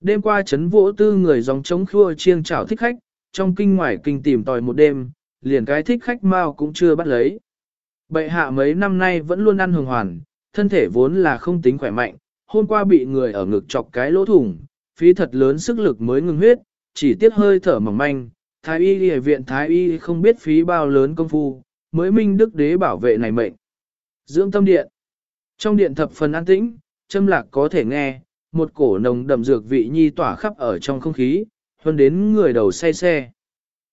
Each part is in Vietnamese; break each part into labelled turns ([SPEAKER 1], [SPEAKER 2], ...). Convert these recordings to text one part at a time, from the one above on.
[SPEAKER 1] Đêm qua chấn vỗ tư người dòng trống khua chiêng chảo thích khách, trong kinh ngoài kinh tìm tòi một đêm, liền cái thích khách mau cũng chưa bắt lấy. Bệ hạ mấy năm nay vẫn luôn ăn hưởng hoàn, thân thể vốn là không tính khỏe mạnh, hôm qua bị người ở ngực chọc cái lỗ thủng, phí thật lớn sức lực mới ngừng huyết, chỉ tiếc hơi thở mỏng manh, thái y y viện thái y không biết phí bao lớn công phu, mới minh đức đế bảo vệ này mệnh. Dưỡng tâm điện. Trong điện thập phần an tĩnh, châm lạc có thể nghe, một cổ nồng đậm dược vị nhi tỏa khắp ở trong không khí, hơn đến người đầu say xe.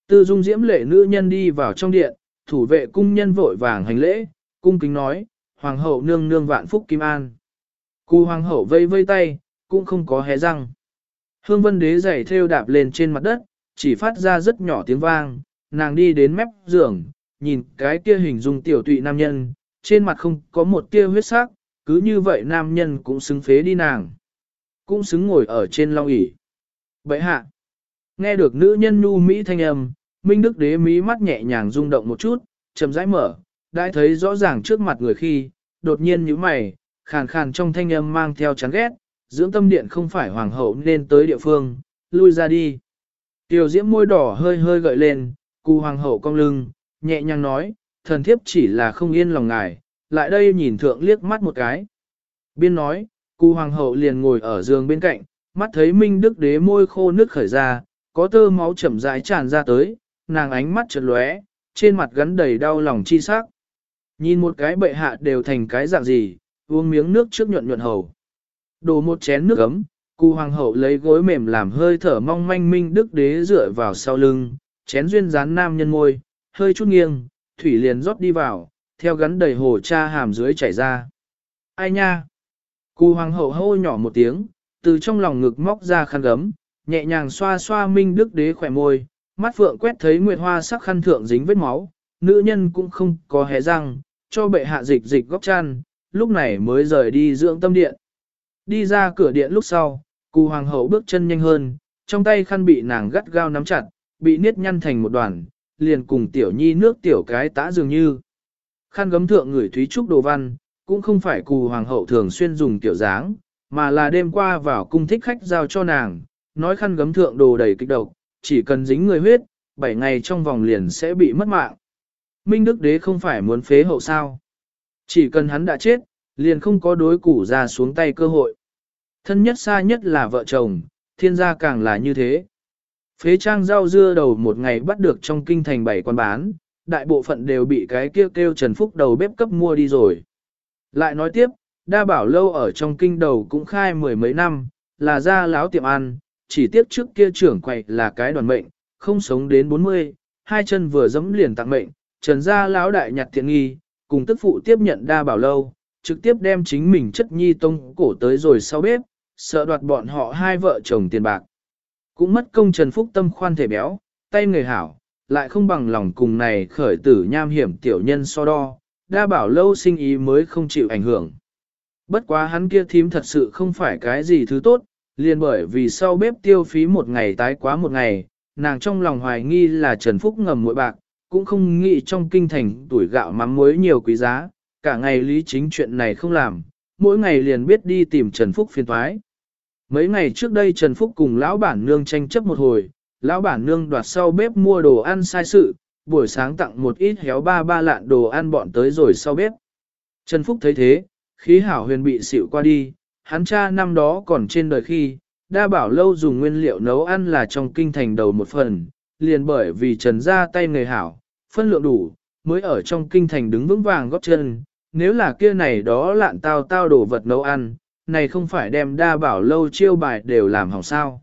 [SPEAKER 1] Tư dung diễm lệ nữ nhân đi vào trong điện, thủ vệ cung nhân vội vàng hành lễ, cung kính nói, hoàng hậu nương nương vạn phúc kim an. Cù hoàng hậu vây vây tay, cũng không có hé răng. Hương vân đế giày theo đạp lên trên mặt đất, chỉ phát ra rất nhỏ tiếng vang, nàng đi đến mép giường, nhìn cái kia hình dung tiểu tụy nam nhân, trên mặt không có một tia huyết sắc, cứ như vậy nam nhân cũng xứng phế đi nàng. Cũng xứng ngồi ở trên long ỷ. bệ hạ, nghe được nữ nhân nhu mỹ thanh âm, Minh Đức đế mí mắt nhẹ nhàng rung động một chút, chậm rãi mở, đã thấy rõ ràng trước mặt người khi, đột nhiên như mày, khàn khàn trong thanh âm mang theo chán ghét, dưỡng tâm điện không phải hoàng hậu nên tới địa phương, lui ra đi. Tiểu diễm môi đỏ hơi hơi gợi lên, cụ hoàng hậu cong lưng, nhẹ nhàng nói, thần thiếp chỉ là không yên lòng ngài, lại đây nhìn thượng liếc mắt một cái. Biên nói, cụ hoàng hậu liền ngồi ở giường bên cạnh, mắt thấy minh đức đế môi khô nước khởi ra, có tơ máu chậm rãi tràn ra tới, nàng ánh mắt chợt lóe, trên mặt gắn đầy đau lòng chi sắc. Nhìn một cái bệ hạ đều thành cái dạng gì, uống miếng nước trước nhuận nhuận hầu. Đổ một chén nước ấm, cụ hoàng hậu lấy gối mềm làm hơi thở mong manh minh đức đế dựa vào sau lưng, chén duyên dán nam nhân môi, hơi chút nghiêng, thủy liền rót đi vào, theo gắn đầy hồ cha hàm dưới chảy ra. Ai nha? Cù hoàng hậu hô nhỏ một tiếng, từ trong lòng ngực móc ra khăn gấm, nhẹ nhàng xoa xoa minh đức đế khỏe môi, mắt phượng quét thấy nguyệt hoa sắc khăn thượng dính vết máu, nữ nhân cũng không có hé răng, cho bệ hạ dịch dịch góc chăn, lúc này mới rời đi dưỡng tâm điện. Đi ra cửa điện lúc sau, cù hoàng hậu bước chân nhanh hơn, trong tay khăn bị nàng gắt gao nắm chặt, bị niết nhăn thành một đoàn, liền cùng tiểu nhi nước tiểu cái tã dường như. Khăn gấm thượng người thúy trúc đồ văn, cũng không phải cù hoàng hậu thường xuyên dùng tiểu dáng, mà là đêm qua vào cung thích khách giao cho nàng, nói khăn gấm thượng đồ đầy kích độc, chỉ cần dính người huyết, 7 ngày trong vòng liền sẽ bị mất mạng. Minh Đức Đế không phải muốn phế hậu sao. Chỉ cần hắn đã chết, liền không có đối củ ra xuống tay cơ hội. Thân nhất xa nhất là vợ chồng, thiên gia càng là như thế. Phế trang rau dưa đầu một ngày bắt được trong kinh thành bảy con bán, đại bộ phận đều bị cái kêu kêu Trần Phúc đầu bếp cấp mua đi rồi. Lại nói tiếp, đa bảo lâu ở trong kinh đầu cũng khai mười mấy năm, là ra láo tiệm ăn, chỉ tiếc trước kia trưởng quậy là cái đoàn mệnh, không sống đến 40, hai chân vừa dẫm liền tặng mệnh, trần gia lão đại nhặt tiện nghi, cùng tức phụ tiếp nhận đa bảo lâu, trực tiếp đem chính mình chất nhi tông cổ tới rồi sau bếp, sợ đoạt bọn họ hai vợ chồng tiền bạc. Cũng mất công Trần Phúc tâm khoan thể béo, tay người hảo, lại không bằng lòng cùng này khởi tử nham hiểm tiểu nhân so đo, đa bảo lâu sinh ý mới không chịu ảnh hưởng. Bất quá hắn kia thím thật sự không phải cái gì thứ tốt, liền bởi vì sau bếp tiêu phí một ngày tái quá một ngày, nàng trong lòng hoài nghi là Trần Phúc ngầm muội bạc, cũng không nghĩ trong kinh thành tuổi gạo mắm muối nhiều quý giá, cả ngày lý chính chuyện này không làm, mỗi ngày liền biết đi tìm Trần Phúc phiền thoái. Mấy ngày trước đây Trần Phúc cùng lão bản nương tranh chấp một hồi, lão bản nương đoạt sau bếp mua đồ ăn sai sự, buổi sáng tặng một ít héo ba ba lạn đồ ăn bọn tới rồi sau bếp. Trần Phúc thấy thế, khí hảo huyền bị xịu qua đi, hắn cha năm đó còn trên đời khi, đa bảo lâu dùng nguyên liệu nấu ăn là trong kinh thành đầu một phần, liền bởi vì trần ra tay người hảo, phân lượng đủ, mới ở trong kinh thành đứng vững vàng góp chân, nếu là kia này đó lạn tao tao đổ vật nấu ăn, này không phải đem đa bảo lâu chiêu bài đều làm hỏng sao.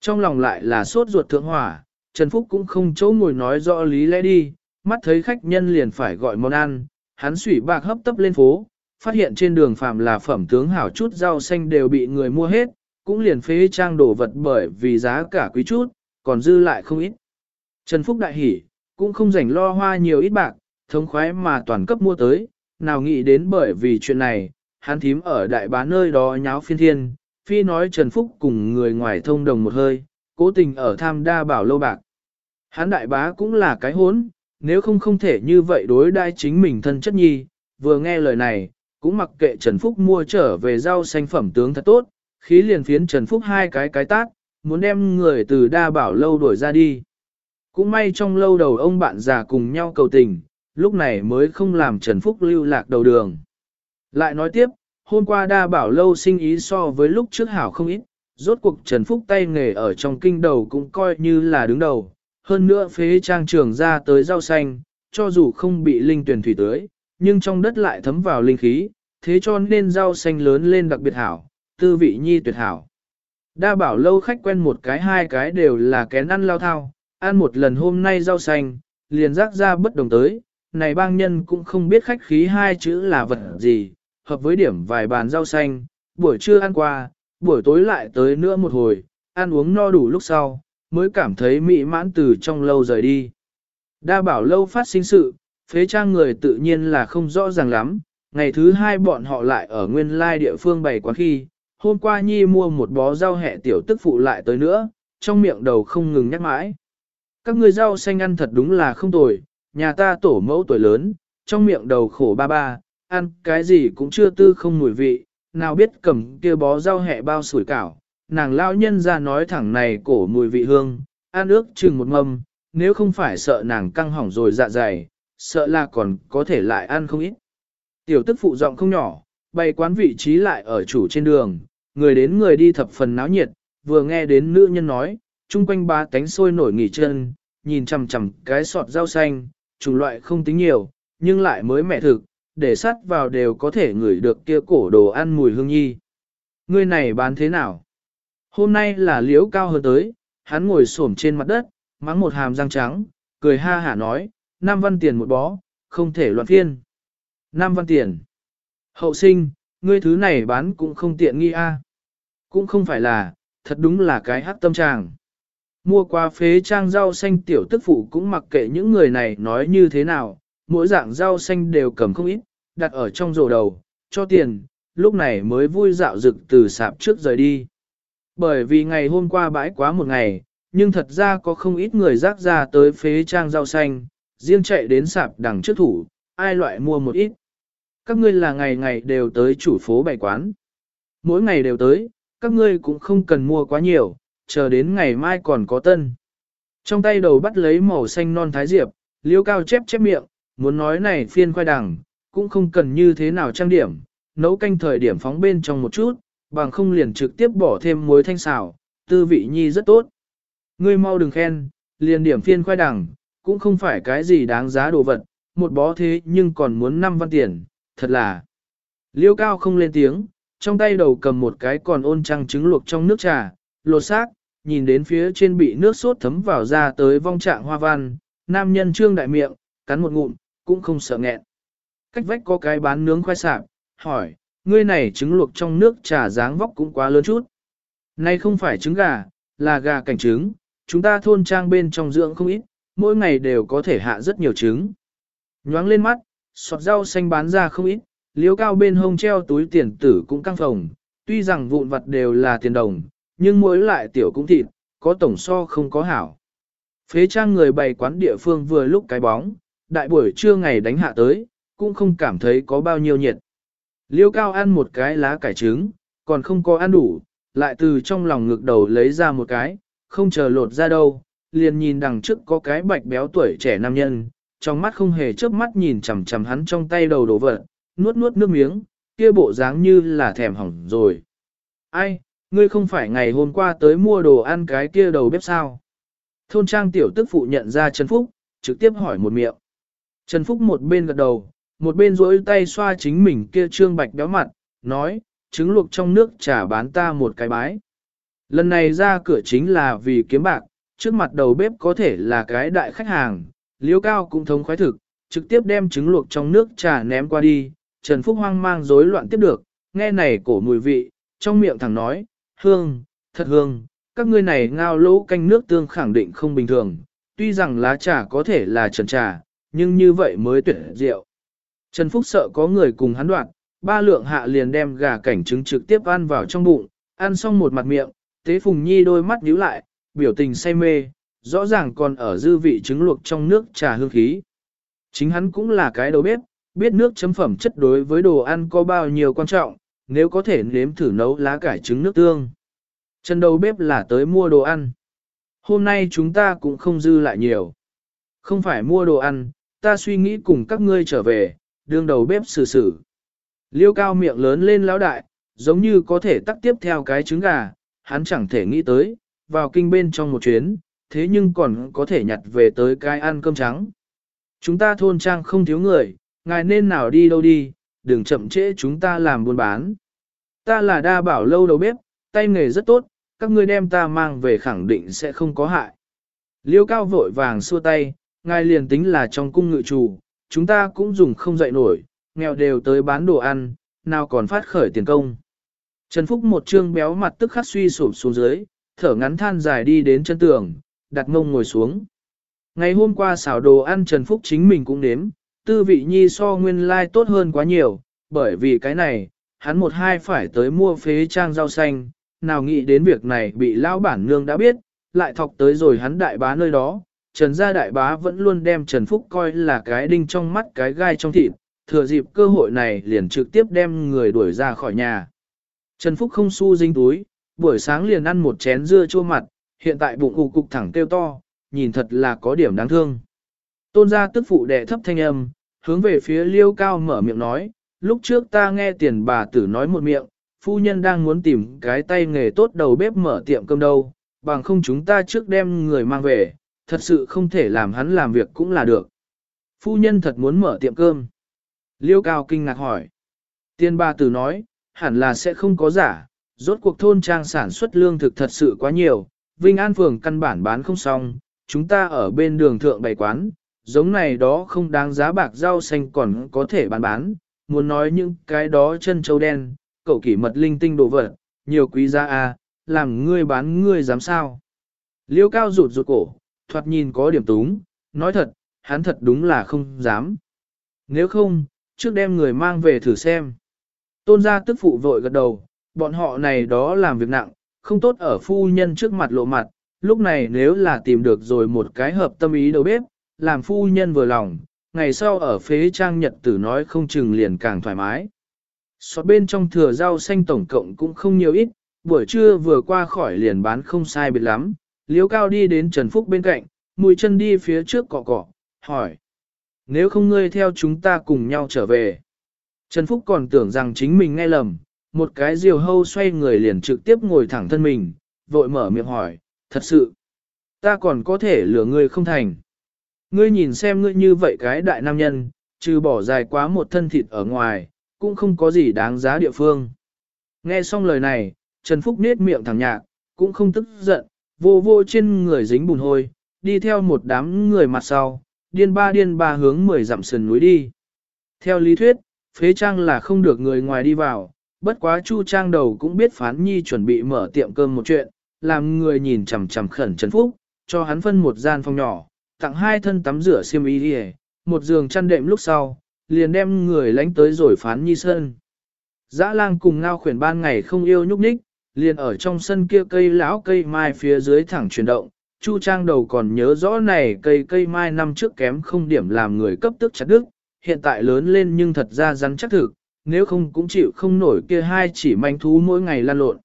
[SPEAKER 1] Trong lòng lại là sốt ruột thượng hỏa, Trần Phúc cũng không chỗ ngồi nói rõ lý lẽ đi, mắt thấy khách nhân liền phải gọi món ăn, hắn sủy bạc hấp tấp lên phố, phát hiện trên đường phạm là phẩm tướng hảo chút rau xanh đều bị người mua hết, cũng liền phế trang đồ vật bởi vì giá cả quý chút, còn dư lại không ít. Trần Phúc đại hỉ, cũng không rảnh lo hoa nhiều ít bạc, thống khoái mà toàn cấp mua tới, nào nghĩ đến bởi vì chuyện này, hắn thím ở đại bá nơi đó nháo phiên thiên, phi nói Trần Phúc cùng người ngoài thông đồng một hơi, cố tình ở tham đa bảo lâu bạc. Hắn đại bá cũng là cái hốn, nếu không không thể như vậy đối đai chính mình thân chất nhi, vừa nghe lời này, cũng mặc kệ Trần Phúc mua trở về rau xanh phẩm tướng thật tốt, khí liền phiến Trần Phúc hai cái cái tát, muốn đem người từ đa bảo lâu đuổi ra đi. Cũng may trong lâu đầu ông bạn già cùng nhau cầu tình, lúc này mới không làm Trần Phúc lưu lạc đầu đường. Lại nói tiếp, hôm qua đa bảo lâu sinh ý so với lúc trước hảo không ít, rốt cuộc Trần Phúc tay nghề ở trong kinh đầu cũng coi như là đứng đầu, hơn nữa phế trang trường ra tới rau xanh, cho dù không bị linh tuyển thủy tưới, nhưng trong đất lại thấm vào linh khí, thế cho nên rau xanh lớn lên đặc biệt hảo, tư vị nhi tuyệt hảo. Đa bảo lâu khách quen một cái hai cái đều là kén ăn lao thao, ăn một lần hôm nay rau xanh, liền rác ra bất đồng tới, này bang nhân cũng không biết khách khí hai chữ là vật gì, hợp với điểm vài bàn rau xanh, buổi trưa ăn qua, buổi tối lại tới nữa một hồi, ăn uống no đủ lúc sau, mới cảm thấy mỹ mãn từ trong lâu rời đi. Đa bảo lâu phát sinh sự, phế trang người tự nhiên là không rõ ràng lắm, ngày thứ hai bọn họ lại ở nguyên lai địa phương bày quán khi, hôm qua Nhi mua một bó rau hẹ tiểu tức phụ lại tới nữa, trong miệng đầu không ngừng nhắc mãi. Các người rau xanh ăn thật đúng là không tồi, nhà ta tổ mẫu tuổi lớn, trong miệng đầu khổ ba ba, ăn cái gì cũng chưa tư không mùi vị, nào biết cầm kia bó rau hẹ bao sủi cảo, nàng lao nhân ra nói thẳng này cổ mùi vị hương, ăn ước chừng một mâm, nếu không phải sợ nàng căng hỏng rồi dạ dày, sợ là còn có thể lại ăn không ít. Tiểu tức phụ giọng không nhỏ, bày quán vị trí lại ở chủ trên đường, người đến người đi thập phần náo nhiệt, vừa nghe đến nữ nhân nói, chung quanh ba cánh sôi nổi nghỉ chân, nhìn chằm chằm cái sọt rau xanh, chủng loại không tính nhiều, nhưng lại mới mẹ thực, để sắt vào đều có thể ngửi được kia cổ đồ ăn mùi hương nhi. Người này bán thế nào? Hôm nay là liễu cao hơn tới, hắn ngồi xổm trên mặt đất, mắng một hàm răng trắng, cười ha hả nói, Nam văn tiền một bó, không thể loạn phiên. Nam văn tiền. Hậu sinh, ngươi thứ này bán cũng không tiện nghi a. Cũng không phải là, thật đúng là cái hát tâm trạng. Mua qua phế trang rau xanh tiểu tức phụ cũng mặc kệ những người này nói như thế nào, mỗi dạng rau xanh đều cầm không ít, đặt ở trong rổ đầu, cho tiền, lúc này mới vui dạo dực từ sạp trước rời đi. Bởi vì ngày hôm qua bãi quá một ngày, nhưng thật ra có không ít người rác ra tới phế trang rau xanh, riêng chạy đến sạp đằng trước thủ, ai loại mua một ít. Các ngươi là ngày ngày đều tới chủ phố bày quán. Mỗi ngày đều tới, các ngươi cũng không cần mua quá nhiều, chờ đến ngày mai còn có tân. Trong tay đầu bắt lấy màu xanh non thái diệp, liêu cao chép chép miệng, muốn nói này phiên khoai đằng, cũng không cần như thế nào trang điểm, nấu canh thời điểm phóng bên trong một chút, bằng không liền trực tiếp bỏ thêm muối thanh xào, tư vị nhi rất tốt. Ngươi mau đừng khen, liền điểm phiên khoai đằng, cũng không phải cái gì đáng giá đồ vật, một bó thế nhưng còn muốn 5 văn tiền, thật là. Liêu cao không lên tiếng, trong tay đầu cầm một cái còn ôn trăng trứng luộc trong nước trà, lột xác, nhìn đến phía trên bị nước sốt thấm vào ra tới vong trạng hoa văn, nam nhân trương đại miệng, cắn một ngụm, cũng không sợ nghẹn. Cách vách có cái bán nướng khoai sạp, hỏi, ngươi này trứng luộc trong nước trà dáng vóc cũng quá lớn chút. Này không phải trứng gà, là gà cảnh trứng, chúng ta thôn trang bên trong dưỡng không ít, mỗi ngày đều có thể hạ rất nhiều trứng. Nhoáng lên mắt, sọt rau xanh bán ra không ít, liếu cao bên hông treo túi tiền tử cũng căng phồng, tuy rằng vụn vặt đều là tiền đồng, nhưng mỗi lại tiểu cũng thịt, có tổng so không có hảo. Phế trang người bày quán địa phương vừa lúc cái bóng, đại buổi trưa ngày đánh hạ tới, cũng không cảm thấy có bao nhiêu nhiệt. Liêu cao ăn một cái lá cải trứng, còn không có ăn đủ, lại từ trong lòng ngực đầu lấy ra một cái, không chờ lột ra đâu, liền nhìn đằng trước có cái bạch béo tuổi trẻ nam nhân, trong mắt không hề chớp mắt nhìn chằm chằm hắn trong tay đầu đổ vật, nuốt nuốt nước miếng, kia bộ dáng như là thèm hỏng rồi. Ai, ngươi không phải ngày hôm qua tới mua đồ ăn cái kia đầu bếp sao? Thôn trang tiểu tức phụ nhận ra Trần Phúc, trực tiếp hỏi một miệng. Trần Phúc một bên gật đầu, một bên rỗi tay xoa chính mình kia trương bạch béo mặt, nói, trứng luộc trong nước trả bán ta một cái bái. Lần này ra cửa chính là vì kiếm bạc, trước mặt đầu bếp có thể là cái đại khách hàng, liễu cao cũng thống khoái thực, trực tiếp đem trứng luộc trong nước trà ném qua đi, Trần Phúc hoang mang rối loạn tiếp được, nghe này cổ mùi vị, trong miệng thẳng nói, hương, thật hương, các ngươi này ngao lỗ canh nước tương khẳng định không bình thường, tuy rằng lá trà có thể là trần trà, nhưng như vậy mới tuyệt diệu. Trần Phúc sợ có người cùng hắn đoạn, ba lượng hạ liền đem gà cảnh trứng trực tiếp ăn vào trong bụng, ăn xong một mặt miệng, tế phùng nhi đôi mắt nhíu lại, biểu tình say mê, rõ ràng còn ở dư vị trứng luộc trong nước trà hương khí. Chính hắn cũng là cái đầu bếp, biết nước chấm phẩm chất đối với đồ ăn có bao nhiêu quan trọng, nếu có thể nếm thử nấu lá cải trứng nước tương. Trần đầu bếp là tới mua đồ ăn. Hôm nay chúng ta cũng không dư lại nhiều. Không phải mua đồ ăn, ta suy nghĩ cùng các ngươi trở về, đương đầu bếp xử xử. Liêu cao miệng lớn lên lão đại, giống như có thể tắt tiếp theo cái trứng gà, hắn chẳng thể nghĩ tới, vào kinh bên trong một chuyến, thế nhưng còn có thể nhặt về tới cái ăn cơm trắng. Chúng ta thôn trang không thiếu người, ngài nên nào đi đâu đi, đừng chậm trễ chúng ta làm buôn bán. Ta là đa bảo lâu đầu bếp, tay nghề rất tốt, các ngươi đem ta mang về khẳng định sẽ không có hại. Liêu cao vội vàng xua tay, ngài liền tính là trong cung ngự chủ, chúng ta cũng dùng không dậy nổi, nghèo đều tới bán đồ ăn, nào còn phát khởi tiền công. Trần Phúc một trương béo mặt tức khắc suy sụp xuống dưới, thở ngắn than dài đi đến chân tường, đặt mông ngồi xuống. Ngày hôm qua xảo đồ ăn Trần Phúc chính mình cũng nếm, tư vị nhi so nguyên lai like tốt hơn quá nhiều, bởi vì cái này, hắn một hai phải tới mua phế trang rau xanh, nào nghĩ đến việc này bị lão bản nương đã biết, lại thọc tới rồi hắn đại bá nơi đó. Trần gia đại bá vẫn luôn đem Trần Phúc coi là cái đinh trong mắt cái gai trong thịt, thừa dịp cơ hội này liền trực tiếp đem người đuổi ra khỏi nhà. Trần Phúc không su dinh túi, buổi sáng liền ăn một chén dưa chua mặt, hiện tại bụng ù cục thẳng kêu to, nhìn thật là có điểm đáng thương. Tôn gia tức phụ đệ thấp thanh âm, hướng về phía liêu cao mở miệng nói, lúc trước ta nghe tiền bà tử nói một miệng, phu nhân đang muốn tìm cái tay nghề tốt đầu bếp mở tiệm cơm đâu, bằng không chúng ta trước đem người mang về, thật sự không thể làm hắn làm việc cũng là được. Phu nhân thật muốn mở tiệm cơm. Liêu cao kinh ngạc hỏi. Tiên Ba tử nói, hẳn là sẽ không có giả, rốt cuộc thôn trang sản xuất lương thực thật sự quá nhiều, Vinh An Phường căn bản bán không xong, chúng ta ở bên đường thượng bày quán, giống này đó không đáng giá bạc rau xanh còn có thể bán bán, muốn nói những cái đó chân châu đen, cậu kỷ mật linh tinh đồ vật, nhiều quý giá à, làm ngươi bán ngươi dám sao. Liêu cao rụt rụt cổ, thoạt nhìn có điểm túng, nói thật, hắn thật đúng là không dám. Nếu không, trước đem người mang về thử xem. Tôn gia tức phụ vội gật đầu, bọn họ này đó làm việc nặng, không tốt ở phu nhân trước mặt lộ mặt, lúc này nếu là tìm được rồi một cái hợp tâm ý đầu bếp, làm phu nhân vừa lòng, ngày sau ở phế trang nhật tử nói không chừng liền càng thoải mái. Xót bên trong thừa rau xanh tổng cộng cũng không nhiều ít, buổi trưa vừa qua khỏi liền bán không sai biệt lắm, liếu cao đi đến Trần Phúc bên cạnh, mùi chân đi phía trước cọ cọ, hỏi. Nếu không ngươi theo chúng ta cùng nhau trở về. Trần Phúc còn tưởng rằng chính mình nghe lầm, một cái diều hâu xoay người liền trực tiếp ngồi thẳng thân mình, vội mở miệng hỏi, thật sự, ta còn có thể lừa ngươi không thành. Ngươi nhìn xem ngươi như vậy cái đại nam nhân, trừ bỏ dài quá một thân thịt ở ngoài, cũng không có gì đáng giá địa phương. Nghe xong lời này, Trần Phúc nết miệng thẳng nhạc, cũng không tức giận, vô vô trên người dính bùn hôi, đi theo một đám người mặt sau, điên ba điên ba hướng mười dặm sườn núi đi. Theo lý thuyết, phế trang là không được người ngoài đi vào, bất quá Chu Trang đầu cũng biết Phán Nhi chuẩn bị mở tiệm cơm một chuyện, làm người nhìn chằm chằm khẩn Trần Phúc, cho hắn phân một gian phòng nhỏ, tặng hai thân tắm rửa xiêm y đi một giường chăn đệm lúc sau, liền đem người lánh tới rồi Phán Nhi sơn. Dã lang cùng ngao khuyển ban ngày không yêu nhúc nhích, liền ở trong sân kia cây lão cây mai phía dưới thẳng chuyển động. Chu Trang đầu còn nhớ rõ này cây cây mai năm trước kém không điểm làm người cấp tức chặt đức, hiện tại lớn lên nhưng thật ra rắn chắc thực, nếu không cũng chịu không nổi kia hai chỉ manh thú mỗi ngày lan lộn.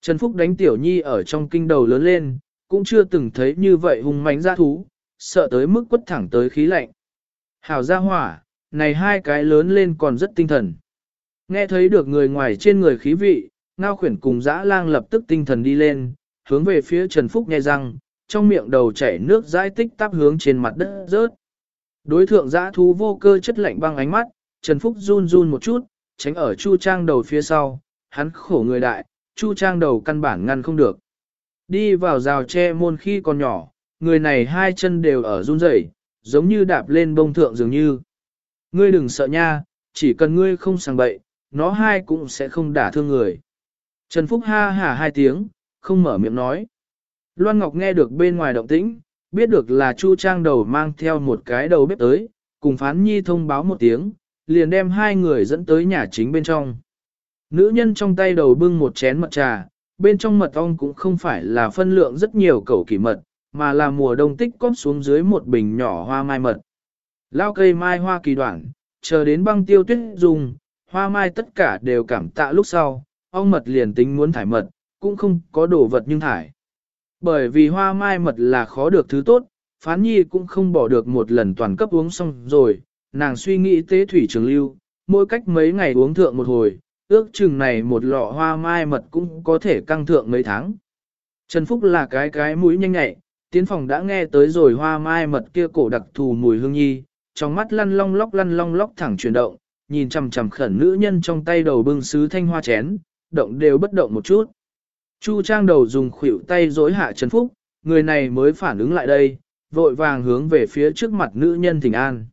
[SPEAKER 1] Trần Phúc đánh tiểu nhi ở trong kinh đầu lớn lên, cũng chưa từng thấy như vậy hung mãnh ra thú, sợ tới mức quất thẳng tới khí lạnh. Hảo ra hỏa, này hai cái lớn lên còn rất tinh thần. Nghe thấy được người ngoài trên người khí vị, ngao khuyển cùng dã lang lập tức tinh thần đi lên, hướng về phía Trần Phúc nghe răng, trong miệng đầu chảy nước dãi tích tắp hướng trên mặt đất rớt. Đối thượng dã thú vô cơ chất lạnh băng ánh mắt, Trần Phúc run run một chút, tránh ở Chu Trang đầu phía sau, hắn khổ người đại, Chu Trang đầu căn bản ngăn không được. Đi vào rào tre môn khi còn nhỏ, người này hai chân đều ở run rẩy, giống như đạp lên bông thượng dường như. Ngươi đừng sợ nha, chỉ cần ngươi không sàng bậy, nó hai cũng sẽ không đả thương người. Trần Phúc ha hả hai tiếng, không mở miệng nói. Loan Ngọc nghe được bên ngoài động tĩnh, biết được là Chu Trang đầu mang theo một cái đầu bếp tới, cùng Phán Nhi thông báo một tiếng, liền đem hai người dẫn tới nhà chính bên trong. Nữ nhân trong tay đầu bưng một chén mật trà, bên trong mật ong cũng không phải là phân lượng rất nhiều cẩu kỳ mật, mà là mùa đông tích cóp xuống dưới một bình nhỏ hoa mai mật. Lao cây mai hoa kỳ đoạn, chờ đến băng tiêu tuyết dùng, hoa mai tất cả đều cảm tạ lúc sau, ong mật liền tính muốn thải mật, cũng không có đồ vật nhưng thải. Bởi vì hoa mai mật là khó được thứ tốt, phán nhi cũng không bỏ được một lần toàn cấp uống xong rồi, nàng suy nghĩ tế thủy trường lưu, mỗi cách mấy ngày uống thượng một hồi, ước chừng này một lọ hoa mai mật cũng có thể căng thượng mấy tháng. Trần Phúc là cái cái mũi nhanh nhạy, tiến phòng đã nghe tới rồi hoa mai mật kia cổ đặc thù mùi hương nhi, trong mắt lăn long lóc lăn long lóc thẳng chuyển động, nhìn chằm chằm khẩn nữ nhân trong tay đầu bưng sứ thanh hoa chén, động đều bất động một chút. Chu trang đầu dùng khuỷu tay dối hạ Trần Phúc, người này mới phản ứng lại đây, vội vàng hướng về phía trước mặt nữ nhân thỉnh an.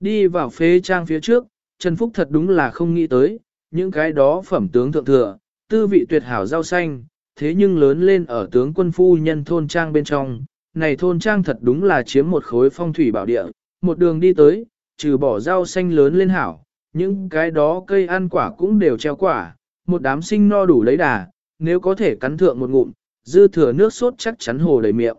[SPEAKER 1] Đi vào phế trang phía trước, Trần Phúc thật đúng là không nghĩ tới, những cái đó phẩm tướng thượng thừa, tư vị tuyệt hảo rau xanh, thế nhưng lớn lên ở tướng quân phu nhân thôn trang bên trong, này thôn trang thật đúng là chiếm một khối phong thủy bảo địa, một đường đi tới, trừ bỏ rau xanh lớn lên hảo, những cái đó cây ăn quả cũng đều treo quả, một đám sinh no đủ lấy đà, nếu có thể cắn thượng một ngụm, dư thừa nước sốt chắc chắn hồ đầy miệng.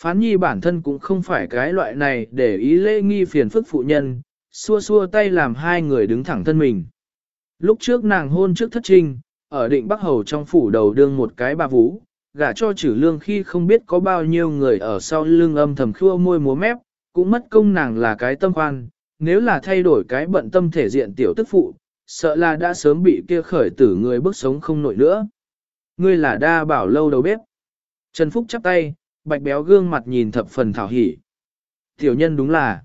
[SPEAKER 1] Phán nhi bản thân cũng không phải cái loại này để ý lễ nghi phiền phức phụ nhân, xua xua tay làm hai người đứng thẳng thân mình. Lúc trước nàng hôn trước thất trinh, ở định Bắc Hầu trong phủ đầu đương một cái bà vũ, gả cho chử lương khi không biết có bao nhiêu người ở sau lưng âm thầm khua môi múa mép, cũng mất công nàng là cái tâm khoan, nếu là thay đổi cái bận tâm thể diện tiểu tức phụ, sợ là đã sớm bị kia khởi tử người bước sống không nổi nữa. Ngươi là đa bảo lâu đầu bếp. Trần Phúc chắp tay, bạch béo gương mặt nhìn thập phần thảo hỉ. Tiểu nhân đúng là,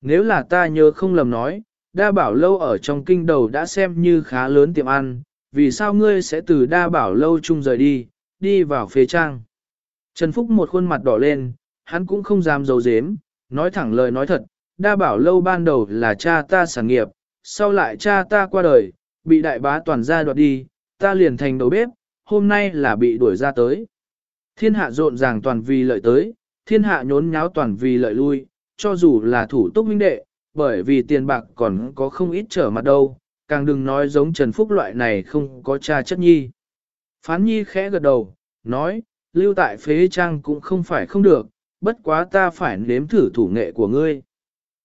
[SPEAKER 1] nếu là ta nhớ không lầm nói, đa bảo lâu ở trong kinh đầu đã xem như khá lớn tiệm ăn, vì sao ngươi sẽ từ đa bảo lâu chung rời đi, đi vào phế trang. Trần Phúc một khuôn mặt đỏ lên, hắn cũng không dám giấu giếm, nói thẳng lời nói thật, đa bảo lâu ban đầu là cha ta sản nghiệp, sau lại cha ta qua đời, bị đại bá toàn gia đoạt đi, ta liền thành đầu bếp, hôm nay là bị đuổi ra tới. Thiên hạ rộn ràng toàn vì lợi tới, thiên hạ nhốn nháo toàn vì lợi lui, cho dù là thủ túc minh đệ, bởi vì tiền bạc còn có không ít trở mặt đâu, càng đừng nói giống Trần Phúc loại này không có cha chất nhi. Phán nhi khẽ gật đầu, nói, lưu tại phế trang cũng không phải không được, bất quá ta phải nếm thử thủ nghệ của ngươi.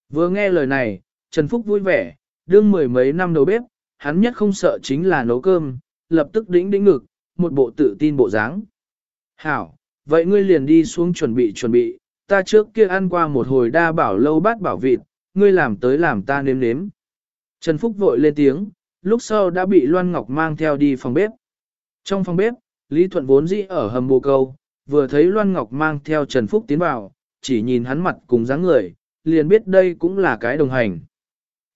[SPEAKER 1] Vừa nghe lời này, Trần Phúc vui vẻ, đương mười mấy năm đầu bếp, hắn nhất không sợ chính là nấu cơm, lập tức đĩnh đĩnh ngực, một bộ tự tin bộ dáng. Hảo, vậy ngươi liền đi xuống chuẩn bị chuẩn bị, ta trước kia ăn qua một hồi đa bảo lâu bát bảo vịt, ngươi làm tới làm ta nếm nếm. Trần Phúc vội lên tiếng, lúc sau đã bị Loan Ngọc mang theo đi phòng bếp. Trong phòng bếp, Lý Thuận vốn dĩ ở hầm bồ câu, vừa thấy Loan Ngọc mang theo Trần Phúc tiến vào, chỉ nhìn hắn mặt cùng dáng người, liền biết đây cũng là cái đồng hành.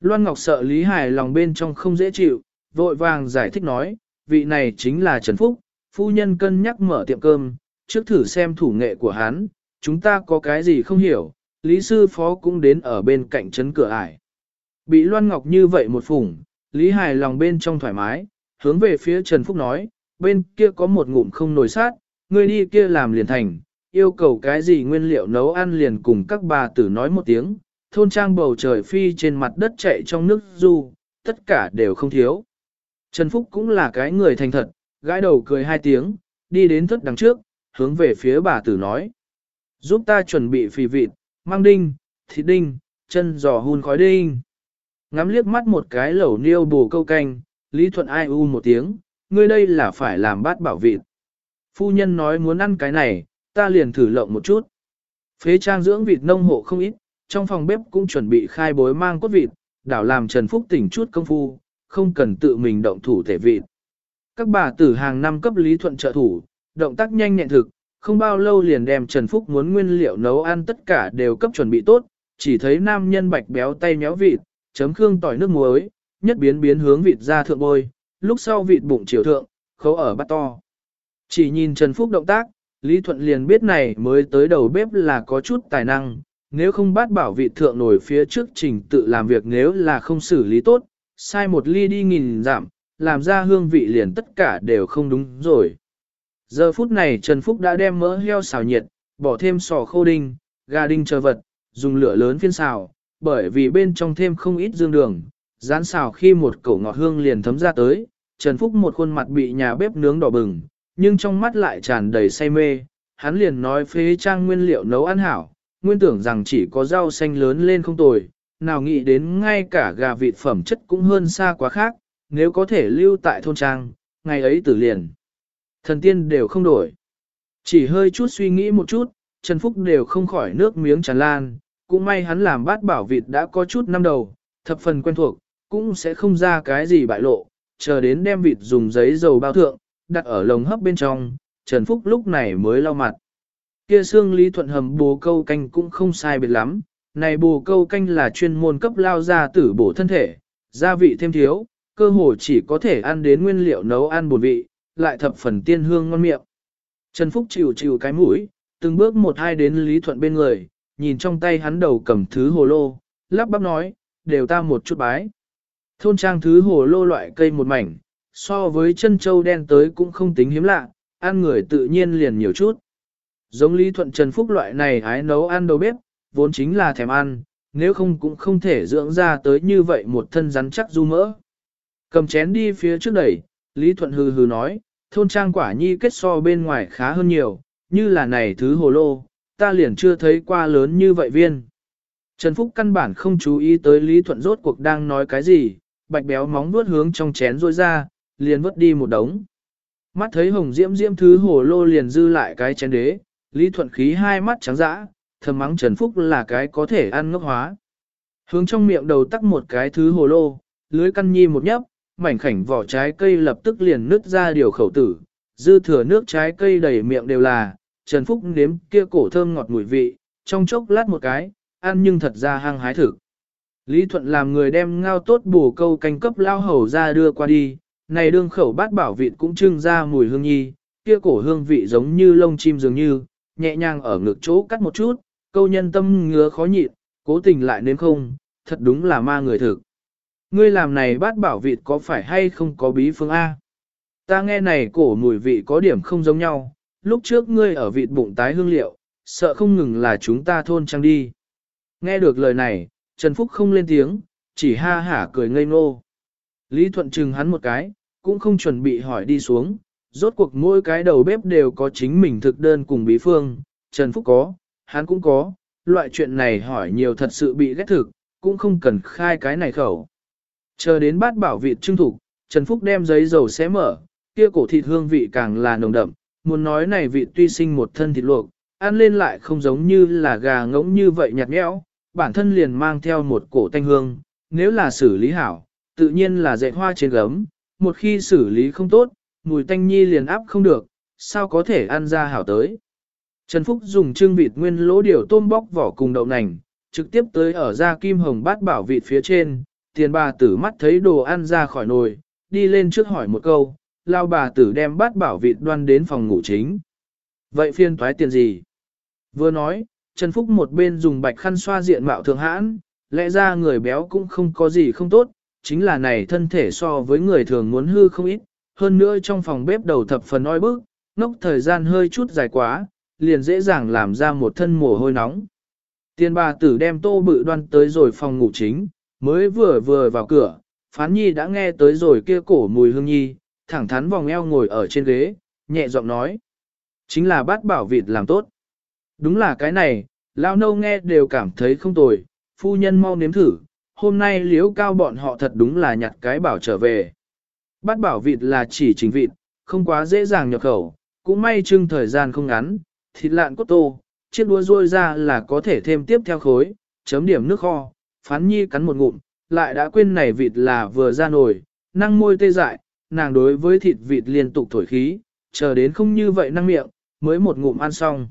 [SPEAKER 1] Loan Ngọc sợ Lý Hải lòng bên trong không dễ chịu, vội vàng giải thích nói, vị này chính là Trần Phúc, phu nhân cân nhắc mở tiệm cơm, trước thử xem thủ nghệ của hắn, chúng ta có cái gì không hiểu, Lý Sư Phó cũng đến ở bên cạnh chấn cửa ải. Bị Loan Ngọc như vậy một phủng, Lý Hải lòng bên trong thoải mái, hướng về phía Trần Phúc nói, bên kia có một ngụm không nổi sát, người đi kia làm liền thành, yêu cầu cái gì nguyên liệu nấu ăn liền cùng các bà tử nói một tiếng, thôn trang bầu trời phi trên mặt đất chạy trong nước du, tất cả đều không thiếu. Trần Phúc cũng là cái người thành thật, gãi đầu cười hai tiếng, đi đến thất đằng trước, hướng về phía bà tử nói. Giúp ta chuẩn bị phì vịt, mang đinh, thịt đinh, chân giò hun khói đinh. Ngắm liếc mắt một cái lẩu niêu bù câu canh, Lý Thuận ai u một tiếng, ngươi đây là phải làm bát bảo vịt. Phu nhân nói muốn ăn cái này, ta liền thử lộng một chút. Phế trang dưỡng vịt nông hộ không ít, trong phòng bếp cũng chuẩn bị khai bối mang cốt vịt, đảo làm Trần Phúc tỉnh chút công phu, không cần tự mình động thủ thể vịt. Các bà tử hàng năm cấp Lý Thuận trợ thủ, động tác nhanh nhẹn thực, không bao lâu liền đem Trần Phúc muốn nguyên liệu nấu ăn tất cả đều cấp chuẩn bị tốt, chỉ thấy nam nhân bạch béo tay méo vịt, chấm khương tỏi nước muối, nhất biến biến hướng vịt ra thượng bôi, lúc sau vịt bụng chiều thượng, khấu ở bát to. Chỉ nhìn Trần Phúc động tác, Lý Thuận liền biết này mới tới đầu bếp là có chút tài năng, nếu không bắt bảo vị thượng nổi phía trước trình tự làm việc nếu là không xử lý tốt, sai một ly đi nghìn giảm, làm ra hương vị liền tất cả đều không đúng rồi. Giờ phút này Trần Phúc đã đem mỡ heo xào nhiệt, bỏ thêm sò khô đinh, gà đinh chờ vật, dùng lửa lớn phiên xào, bởi vì bên trong thêm không ít dương đường, rán xào khi một cổ ngọt hương liền thấm ra tới, Trần Phúc một khuôn mặt bị nhà bếp nướng đỏ bừng, nhưng trong mắt lại tràn đầy say mê, hắn liền nói phế trang nguyên liệu nấu ăn hảo, nguyên tưởng rằng chỉ có rau xanh lớn lên không tồi, nào nghĩ đến ngay cả gà vịt phẩm chất cũng hơn xa quá khác, nếu có thể lưu tại thôn trang, ngày ấy tử liền. Thần tiên đều không đổi. Chỉ hơi chút suy nghĩ một chút, Trần Phúc đều không khỏi nước miếng tràn lan, cũng may hắn làm bát bảo vịt đã có chút năm đầu, thập phần quen thuộc, cũng sẽ không ra cái gì bại lộ, chờ đến đem vịt dùng giấy dầu bao thượng, đặt ở lồng hấp bên trong, Trần Phúc lúc này mới lau mặt. Kia xương Lý Thuận hầm bồ câu canh cũng không sai biệt lắm, này bồ câu canh là chuyên môn cấp lao gia tử bổ thân thể, gia vị thêm thiếu, cơ hồ chỉ có thể ăn đến nguyên liệu nấu ăn bổ vị, lại thập phần tiên hương ngon miệng. Trần Phúc chịu chịu cái mũi, từng bước một hai đến Lý Thuận bên người, nhìn trong tay hắn đầu cầm thứ hồ lô, lắp bắp nói, đều ta một chút bái. Thôn trang thứ hồ lô loại cây một mảnh, so với chân châu đen tới cũng không tính hiếm lạ, ăn người tự nhiên liền nhiều chút. Giống Lý Thuận Trần Phúc loại này hái nấu ăn đầu bếp, vốn chính là thèm ăn, nếu không cũng không thể dưỡng ra tới như vậy một thân rắn chắc du mỡ. Cầm chén đi phía trước đẩy, Lý Thuận hừ hừ nói, thôn trang quả nhi kết so bên ngoài khá hơn nhiều, như là này thứ hồ lô, ta liền chưa thấy qua lớn như vậy viên. Trần Phúc căn bản không chú ý tới Lý Thuận rốt cuộc đang nói cái gì, bạch béo móng vuốt hướng trong chén rôi ra, liền vứt đi một đống. Mắt thấy hồng diễm diễm thứ hồ lô liền dư lại cái chén đế, Lý Thuận khí hai mắt trắng dã, thầm mắng Trần Phúc là cái có thể ăn ngốc hóa. Hướng trong miệng đầu tắc một cái thứ hồ lô, lưới căn nhi một nhấp, mảnh khảnh vỏ trái cây lập tức liền nứt ra điều khẩu tử, dư thừa nước trái cây đầy miệng đều là, Trần Phúc nếm kia cổ thơm ngọt mùi vị, trong chốc lát một cái, ăn nhưng thật ra hăng hái thực. Lý Thuận làm người đem ngao tốt bổ câu canh cấp lao hầu ra đưa qua đi, này đương khẩu bát bảo vịt cũng trưng ra mùi hương nhi, kia cổ hương vị giống như lông chim dường như, nhẹ nhàng ở ngực chỗ cắt một chút, câu nhân tâm ngứa khó nhịn, cố tình lại nếm không, thật đúng là ma người thực. Ngươi làm này bát bảo vịt có phải hay không có bí phương A? Ta nghe này cổ mùi vị có điểm không giống nhau, lúc trước ngươi ở vịt bụng tái hương liệu, sợ không ngừng là chúng ta thôn trang đi. Nghe được lời này, Trần Phúc không lên tiếng, chỉ ha hả cười ngây ngô. Lý Thuận chừng hắn một cái, cũng không chuẩn bị hỏi đi xuống, rốt cuộc mỗi cái đầu bếp đều có chính mình thực đơn cùng bí phương, Trần Phúc có, hắn cũng có, loại chuyện này hỏi nhiều thật sự bị ghét thực, cũng không cần khai cái này khẩu. Chờ đến bát bảo vịt trưng thủ, Trần Phúc đem giấy dầu xé mở, kia cổ thịt hương vị càng là nồng đậm, muốn nói này vị tuy sinh một thân thịt luộc, ăn lên lại không giống như là gà ngỗng như vậy nhạt nhẽo, bản thân liền mang theo một cổ tanh hương, nếu là xử lý hảo, tự nhiên là dạy hoa trên gấm, một khi xử lý không tốt, mùi tanh nhi liền áp không được, sao có thể ăn ra hảo tới. Trần Phúc dùng trưng vịt nguyên lỗ điều tôm bóc vỏ cùng đậu nành, trực tiếp tới ở ra kim hồng bát bảo vịt phía trên, tiền bà tử mắt thấy đồ ăn ra khỏi nồi, đi lên trước hỏi một câu, lao bà tử đem bát bảo vịt đoan đến phòng ngủ chính. Vậy phiên toái tiền gì? Vừa nói, Trần Phúc một bên dùng bạch khăn xoa diện mạo thường hãn, lẽ ra người béo cũng không có gì không tốt, chính là này thân thể so với người thường muốn hư không ít, hơn nữa trong phòng bếp đầu thập phần oi bức, ngốc thời gian hơi chút dài quá, liền dễ dàng làm ra một thân mồ hôi nóng. Tiên bà tử đem tô bự đoan tới rồi phòng ngủ chính, mới vừa vừa vào cửa, phán nhi đã nghe tới rồi kia cổ mùi hương nhi, thẳng thắn vòng eo ngồi ở trên ghế, nhẹ giọng nói. Chính là bát bảo vịt làm tốt. Đúng là cái này, lao nâu nghe đều cảm thấy không tồi, phu nhân mau nếm thử, hôm nay liếu cao bọn họ thật đúng là nhặt cái bảo trở về. Bát bảo vịt là chỉ chính vịt, không quá dễ dàng nhập khẩu, cũng may trưng thời gian không ngắn, thịt lạn cốt tô, chiếc đua ruôi ra là có thể thêm tiếp theo khối, chấm điểm nước kho, phán nhi cắn một ngụm, lại đã quên này vịt là vừa ra nồi, năng môi tê dại, nàng đối với thịt vịt liên tục thổi khí, chờ đến không như vậy năng miệng, mới một ngụm ăn xong.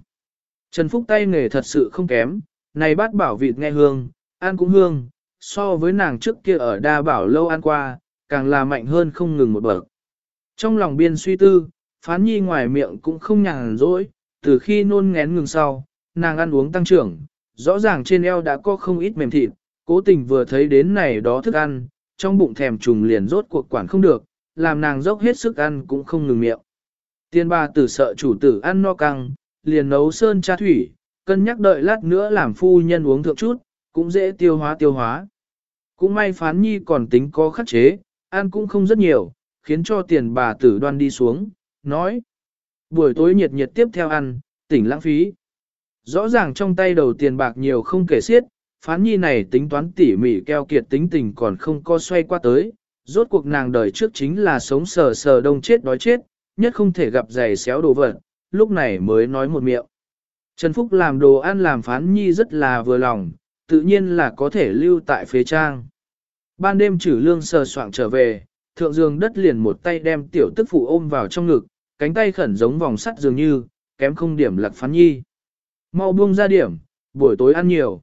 [SPEAKER 1] Trần Phúc tay nghề thật sự không kém, này bát bảo vịt nghe hương, ăn cũng hương, so với nàng trước kia ở đa bảo lâu ăn qua, càng là mạnh hơn không ngừng một bậc. Trong lòng biên suy tư, phán nhi ngoài miệng cũng không nhàn rỗi, từ khi nôn ngén ngừng sau, nàng ăn uống tăng trưởng, rõ ràng trên eo đã có không ít mềm thịt, cố tình vừa thấy đến này đó thức ăn, trong bụng thèm trùng liền rốt cuộc quản không được, làm nàng dốc hết sức ăn cũng không ngừng miệng. Tiên ba tử sợ chủ tử ăn no căng, liền nấu sơn cha thủy, cân nhắc đợi lát nữa làm phu nhân uống thượng chút, cũng dễ tiêu hóa tiêu hóa. Cũng may phán nhi còn tính có khắc chế, ăn cũng không rất nhiều, khiến cho tiền bà tử đoan đi xuống, nói. Buổi tối nhiệt nhiệt tiếp theo ăn, tỉnh lãng phí. Rõ ràng trong tay đầu tiền bạc nhiều không kể xiết, phán nhi này tính toán tỉ mỉ keo kiệt tính tình còn không co xoay qua tới, rốt cuộc nàng đời trước chính là sống sờ sờ đông chết đói chết, nhất không thể gặp giày xéo đồ vật, lúc này mới nói một miệng. Trần Phúc làm đồ ăn làm phán nhi rất là vừa lòng, tự nhiên là có thể lưu tại phế trang. Ban đêm trừ lương sờ soạng trở về, thượng dương đất liền một tay đem tiểu tức phụ ôm vào trong ngực, cánh tay khẩn giống vòng sắt dường như, kém không điểm lạc phán nhi. Mau buông ra điểm, buổi tối ăn nhiều.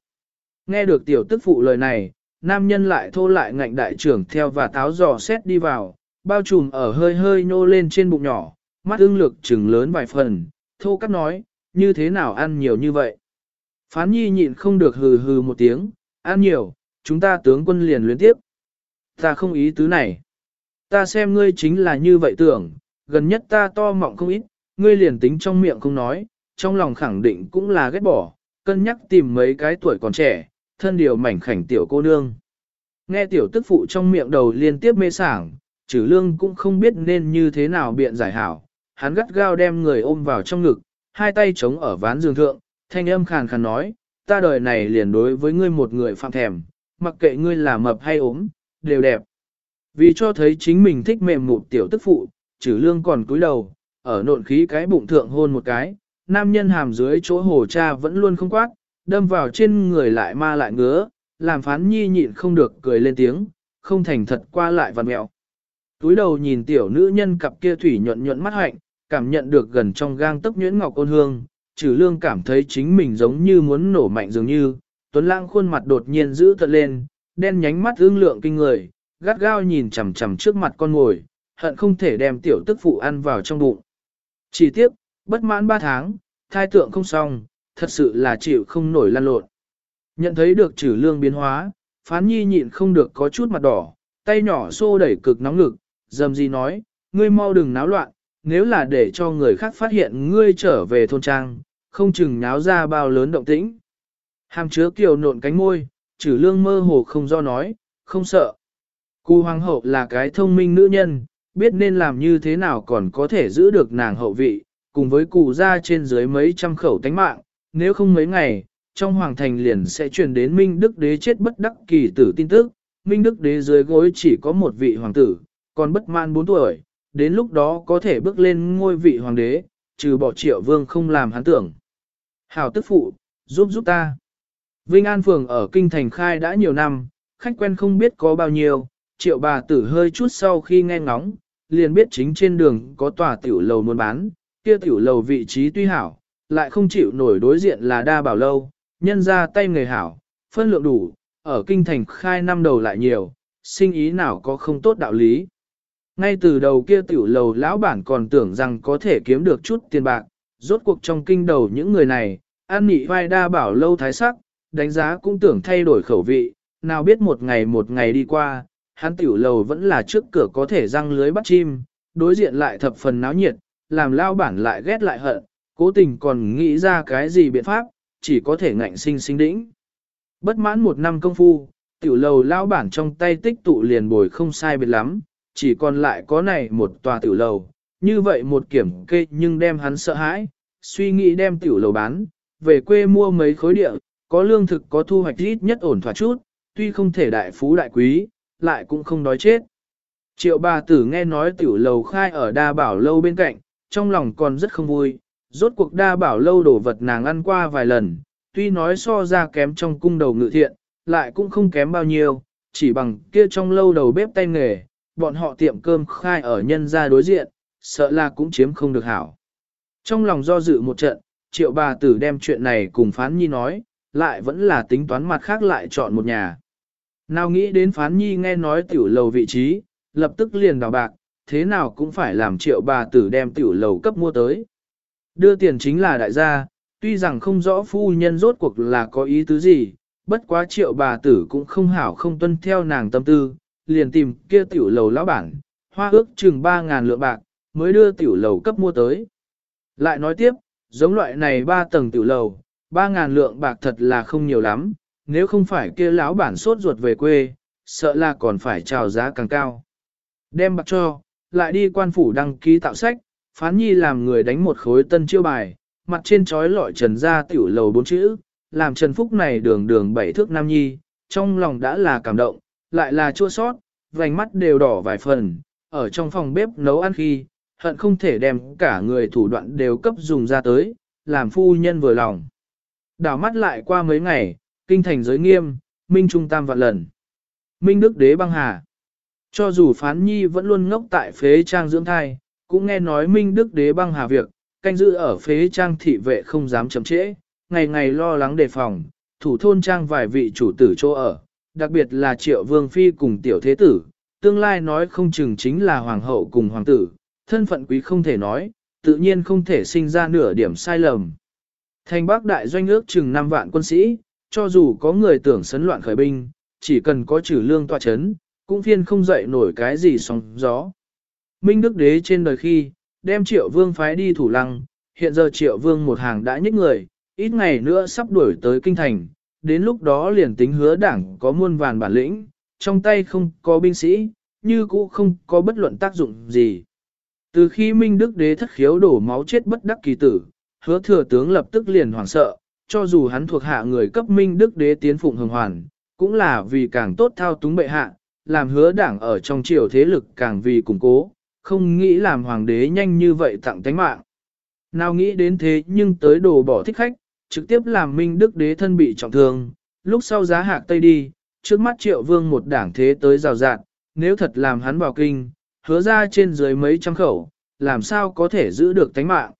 [SPEAKER 1] Nghe được tiểu tức phụ lời này, nam nhân lại thô lại ngạnh đại trưởng theo và táo giò xét đi vào, bao trùm ở hơi hơi nô lên trên bụng nhỏ, mắt ưng lực trừng lớn vài phần, thô cắt nói, như thế nào ăn nhiều như vậy. Phán nhi nhịn không được hừ hừ một tiếng, ăn nhiều, chúng ta tướng quân liền luyến tiếp. Ta không ý tứ này. Ta xem ngươi chính là như vậy tưởng, gần nhất ta to mọng không ít, ngươi liền tính trong miệng không nói, trong lòng khẳng định cũng là ghét bỏ, cân nhắc tìm mấy cái tuổi còn trẻ, thân điều mảnh khảnh tiểu cô nương. Nghe tiểu tức phụ trong miệng đầu liên tiếp mê sảng, trừ lương cũng không biết nên như thế nào biện giải hảo, hắn gắt gao đem người ôm vào trong ngực, hai tay chống ở ván giường thượng, thanh âm khàn khàn nói, ta đời này liền đối với ngươi một người phạm thèm, mặc kệ ngươi là mập hay ốm, đều đẹp. Vì cho thấy chính mình thích mềm mụt tiểu tức phụ, trừ lương còn cúi đầu, ở nộn khí cái bụng thượng hôn một cái, nam nhân hàm dưới chỗ hồ cha vẫn luôn không quát, đâm vào trên người lại ma lại ngứa, làm phán nhi nhịn không được cười lên tiếng, không thành thật qua lại vằn mẹo. Túi đầu nhìn tiểu nữ nhân cặp kia thủy nhuận nhuận mắt hạnh, cảm nhận được gần trong gang tấc nhuyễn ngọc ôn hương, trừ lương cảm thấy chính mình giống như muốn nổ mạnh dường như, tuấn lãng khuôn mặt đột nhiên giữ tận lên, đen nhánh mắt ương lượng kinh người, gắt gao nhìn chằm chằm trước mặt con ngồi, hận không thể đem tiểu tức phụ ăn vào trong bụng. Chỉ tiếc, bất mãn ba tháng, thai tượng không xong, thật sự là chịu không nổi lan lộn. Nhận thấy được trừ lương biến hóa, phán nhi nhịn không được có chút mặt đỏ, tay nhỏ xô đẩy cực nóng ngực, dầm gì nói, ngươi mau đừng náo loạn, nếu là để cho người khác phát hiện ngươi trở về thôn trang, không chừng náo ra bao lớn động tĩnh. Hàm chứa kiều nộn cánh môi, trừ lương mơ hồ không do nói, không sợ. cù hoàng hậu là cái thông minh nữ nhân, biết nên làm như thế nào còn có thể giữ được nàng hậu vị, cùng với cụ ra trên dưới mấy trăm khẩu tánh mạng, nếu không mấy ngày, trong hoàng thành liền sẽ truyền đến Minh Đức Đế chết bất đắc kỳ tử tin tức, Minh Đức Đế dưới gối chỉ có một vị hoàng tử, còn bất man 4 tuổi, đến lúc đó có thể bước lên ngôi vị hoàng đế, trừ bỏ triệu vương không làm hắn tưởng. Hảo tức phụ, giúp giúp ta. Vinh An Phường ở Kinh Thành khai đã nhiều năm, khách quen không biết có bao nhiêu, triệu bà tử hơi chút sau khi nghe ngóng, liền biết chính trên đường có tòa tiểu lầu muốn bán, kia tiểu lầu vị trí tuy hảo, lại không chịu nổi đối diện là đa bảo lâu, nhân ra tay người hảo, phân lượng đủ, ở kinh thành khai năm đầu lại nhiều, sinh ý nào có không tốt đạo lý. Ngay từ đầu kia tiểu lầu lão bản còn tưởng rằng có thể kiếm được chút tiền bạc, rốt cuộc trong kinh đầu những người này, an nị vai đa bảo lâu thái sắc, đánh giá cũng tưởng thay đổi khẩu vị, nào biết một ngày một ngày đi qua, hắn tiểu lầu vẫn là trước cửa có thể răng lưới bắt chim, đối diện lại thập phần náo nhiệt, làm lao bản lại ghét lại hận, cố tình còn nghĩ ra cái gì biện pháp, chỉ có thể ngạnh sinh sinh đĩnh. Bất mãn một năm công phu, tiểu lầu lao bản trong tay tích tụ liền bồi không sai biệt lắm, chỉ còn lại có này một tòa tiểu lầu, như vậy một kiểm kê nhưng đem hắn sợ hãi, suy nghĩ đem tiểu lầu bán, về quê mua mấy khối địa, có lương thực có thu hoạch ít nhất ổn thỏa chút, tuy không thể đại phú đại quý, lại cũng không đói chết. Triệu bà tử nghe nói tiểu lầu khai ở đa bảo lâu bên cạnh, trong lòng còn rất không vui, rốt cuộc đa bảo lâu đổ vật nàng ăn qua vài lần, tuy nói so ra kém trong cung đầu ngự thiện, lại cũng không kém bao nhiêu, chỉ bằng kia trong lâu đầu bếp tay nghề, bọn họ tiệm cơm khai ở nhân gia đối diện, sợ là cũng chiếm không được hảo. Trong lòng do dự một trận, triệu bà tử đem chuyện này cùng phán nhi nói, lại vẫn là tính toán mặt khác lại chọn một nhà. Nào nghĩ đến phán nhi nghe nói tiểu lầu vị trí, lập tức liền đào bạc, thế nào cũng phải làm triệu bà tử đem tiểu lầu cấp mua tới. Đưa tiền chính là đại gia, tuy rằng không rõ phu nhân rốt cuộc là có ý tứ gì, bất quá triệu bà tử cũng không hảo không tuân theo nàng tâm tư, liền tìm kia tiểu lầu lão bản, hoa ước chừng 3.000 lượng bạc, mới đưa tiểu lầu cấp mua tới. Lại nói tiếp, giống loại này 3 tầng tiểu lầu, Ba ngàn lượng bạc thật là không nhiều lắm, nếu không phải kia lão bản sốt ruột về quê, sợ là còn phải chào giá càng cao. Đem bạc cho, lại đi quan phủ đăng ký tạo sách, phán nhi làm người đánh một khối tân chiêu bài, mặt trên trói lọi trần ra tiểu lầu bốn chữ, làm Trần Phúc này đường đường bảy thước nam nhi, trong lòng đã là cảm động, lại là chua sót, vành mắt đều đỏ vài phần, ở trong phòng bếp nấu ăn khi, hận không thể đem cả người thủ đoạn đều cấp dùng ra tới, làm phu nhân vừa lòng. Đảo mắt lại qua mấy ngày, kinh thành giới nghiêm, minh trung tam vạn lần. Minh Đức Đế băng hà. Cho dù phán nhi vẫn luôn ngốc tại phế trang dưỡng thai, cũng nghe nói Minh Đức Đế băng hà việc, canh giữ ở phế trang thị vệ không dám chậm trễ, ngày ngày lo lắng đề phòng, thủ thôn trang vài vị chủ tử chỗ ở, đặc biệt là triệu vương phi cùng tiểu thế tử, tương lai nói không chừng chính là hoàng hậu cùng hoàng tử, thân phận quý không thể nói, tự nhiên không thể sinh ra nửa điểm sai lầm. Thành Bắc đại doanh ước chừng 5 vạn quân sĩ, cho dù có người tưởng sấn loạn khởi binh, chỉ cần có trừ lương tọa chấn, cũng phiên không dậy nổi cái gì sóng gió. Minh Đức Đế trên đời khi, đem triệu vương phái đi thủ lăng, hiện giờ triệu vương một hàng đã nhích người, ít ngày nữa sắp đuổi tới kinh thành, đến lúc đó liền tính hứa đảng có muôn vàn bản lĩnh, trong tay không có binh sĩ, như cũ không có bất luận tác dụng gì. Từ khi Minh Đức Đế thất khiếu đổ máu chết bất đắc kỳ tử, hứa thừa tướng lập tức liền hoảng sợ, cho dù hắn thuộc hạ người cấp Minh Đức Đế tiến phụng hồng hoàn, cũng là vì càng tốt thao túng bệ hạ, làm hứa đảng ở trong triều thế lực càng vì củng cố, không nghĩ làm hoàng đế nhanh như vậy tặng tánh mạng. Nào nghĩ đến thế nhưng tới đồ bỏ thích khách, trực tiếp làm Minh Đức Đế thân bị trọng thương, lúc sau giá hạc tây đi, trước mắt triệu vương một đảng thế tới rào rạt, nếu thật làm hắn vào kinh, hứa ra trên dưới mấy trăm khẩu, làm sao có thể giữ được tánh mạng.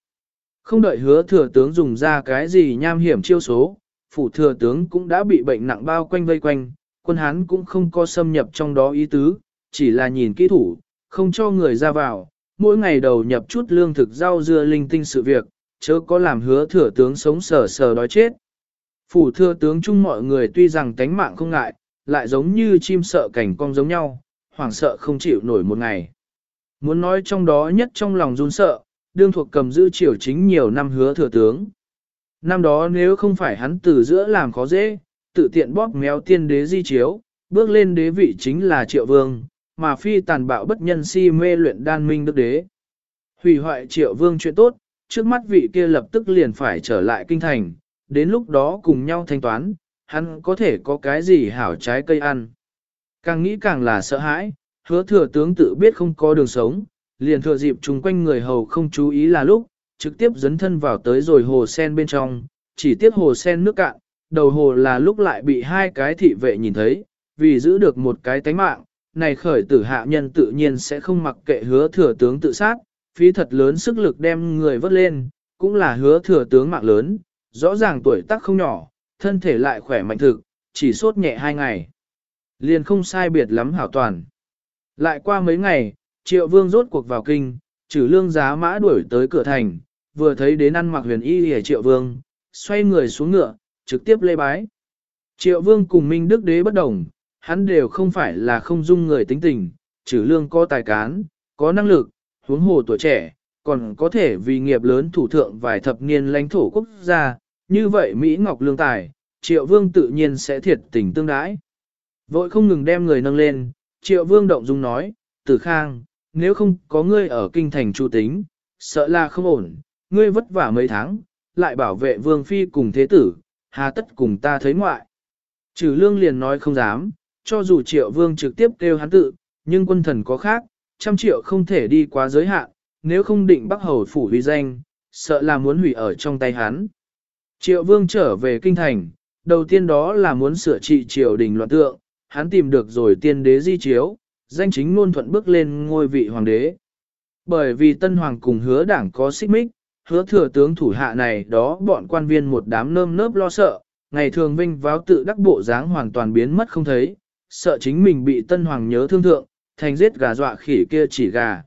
[SPEAKER 1] Không đợi hứa thừa tướng dùng ra cái gì nham hiểm chiêu số, phủ thừa tướng cũng đã bị bệnh nặng bao quanh vây quanh, quân hán cũng không có xâm nhập trong đó ý tứ, chỉ là nhìn kỹ thủ, không cho người ra vào, mỗi ngày đầu nhập chút lương thực rau dưa linh tinh sự việc, chớ có làm hứa thừa tướng sống sờ sờ đói chết. Phủ thừa tướng chung mọi người tuy rằng tánh mạng không ngại, lại giống như chim sợ cảnh cong giống nhau, hoảng sợ không chịu nổi một ngày. Muốn nói trong đó nhất trong lòng run sợ, đương thuộc cầm giữ triều chính nhiều năm hứa thừa tướng. Năm đó nếu không phải hắn từ giữa làm khó dễ, tự tiện bóp méo tiên đế di chiếu, bước lên đế vị chính là triệu vương, mà phi tàn bạo bất nhân si mê luyện đan minh đức đế. Hủy hoại triệu vương chuyện tốt, trước mắt vị kia lập tức liền phải trở lại kinh thành, đến lúc đó cùng nhau thanh toán, hắn có thể có cái gì hảo trái cây ăn. Càng nghĩ càng là sợ hãi, hứa thừa tướng tự biết không có đường sống, liền thừa dịp chung quanh người hầu không chú ý là lúc, trực tiếp dấn thân vào tới rồi hồ sen bên trong, chỉ tiếc hồ sen nước cạn, đầu hồ là lúc lại bị hai cái thị vệ nhìn thấy, vì giữ được một cái tánh mạng, này khởi tử hạ nhân tự nhiên sẽ không mặc kệ hứa thừa tướng tự sát, phí thật lớn sức lực đem người vớt lên, cũng là hứa thừa tướng mạng lớn, rõ ràng tuổi tác không nhỏ, thân thể lại khỏe mạnh thực, chỉ sốt nhẹ hai ngày. Liền không sai biệt lắm hảo toàn. Lại qua mấy ngày, triệu vương rốt cuộc vào kinh, trừ lương giá mã đuổi tới cửa thành, vừa thấy đến ăn mặc huyền y hề triệu vương, xoay người xuống ngựa, trực tiếp lê bái. Triệu vương cùng Minh Đức Đế bất đồng, hắn đều không phải là không dung người tính tình, trừ lương có tài cán, có năng lực, huống hồ tuổi trẻ, còn có thể vì nghiệp lớn thủ thượng vài thập niên lãnh thổ quốc gia, như vậy Mỹ Ngọc lương tài, triệu vương tự nhiên sẽ thiệt tình tương đãi. Vội không ngừng đem người nâng lên, triệu vương động dung nói, tử khang, nếu không có ngươi ở kinh thành chủ tính, sợ là không ổn, ngươi vất vả mấy tháng, lại bảo vệ vương phi cùng thế tử, hà tất cùng ta thấy ngoại. Trừ lương liền nói không dám, cho dù triệu vương trực tiếp kêu hắn tự, nhưng quân thần có khác, trăm triệu không thể đi quá giới hạn, nếu không định bắc hầu phủ huy danh, sợ là muốn hủy ở trong tay hắn. Triệu vương trở về kinh thành, đầu tiên đó là muốn sửa trị triều đình loạn tượng, hắn tìm được rồi tiên đế di chiếu, danh chính luôn thuận bước lên ngôi vị hoàng đế. Bởi vì tân hoàng cùng hứa đảng có xích mích, hứa thừa tướng thủ hạ này đó bọn quan viên một đám nơm nớp lo sợ, ngày thường vinh váo tự đắc bộ dáng hoàn toàn biến mất không thấy, sợ chính mình bị tân hoàng nhớ thương thượng, thành giết gà dọa khỉ kia chỉ gà.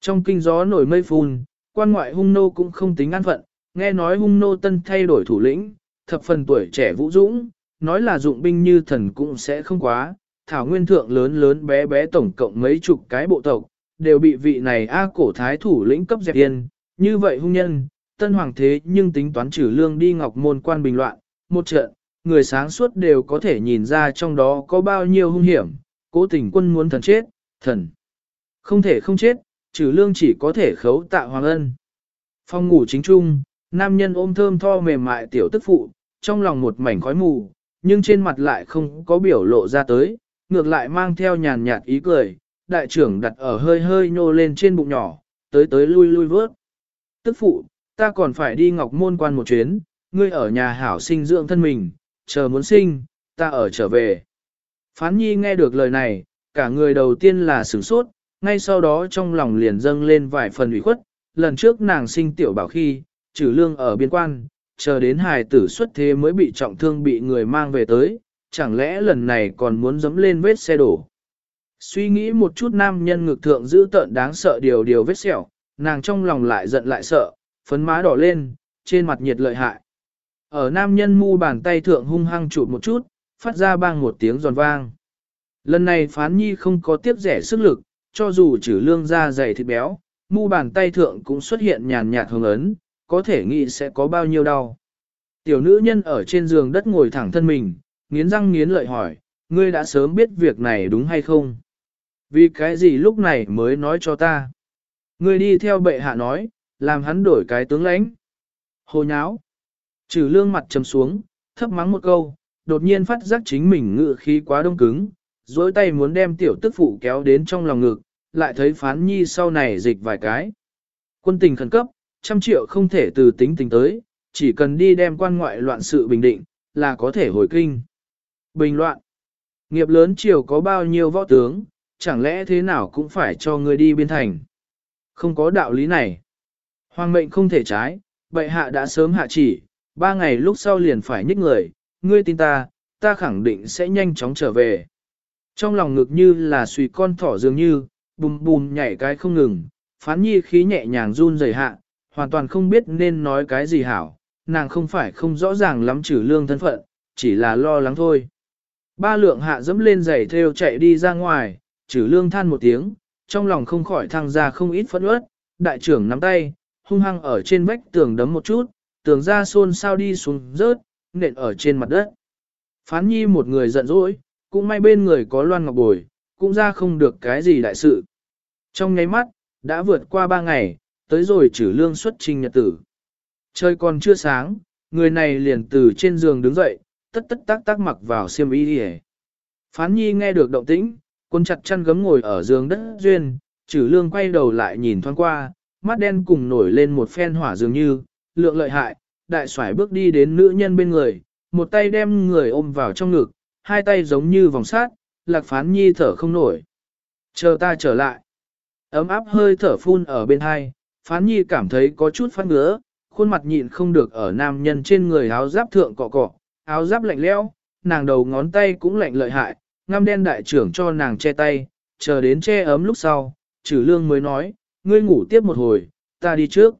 [SPEAKER 1] Trong kinh gió nổi mây phun, quan ngoại hung nô cũng không tính an phận, nghe nói hung nô tân thay đổi thủ lĩnh, thập phần tuổi trẻ vũ dũng, nói là dụng binh như thần cũng sẽ không quá, thảo nguyên thượng lớn lớn bé bé tổng cộng mấy chục cái bộ tộc, đều bị vị này A cổ thái thủ lĩnh cấp dẹp yên, như vậy hung nhân, tân hoàng thế nhưng tính toán trừ lương đi ngọc môn quan bình loạn, một trận, người sáng suốt đều có thể nhìn ra trong đó có bao nhiêu hung hiểm, cố tình quân muốn thần chết, thần. Không thể không chết, trừ lương chỉ có thể khấu tạ hoàng ân. Phong ngủ chính trung, nam nhân ôm thơm tho mềm mại tiểu tức phụ, trong lòng một mảnh khói mù, nhưng trên mặt lại không có biểu lộ ra tới, ngược lại mang theo nhàn nhạt ý cười, đại trưởng đặt ở hơi hơi nhô lên trên bụng nhỏ, tới tới lui lui vớt. Tức phụ, ta còn phải đi ngọc môn quan một chuyến, ngươi ở nhà hảo sinh dưỡng thân mình, chờ muốn sinh, ta ở trở về. Phán nhi nghe được lời này, cả người đầu tiên là sửng sốt, ngay sau đó trong lòng liền dâng lên vài phần ủy khuất, lần trước nàng sinh tiểu bảo khi, trừ lương ở biên quan, chờ đến hài tử xuất thế mới bị trọng thương bị người mang về tới, chẳng lẽ lần này còn muốn dấm lên vết xe đổ. Suy nghĩ một chút nam nhân ngực thượng giữ tợn đáng sợ điều điều vết sẹo, nàng trong lòng lại giận lại sợ, phấn má đỏ lên, trên mặt nhiệt lợi hại. Ở nam nhân mu bàn tay thượng hung hăng chụp một chút, phát ra bang một tiếng giòn vang. Lần này phán nhi không có tiếp rẻ sức lực, cho dù trừ lương da dày thịt béo, mu bàn tay thượng cũng xuất hiện nhàn nhạt hồng ấn, có thể nghĩ sẽ có bao nhiêu đau. Tiểu nữ nhân ở trên giường đất ngồi thẳng thân mình, nghiến răng nghiến lợi hỏi, ngươi đã sớm biết việc này đúng hay không? Vì cái gì lúc này mới nói cho ta? Ngươi đi theo bệ hạ nói, làm hắn đổi cái tướng lãnh. Hồ nháo. Trừ lương mặt trầm xuống, thấp mắng một câu, đột nhiên phát giác chính mình ngự khí quá đông cứng, dối tay muốn đem tiểu tức phụ kéo đến trong lòng ngực, lại thấy phán nhi sau này dịch vài cái. Quân tình khẩn cấp, trăm triệu không thể từ tính tình tới, chỉ cần đi đem quan ngoại loạn sự bình định, là có thể hồi kinh. Bình loạn. Nghiệp lớn triều có bao nhiêu võ tướng, chẳng lẽ thế nào cũng phải cho người đi biên thành. Không có đạo lý này. Hoàng mệnh không thể trái, bệ hạ đã sớm hạ chỉ, ba ngày lúc sau liền phải nhích người, ngươi tin ta, ta khẳng định sẽ nhanh chóng trở về. Trong lòng ngực như là suy con thỏ dường như, bùm bùm nhảy cái không ngừng, phán nhi khí nhẹ nhàng run rẩy hạ, hoàn toàn không biết nên nói cái gì hảo, nàng không phải không rõ ràng lắm trừ lương thân phận, chỉ là lo lắng thôi. Ba lượng hạ dẫm lên giày theo chạy đi ra ngoài, trừ lương than một tiếng, trong lòng không khỏi thăng ra không ít phẫn uất, đại trưởng nắm tay, hung hăng ở trên vách tường đấm một chút, tường ra xôn sao đi xuống rớt, nện ở trên mặt đất. Phán nhi một người giận dỗi, cũng may bên người có loan ngọc bồi, cũng ra không được cái gì đại sự. Trong nháy mắt, đã vượt qua ba ngày, tới rồi trừ lương xuất trình nhật tử. Trời còn chưa sáng, người này liền từ trên giường đứng dậy, tất tất tác tác mặc vào xiêm y đi Phán nhi nghe được động tĩnh, quân chặt chăn gấm ngồi ở giường đất duyên, trừ lương quay đầu lại nhìn thoáng qua, mắt đen cùng nổi lên một phen hỏa dường như, lượng lợi hại, đại xoải bước đi đến nữ nhân bên người, một tay đem người ôm vào trong ngực, hai tay giống như vòng sát, lạc phán nhi thở không nổi. Chờ ta trở lại. Ấm áp hơi thở phun ở bên hai, phán nhi cảm thấy có chút phát ngứa, khuôn mặt nhịn không được ở nam nhân trên người áo giáp thượng cọ cọ, áo giáp lạnh lẽo, nàng đầu ngón tay cũng lạnh lợi hại, ngăm đen đại trưởng cho nàng che tay, chờ đến che ấm lúc sau, trừ lương mới nói, ngươi ngủ tiếp một hồi, ta đi trước.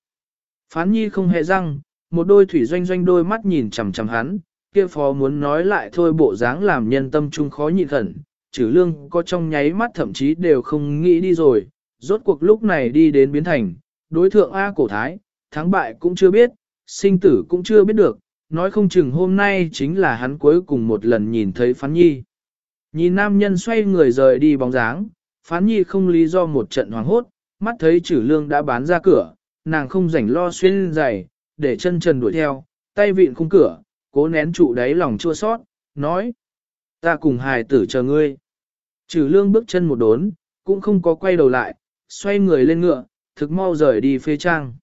[SPEAKER 1] Phán nhi không hề răng, một đôi thủy doanh doanh đôi mắt nhìn chằm chằm hắn, kia phó muốn nói lại thôi bộ dáng làm nhân tâm trung khó nhịn khẩn, trừ lương có trong nháy mắt thậm chí đều không nghĩ đi rồi, rốt cuộc lúc này đi đến biến thành, đối thượng A cổ thái, thắng bại cũng chưa biết, sinh tử cũng chưa biết được, nói không chừng hôm nay chính là hắn cuối cùng một lần nhìn thấy phán nhi. Nhìn nam nhân xoay người rời đi bóng dáng, phán nhi không lý do một trận hoảng hốt, mắt thấy chử lương đã bán ra cửa, nàng không rảnh lo xuyên giày, để chân trần đuổi theo, tay vịn khung cửa, cố nén trụ đáy lòng chua sót, nói. Ta cùng hài tử chờ ngươi. Trừ lương bước chân một đốn, cũng không có quay đầu lại, xoay người lên ngựa, thực mau rời đi phê trang.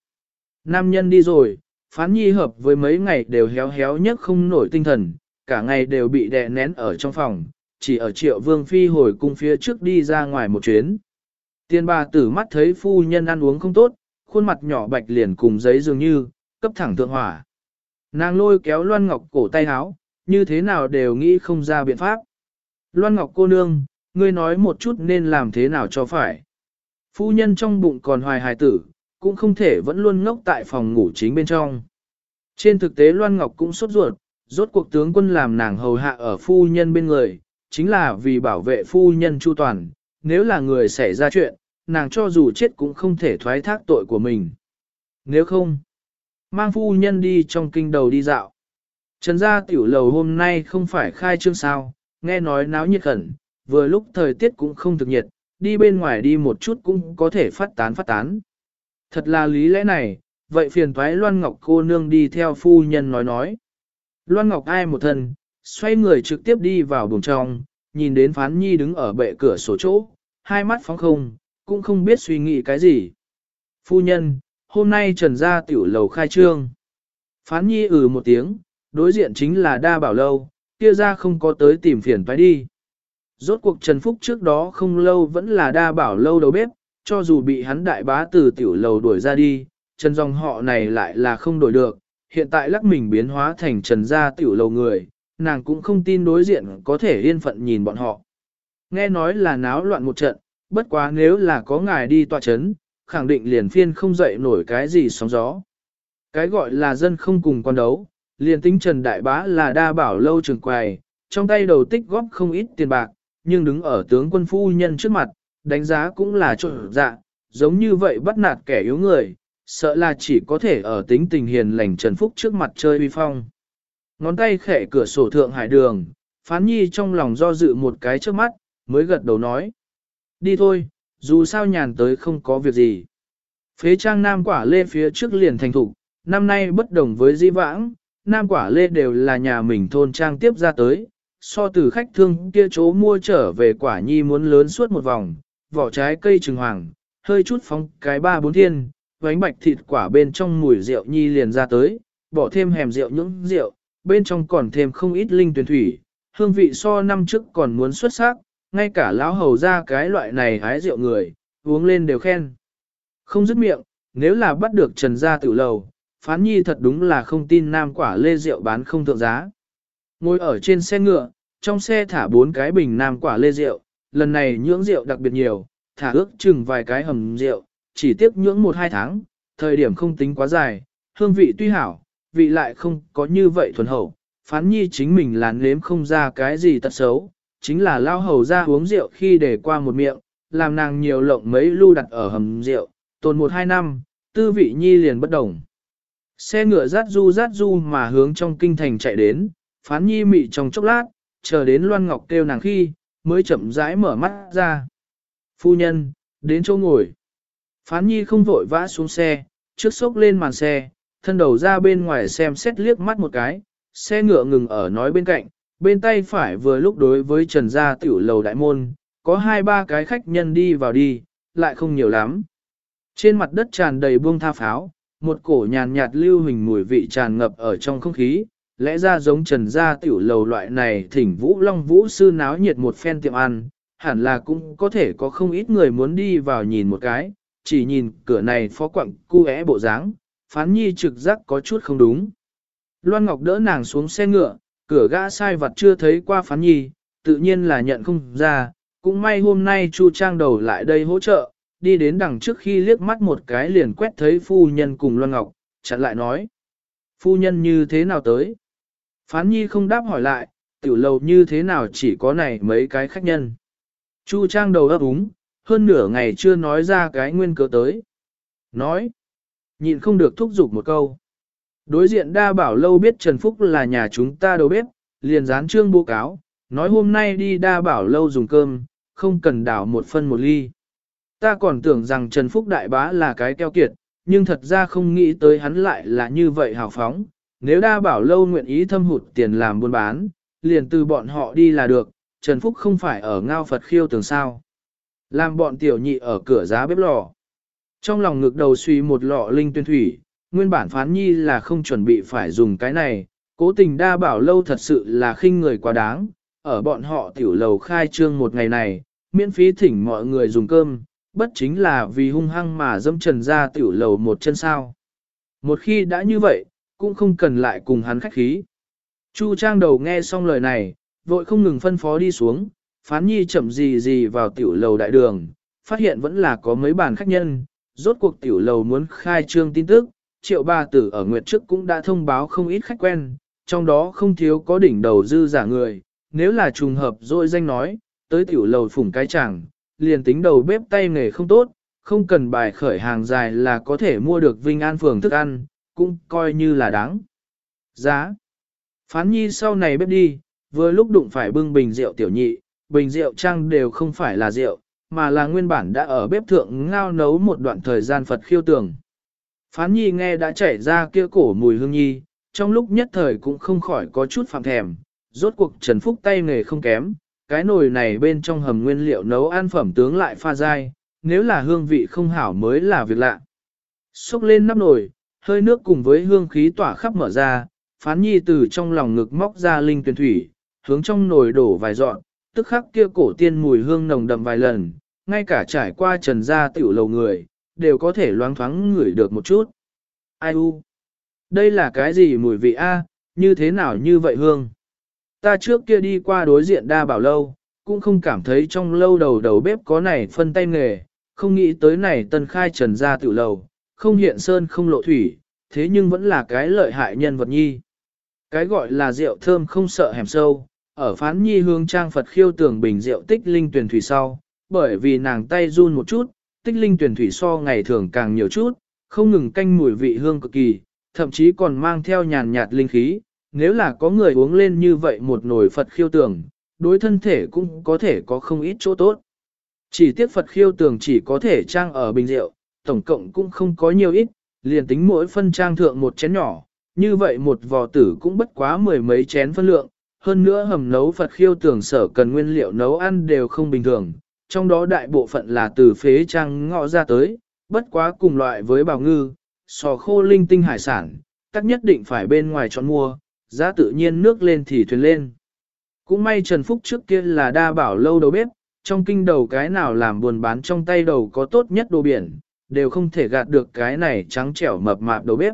[SPEAKER 1] Nam nhân đi rồi, phán nhi hợp với mấy ngày đều héo héo nhất không nổi tinh thần, cả ngày đều bị đè nén ở trong phòng, chỉ ở triệu vương phi hồi cung phía trước đi ra ngoài một chuyến. Tiên bà tử mắt thấy phu nhân ăn uống không tốt, khuôn mặt nhỏ bạch liền cùng giấy dường như, cấp thẳng thượng hỏa. Nàng lôi kéo Loan Ngọc cổ tay háo, như thế nào đều nghĩ không ra biện pháp. Loan Ngọc cô nương, ngươi nói một chút nên làm thế nào cho phải. Phu nhân trong bụng còn hoài hài tử, cũng không thể vẫn luôn ngốc tại phòng ngủ chính bên trong. Trên thực tế Loan Ngọc cũng sốt ruột, rốt cuộc tướng quân làm nàng hầu hạ ở phu nhân bên người, chính là vì bảo vệ phu nhân chu toàn, nếu là người xảy ra chuyện, nàng cho dù chết cũng không thể thoái thác tội của mình. Nếu không, mang phu nhân đi trong kinh đầu đi dạo. Trần gia tiểu lầu hôm nay không phải khai trương sao, nghe nói náo nhiệt khẩn, vừa lúc thời tiết cũng không thực nhiệt, đi bên ngoài đi một chút cũng có thể phát tán phát tán. Thật là lý lẽ này, vậy phiền thoái Loan Ngọc cô nương đi theo phu nhân nói nói. Loan Ngọc ai một thân, xoay người trực tiếp đi vào buồng trong, nhìn đến Phán Nhi đứng ở bệ cửa sổ chỗ, hai mắt phóng không, cũng không biết suy nghĩ cái gì. Phu nhân, hôm nay trần gia tiểu lầu khai trương. Phán Nhi ừ một tiếng, đối diện chính là đa bảo lâu, kia ra không có tới tìm phiền phải đi. Rốt cuộc Trần Phúc trước đó không lâu vẫn là đa bảo lâu đầu bếp, cho dù bị hắn đại bá từ tiểu lầu đuổi ra đi, Trần dòng họ này lại là không đổi được, hiện tại lắc mình biến hóa thành Trần gia tiểu lầu người, nàng cũng không tin đối diện có thể yên phận nhìn bọn họ. Nghe nói là náo loạn một trận, bất quá nếu là có ngài đi tòa chấn, khẳng định liền phiên không dậy nổi cái gì sóng gió. Cái gọi là dân không cùng quan đấu, liền tính Trần Đại Bá là đa bảo lâu trường quầy, trong tay đầu tích góp không ít tiền bạc, nhưng đứng ở tướng quân phu nhân trước mặt, đánh giá cũng là trộn dạ, giống như vậy bắt nạt kẻ yếu người, sợ là chỉ có thể ở tính tình hiền lành Trần Phúc trước mặt chơi uy phong. Ngón tay khẽ cửa sổ thượng hải đường, phán nhi trong lòng do dự một cái trước mắt, mới gật đầu nói. Đi thôi, dù sao nhàn tới không có việc gì. Phế trang nam quả lê phía trước liền thành thục, năm nay bất đồng với di vãng, nam quả lê đều là nhà mình thôn trang tiếp ra tới, so từ khách thương kia chỗ mua trở về quả nhi muốn lớn suốt một vòng, vỏ trái cây trừng hoàng, hơi chút phóng cái ba bốn thiên, vánh bạch thịt quả bên trong mùi rượu nhi liền ra tới, bỏ thêm hèm rượu những rượu, bên trong còn thêm không ít linh tuyển thủy, hương vị so năm trước còn muốn xuất sắc, ngay cả lão hầu ra cái loại này hái rượu người, uống lên đều khen. Không dứt miệng, nếu là bắt được trần gia tự lầu, phán nhi thật đúng là không tin nam quả lê rượu bán không thượng giá. Ngồi ở trên xe ngựa, trong xe thả bốn cái bình nam quả lê rượu, lần này nhưỡng rượu đặc biệt nhiều, thả ước chừng vài cái hầm rượu, chỉ tiếc nhưỡng một hai tháng, thời điểm không tính quá dài, hương vị tuy hảo, vị lại không có như vậy thuần hậu, phán nhi chính mình là nếm không ra cái gì tật xấu, chính là lao hầu ra uống rượu khi để qua một miệng, làm nàng nhiều lộng mấy lưu đặt ở hầm rượu, tồn một hai năm, tư vị nhi liền bất đồng. Xe ngựa rát du rát du mà hướng trong kinh thành chạy đến, phán nhi mị trong chốc lát, chờ đến Loan Ngọc kêu nàng khi, mới chậm rãi mở mắt ra. Phu nhân, đến chỗ ngồi. Phán nhi không vội vã xuống xe, trước sốc lên màn xe, thân đầu ra bên ngoài xem xét liếc mắt một cái, xe ngựa ngừng ở nói bên cạnh, bên tay phải vừa lúc đối với trần gia tiểu lầu đại môn, có hai ba cái khách nhân đi vào đi, lại không nhiều lắm. Trên mặt đất tràn đầy buông tha pháo, một cổ nhàn nhạt lưu hình mùi vị tràn ngập ở trong không khí, lẽ ra giống trần gia tiểu lầu loại này thỉnh vũ long vũ sư náo nhiệt một phen tiệm ăn, hẳn là cũng có thể có không ít người muốn đi vào nhìn một cái, chỉ nhìn cửa này phó quặng cu é bộ dáng, phán nhi trực giác có chút không đúng. Loan Ngọc đỡ nàng xuống xe ngựa, cửa gã sai vật chưa thấy qua phán nhi, tự nhiên là nhận không ra, cũng may hôm nay Chu Trang đầu lại đây hỗ trợ, đi đến đằng trước khi liếc mắt một cái liền quét thấy phu nhân cùng Loan Ngọc, chặn lại nói. Phu nhân như thế nào tới? Phán nhi không đáp hỏi lại, tiểu lầu như thế nào chỉ có này mấy cái khách nhân. Chu Trang đầu ấp úng, hơn nửa ngày chưa nói ra cái nguyên cớ tới. Nói, nhịn không được thúc giục một câu. Đối diện đa bảo lâu biết Trần Phúc là nhà chúng ta đầu bếp, liền dán trương bố cáo, nói hôm nay đi đa bảo lâu dùng cơm, không cần đảo một phân một ly. Ta còn tưởng rằng Trần Phúc đại bá là cái keo kiệt, nhưng thật ra không nghĩ tới hắn lại là như vậy hào phóng. Nếu đa bảo lâu nguyện ý thâm hụt tiền làm buôn bán, liền từ bọn họ đi là được, Trần Phúc không phải ở ngao Phật khiêu tường sao. Làm bọn tiểu nhị ở cửa giá bếp lò. Trong lòng ngực đầu suy một lọ linh tuyên thủy, nguyên bản phán nhi là không chuẩn bị phải dùng cái này, cố tình đa bảo lâu thật sự là khinh người quá đáng, ở bọn họ tiểu lầu khai trương một ngày này, miễn phí thỉnh mọi người dùng cơm, bất chính là vì hung hăng mà dâm trần ra tiểu lầu một chân sao. Một khi đã như vậy, cũng không cần lại cùng hắn khách khí. Chu trang đầu nghe xong lời này, vội không ngừng phân phó đi xuống, phán nhi chậm gì gì vào tiểu lầu đại đường, phát hiện vẫn là có mấy bàn khách nhân, rốt cuộc tiểu lầu muốn khai trương tin tức, triệu ba tử ở nguyệt trước cũng đã thông báo không ít khách quen, trong đó không thiếu có đỉnh đầu dư giả người, nếu là trùng hợp rồi danh nói, tới tiểu lầu phủng cái chẳng, liền tính đầu bếp tay nghề không tốt, không cần bài khởi hàng dài là có thể mua được Vinh An Phường thức ăn, cũng coi như là đáng. Giá. Phán nhi sau này bếp đi, vừa lúc đụng phải bưng bình rượu tiểu nhị, bình rượu trang đều không phải là rượu, mà là nguyên bản đã ở bếp thượng ngao nấu một đoạn thời gian Phật khiêu tường. Phán nhi nghe đã chảy ra kia cổ mùi hương nhi, trong lúc nhất thời cũng không khỏi có chút phạm thèm, rốt cuộc Trần Phúc tay nghề không kém, cái nồi này bên trong hầm nguyên liệu nấu ăn phẩm tướng lại pha dai, nếu là hương vị không hảo mới là việc lạ. Xúc lên nắp nồi, hơi nước cùng với hương khí tỏa khắp mở ra, phán nhi từ trong lòng ngực móc ra linh tuyển thủy, hướng trong nồi đổ vài dọn, tức khắc kia cổ tiên mùi hương nồng đậm vài lần, ngay cả trải qua trần gia tiểu lầu người, đều có thể loáng thoáng ngửi được một chút. Ai u? Đây là cái gì mùi vị a? như thế nào như vậy hương? Ta trước kia đi qua đối diện đa bảo lâu, cũng không cảm thấy trong lâu đầu đầu bếp có này phân tay nghề, không nghĩ tới này tân khai trần gia tiểu lầu, không hiện sơn không lộ thủy, thế nhưng vẫn là cái lợi hại nhân vật nhi. Cái gọi là rượu thơm không sợ hẻm sâu, ở phán nhi hương trang Phật khiêu tưởng bình rượu tích linh tuyển thủy sau, bởi vì nàng tay run một chút, tích linh tuyển thủy so ngày thường càng nhiều chút, không ngừng canh mùi vị hương cực kỳ, thậm chí còn mang theo nhàn nhạt linh khí. Nếu là có người uống lên như vậy một nồi Phật khiêu tưởng, đối thân thể cũng có thể có không ít chỗ tốt. Chỉ tiếc Phật khiêu tưởng chỉ có thể trang ở bình rượu, tổng cộng cũng không có nhiều ít, liền tính mỗi phân trang thượng một chén nhỏ, như vậy một vò tử cũng bất quá mười mấy chén phân lượng, hơn nữa hầm nấu Phật khiêu tưởng sở cần nguyên liệu nấu ăn đều không bình thường, trong đó đại bộ phận là từ phế trang ngọ ra tới, bất quá cùng loại với bào ngư, sò khô linh tinh hải sản, các nhất định phải bên ngoài chọn mua, giá tự nhiên nước lên thì thuyền lên. Cũng may Trần Phúc trước kia là đa bảo lâu đầu bếp, trong kinh đầu cái nào làm buồn bán trong tay đầu có tốt nhất đồ biển, đều không thể gạt được cái này trắng trẻo mập mạp đầu bếp.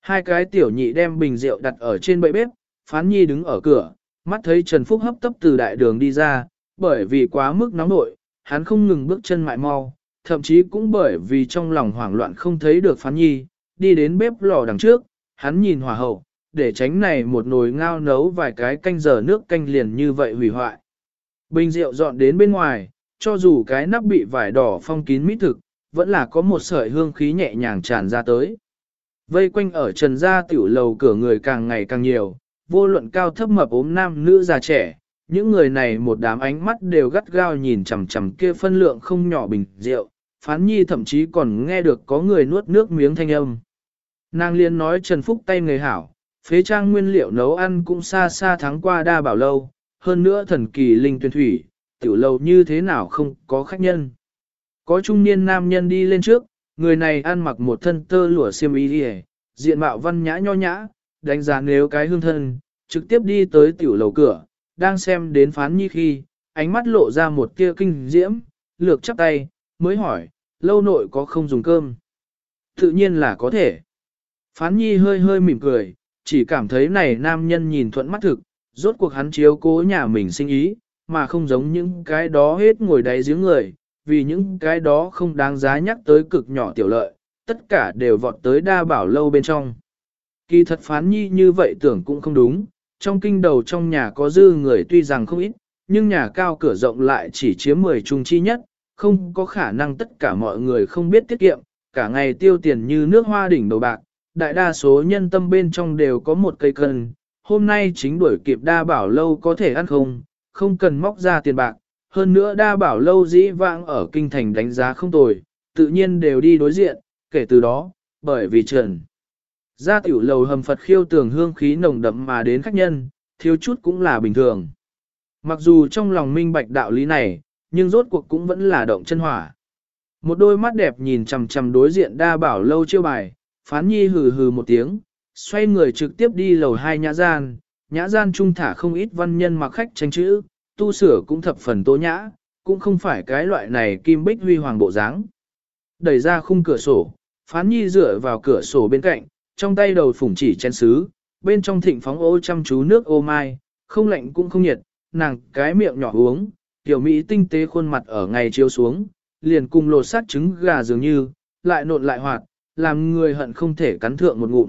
[SPEAKER 1] Hai cái tiểu nhị đem bình rượu đặt ở trên bệ bếp, phán nhi đứng ở cửa, mắt thấy Trần Phúc hấp tấp từ đại đường đi ra, bởi vì quá mức nóng nội, hắn không ngừng bước chân mại mau, thậm chí cũng bởi vì trong lòng hoảng loạn không thấy được phán nhi, đi đến bếp lò đằng trước, hắn nhìn hòa hậu, để tránh này một nồi ngao nấu vài cái canh giờ nước canh liền như vậy hủy hoại. Bình rượu dọn đến bên ngoài, cho dù cái nắp bị vải đỏ phong kín mít thực, vẫn là có một sợi hương khí nhẹ nhàng tràn ra tới. Vây quanh ở trần gia tiểu lầu cửa người càng ngày càng nhiều, vô luận cao thấp mập ốm nam nữ già trẻ, những người này một đám ánh mắt đều gắt gao nhìn chằm chằm kia phân lượng không nhỏ bình rượu, phán nhi thậm chí còn nghe được có người nuốt nước miếng thanh âm. Nàng liên nói Trần Phúc tay người hảo, phế trang nguyên liệu nấu ăn cũng xa xa thắng qua đa bảo lâu, hơn nữa thần kỳ linh tuyên thủy, tiểu lâu như thế nào không có khách nhân. Có trung niên nam nhân đi lên trước, người này ăn mặc một thân tơ lụa xiêm y đi diện mạo văn nhã nho nhã, đánh giá nếu cái hương thân, trực tiếp đi tới tiểu lầu cửa, đang xem đến phán nhi khi, ánh mắt lộ ra một tia kinh diễm, lược chắp tay, mới hỏi, lâu nội có không dùng cơm? Tự nhiên là có thể. Phán nhi hơi hơi mỉm cười, chỉ cảm thấy này nam nhân nhìn thuận mắt thực, rốt cuộc hắn chiếu cố nhà mình sinh ý, mà không giống những cái đó hết ngồi đáy giếng người, vì những cái đó không đáng giá nhắc tới cực nhỏ tiểu lợi, tất cả đều vọt tới đa bảo lâu bên trong. Kỳ thật phán nhi như vậy tưởng cũng không đúng, trong kinh đầu trong nhà có dư người tuy rằng không ít, nhưng nhà cao cửa rộng lại chỉ chiếm 10 trung chi nhất, không có khả năng tất cả mọi người không biết tiết kiệm, cả ngày tiêu tiền như nước hoa đỉnh đầu bạc, đại đa số nhân tâm bên trong đều có một cây cân, hôm nay chính đuổi kịp đa bảo lâu có thể ăn không, không cần móc ra tiền bạc, hơn nữa đa bảo lâu dĩ vãng ở kinh thành đánh giá không tồi, tự nhiên đều đi đối diện, kể từ đó, bởi vì trần. Ra tiểu lầu hầm Phật khiêu tường hương khí nồng đậm mà đến khách nhân, thiếu chút cũng là bình thường. Mặc dù trong lòng minh bạch đạo lý này, nhưng rốt cuộc cũng vẫn là động chân hỏa. Một đôi mắt đẹp nhìn chằm chằm đối diện đa bảo lâu chiêu bài, phán nhi hừ hừ một tiếng, xoay người trực tiếp đi lầu hai nhã gian, nhã gian trung thả không ít văn nhân mặc khách tranh chữ, tu sửa cũng thập phần tố nhã, cũng không phải cái loại này kim bích huy hoàng bộ dáng. Đẩy ra khung cửa sổ, phán nhi dựa vào cửa sổ bên cạnh, trong tay đầu phủng chỉ chén sứ, bên trong thịnh phóng ô chăm chú nước ô mai, không lạnh cũng không nhiệt, nàng cái miệng nhỏ uống, tiểu mỹ tinh tế khuôn mặt ở ngày chiếu xuống, liền cùng lột sát trứng gà dường như, lại nộn lại hoạt, làm người hận không thể cắn thượng một ngụm.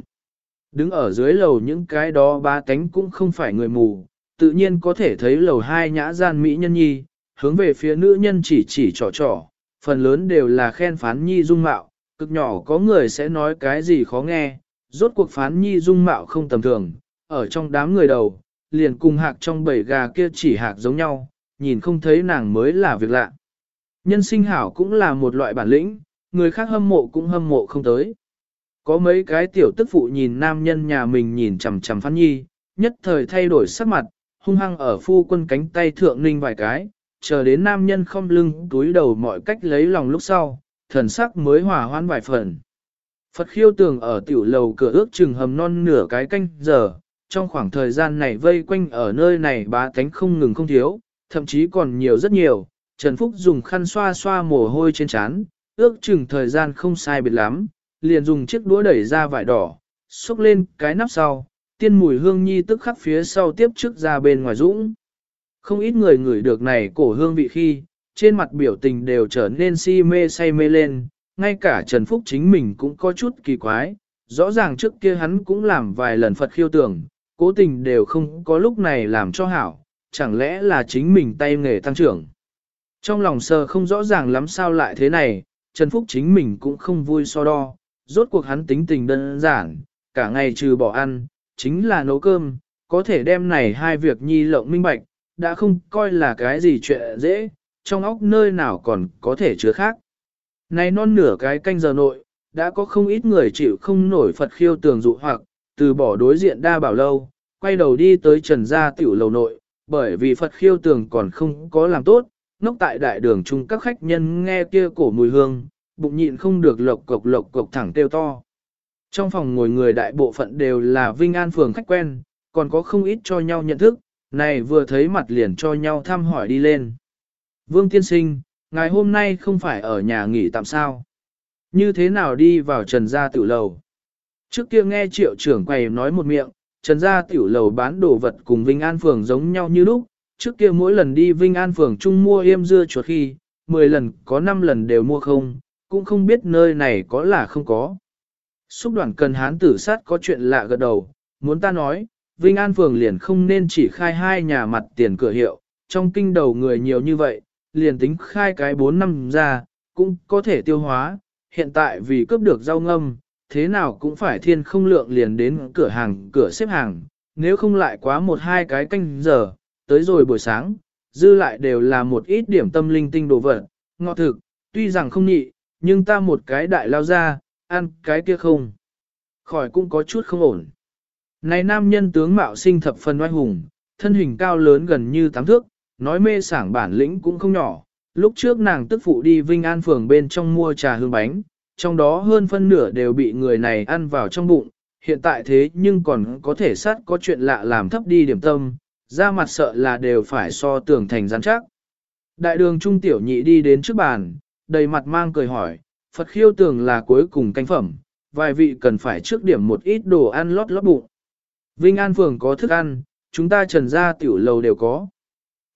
[SPEAKER 1] Đứng ở dưới lầu những cái đó ba cánh cũng không phải người mù, tự nhiên có thể thấy lầu hai nhã gian mỹ nhân nhi, hướng về phía nữ nhân chỉ chỉ trò trò, phần lớn đều là khen phán nhi dung mạo, cực nhỏ có người sẽ nói cái gì khó nghe, rốt cuộc phán nhi dung mạo không tầm thường, ở trong đám người đầu, liền cùng hạc trong bầy gà kia chỉ hạc giống nhau, nhìn không thấy nàng mới là việc lạ. Nhân sinh hảo cũng là một loại bản lĩnh, người khác hâm mộ cũng hâm mộ không tới. Có mấy cái tiểu tức phụ nhìn nam nhân nhà mình nhìn chằm chằm Phán Nhi, nhất thời thay đổi sắc mặt, hung hăng ở phu quân cánh tay thượng ninh vài cái, chờ đến nam nhân không lưng túi đầu mọi cách lấy lòng lúc sau, thần sắc mới hòa hoan vài phần. Phật khiêu tường ở tiểu lầu cửa ước chừng hầm non nửa cái canh giờ, trong khoảng thời gian này vây quanh ở nơi này bá tánh không ngừng không thiếu, thậm chí còn nhiều rất nhiều. Trần Phúc dùng khăn xoa xoa mồ hôi trên trán, ước chừng thời gian không sai biệt lắm, liền dùng chiếc đũa đẩy ra vải đỏ, xúc lên cái nắp sau, tiên mùi hương nhi tức khắc phía sau tiếp trước ra bên ngoài dũng. Không ít người ngửi được này cổ hương vị khi, trên mặt biểu tình đều trở nên si mê say mê lên, ngay cả Trần Phúc chính mình cũng có chút kỳ quái, rõ ràng trước kia hắn cũng làm vài lần Phật khiêu tưởng, cố tình đều không có lúc này làm cho hảo, chẳng lẽ là chính mình tay nghề tăng trưởng. Trong lòng sờ không rõ ràng lắm sao lại thế này, Trần Phúc chính mình cũng không vui so đo, rốt cuộc hắn tính tình đơn giản, cả ngày trừ bỏ ăn, chính là nấu cơm, có thể đem này hai việc nhi lộng minh bạch, đã không coi là cái gì chuyện dễ, trong óc nơi nào còn có thể chứa khác. Này non nửa cái canh giờ nội, đã có không ít người chịu không nổi Phật khiêu tường dụ hoặc, từ bỏ đối diện đa bảo lâu, quay đầu đi tới trần gia tiểu lầu nội, bởi vì Phật khiêu tường còn không có làm tốt, nóc tại đại đường chung các khách nhân nghe kia cổ mùi hương, bụng nhịn không được lộc cộc lộc cộc thẳng tiêu to. Trong phòng ngồi người đại bộ phận đều là Vinh An phường khách quen, còn có không ít cho nhau nhận thức, này vừa thấy mặt liền cho nhau thăm hỏi đi lên. Vương tiên sinh, ngày hôm nay không phải ở nhà nghỉ tạm sao? Như thế nào đi vào trần gia tiểu lầu? Trước kia nghe triệu trưởng quầy nói một miệng, trần gia tiểu lầu bán đồ vật cùng Vinh An phường giống nhau như lúc, trước kia mỗi lần đi Vinh An phường chung mua yêm dưa chuột khi, 10 lần có 5 lần đều mua không, cũng không biết nơi này có là không có. Xúc đoàn cần hán tử sát có chuyện lạ gật đầu, muốn ta nói, Vinh An Phường liền không nên chỉ khai hai nhà mặt tiền cửa hiệu, trong kinh đầu người nhiều như vậy, liền tính khai cái 4 năm ra, cũng có thể tiêu hóa, hiện tại vì cướp được rau ngâm, thế nào cũng phải thiên không lượng liền đến cửa hàng, cửa xếp hàng, nếu không lại quá một hai cái canh giờ, tới rồi buổi sáng, dư lại đều là một ít điểm tâm linh tinh đồ vật, ngọt thực, tuy rằng không nhị, nhưng ta một cái đại lao ra, ăn cái kia không. Khỏi cũng có chút không ổn. Này nam nhân tướng mạo sinh thập phần oai hùng, thân hình cao lớn gần như tám thước, nói mê sảng bản lĩnh cũng không nhỏ. Lúc trước nàng tức phụ đi Vinh An phường bên trong mua trà hương bánh, trong đó hơn phân nửa đều bị người này ăn vào trong bụng, hiện tại thế nhưng còn có thể sát có chuyện lạ làm thấp đi điểm tâm, ra mặt sợ là đều phải so tưởng thành rắn chắc. Đại đường trung tiểu nhị đi đến trước bàn, đầy mặt mang cười hỏi, Phật khiêu tường là cuối cùng canh phẩm, vài vị cần phải trước điểm một ít đồ ăn lót lót bụng. Vinh An Phường có thức ăn, chúng ta trần ra tiểu lầu đều có.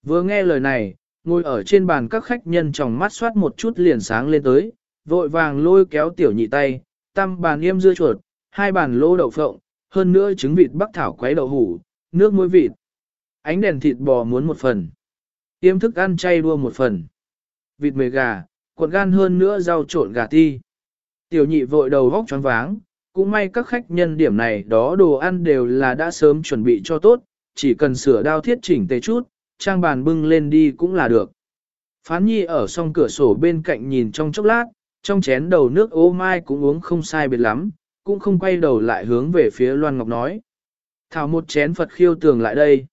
[SPEAKER 1] Vừa nghe lời này, ngồi ở trên bàn các khách nhân trong mắt soát một chút liền sáng lên tới, vội vàng lôi kéo tiểu nhị tay, tam bàn yêm dưa chuột, hai bàn lô đậu phộng, hơn nữa trứng vịt bắc thảo quấy đậu hủ, nước muối vịt. Ánh đèn thịt bò muốn một phần. Yêm thức ăn chay đua một phần. Vịt mề gà, cuộn gan hơn nữa rau trộn gà ti. Tiểu nhị vội đầu góc choáng váng, cũng may các khách nhân điểm này đó đồ ăn đều là đã sớm chuẩn bị cho tốt, chỉ cần sửa đao thiết chỉnh tề chút, trang bàn bưng lên đi cũng là được. Phán nhi ở song cửa sổ bên cạnh nhìn trong chốc lát, trong chén đầu nước ô mai cũng uống không sai biệt lắm, cũng không quay đầu lại hướng về phía Loan Ngọc nói. Thảo một chén Phật khiêu tường lại đây.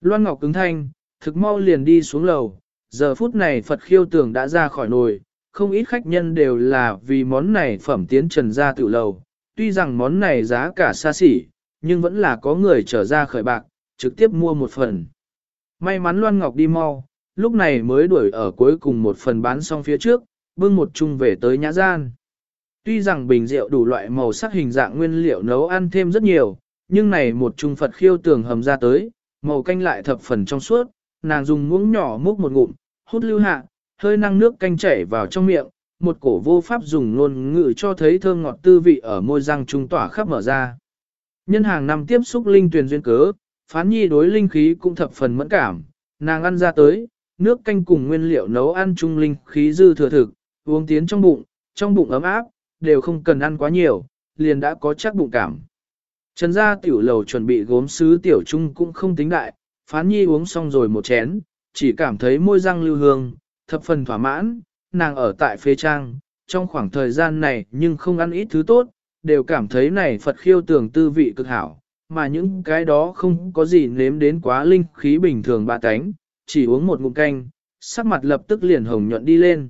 [SPEAKER 1] Loan Ngọc cứng thanh, thực mau liền đi xuống lầu, giờ phút này Phật khiêu tường đã ra khỏi nồi, không ít khách nhân đều là vì món này phẩm tiến trần ra tự lầu, tuy rằng món này giá cả xa xỉ, nhưng vẫn là có người trở ra khởi bạc, trực tiếp mua một phần. May mắn Loan Ngọc đi mau, lúc này mới đuổi ở cuối cùng một phần bán xong phía trước, bưng một chung về tới nhã gian. Tuy rằng bình rượu đủ loại màu sắc hình dạng nguyên liệu nấu ăn thêm rất nhiều, nhưng này một chung Phật khiêu tường hầm ra tới, màu canh lại thập phần trong suốt, nàng dùng muỗng nhỏ múc một ngụm, hút lưu hạ, hơi năng nước canh chảy vào trong miệng, một cổ vô pháp dùng ngôn ngữ cho thấy thơm ngọt tư vị ở môi răng trung tỏa khắp mở ra. Nhân hàng năm tiếp xúc linh tuyền duyên cớ, phán nhi đối linh khí cũng thập phần mẫn cảm, nàng ăn ra tới, nước canh cùng nguyên liệu nấu ăn chung linh khí dư thừa thực, uống tiến trong bụng, trong bụng ấm áp, đều không cần ăn quá nhiều, liền đã có chắc bụng cảm. Trần gia tiểu lầu chuẩn bị gốm sứ tiểu trung cũng không tính đại, phán nhi uống xong rồi một chén, chỉ cảm thấy môi răng lưu hương, thập phần thỏa mãn, nàng ở tại phế trang, trong khoảng thời gian này nhưng không ăn ít thứ tốt, đều cảm thấy này Phật khiêu tưởng tư vị cực hảo, mà những cái đó không có gì nếm đến quá linh khí bình thường bà cánh, chỉ uống một ngụm canh, sắc mặt lập tức liền hồng nhuận đi lên.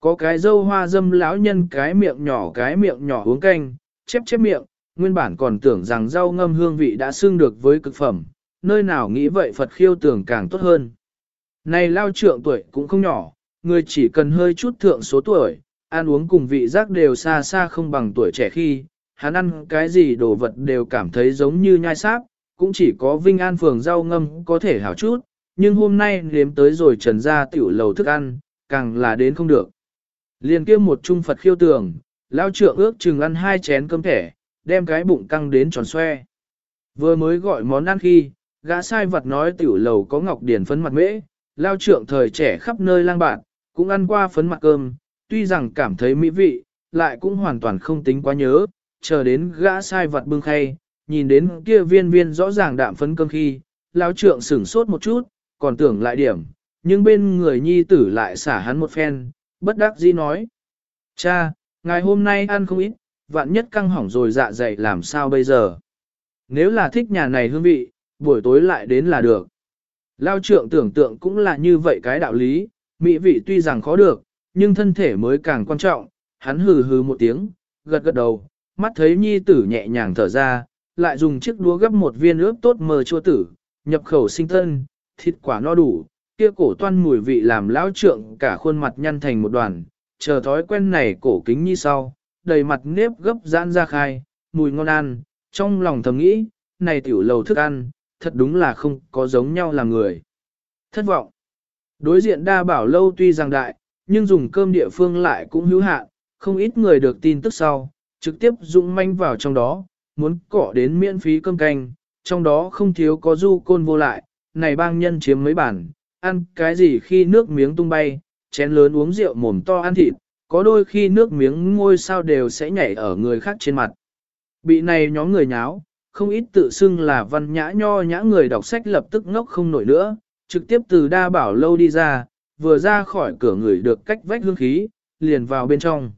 [SPEAKER 1] Có cái dâu hoa dâm lão nhân cái miệng nhỏ cái miệng nhỏ uống canh, chép chép miệng, nguyên bản còn tưởng rằng rau ngâm hương vị đã xương được với cực phẩm, nơi nào nghĩ vậy Phật khiêu tưởng càng tốt hơn. Này lao trượng tuổi cũng không nhỏ, người chỉ cần hơi chút thượng số tuổi, ăn uống cùng vị giác đều xa xa không bằng tuổi trẻ khi, hắn ăn cái gì đồ vật đều cảm thấy giống như nhai sáp, cũng chỉ có Vinh An phường rau ngâm có thể hảo chút, nhưng hôm nay nếm tới rồi trần ra tiểu lầu thức ăn, càng là đến không được. Liền kia một trung Phật khiêu tưởng, lao trượng ước chừng ăn hai chén cơm thẻ, đem cái bụng căng đến tròn xoe. Vừa mới gọi món ăn khi, gã sai vật nói tiểu lầu có ngọc điển phấn mặt mễ, lao trượng thời trẻ khắp nơi lang bạn, cũng ăn qua phấn mặt cơm, tuy rằng cảm thấy mỹ vị, lại cũng hoàn toàn không tính quá nhớ, chờ đến gã sai vật bưng khay, nhìn đến kia viên viên rõ ràng đạm phấn cơm khi, lao trượng sửng sốt một chút, còn tưởng lại điểm, nhưng bên người nhi tử lại xả hắn một phen, bất đắc dĩ nói. Cha, ngày hôm nay ăn không ít, vạn nhất căng hỏng rồi dạ dày làm sao bây giờ? Nếu là thích nhà này hương vị, buổi tối lại đến là được. Lao trượng tưởng tượng cũng là như vậy cái đạo lý, mỹ vị tuy rằng khó được, nhưng thân thể mới càng quan trọng, hắn hừ hừ một tiếng, gật gật đầu, mắt thấy nhi tử nhẹ nhàng thở ra, lại dùng chiếc đũa gấp một viên ướp tốt mờ chua tử, nhập khẩu sinh tân, thịt quả no đủ, kia cổ toan mùi vị làm lão trượng cả khuôn mặt nhăn thành một đoàn, chờ thói quen này cổ kính như sau, đầy mặt nếp gấp giãn ra khai, mùi ngon ăn, trong lòng thầm nghĩ, này tiểu lầu thức ăn, thật đúng là không có giống nhau là người. Thất vọng. Đối diện đa bảo lâu tuy rằng đại, nhưng dùng cơm địa phương lại cũng hữu hạn, không ít người được tin tức sau, trực tiếp dụng manh vào trong đó, muốn cỏ đến miễn phí cơm canh, trong đó không thiếu có du côn vô lại, này bang nhân chiếm mấy bản, ăn cái gì khi nước miếng tung bay, chén lớn uống rượu mồm to ăn thịt, có đôi khi nước miếng ngôi sao đều sẽ nhảy ở người khác trên mặt. Bị này nhóm người nháo, không ít tự xưng là văn nhã nho nhã người đọc sách lập tức ngốc không nổi nữa, trực tiếp từ đa bảo lâu đi ra, vừa ra khỏi cửa người được cách vách hương khí, liền vào bên trong.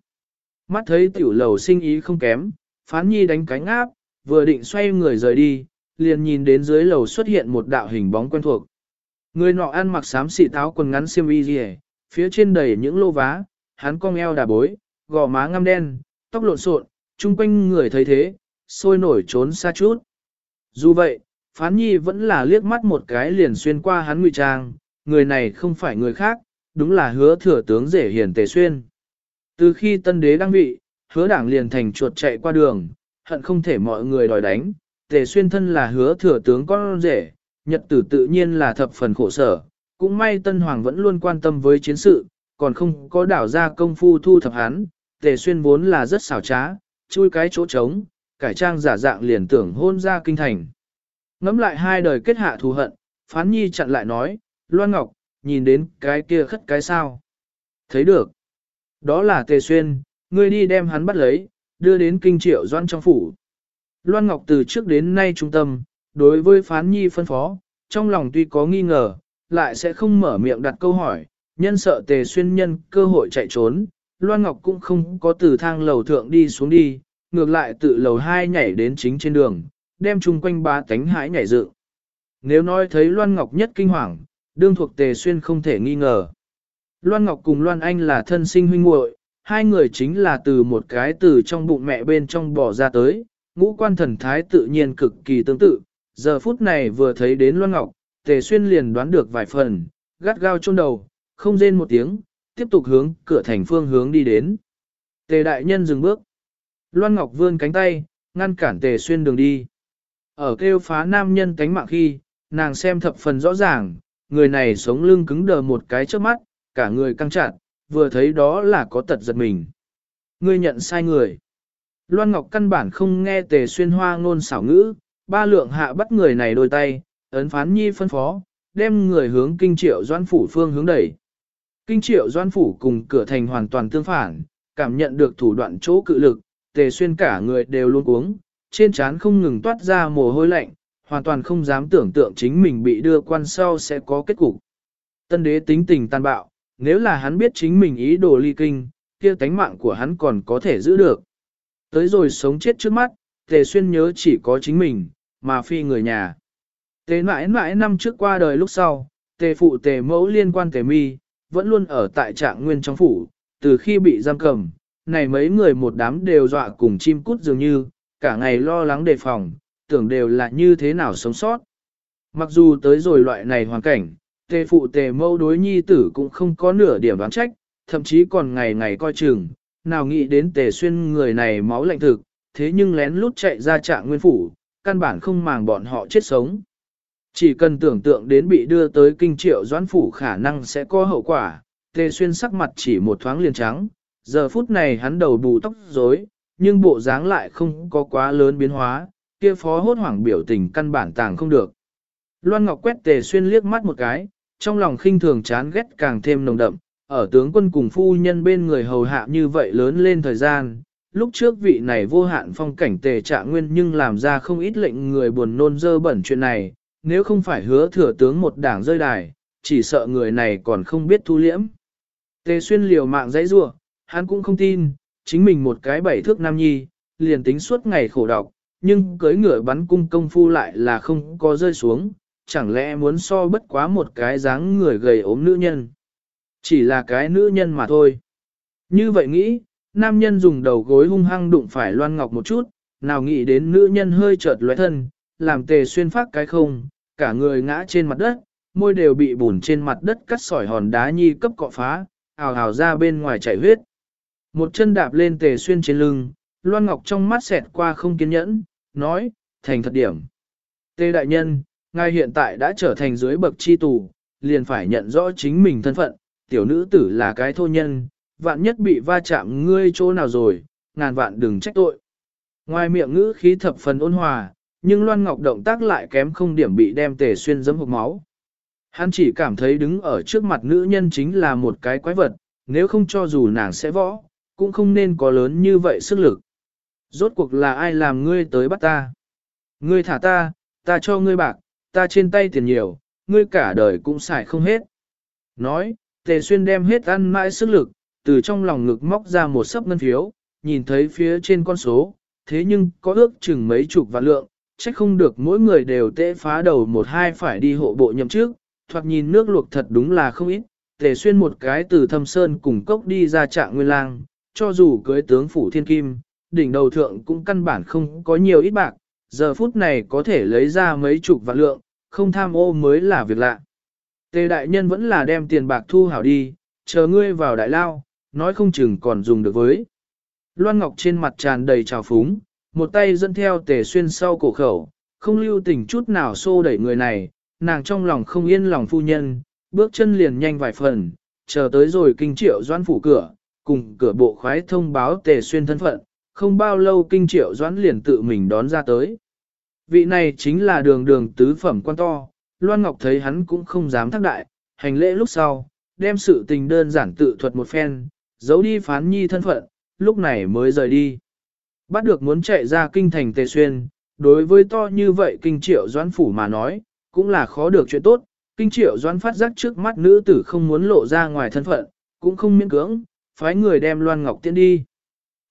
[SPEAKER 1] Mắt thấy tiểu lầu sinh ý không kém, phán nhi đánh cánh áp, vừa định xoay người rời đi, liền nhìn đến dưới lầu xuất hiện một đạo hình bóng quen thuộc. Người nọ ăn mặc xám xị táo quần ngắn xiêm y rìa, phía trên đầy những lô vá, hắn cong eo đà bối, gò má ngăm đen, tóc lộn xộn, chung quanh người thấy thế, sôi nổi trốn xa chút. Dù vậy, phán nhi vẫn là liếc mắt một cái liền xuyên qua hắn ngụy trang, người này không phải người khác, đúng là hứa thừa tướng rể hiền tề xuyên. Từ khi tân đế đăng vị, hứa đảng liền thành chuột chạy qua đường, hận không thể mọi người đòi đánh, tề xuyên thân là hứa thừa tướng con rể, nhật tử tự nhiên là thập phần khổ sở, cũng may tân hoàng vẫn luôn quan tâm với chiến sự, còn không có đảo ra công phu thu thập hắn, tề xuyên vốn là rất xảo trá, chui cái chỗ trống, cải trang giả dạng liền tưởng hôn ra kinh thành. Ngắm lại hai đời kết hạ thù hận, phán nhi chặn lại nói, Loan Ngọc, nhìn đến cái kia khất cái sao. Thấy được. Đó là tề xuyên, ngươi đi đem hắn bắt lấy, đưa đến kinh triệu doan trong phủ. Loan Ngọc từ trước đến nay trung tâm, đối với phán nhi phân phó, trong lòng tuy có nghi ngờ, lại sẽ không mở miệng đặt câu hỏi, nhân sợ tề xuyên nhân cơ hội chạy trốn, Loan Ngọc cũng không có từ thang lầu thượng đi xuống đi, ngược lại tự lầu hai nhảy đến chính trên đường, đem chung quanh ba tánh hãi nhảy dự. Nếu nói thấy Loan Ngọc nhất kinh hoàng, đương thuộc tề xuyên không thể nghi ngờ. Loan Ngọc cùng Loan Anh là thân sinh huynh muội, hai người chính là từ một cái từ trong bụng mẹ bên trong bỏ ra tới, ngũ quan thần thái tự nhiên cực kỳ tương tự. Giờ phút này vừa thấy đến Loan Ngọc, tề xuyên liền đoán được vài phần, gắt gao chôn đầu, không rên một tiếng, tiếp tục hướng cửa thành phương hướng đi đến. Tề đại nhân dừng bước. Loan Ngọc vươn cánh tay, ngăn cản tề xuyên đường đi. Ở kêu phá nam nhân cánh mạng khi, nàng xem thập phần rõ ràng, người này sống lưng cứng đờ một cái trước mắt, cả người căng chặt, vừa thấy đó là có tật giật mình. Ngươi nhận sai người. Loan Ngọc căn bản không nghe tề xuyên hoa ngôn xảo ngữ, ba lượng hạ bắt người này đôi tay, ấn phán nhi phân phó, đem người hướng kinh triệu doan phủ phương hướng đẩy. Kinh triệu doan phủ cùng cửa thành hoàn toàn tương phản, cảm nhận được thủ đoạn chỗ cự lực, tề xuyên cả người đều luôn uống, trên trán không ngừng toát ra mồ hôi lạnh, hoàn toàn không dám tưởng tượng chính mình bị đưa quan sau sẽ có kết cục. Tân đế tính tình tàn bạo, nếu là hắn biết chính mình ý đồ ly kinh, kia tánh mạng của hắn còn có thể giữ được. tới rồi sống chết trước mắt, tề xuyên nhớ chỉ có chính mình, mà phi người nhà. Tề mãi mãi năm trước qua đời lúc sau, tề phụ tề mẫu liên quan tề mi, vẫn luôn ở tại trạng nguyên trong phủ, từ khi bị giam cầm, này mấy người một đám đều dọa cùng chim cút dường như, cả ngày lo lắng đề phòng, tưởng đều là như thế nào sống sót. Mặc dù tới rồi loại này hoàn cảnh, tề phụ tề mẫu đối nhi tử cũng không có nửa điểm đoán trách, thậm chí còn ngày ngày coi chừng, nào nghĩ đến tề xuyên người này máu lạnh thực, thế nhưng lén lút chạy ra trạng nguyên phủ, căn bản không màng bọn họ chết sống. Chỉ cần tưởng tượng đến bị đưa tới kinh triệu doãn phủ khả năng sẽ có hậu quả, tề xuyên sắc mặt chỉ một thoáng liền trắng, giờ phút này hắn đầu bù tóc rối, nhưng bộ dáng lại không có quá lớn biến hóa, kia phó hốt hoảng biểu tình căn bản tàng không được. Loan Ngọc quét tề xuyên liếc mắt một cái, trong lòng khinh thường chán ghét càng thêm nồng đậm, ở tướng quân cùng phu nhân bên người hầu hạ như vậy lớn lên thời gian, lúc trước vị này vô hạn phong cảnh tề trạng nguyên nhưng làm ra không ít lệnh người buồn nôn dơ bẩn chuyện này, nếu không phải hứa thừa tướng một đảng rơi đài, chỉ sợ người này còn không biết thu liễm. Tề xuyên liều mạng dãy rua, hắn cũng không tin, chính mình một cái bảy thước nam nhi, liền tính suốt ngày khổ đọc, nhưng cưới ngựa bắn cung công phu lại là không có rơi xuống, chẳng lẽ muốn so bất quá một cái dáng người gầy ốm nữ nhân. Chỉ là cái nữ nhân mà thôi. Như vậy nghĩ, nam nhân dùng đầu gối hung hăng đụng phải loan ngọc một chút, nào nghĩ đến nữ nhân hơi chợt lóe thân, làm tề xuyên phát cái không, cả người ngã trên mặt đất, môi đều bị bùn trên mặt đất cắt sỏi hòn đá nhi cấp cọ phá, ào ào ra bên ngoài chảy huyết. Một chân đạp lên tề xuyên trên lưng, loan ngọc trong mắt xẹt qua không kiên nhẫn, nói, thành thật điểm. Tề đại nhân, ngài hiện tại đã trở thành dưới bậc chi tù, liền phải nhận rõ chính mình thân phận, tiểu nữ tử là cái thô nhân, vạn nhất bị va chạm ngươi chỗ nào rồi, ngàn vạn đừng trách tội. Ngoài miệng ngữ khí thập phần ôn hòa, nhưng Loan Ngọc động tác lại kém không điểm bị đem tề xuyên dấm hộp máu. Hắn chỉ cảm thấy đứng ở trước mặt nữ nhân chính là một cái quái vật, nếu không cho dù nàng sẽ võ, cũng không nên có lớn như vậy sức lực. Rốt cuộc là ai làm ngươi tới bắt ta? Ngươi thả ta, ta cho ngươi bạc, ta trên tay tiền nhiều, ngươi cả đời cũng xài không hết. Nói, Tề Xuyên đem hết ăn mãi sức lực, từ trong lòng ngực móc ra một sấp ngân phiếu, nhìn thấy phía trên con số, thế nhưng có ước chừng mấy chục vạn lượng, chắc không được mỗi người đều tệ phá đầu một hai phải đi hộ bộ nhậm trước, thoạt nhìn nước luộc thật đúng là không ít, Tề Xuyên một cái từ thâm sơn cùng cốc đi ra trạng nguyên lang, cho dù cưới tướng phủ thiên kim, đỉnh đầu thượng cũng căn bản không có nhiều ít bạc, giờ phút này có thể lấy ra mấy chục vạn lượng, không tham ô mới là việc lạ. Tề đại nhân vẫn là đem tiền bạc thu hảo đi, chờ ngươi vào đại lao, nói không chừng còn dùng được với. Loan Ngọc trên mặt tràn đầy trào phúng, một tay dẫn theo tề xuyên sau cổ khẩu, không lưu tình chút nào xô đẩy người này, nàng trong lòng không yên lòng phu nhân, bước chân liền nhanh vài phần, chờ tới rồi kinh triệu doan phủ cửa, cùng cửa bộ khoái thông báo tề xuyên thân phận, không bao lâu kinh triệu doãn liền tự mình đón ra tới. Vị này chính là đường đường tứ phẩm quan to, Loan Ngọc thấy hắn cũng không dám thác đại, hành lễ lúc sau, đem sự tình đơn giản tự thuật một phen, giấu đi phán nhi thân phận, lúc này mới rời đi. Bắt được muốn chạy ra kinh thành Tề Xuyên, đối với to như vậy kinh triệu doãn phủ mà nói, cũng là khó được chuyện tốt, kinh triệu doãn phát giác trước mắt nữ tử không muốn lộ ra ngoài thân phận, cũng không miễn cưỡng, phái người đem Loan Ngọc tiễn đi.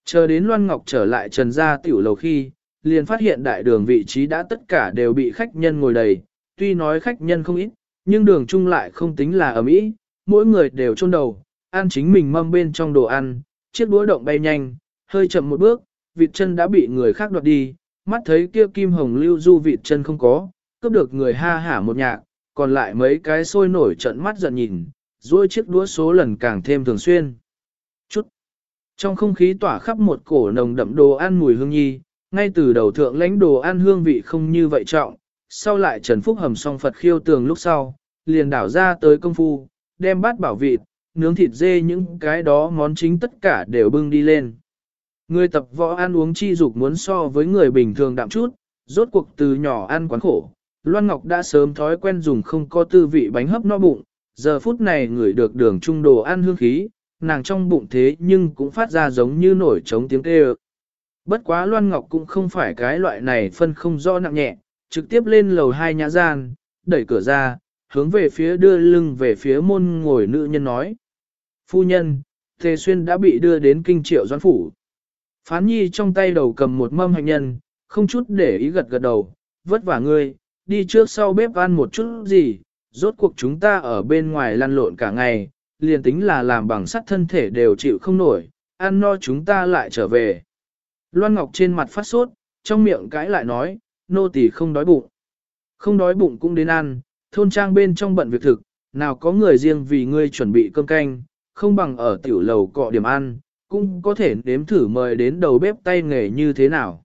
[SPEAKER 1] Chờ đến Loan Ngọc trở lại trần gia tiểu lầu khi, liền phát hiện đại đường vị trí đã tất cả đều bị khách nhân ngồi đầy, tuy nói khách nhân không ít, nhưng đường chung lại không tính là ấm ý, mỗi người đều chôn đầu, ăn chính mình mâm bên trong đồ ăn, chiếc đũa động bay nhanh, hơi chậm một bước, vịt chân đã bị người khác đoạt đi, mắt thấy kia kim hồng lưu du vịt chân không có, cướp được người ha hả một nhạc, còn lại mấy cái sôi nổi trận mắt giận nhìn, duỗi chiếc đũa số lần càng thêm thường xuyên. Trong không khí tỏa khắp một cổ nồng đậm đồ ăn mùi hương nhi, ngay từ đầu thượng lãnh đồ ăn hương vị không như vậy trọng, sau lại Trần Phúc hầm xong Phật khiêu tường lúc sau, liền đảo ra tới công phu, đem bát bảo vịt, nướng thịt dê những cái đó món chính tất cả đều bưng đi lên. Người tập võ ăn uống chi dục muốn so với người bình thường đạm chút, rốt cuộc từ nhỏ ăn quán khổ. Loan Ngọc đã sớm thói quen dùng không có tư vị bánh hấp no bụng, giờ phút này người được đường trung đồ ăn hương khí, nàng trong bụng thế nhưng cũng phát ra giống như nổi trống tiếng kêu. Bất quá Loan Ngọc cũng không phải cái loại này phân không rõ nặng nhẹ, trực tiếp lên lầu hai nhã gian, đẩy cửa ra, hướng về phía đưa lưng về phía môn ngồi nữ nhân nói. Phu nhân, Tề Xuyên đã bị đưa đến kinh triệu doãn phủ. Phán nhi trong tay đầu cầm một mâm hạnh nhân, không chút để ý gật gật đầu, vất vả ngươi, đi trước sau bếp ăn một chút gì, rốt cuộc chúng ta ở bên ngoài lăn lộn cả ngày, liền tính là làm bằng sắt thân thể đều chịu không nổi, ăn no chúng ta lại trở về. Loan Ngọc trên mặt phát sốt, trong miệng cãi lại nói, nô tỳ không đói bụng. Không đói bụng cũng đến ăn, thôn trang bên trong bận việc thực, nào có người riêng vì ngươi chuẩn bị cơm canh, không bằng ở tiểu lầu cọ điểm ăn, cũng có thể nếm thử mời đến đầu bếp tay nghề như thế nào.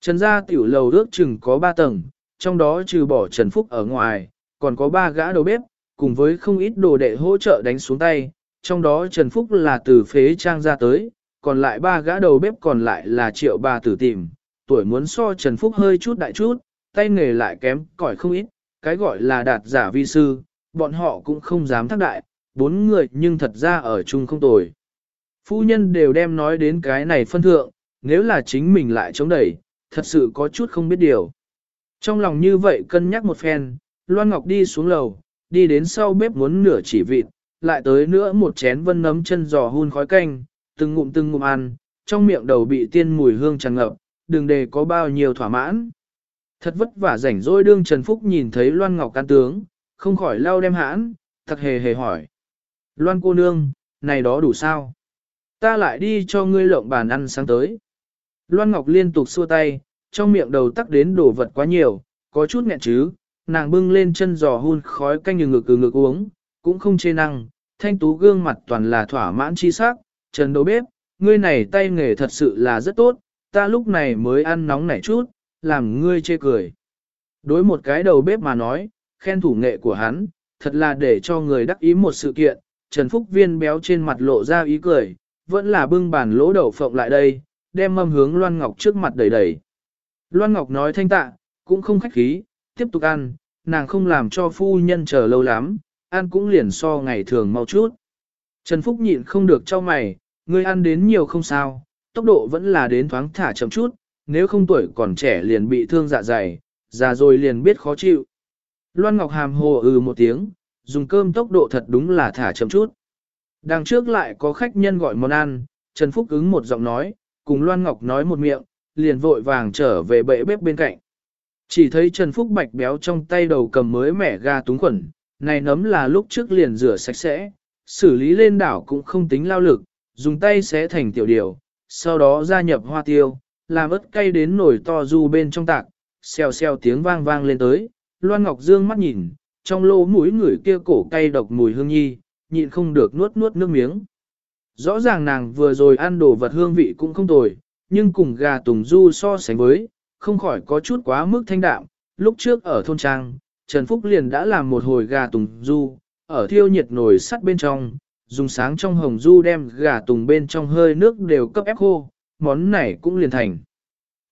[SPEAKER 1] Trần gia tiểu lầu ước chừng có 3 tầng, trong đó trừ bỏ Trần Phúc ở ngoài, còn có 3 gã đầu bếp, cùng với không ít đồ đệ hỗ trợ đánh xuống tay, trong đó Trần Phúc là từ phế trang ra tới, còn lại ba gã đầu bếp còn lại là triệu bà tử tìm, tuổi muốn so Trần Phúc hơi chút đại chút, tay nghề lại kém cỏi không ít, cái gọi là đạt giả vi sư, bọn họ cũng không dám thác đại, bốn người nhưng thật ra ở chung không tồi. Phu nhân đều đem nói đến cái này phân thượng, nếu là chính mình lại chống đẩy, thật sự có chút không biết điều. Trong lòng như vậy cân nhắc một phen, Loan Ngọc đi xuống lầu, đi đến sau bếp muốn nửa chỉ vịt, lại tới nữa một chén vân nấm chân giò hun khói canh, từng ngụm từng ngụm ăn, trong miệng đầu bị tiên mùi hương tràn ngập, đừng để có bao nhiêu thỏa mãn. Thật vất vả rảnh rỗi đương Trần Phúc nhìn thấy Loan Ngọc can tướng, không khỏi lau đem hãn, thật hề hề hỏi. Loan cô nương, này đó đủ sao? Ta lại đi cho ngươi lộng bàn ăn sáng tới. Loan Ngọc liên tục xua tay, trong miệng đầu tắc đến đổ vật quá nhiều, có chút nghẹn chứ, nàng bưng lên chân giò hun khói canh như ngực ngực uống, cũng không chê năng, thanh tú gương mặt toàn là thỏa mãn chi sắc, trần đầu bếp, ngươi này tay nghề thật sự là rất tốt, ta lúc này mới ăn nóng nảy chút, làm ngươi chê cười. Đối một cái đầu bếp mà nói, khen thủ nghệ của hắn, thật là để cho người đắc ý một sự kiện, Trần Phúc Viên béo trên mặt lộ ra ý cười, vẫn là bưng bàn lỗ đậu phộng lại đây, đem mâm hướng Loan Ngọc trước mặt đầy đầy. Loan Ngọc nói thanh tạ, cũng không khách khí, tiếp tục ăn, nàng không làm cho phu nhân chờ lâu lắm, ăn cũng liền so ngày thường mau chút. Trần Phúc nhịn không được cho mày, ngươi ăn đến nhiều không sao, tốc độ vẫn là đến thoáng thả chậm chút, nếu không tuổi còn trẻ liền bị thương dạ dày, già rồi liền biết khó chịu. Loan Ngọc Hàm hồ ừ một tiếng, dùng cơm tốc độ thật đúng là thả chậm chút. Đằng trước lại có khách nhân gọi món ăn, Trần Phúc ứng một giọng nói, cùng Loan Ngọc nói một miệng, liền vội vàng trở về bệ bếp bên cạnh. Chỉ thấy Trần Phúc Bạch béo trong tay đầu cầm mới mẻ ga túng khuẩn, này nấm là lúc trước liền rửa sạch sẽ, xử lý lên đảo cũng không tính lao lực, dùng tay xé thành tiểu điều, sau đó gia nhập hoa tiêu, làm ớt cay đến nổi to du bên trong tạc, xèo xèo tiếng vang vang lên tới, Loan Ngọc Dương mắt nhìn, trong lỗ mũi người kia cổ cay độc mùi hương nhi, nhịn không được nuốt nuốt nước miếng. Rõ ràng nàng vừa rồi ăn đồ vật hương vị cũng không tồi, nhưng cùng gà tùng du so sánh với, không khỏi có chút quá mức thanh đạm. Lúc trước ở thôn trang, Trần Phúc liền đã làm một hồi gà tùng du, ở thiêu nhiệt nồi sắt bên trong, dùng sáng trong hồng du đem gà tùng bên trong hơi nước đều cấp ép khô, món này cũng liền thành.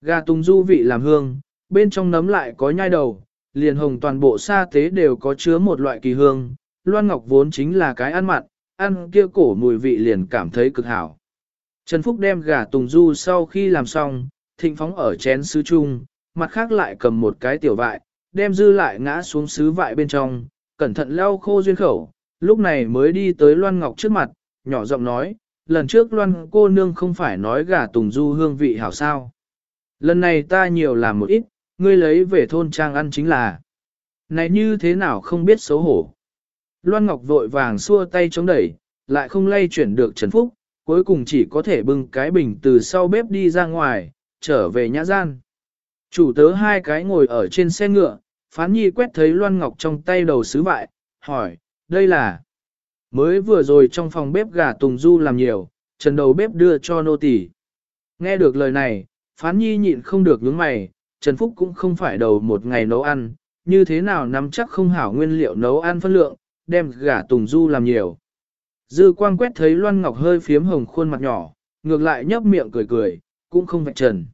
[SPEAKER 1] Gà tùng du vị làm hương, bên trong nấm lại có nhai đầu, liền hồng toàn bộ sa tế đều có chứa một loại kỳ hương, loan ngọc vốn chính là cái ăn mặn, ăn kia cổ mùi vị liền cảm thấy cực hảo. Trần Phúc đem gà tùng du sau khi làm xong, thịnh phóng ở chén sứ chung, mặt khác lại cầm một cái tiểu vại, đem dư lại ngã xuống sứ vại bên trong, cẩn thận lau khô duyên khẩu, lúc này mới đi tới Loan Ngọc trước mặt, nhỏ giọng nói, lần trước Loan cô nương không phải nói gà tùng du hương vị hảo sao. Lần này ta nhiều làm một ít, ngươi lấy về thôn trang ăn chính là. Này như thế nào không biết xấu hổ. Loan Ngọc vội vàng xua tay chống đẩy, lại không lay chuyển được Trần Phúc, cuối cùng chỉ có thể bưng cái bình từ sau bếp đi ra ngoài, trở về nhã gian. Chủ tớ hai cái ngồi ở trên xe ngựa, phán nhi quét thấy Loan Ngọc trong tay đầu sứ vại, hỏi, đây là... Mới vừa rồi trong phòng bếp gà Tùng Du làm nhiều, trần đầu bếp đưa cho nô tỳ. Nghe được lời này, phán nhi nhịn không được nhướng mày, Trần Phúc cũng không phải đầu một ngày nấu ăn, như thế nào nắm chắc không hảo nguyên liệu nấu ăn phân lượng, đem gà Tùng Du làm nhiều. Dư quang quét thấy Loan Ngọc hơi phiếm hồng khuôn mặt nhỏ, ngược lại nhấp miệng cười cười, cũng không vạch trần.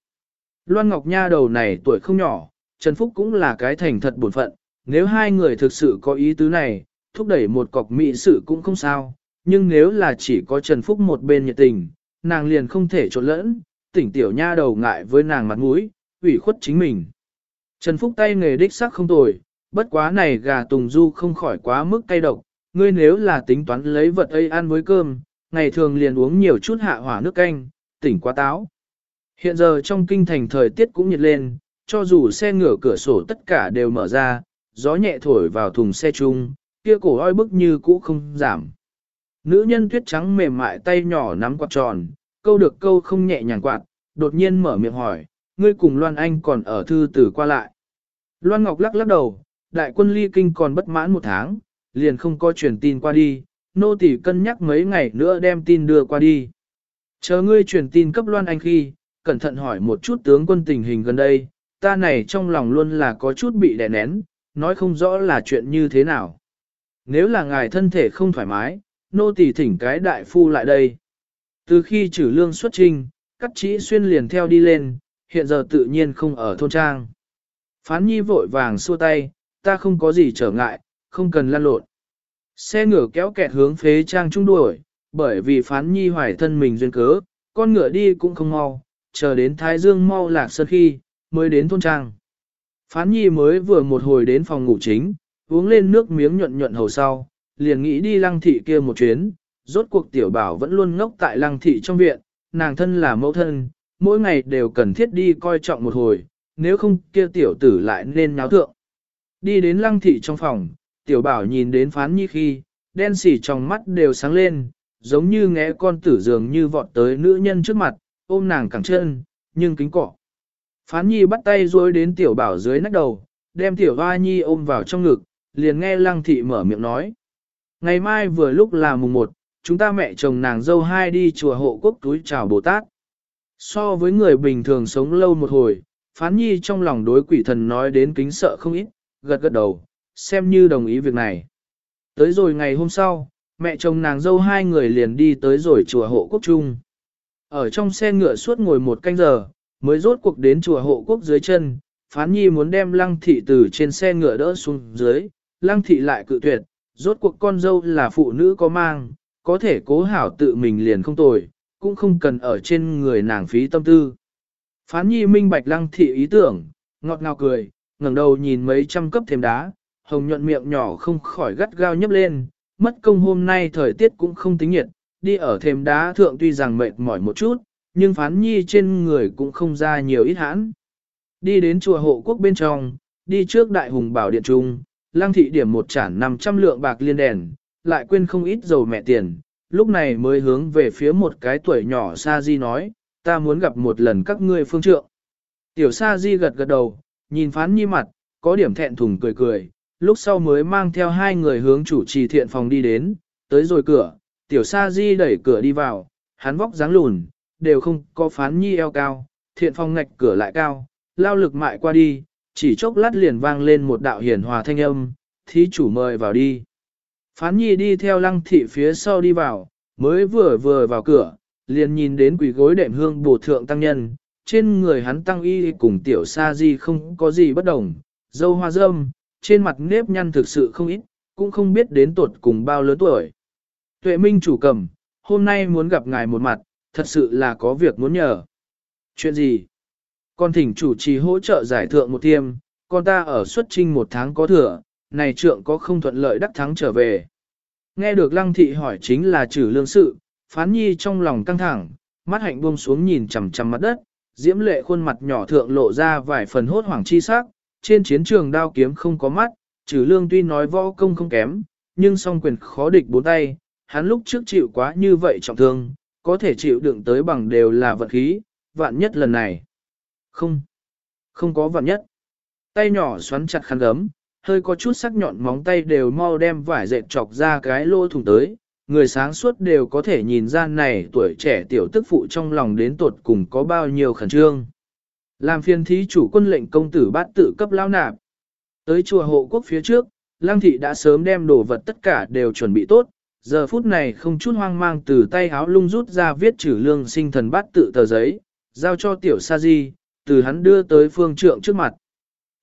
[SPEAKER 1] Loan Ngọc Nha đầu này tuổi không nhỏ, Trần Phúc cũng là cái thành thật buồn phận, nếu hai người thực sự có ý tứ này, thúc đẩy một cọc mỹ sự cũng không sao, nhưng nếu là chỉ có Trần Phúc một bên nhiệt tình, nàng liền không thể trộn lẫn, tỉnh tiểu nha đầu ngại với nàng mặt mũi, ủy khuất chính mình. Trần Phúc tay nghề đích sắc không tồi, bất quá này gà tùng du không khỏi quá mức cay độc, ngươi nếu là tính toán lấy vật ấy ăn với cơm, ngày thường liền uống nhiều chút hạ hỏa nước canh, tỉnh quá táo. Hiện giờ trong kinh thành thời tiết cũng nhiệt lên, cho dù xe ngựa cửa sổ tất cả đều mở ra, gió nhẹ thổi vào thùng xe chung, kia cổ oi bức như cũ không giảm. Nữ nhân tuyết trắng mềm mại tay nhỏ nắm quạt tròn, câu được câu không nhẹ nhàng quạt, đột nhiên mở miệng hỏi, ngươi cùng Loan Anh còn ở thư tử qua lại. Loan Ngọc lắc lắc đầu, đại quân ly kinh còn bất mãn một tháng, liền không có truyền tin qua đi, nô tỳ cân nhắc mấy ngày nữa đem tin đưa qua đi. Chờ ngươi truyền tin cấp Loan Anh khi, cẩn thận hỏi một chút tướng quân tình hình gần đây, ta này trong lòng luôn là có chút bị đè nén, nói không rõ là chuyện như thế nào. Nếu là ngài thân thể không thoải mái, nô tỳ thỉnh cái đại phu lại đây. Từ khi trừ lương xuất trinh, cắt chỉ xuyên liền theo đi lên, hiện giờ tự nhiên không ở thôn trang. Phán nhi vội vàng xua tay, ta không có gì trở ngại, không cần lăn lộn. Xe ngựa kéo kẹt hướng phế trang trung đuổi, bởi vì phán nhi hoài thân mình duyên cớ, con ngựa đi cũng không mau, chờ đến Thái Dương mau lạc sơn khi, mới đến thôn trang. Phán nhi mới vừa một hồi đến phòng ngủ chính, uống lên nước miếng nhuận nhuận hầu sau, liền nghĩ đi lăng thị kia một chuyến, rốt cuộc tiểu bảo vẫn luôn ngốc tại lăng thị trong viện, nàng thân là mẫu thân, mỗi ngày đều cần thiết đi coi trọng một hồi, nếu không kia tiểu tử lại nên náo thượng. Đi đến lăng thị trong phòng, tiểu bảo nhìn đến phán nhi khi, đen xỉ trong mắt đều sáng lên, giống như ngẽ con tử dường như vọt tới nữ nhân trước mặt, ôm nàng cẳng chân, nhưng kính cọ. Phán nhi bắt tay rối đến tiểu bảo dưới nách đầu, đem tiểu hoa nhi ôm vào trong ngực, liền nghe lăng thị mở miệng nói. Ngày mai vừa lúc là mùng một, chúng ta mẹ chồng nàng dâu hai đi chùa hộ quốc túi chào Bồ Tát. So với người bình thường sống lâu một hồi, phán nhi trong lòng đối quỷ thần nói đến kính sợ không ít, gật gật đầu, xem như đồng ý việc này. Tới rồi ngày hôm sau, mẹ chồng nàng dâu hai người liền đi tới rồi chùa hộ quốc trung. Ở trong xe ngựa suốt ngồi một canh giờ, mới rốt cuộc đến chùa hộ quốc dưới chân, phán nhi muốn đem lăng thị từ trên xe ngựa đỡ xuống dưới, lăng thị lại cự tuyệt, rốt cuộc con dâu là phụ nữ có mang, có thể cố hảo tự mình liền không tồi, cũng không cần ở trên người nàng phí tâm tư. Phán nhi minh bạch lăng thị ý tưởng, ngọt ngào cười, ngẩng đầu nhìn mấy trăm cấp thêm đá, hồng nhuận miệng nhỏ không khỏi gắt gao nhấp lên, mất công hôm nay thời tiết cũng không tính nhiệt, đi ở thềm đá thượng tuy rằng mệt mỏi một chút, nhưng phán nhi trên người cũng không ra nhiều ít hãn. Đi đến chùa hộ quốc bên trong, đi trước đại hùng bảo điện trung, lang thị điểm một chản 500 lượng bạc liên đèn, lại quên không ít dầu mẹ tiền, lúc này mới hướng về phía một cái tuổi nhỏ Sa Di nói, ta muốn gặp một lần các ngươi phương trượng. Tiểu Sa Di gật gật đầu, nhìn phán nhi mặt, có điểm thẹn thùng cười cười, lúc sau mới mang theo hai người hướng chủ trì thiện phòng đi đến, tới rồi cửa, tiểu sa di đẩy cửa đi vào, hắn vóc dáng lùn, đều không có phán nhi eo cao, thiện phong ngạch cửa lại cao, lao lực mại qua đi, chỉ chốc lát liền vang lên một đạo hiển hòa thanh âm, thí chủ mời vào đi. Phán nhi đi theo lăng thị phía sau đi vào, mới vừa vừa vào cửa, liền nhìn đến quỷ gối đệm hương bổ thượng tăng nhân, trên người hắn tăng y cùng tiểu sa di không có gì bất đồng, dâu hoa dâm, trên mặt nếp nhăn thực sự không ít, cũng không biết đến tuột cùng bao lớn tuổi. Tuệ Minh chủ cầm, hôm nay muốn gặp ngài một mặt, thật sự là có việc muốn nhờ. Chuyện gì? Con thỉnh chủ trì hỗ trợ giải thượng một tiêm, con ta ở xuất trinh một tháng có thừa, này trượng có không thuận lợi đắc thắng trở về. Nghe được lăng thị hỏi chính là trừ lương sự, phán nhi trong lòng căng thẳng, mắt hạnh buông xuống nhìn chằm chằm mặt đất, diễm lệ khuôn mặt nhỏ thượng lộ ra vài phần hốt hoảng chi sắc, trên chiến trường đao kiếm không có mắt, trừ lương tuy nói võ công không kém, nhưng song quyền khó địch bốn tay, hắn lúc trước chịu quá như vậy trọng thương, có thể chịu đựng tới bằng đều là vận khí, vạn nhất lần này. Không, không có vạn nhất. Tay nhỏ xoắn chặt khăn gấm, hơi có chút sắc nhọn móng tay đều mau đem vải dệt chọc ra cái lỗ thủng tới. Người sáng suốt đều có thể nhìn ra này tuổi trẻ tiểu tức phụ trong lòng đến tuột cùng có bao nhiêu khẩn trương. Làm phiền thí chủ quân lệnh công tử bát tự cấp lao nạp. Tới chùa hộ quốc phía trước, lang thị đã sớm đem đồ vật tất cả đều chuẩn bị tốt, giờ phút này không chút hoang mang từ tay háo lung rút ra viết trừ lương sinh thần bát tự tờ giấy, giao cho tiểu sa di, từ hắn đưa tới phương trượng trước mặt.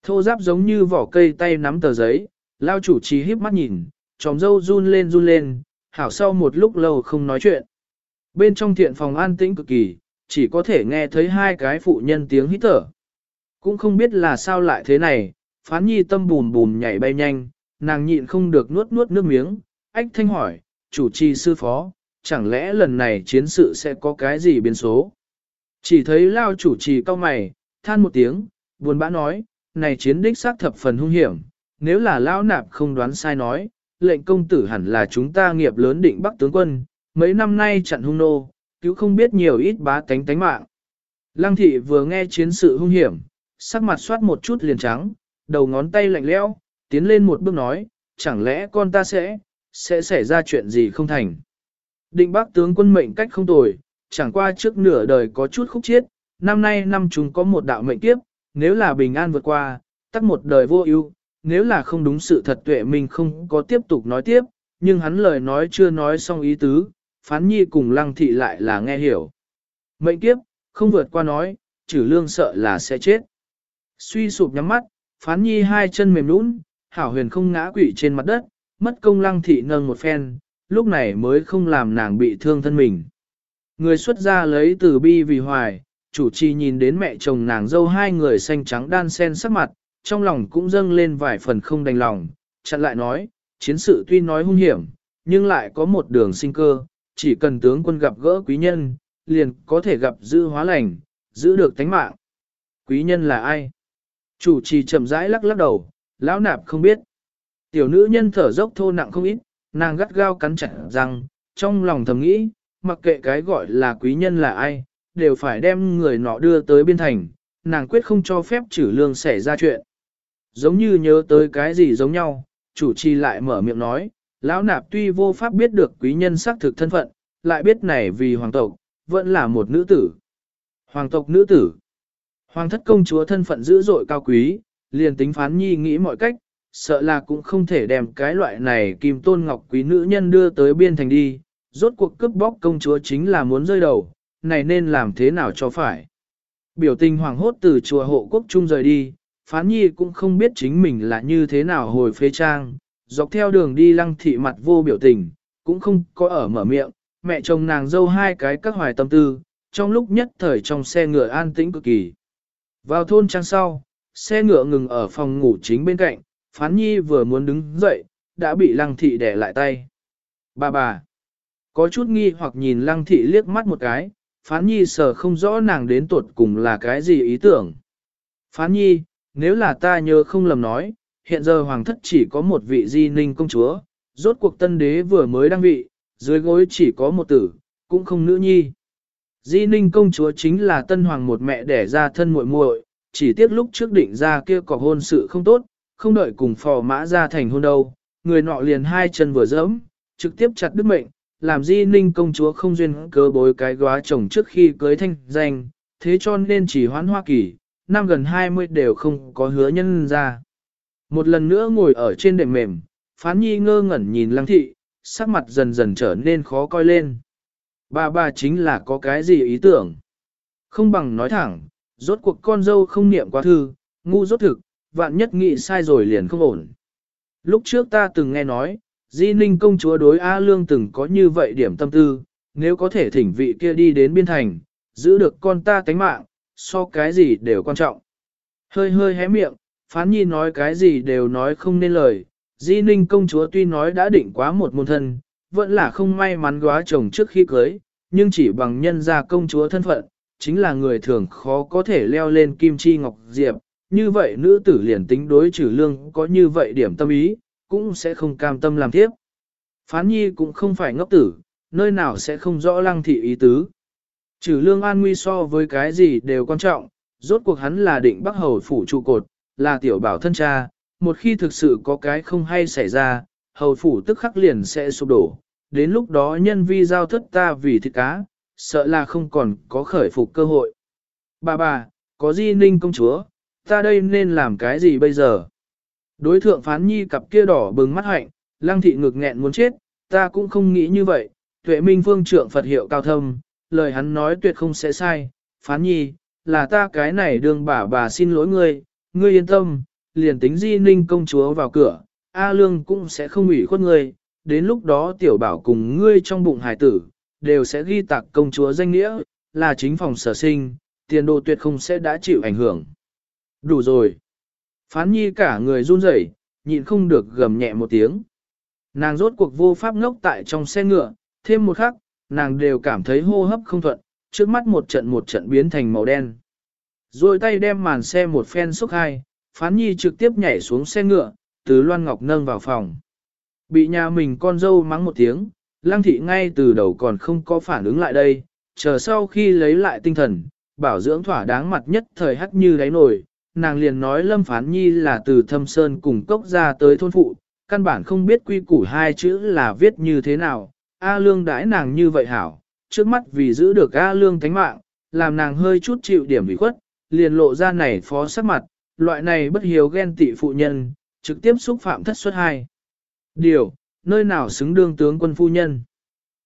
[SPEAKER 1] Thô giáp giống như vỏ cây tay nắm tờ giấy, lao chủ trì híp mắt nhìn, tròm dâu run lên run lên, hảo sau một lúc lâu không nói chuyện. Bên trong thiện phòng an tĩnh cực kỳ, chỉ có thể nghe thấy hai cái phụ nhân tiếng hít thở. Cũng không biết là sao lại thế này, phán nhi tâm bùn bùn nhảy bay nhanh, nàng nhịn không được nuốt nuốt nước miếng, ách thanh hỏi, chủ trì sư phó, chẳng lẽ lần này chiến sự sẽ có cái gì biến số? Chỉ thấy lao chủ trì cao mày, than một tiếng, buồn bã nói, này chiến đích xác thập phần hung hiểm, nếu là lao nạp không đoán sai nói, lệnh công tử hẳn là chúng ta nghiệp lớn định bắc tướng quân, mấy năm nay chặn hung nô, cứu không biết nhiều ít bá tánh tánh mạng. Lăng thị vừa nghe chiến sự hung hiểm, sắc mặt soát một chút liền trắng, đầu ngón tay lạnh lẽo, tiến lên một bước nói, chẳng lẽ con ta sẽ, sẽ xảy ra chuyện gì không thành. Định bác tướng quân mệnh cách không tồi, chẳng qua trước nửa đời có chút khúc chiết, năm nay năm chúng có một đạo mệnh kiếp, nếu là bình an vượt qua, tắc một đời vô ưu, nếu là không đúng sự thật tuệ mình không có tiếp tục nói tiếp, nhưng hắn lời nói chưa nói xong ý tứ, phán nhi cùng lăng thị lại là nghe hiểu. Mệnh kiếp, không vượt qua nói, trừ lương sợ là sẽ chết. Suy sụp nhắm mắt, phán nhi hai chân mềm nũng, hảo huyền không ngã quỵ trên mặt đất, mất công lăng thị nâng một phen, lúc này mới không làm nàng bị thương thân mình. Người xuất gia lấy từ bi vì hoài, chủ trì nhìn đến mẹ chồng nàng dâu hai người xanh trắng đan sen sắc mặt, trong lòng cũng dâng lên vài phần không đành lòng, chặn lại nói, chiến sự tuy nói hung hiểm, nhưng lại có một đường sinh cơ, chỉ cần tướng quân gặp gỡ quý nhân, liền có thể gặp giữ hóa lành, giữ được tánh mạng. Quý nhân là ai? Chủ trì chậm rãi lắc lắc đầu, lão nạp không biết. Tiểu nữ nhân thở dốc thô nặng không ít, nàng gắt gao cắn chặt răng, trong lòng thầm nghĩ, mặc kệ cái gọi là quý nhân là ai, đều phải đem người nọ đưa tới biên thành, nàng quyết không cho phép trừ lương xảy ra chuyện. Giống như nhớ tới cái gì giống nhau, chủ trì lại mở miệng nói, lão nạp tuy vô pháp biết được quý nhân xác thực thân phận, lại biết này vì hoàng tộc, vẫn là một nữ tử. Hoàng tộc nữ tử. Hoàng thất công chúa thân phận dữ dội cao quý, liền tính phán nhi nghĩ mọi cách, sợ là cũng không thể đem cái loại này kim tôn ngọc quý nữ nhân đưa tới biên thành đi, rốt cuộc cướp bóc công chúa chính là muốn rơi đầu, này nên làm thế nào cho phải. Biểu tình hoàng hốt từ chùa hộ quốc trung rời đi, phán nhi cũng không biết chính mình là như thế nào hồi phê trang, dọc theo đường đi lăng thị mặt vô biểu tình, cũng không có ở mở miệng, mẹ chồng nàng dâu hai cái các hoài tâm tư, trong lúc nhất thời trong xe ngựa an tĩnh cực kỳ. Vào thôn trang sau, xe ngựa ngừng ở phòng ngủ chính bên cạnh, phán nhi vừa muốn đứng dậy, đã bị lăng thị đẻ lại tay. Bà bà, có chút nghi hoặc nhìn lăng thị liếc mắt một cái, phán nhi sợ không rõ nàng đến tuột cùng là cái gì ý tưởng. Phán nhi, nếu là ta nhớ không lầm nói, hiện giờ hoàng thất chỉ có một vị di ninh công chúa, rốt cuộc tân đế vừa mới đăng vị, dưới gối chỉ có một tử, cũng không nữ nhi. Di ninh công chúa chính là tân hoàng một mẹ đẻ ra thân muội muội, chỉ tiếc lúc trước định ra kia có hôn sự không tốt, không đợi cùng phò mã ra thành hôn đâu, người nọ liền hai chân vừa dẫm, trực tiếp chặt đứt mệnh, làm di ninh công chúa không duyên cớ bối cái góa chồng trước khi cưới thanh danh, thế cho nên chỉ hoán Hoa Kỳ, năm gần 20 đều không có hứa nhân ra. Một lần nữa ngồi ở trên đệm mềm, phán nhi ngơ ngẩn nhìn lăng thị, sắc mặt dần dần trở nên khó coi lên. Bà bà chính là có cái gì ý tưởng? Không bằng nói thẳng, rốt cuộc con dâu không niệm quá thư, ngu rốt thực, vạn nhất nghĩ sai rồi liền không ổn. Lúc trước ta từng nghe nói, Di Ninh công chúa đối A Lương từng có như vậy điểm tâm tư, nếu có thể thỉnh vị kia đi đến biên thành, giữ được con ta tánh mạng, so cái gì đều quan trọng. Hơi hơi hé miệng, phán nhi nói cái gì đều nói không nên lời, Di Ninh công chúa tuy nói đã định quá một môn thân, vẫn là không may mắn góa chồng trước khi cưới, nhưng chỉ bằng nhân gia công chúa thân phận, chính là người thường khó có thể leo lên kim chi ngọc diệp, như vậy nữ tử liền tính đối trừ lương có như vậy điểm tâm ý, cũng sẽ không cam tâm làm tiếp. Phán nhi cũng không phải ngốc tử, nơi nào sẽ không rõ lăng thị ý tứ. Trừ lương an nguy so với cái gì đều quan trọng, rốt cuộc hắn là định bắc hầu phủ trụ cột, là tiểu bảo thân cha, một khi thực sự có cái không hay xảy ra, hầu phủ tức khắc liền sẽ sụp đổ, đến lúc đó nhân vi giao thất ta vì thịt cá, sợ là không còn có khởi phục cơ hội. Bà bà, có di ninh công chúa, ta đây nên làm cái gì bây giờ? Đối thượng phán nhi cặp kia đỏ bừng mắt hạnh, lăng thị ngực nghẹn muốn chết, ta cũng không nghĩ như vậy, tuệ minh phương trượng Phật hiệu cao thâm, lời hắn nói tuyệt không sẽ sai, phán nhi, là ta cái này đương bà bà xin lỗi ngươi, ngươi yên tâm, liền tính di ninh công chúa vào cửa, A Lương cũng sẽ không ủy khuất ngươi, đến lúc đó tiểu bảo cùng ngươi trong bụng hải tử, đều sẽ ghi tạc công chúa danh nghĩa, là chính phòng sở sinh, tiền đồ tuyệt không sẽ đã chịu ảnh hưởng. Đủ rồi. Phán nhi cả người run rẩy, nhịn không được gầm nhẹ một tiếng. Nàng rốt cuộc vô pháp ngốc tại trong xe ngựa, thêm một khắc, nàng đều cảm thấy hô hấp không thuận, trước mắt một trận một trận biến thành màu đen. Rồi tay đem màn xe một phen xúc hai, phán nhi trực tiếp nhảy xuống xe ngựa, từ Loan Ngọc nâng vào phòng. Bị nhà mình con dâu mắng một tiếng, lăng thị ngay từ đầu còn không có phản ứng lại đây, chờ sau khi lấy lại tinh thần, bảo dưỡng thỏa đáng mặt nhất thời hắc như đáy nổi, nàng liền nói lâm phán nhi là từ thâm sơn cùng cốc ra tới thôn phụ, căn bản không biết quy củ hai chữ là viết như thế nào, A lương đãi nàng như vậy hảo, trước mắt vì giữ được A lương thánh mạng, làm nàng hơi chút chịu điểm bị khuất, liền lộ ra này phó sắc mặt, loại này bất hiếu ghen tị phụ nhân, trực tiếp xúc phạm thất suất hai. Điều, nơi nào xứng đương tướng quân phu nhân.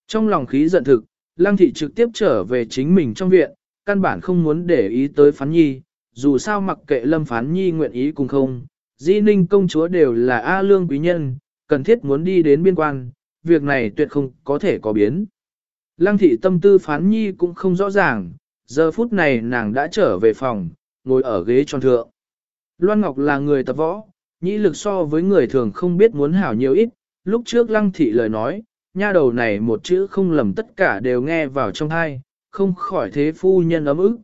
[SPEAKER 1] Trong lòng khí giận thực, Lăng thị trực tiếp trở về chính mình trong viện, căn bản không muốn để ý tới phán nhi, dù sao mặc kệ lâm phán nhi nguyện ý cùng không, di ninh công chúa đều là A lương quý nhân, cần thiết muốn đi đến biên quan, việc này tuyệt không có thể có biến. Lăng thị tâm tư phán nhi cũng không rõ ràng, giờ phút này nàng đã trở về phòng, ngồi ở ghế tròn thượng. Loan Ngọc là người tập võ, nhĩ lực so với người thường không biết muốn hảo nhiều ít, lúc trước lăng thị lời nói, nha đầu này một chữ không lầm tất cả đều nghe vào trong thai, không khỏi thế phu nhân ấm ức.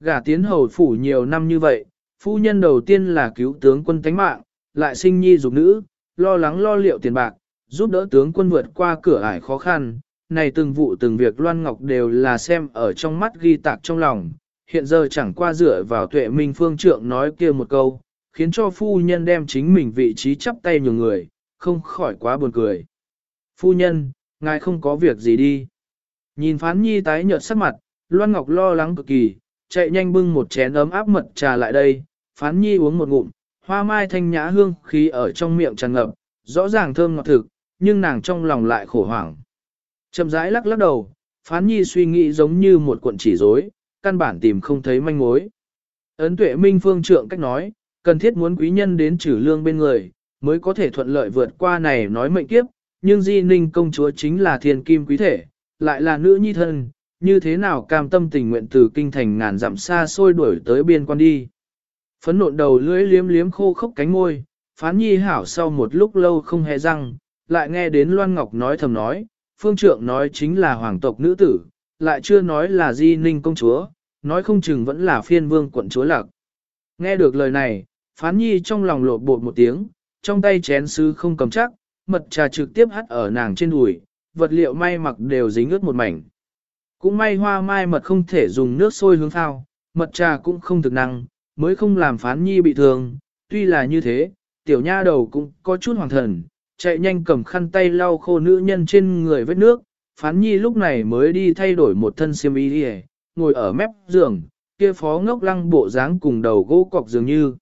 [SPEAKER 1] Gả tiến hầu phủ nhiều năm như vậy, phu nhân đầu tiên là cứu tướng quân tánh mạng, lại sinh nhi dục nữ, lo lắng lo liệu tiền bạc, giúp đỡ tướng quân vượt qua cửa ải khó khăn. Này từng vụ từng việc Loan Ngọc đều là xem ở trong mắt ghi tạc trong lòng, hiện giờ chẳng qua dựa vào tuệ minh phương trượng nói kia một câu, khiến cho phu nhân đem chính mình vị trí chắp tay nhiều người, không khỏi quá buồn cười. Phu nhân, ngài không có việc gì đi. Nhìn phán nhi tái nhợt sắc mặt, Loan Ngọc lo lắng cực kỳ, chạy nhanh bưng một chén ấm áp mật trà lại đây, phán nhi uống một ngụm, hoa mai thanh nhã hương khí ở trong miệng tràn ngập, rõ ràng thơm ngọt thực, nhưng nàng trong lòng lại khổ hoảng. Chậm rãi lắc lắc đầu, phán nhi suy nghĩ giống như một cuộn chỉ rối, căn bản tìm không thấy manh mối. Ấn tuệ minh phương trượng cách nói, cần thiết muốn quý nhân đến trừ lương bên người, mới có thể thuận lợi vượt qua này nói mệnh kiếp, nhưng di ninh công chúa chính là thiên kim quý thể, lại là nữ nhi thân, như thế nào cam tâm tình nguyện từ kinh thành ngàn dặm xa xôi đuổi tới biên quan đi. Phấn nộn đầu lưỡi liếm liếm khô khốc cánh môi, phán nhi hảo sau một lúc lâu không hề răng, lại nghe đến Loan Ngọc nói thầm nói, phương trượng nói chính là hoàng tộc nữ tử, lại chưa nói là di ninh công chúa, nói không chừng vẫn là phiên vương quận chúa lạc. Nghe được lời này, phán nhi trong lòng lột bột một tiếng, trong tay chén sứ không cầm chắc, mật trà trực tiếp hắt ở nàng trên đùi, vật liệu may mặc đều dính ướt một mảnh. Cũng may hoa mai mật không thể dùng nước sôi hướng thao, mật trà cũng không thực năng, mới không làm phán nhi bị thương. Tuy là như thế, tiểu nha đầu cũng có chút hoàng thần, chạy nhanh cầm khăn tay lau khô nữ nhân trên người vết nước. Phán nhi lúc này mới đi thay đổi một thân xiêm y đi ngồi ở mép giường, kia phó ngốc lăng bộ dáng cùng đầu gỗ cọc dường như.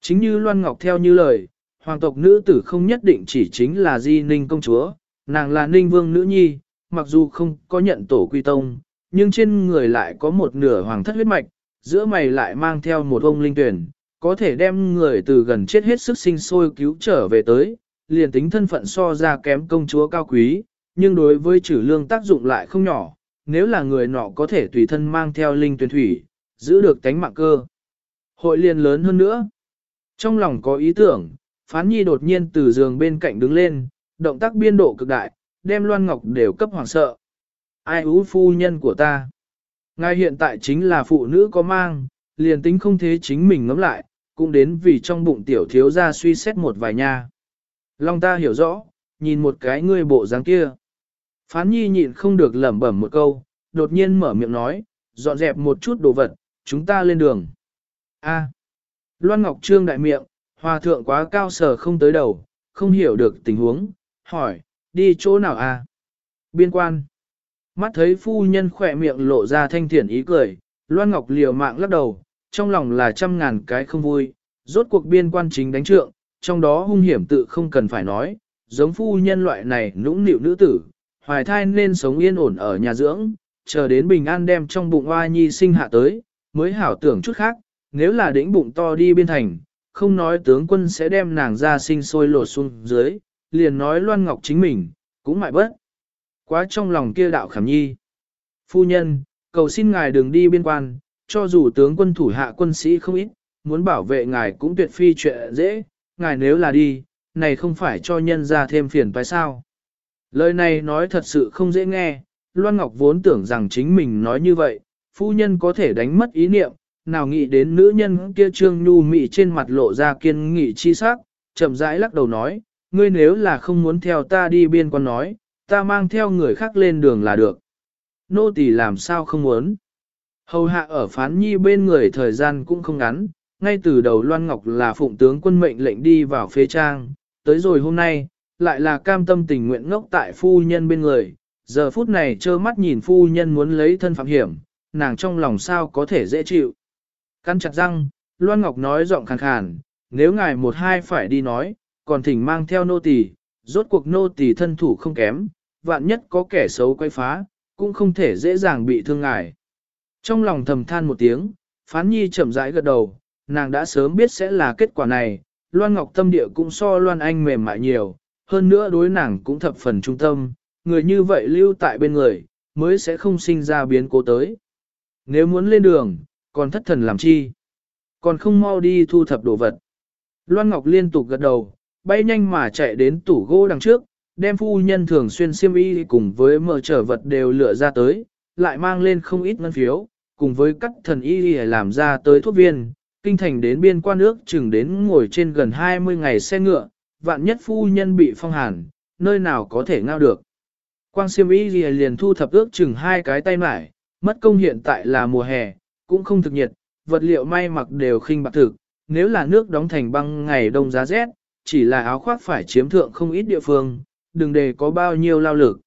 [SPEAKER 1] Chính như Loan Ngọc theo như lời, hoàng tộc nữ tử không nhất định chỉ chính là di ninh công chúa, nàng là ninh vương nữ nhi, mặc dù không có nhận tổ quy tông, nhưng trên người lại có một nửa hoàng thất huyết mạch, giữa mày lại mang theo một ông linh tuyển, có thể đem người từ gần chết hết sức sinh sôi cứu trở về tới, liền tính thân phận so ra kém công chúa cao quý, nhưng đối với trừ lương tác dụng lại không nhỏ, nếu là người nọ có thể tùy thân mang theo linh tuyển thủy, giữ được tánh mạng cơ. Hội liền lớn hơn nữa. Trong lòng có ý tưởng, Phán Nhi đột nhiên từ giường bên cạnh đứng lên, động tác biên độ cực đại, đem Loan Ngọc đều cấp hoàng sợ. Ai ú phu nhân của ta? Ngài hiện tại chính là phụ nữ có mang, liền tính không thế chính mình ngẫm lại, cũng đến vì trong bụng tiểu thiếu ra suy xét một vài nha. Long ta hiểu rõ, nhìn một cái ngươi bộ dáng kia. Phán nhi nhịn không được lẩm bẩm một câu, đột nhiên mở miệng nói, dọn dẹp một chút đồ vật, chúng ta lên đường. A. Loan Ngọc Trương đại miệng, hòa thượng quá cao sở không tới đầu, không hiểu được tình huống, hỏi, đi chỗ nào à? Biên quan. Mắt thấy phu nhân khỏe miệng lộ ra thanh thiện ý cười, Loan Ngọc liều mạng lắc đầu, trong lòng là trăm ngàn cái không vui, rốt cuộc biên quan chính đánh trượng, trong đó hung hiểm tự không cần phải nói, giống phu nhân loại này nũng nịu nữ tử, hoài thai nên sống yên ổn ở nhà dưỡng, chờ đến bình an đem trong bụng oa nhi sinh hạ tới, mới hảo tưởng chút khác, nếu là đĩnh bụng to đi biên thành, không nói tướng quân sẽ đem nàng ra sinh sôi lột xuống dưới, liền nói Loan Ngọc chính mình, cũng mại bất. Quá trong lòng kia đạo khảm nhi. Phu nhân, cầu xin ngài đừng đi biên quan, cho dù tướng quân thủ hạ quân sĩ không ít, muốn bảo vệ ngài cũng tuyệt phi chuyện dễ, ngài nếu là đi, này không phải cho nhân ra thêm phiền phải sao. Lời này nói thật sự không dễ nghe, Loan Ngọc vốn tưởng rằng chính mình nói như vậy, phu nhân có thể đánh mất ý niệm, nào nghĩ đến nữ nhân kia trương nhu mị trên mặt lộ ra kiên nghị chi sắc, chậm rãi lắc đầu nói, ngươi nếu là không muốn theo ta đi biên quan nói, ta mang theo người khác lên đường là được. Nô tỳ làm sao không muốn. Hầu hạ ở phán nhi bên người thời gian cũng không ngắn, ngay từ đầu Loan Ngọc là phụng tướng quân mệnh lệnh đi vào phế trang, tới rồi hôm nay, lại là cam tâm tình nguyện ngốc tại phu nhân bên người, giờ phút này trơ mắt nhìn phu nhân muốn lấy thân phạm hiểm, nàng trong lòng sao có thể dễ chịu. Căn chặt răng, Loan Ngọc nói giọng khàn khàn, nếu ngài một hai phải đi nói, còn thỉnh mang theo nô tỳ, rốt cuộc nô tỳ thân thủ không kém, vạn nhất có kẻ xấu quay phá, cũng không thể dễ dàng bị thương ngài. Trong lòng thầm than một tiếng, phán nhi chậm rãi gật đầu, nàng đã sớm biết sẽ là kết quả này, Loan Ngọc tâm địa cũng so Loan Anh mềm mại nhiều, hơn nữa đối nàng cũng thập phần trung tâm, người như vậy lưu tại bên người, mới sẽ không sinh ra biến cố tới. Nếu muốn lên đường, còn thất thần làm chi? Còn không mau đi thu thập đồ vật. Loan Ngọc liên tục gật đầu, bay nhanh mà chạy đến tủ gỗ đằng trước, đem phu nhân thường xuyên xiêm y cùng với mở trở vật đều lựa ra tới, lại mang lên không ít ngân phiếu, cùng với các thần y làm ra tới thuốc viên, kinh thành đến biên quan nước chừng đến ngồi trên gần 20 ngày xe ngựa, vạn nhất phu nhân bị phong hàn, nơi nào có thể ngao được. Quang siêm y liền thu thập ước chừng hai cái tay mải, mất công hiện tại là mùa hè, cũng không thực nhiệt, vật liệu may mặc đều khinh bạc thực, nếu là nước đóng thành băng ngày đông giá rét, chỉ là áo khoác phải chiếm thượng không ít địa phương, đừng để có bao nhiêu lao lực.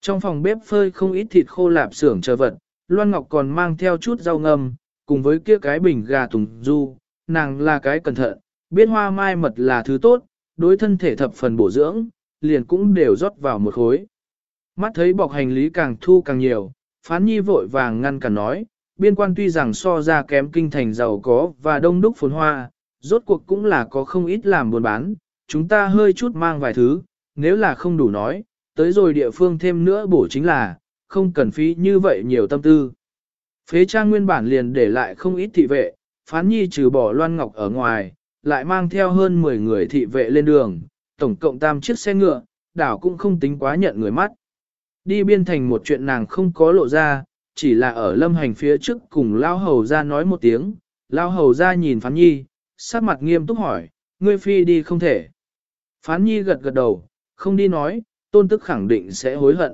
[SPEAKER 1] Trong phòng bếp phơi không ít thịt khô lạp xưởng chờ vật, Loan Ngọc còn mang theo chút rau ngâm, cùng với kia cái bình gà tùng du, nàng là cái cẩn thận, biết hoa mai mật là thứ tốt, đối thân thể thập phần bổ dưỡng, liền cũng đều rót vào một khối. Mắt thấy bọc hành lý càng thu càng nhiều, phán nhi vội vàng ngăn cản nói, biên quan tuy rằng so ra kém kinh thành giàu có và đông đúc phồn hoa, rốt cuộc cũng là có không ít làm buôn bán, chúng ta hơi chút mang vài thứ, nếu là không đủ nói, tới rồi địa phương thêm nữa bổ chính là, không cần phí như vậy nhiều tâm tư. Phế trang nguyên bản liền để lại không ít thị vệ, phán nhi trừ bỏ loan ngọc ở ngoài, lại mang theo hơn 10 người thị vệ lên đường, tổng cộng tam chiếc xe ngựa, đảo cũng không tính quá nhận người mắt. Đi biên thành một chuyện nàng không có lộ ra, chỉ là ở lâm hành phía trước cùng lao hầu ra nói một tiếng, lao hầu ra nhìn phán nhi, Sát mặt nghiêm túc hỏi, ngươi phi đi không thể. Phán nhi gật gật đầu, không đi nói, tôn tức khẳng định sẽ hối hận.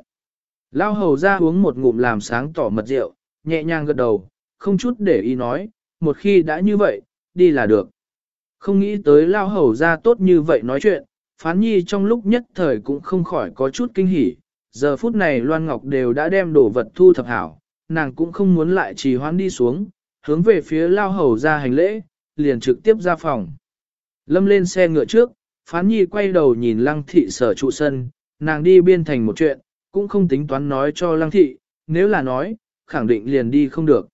[SPEAKER 1] Lao hầu ra uống một ngụm làm sáng tỏ mật rượu, nhẹ nhàng gật đầu, không chút để ý nói, một khi đã như vậy, đi là được. Không nghĩ tới lao hầu ra tốt như vậy nói chuyện, phán nhi trong lúc nhất thời cũng không khỏi có chút kinh hỉ. Giờ phút này Loan Ngọc đều đã đem đồ vật thu thập hảo, nàng cũng không muốn lại trì hoãn đi xuống, hướng về phía lao hầu ra hành lễ, liền trực tiếp ra phòng. Lâm lên xe ngựa trước, phán nhi quay đầu nhìn lăng thị sở trụ sân, nàng đi biên thành một chuyện, cũng không tính toán nói cho lăng thị, nếu là nói, khẳng định liền đi không được.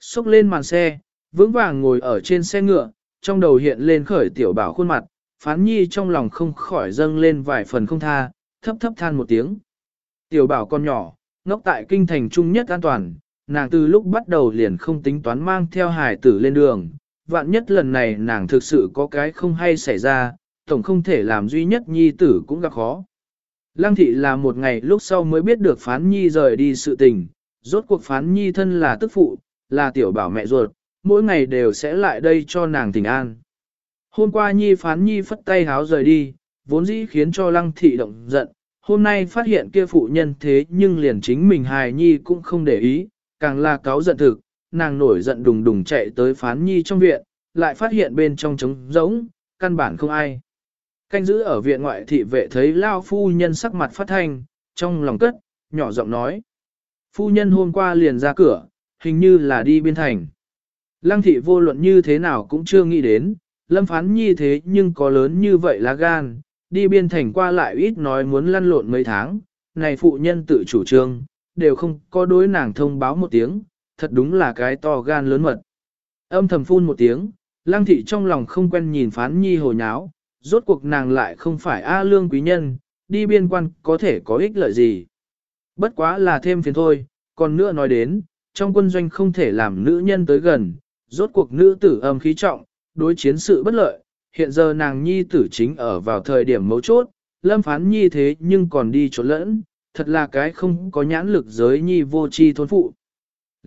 [SPEAKER 1] Xúc lên màn xe, vững vàng ngồi ở trên xe ngựa, trong đầu hiện lên khởi tiểu bảo khuôn mặt, phán nhi trong lòng không khỏi dâng lên vài phần không tha, thấp thấp than một tiếng. Tiểu bảo con nhỏ, ngốc tại kinh thành trung nhất an toàn, nàng từ lúc bắt đầu liền không tính toán mang theo hài tử lên đường, vạn nhất lần này nàng thực sự có cái không hay xảy ra, tổng không thể làm duy nhất nhi tử cũng gặp khó. Lăng thị là một ngày lúc sau mới biết được phán nhi rời đi sự tình, rốt cuộc phán nhi thân là tức phụ, là tiểu bảo mẹ ruột, mỗi ngày đều sẽ lại đây cho nàng tình an. Hôm qua nhi phán nhi phất tay háo rời đi, vốn dĩ khiến cho lăng thị động giận, hôm nay phát hiện kia phụ nhân thế nhưng liền chính mình hài nhi cũng không để ý, càng là cáo giận thực, nàng nổi giận đùng đùng chạy tới phán nhi trong viện, lại phát hiện bên trong trống rỗng, căn bản không ai. Canh giữ ở viện ngoại thị vệ thấy lao phu nhân sắc mặt phát thanh, trong lòng cất, nhỏ giọng nói. Phu nhân hôm qua liền ra cửa, hình như là đi biên thành. Lăng thị vô luận như thế nào cũng chưa nghĩ đến, lâm phán nhi thế nhưng có lớn như vậy là gan, đi biên thành qua lại ít nói muốn lăn lộn mấy tháng, này phụ nhân tự chủ trương, đều không có đối nàng thông báo một tiếng, thật đúng là cái to gan lớn mật. Âm thầm phun một tiếng, lăng thị trong lòng không quen nhìn phán nhi hồ nháo, rốt cuộc nàng lại không phải A lương quý nhân, đi biên quan có thể có ích lợi gì. Bất quá là thêm phiền thôi, còn nữa nói đến, trong quân doanh không thể làm nữ nhân tới gần, rốt cuộc nữ tử âm khí trọng, đối chiến sự bất lợi, hiện giờ nàng nhi tử chính ở vào thời điểm mấu chốt, lâm phán nhi thế nhưng còn đi trốn lẫn, thật là cái không có nhãn lực giới nhi vô chi thôn phụ.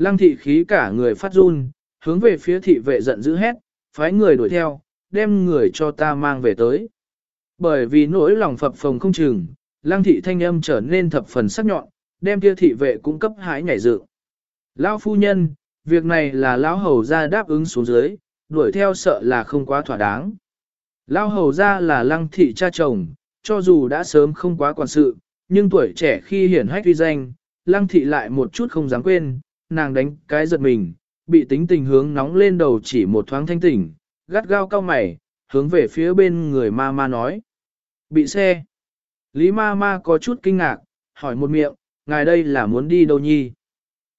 [SPEAKER 1] Lăng thị khí cả người phát run, hướng về phía thị vệ giận dữ hét, phái người đuổi theo, đem người cho ta mang về tới. Bởi vì nỗi lòng phập phồng không chừng, lăng thị thanh âm trở nên thập phần sắc nhọn, đem kia thị vệ cung cấp hái nhảy dự. Lão phu nhân, việc này là lão hầu ra đáp ứng xuống dưới, đuổi theo sợ là không quá thỏa đáng. Lão hầu ra là lăng thị cha chồng, cho dù đã sớm không quá quản sự, nhưng tuổi trẻ khi hiển hách uy danh, lăng thị lại một chút không dám quên, nàng đánh cái giật mình, bị tính tình hướng nóng lên đầu chỉ một thoáng thanh tỉnh, gắt gao cao mày, hướng về phía bên người ma ma nói. Bị xe. Lý ma ma có chút kinh ngạc, hỏi một miệng, ngài đây là muốn đi đâu nhi?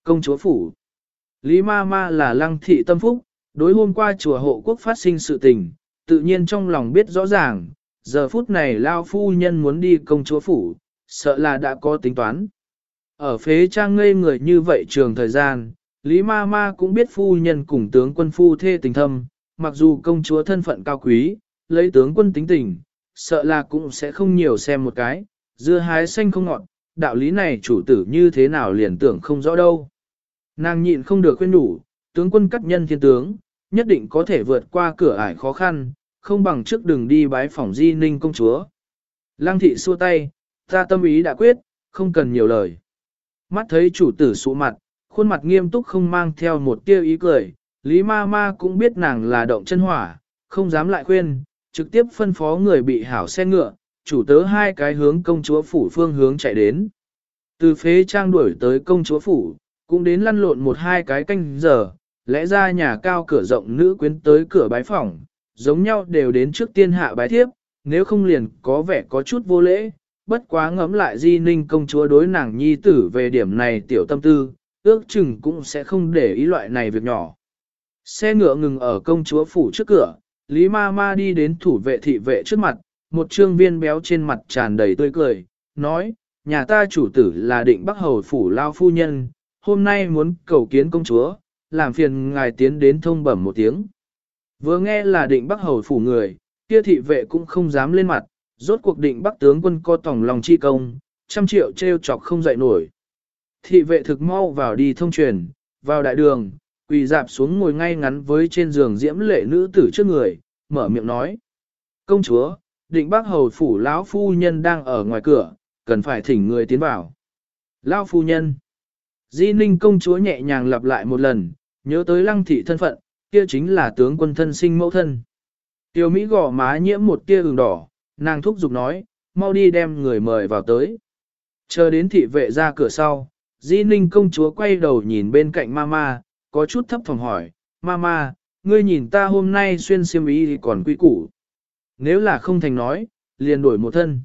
[SPEAKER 1] Công chúa phủ. Lý ma ma là lăng thị tâm phúc, đối hôm qua chùa hộ quốc phát sinh sự tình, tự nhiên trong lòng biết rõ ràng, giờ phút này lao phu nhân muốn đi công chúa phủ, sợ là đã có tính toán. Ở phế trang ngây người như vậy trường thời gian, Lý ma ma cũng biết phu nhân cùng tướng quân phu thê tình thâm, mặc dù công chúa thân phận cao quý, lấy tướng quân tính tình, sợ là cũng sẽ không nhiều xem một cái, dưa hái xanh không ngọt, đạo lý này chủ tử như thế nào liền tưởng không rõ đâu. Nàng nhịn không được khuyên đủ, tướng quân cắt nhân thiên tướng, nhất định có thể vượt qua cửa ải khó khăn, không bằng trước đường đi bái phỏng di ninh công chúa. Lăng thị xua tay, ta tâm ý đã quyết, không cần nhiều lời. Mắt thấy chủ tử sụ mặt, khuôn mặt nghiêm túc không mang theo một tia ý cười, Lý ma ma cũng biết nàng là động chân hỏa, không dám lại khuyên, trực tiếp phân phó người bị hảo xe ngựa, chủ tớ hai cái hướng công chúa phủ phương hướng chạy đến. Từ phế trang đuổi tới công chúa phủ, cũng đến lăn lộn một hai cái canh giờ, lẽ ra nhà cao cửa rộng nữ quyến tới cửa bái phòng, giống nhau đều đến trước tiên hạ bái thiếp, nếu không liền có vẻ có chút vô lễ, bất quá ngẫm lại di ninh công chúa đối nàng nhi tử về điểm này tiểu tâm tư, ước chừng cũng sẽ không để ý loại này việc nhỏ. Xe ngựa ngừng ở công chúa phủ trước cửa, Lý ma ma đi đến thủ vệ thị vệ trước mặt, một trương viên béo trên mặt tràn đầy tươi cười, nói, nhà ta chủ tử là định bắc hầu phủ lao phu nhân, hôm nay muốn cầu kiến công chúa, làm phiền ngài tiến đến thông bẩm một tiếng. Vừa nghe là định bắc hầu phủ người, kia thị vệ cũng không dám lên mặt, rốt cuộc định bắc tướng quân co tổng lòng chi công, trăm triệu treo chọc không dậy nổi. Thị vệ thực mau vào đi thông truyền, vào đại đường, quỳ dạp xuống ngồi ngay ngắn với trên giường diễm lệ nữ tử trước người, mở miệng nói. Công chúa, định bác hầu phủ lão phu nhân đang ở ngoài cửa, cần phải thỉnh người tiến vào. Lão phu nhân. Di ninh công chúa nhẹ nhàng lặp lại một lần, nhớ tới lăng thị thân phận, kia chính là tướng quân thân sinh mẫu thân. Tiêu Mỹ gò má nhiễm một tia ửng đỏ, nàng thúc giục nói, mau đi đem người mời vào tới. Chờ đến thị vệ ra cửa sau, Di ninh công chúa quay đầu nhìn bên cạnh mama, có chút thấp phòng hỏi, Mama, ngươi nhìn ta hôm nay xuyên xiêm y thì còn quý củ. Nếu là không thành nói, liền đổi một thân.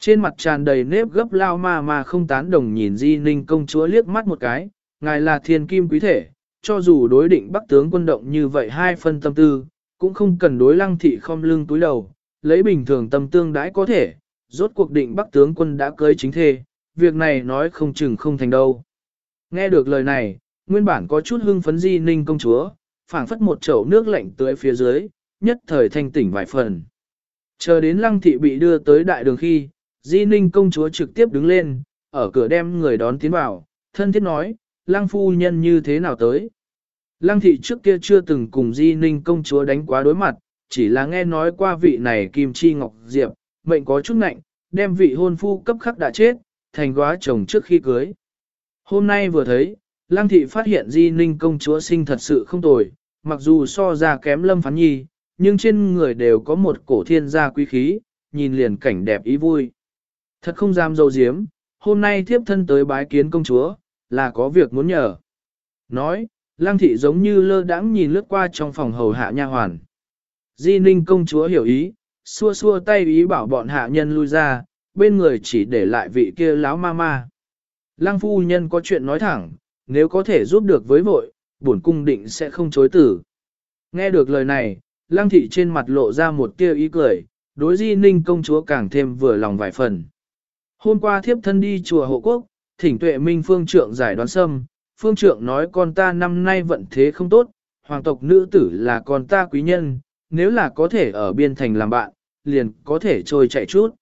[SPEAKER 1] Trên mặt tràn đầy nếp gấp lao ma mà không tán đồng nhìn Di Ninh công chúa liếc mắt một cái, ngài là thiên kim quý thể, cho dù đối định bắc tướng quân động như vậy hai phân tâm tư, cũng không cần đối lăng thị không lưng túi đầu, lấy bình thường tâm tương đãi có thể, rốt cuộc định bắc tướng quân đã cưới chính thê, việc này nói không chừng không thành đâu. Nghe được lời này, nguyên bản có chút hưng phấn di ninh công chúa, phảng phất một chậu nước lạnh tưới phía dưới, nhất thời thanh tỉnh vài phần. Chờ đến lăng thị bị đưa tới đại đường khi, di ninh công chúa trực tiếp đứng lên, ở cửa đem người đón tiến vào, thân thiết nói, lăng phu nhân như thế nào tới. Lăng thị trước kia chưa từng cùng di ninh công chúa đánh quá đối mặt, chỉ là nghe nói qua vị này kim chi ngọc diệp, mệnh có chút nạnh, đem vị hôn phu cấp khắc đã chết, thành góa chồng trước khi cưới. Hôm nay vừa thấy, Lăng thị phát hiện di ninh công chúa sinh thật sự không tồi, mặc dù so ra kém lâm phán nhi, nhưng trên người đều có một cổ thiên gia quý khí, nhìn liền cảnh đẹp ý vui. Thật không dám dâu diếm, hôm nay thiếp thân tới bái kiến công chúa, là có việc muốn nhờ. Nói, lăng thị giống như lơ đãng nhìn lướt qua trong phòng hầu hạ nha hoàn. Di ninh công chúa hiểu ý, xua xua tay ý bảo bọn hạ nhân lui ra, bên người chỉ để lại vị kia láo ma ma. Lăng phu nhân có chuyện nói thẳng, nếu có thể giúp được với vội, bổn cung định sẽ không chối tử. Nghe được lời này, lăng thị trên mặt lộ ra một tia ý cười, đối di ninh công chúa càng thêm vừa lòng vài phần. Hôm qua thiếp thân đi chùa hộ quốc, thỉnh tuệ minh phương trượng giải đoán sâm, phương trượng nói con ta năm nay vận thế không tốt, hoàng tộc nữ tử là con ta quý nhân, nếu là có thể ở biên thành làm bạn, liền có thể trôi chạy chút.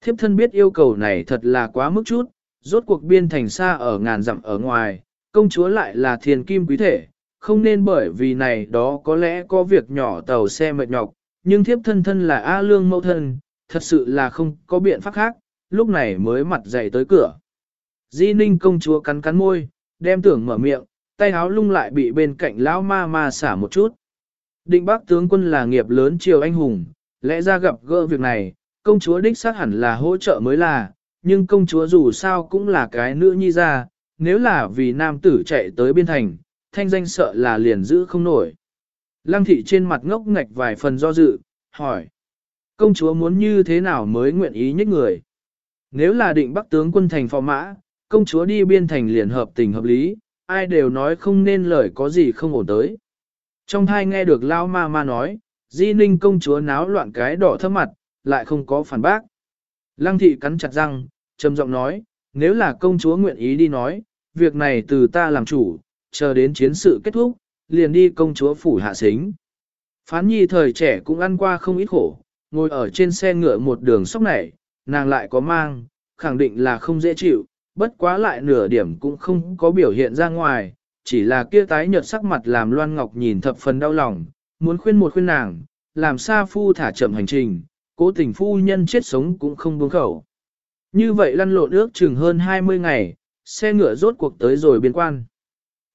[SPEAKER 1] Thiếp thân biết yêu cầu này thật là quá mức chút, Rốt cuộc biên thành xa ở ngàn dặm ở ngoài, công chúa lại là thiền kim quý thể, không nên bởi vì này đó có lẽ có việc nhỏ tàu xe mệt nhọc, nhưng thiếp thân thân là A Lương mẫu thân, thật sự là không có biện pháp khác, lúc này mới mặt dậy tới cửa. Di ninh công chúa cắn cắn môi, đem tưởng mở miệng, tay áo lung lại bị bên cạnh lão ma ma xả một chút. Định bác tướng quân là nghiệp lớn triều anh hùng, lẽ ra gặp gỡ việc này, công chúa đích xác hẳn là hỗ trợ mới là, nhưng công chúa dù sao cũng là cái nữ nhi ra, nếu là vì nam tử chạy tới biên thành, thanh danh sợ là liền giữ không nổi. Lăng thị trên mặt ngốc ngạch vài phần do dự, hỏi. Công chúa muốn như thế nào mới nguyện ý nhất người? Nếu là định bắc tướng quân thành phò mã, công chúa đi biên thành liền hợp tình hợp lý, ai đều nói không nên lời có gì không ổn tới. Trong thai nghe được Lao Ma Ma nói, Di Ninh công chúa náo loạn cái đỏ thấp mặt, lại không có phản bác. Lăng thị cắn chặt răng, trầm giọng nói, nếu là công chúa nguyện ý đi nói, việc này từ ta làm chủ, chờ đến chiến sự kết thúc, liền đi công chúa phủ hạ xính. Phán nhi thời trẻ cũng ăn qua không ít khổ, ngồi ở trên xe ngựa một đường sóc này, nàng lại có mang, khẳng định là không dễ chịu, bất quá lại nửa điểm cũng không có biểu hiện ra ngoài, chỉ là kia tái nhợt sắc mặt làm Loan Ngọc nhìn thập phần đau lòng, muốn khuyên một khuyên nàng, làm xa phu thả chậm hành trình, cố tình phu nhân chết sống cũng không buông khẩu. Như vậy lăn lộn ước chừng hơn 20 ngày, xe ngựa rốt cuộc tới rồi biên quan.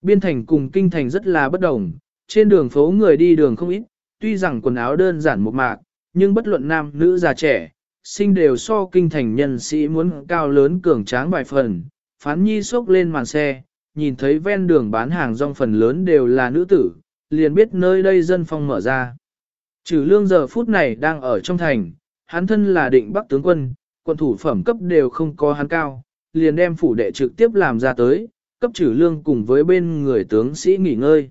[SPEAKER 1] Biên thành cùng kinh thành rất là bất đồng, trên đường phố người đi đường không ít, tuy rằng quần áo đơn giản một mạc, nhưng bất luận nam nữ già trẻ, sinh đều so kinh thành nhân sĩ muốn cao lớn cường tráng vài phần. Phán nhi sốc lên màn xe, nhìn thấy ven đường bán hàng rong phần lớn đều là nữ tử, liền biết nơi đây dân phong mở ra. Trừ lương giờ phút này đang ở trong thành, hắn thân là định bắc tướng quân, quân thủ phẩm cấp đều không có hắn cao, liền đem phủ đệ trực tiếp làm ra tới, cấp trừ lương cùng với bên người tướng sĩ nghỉ ngơi.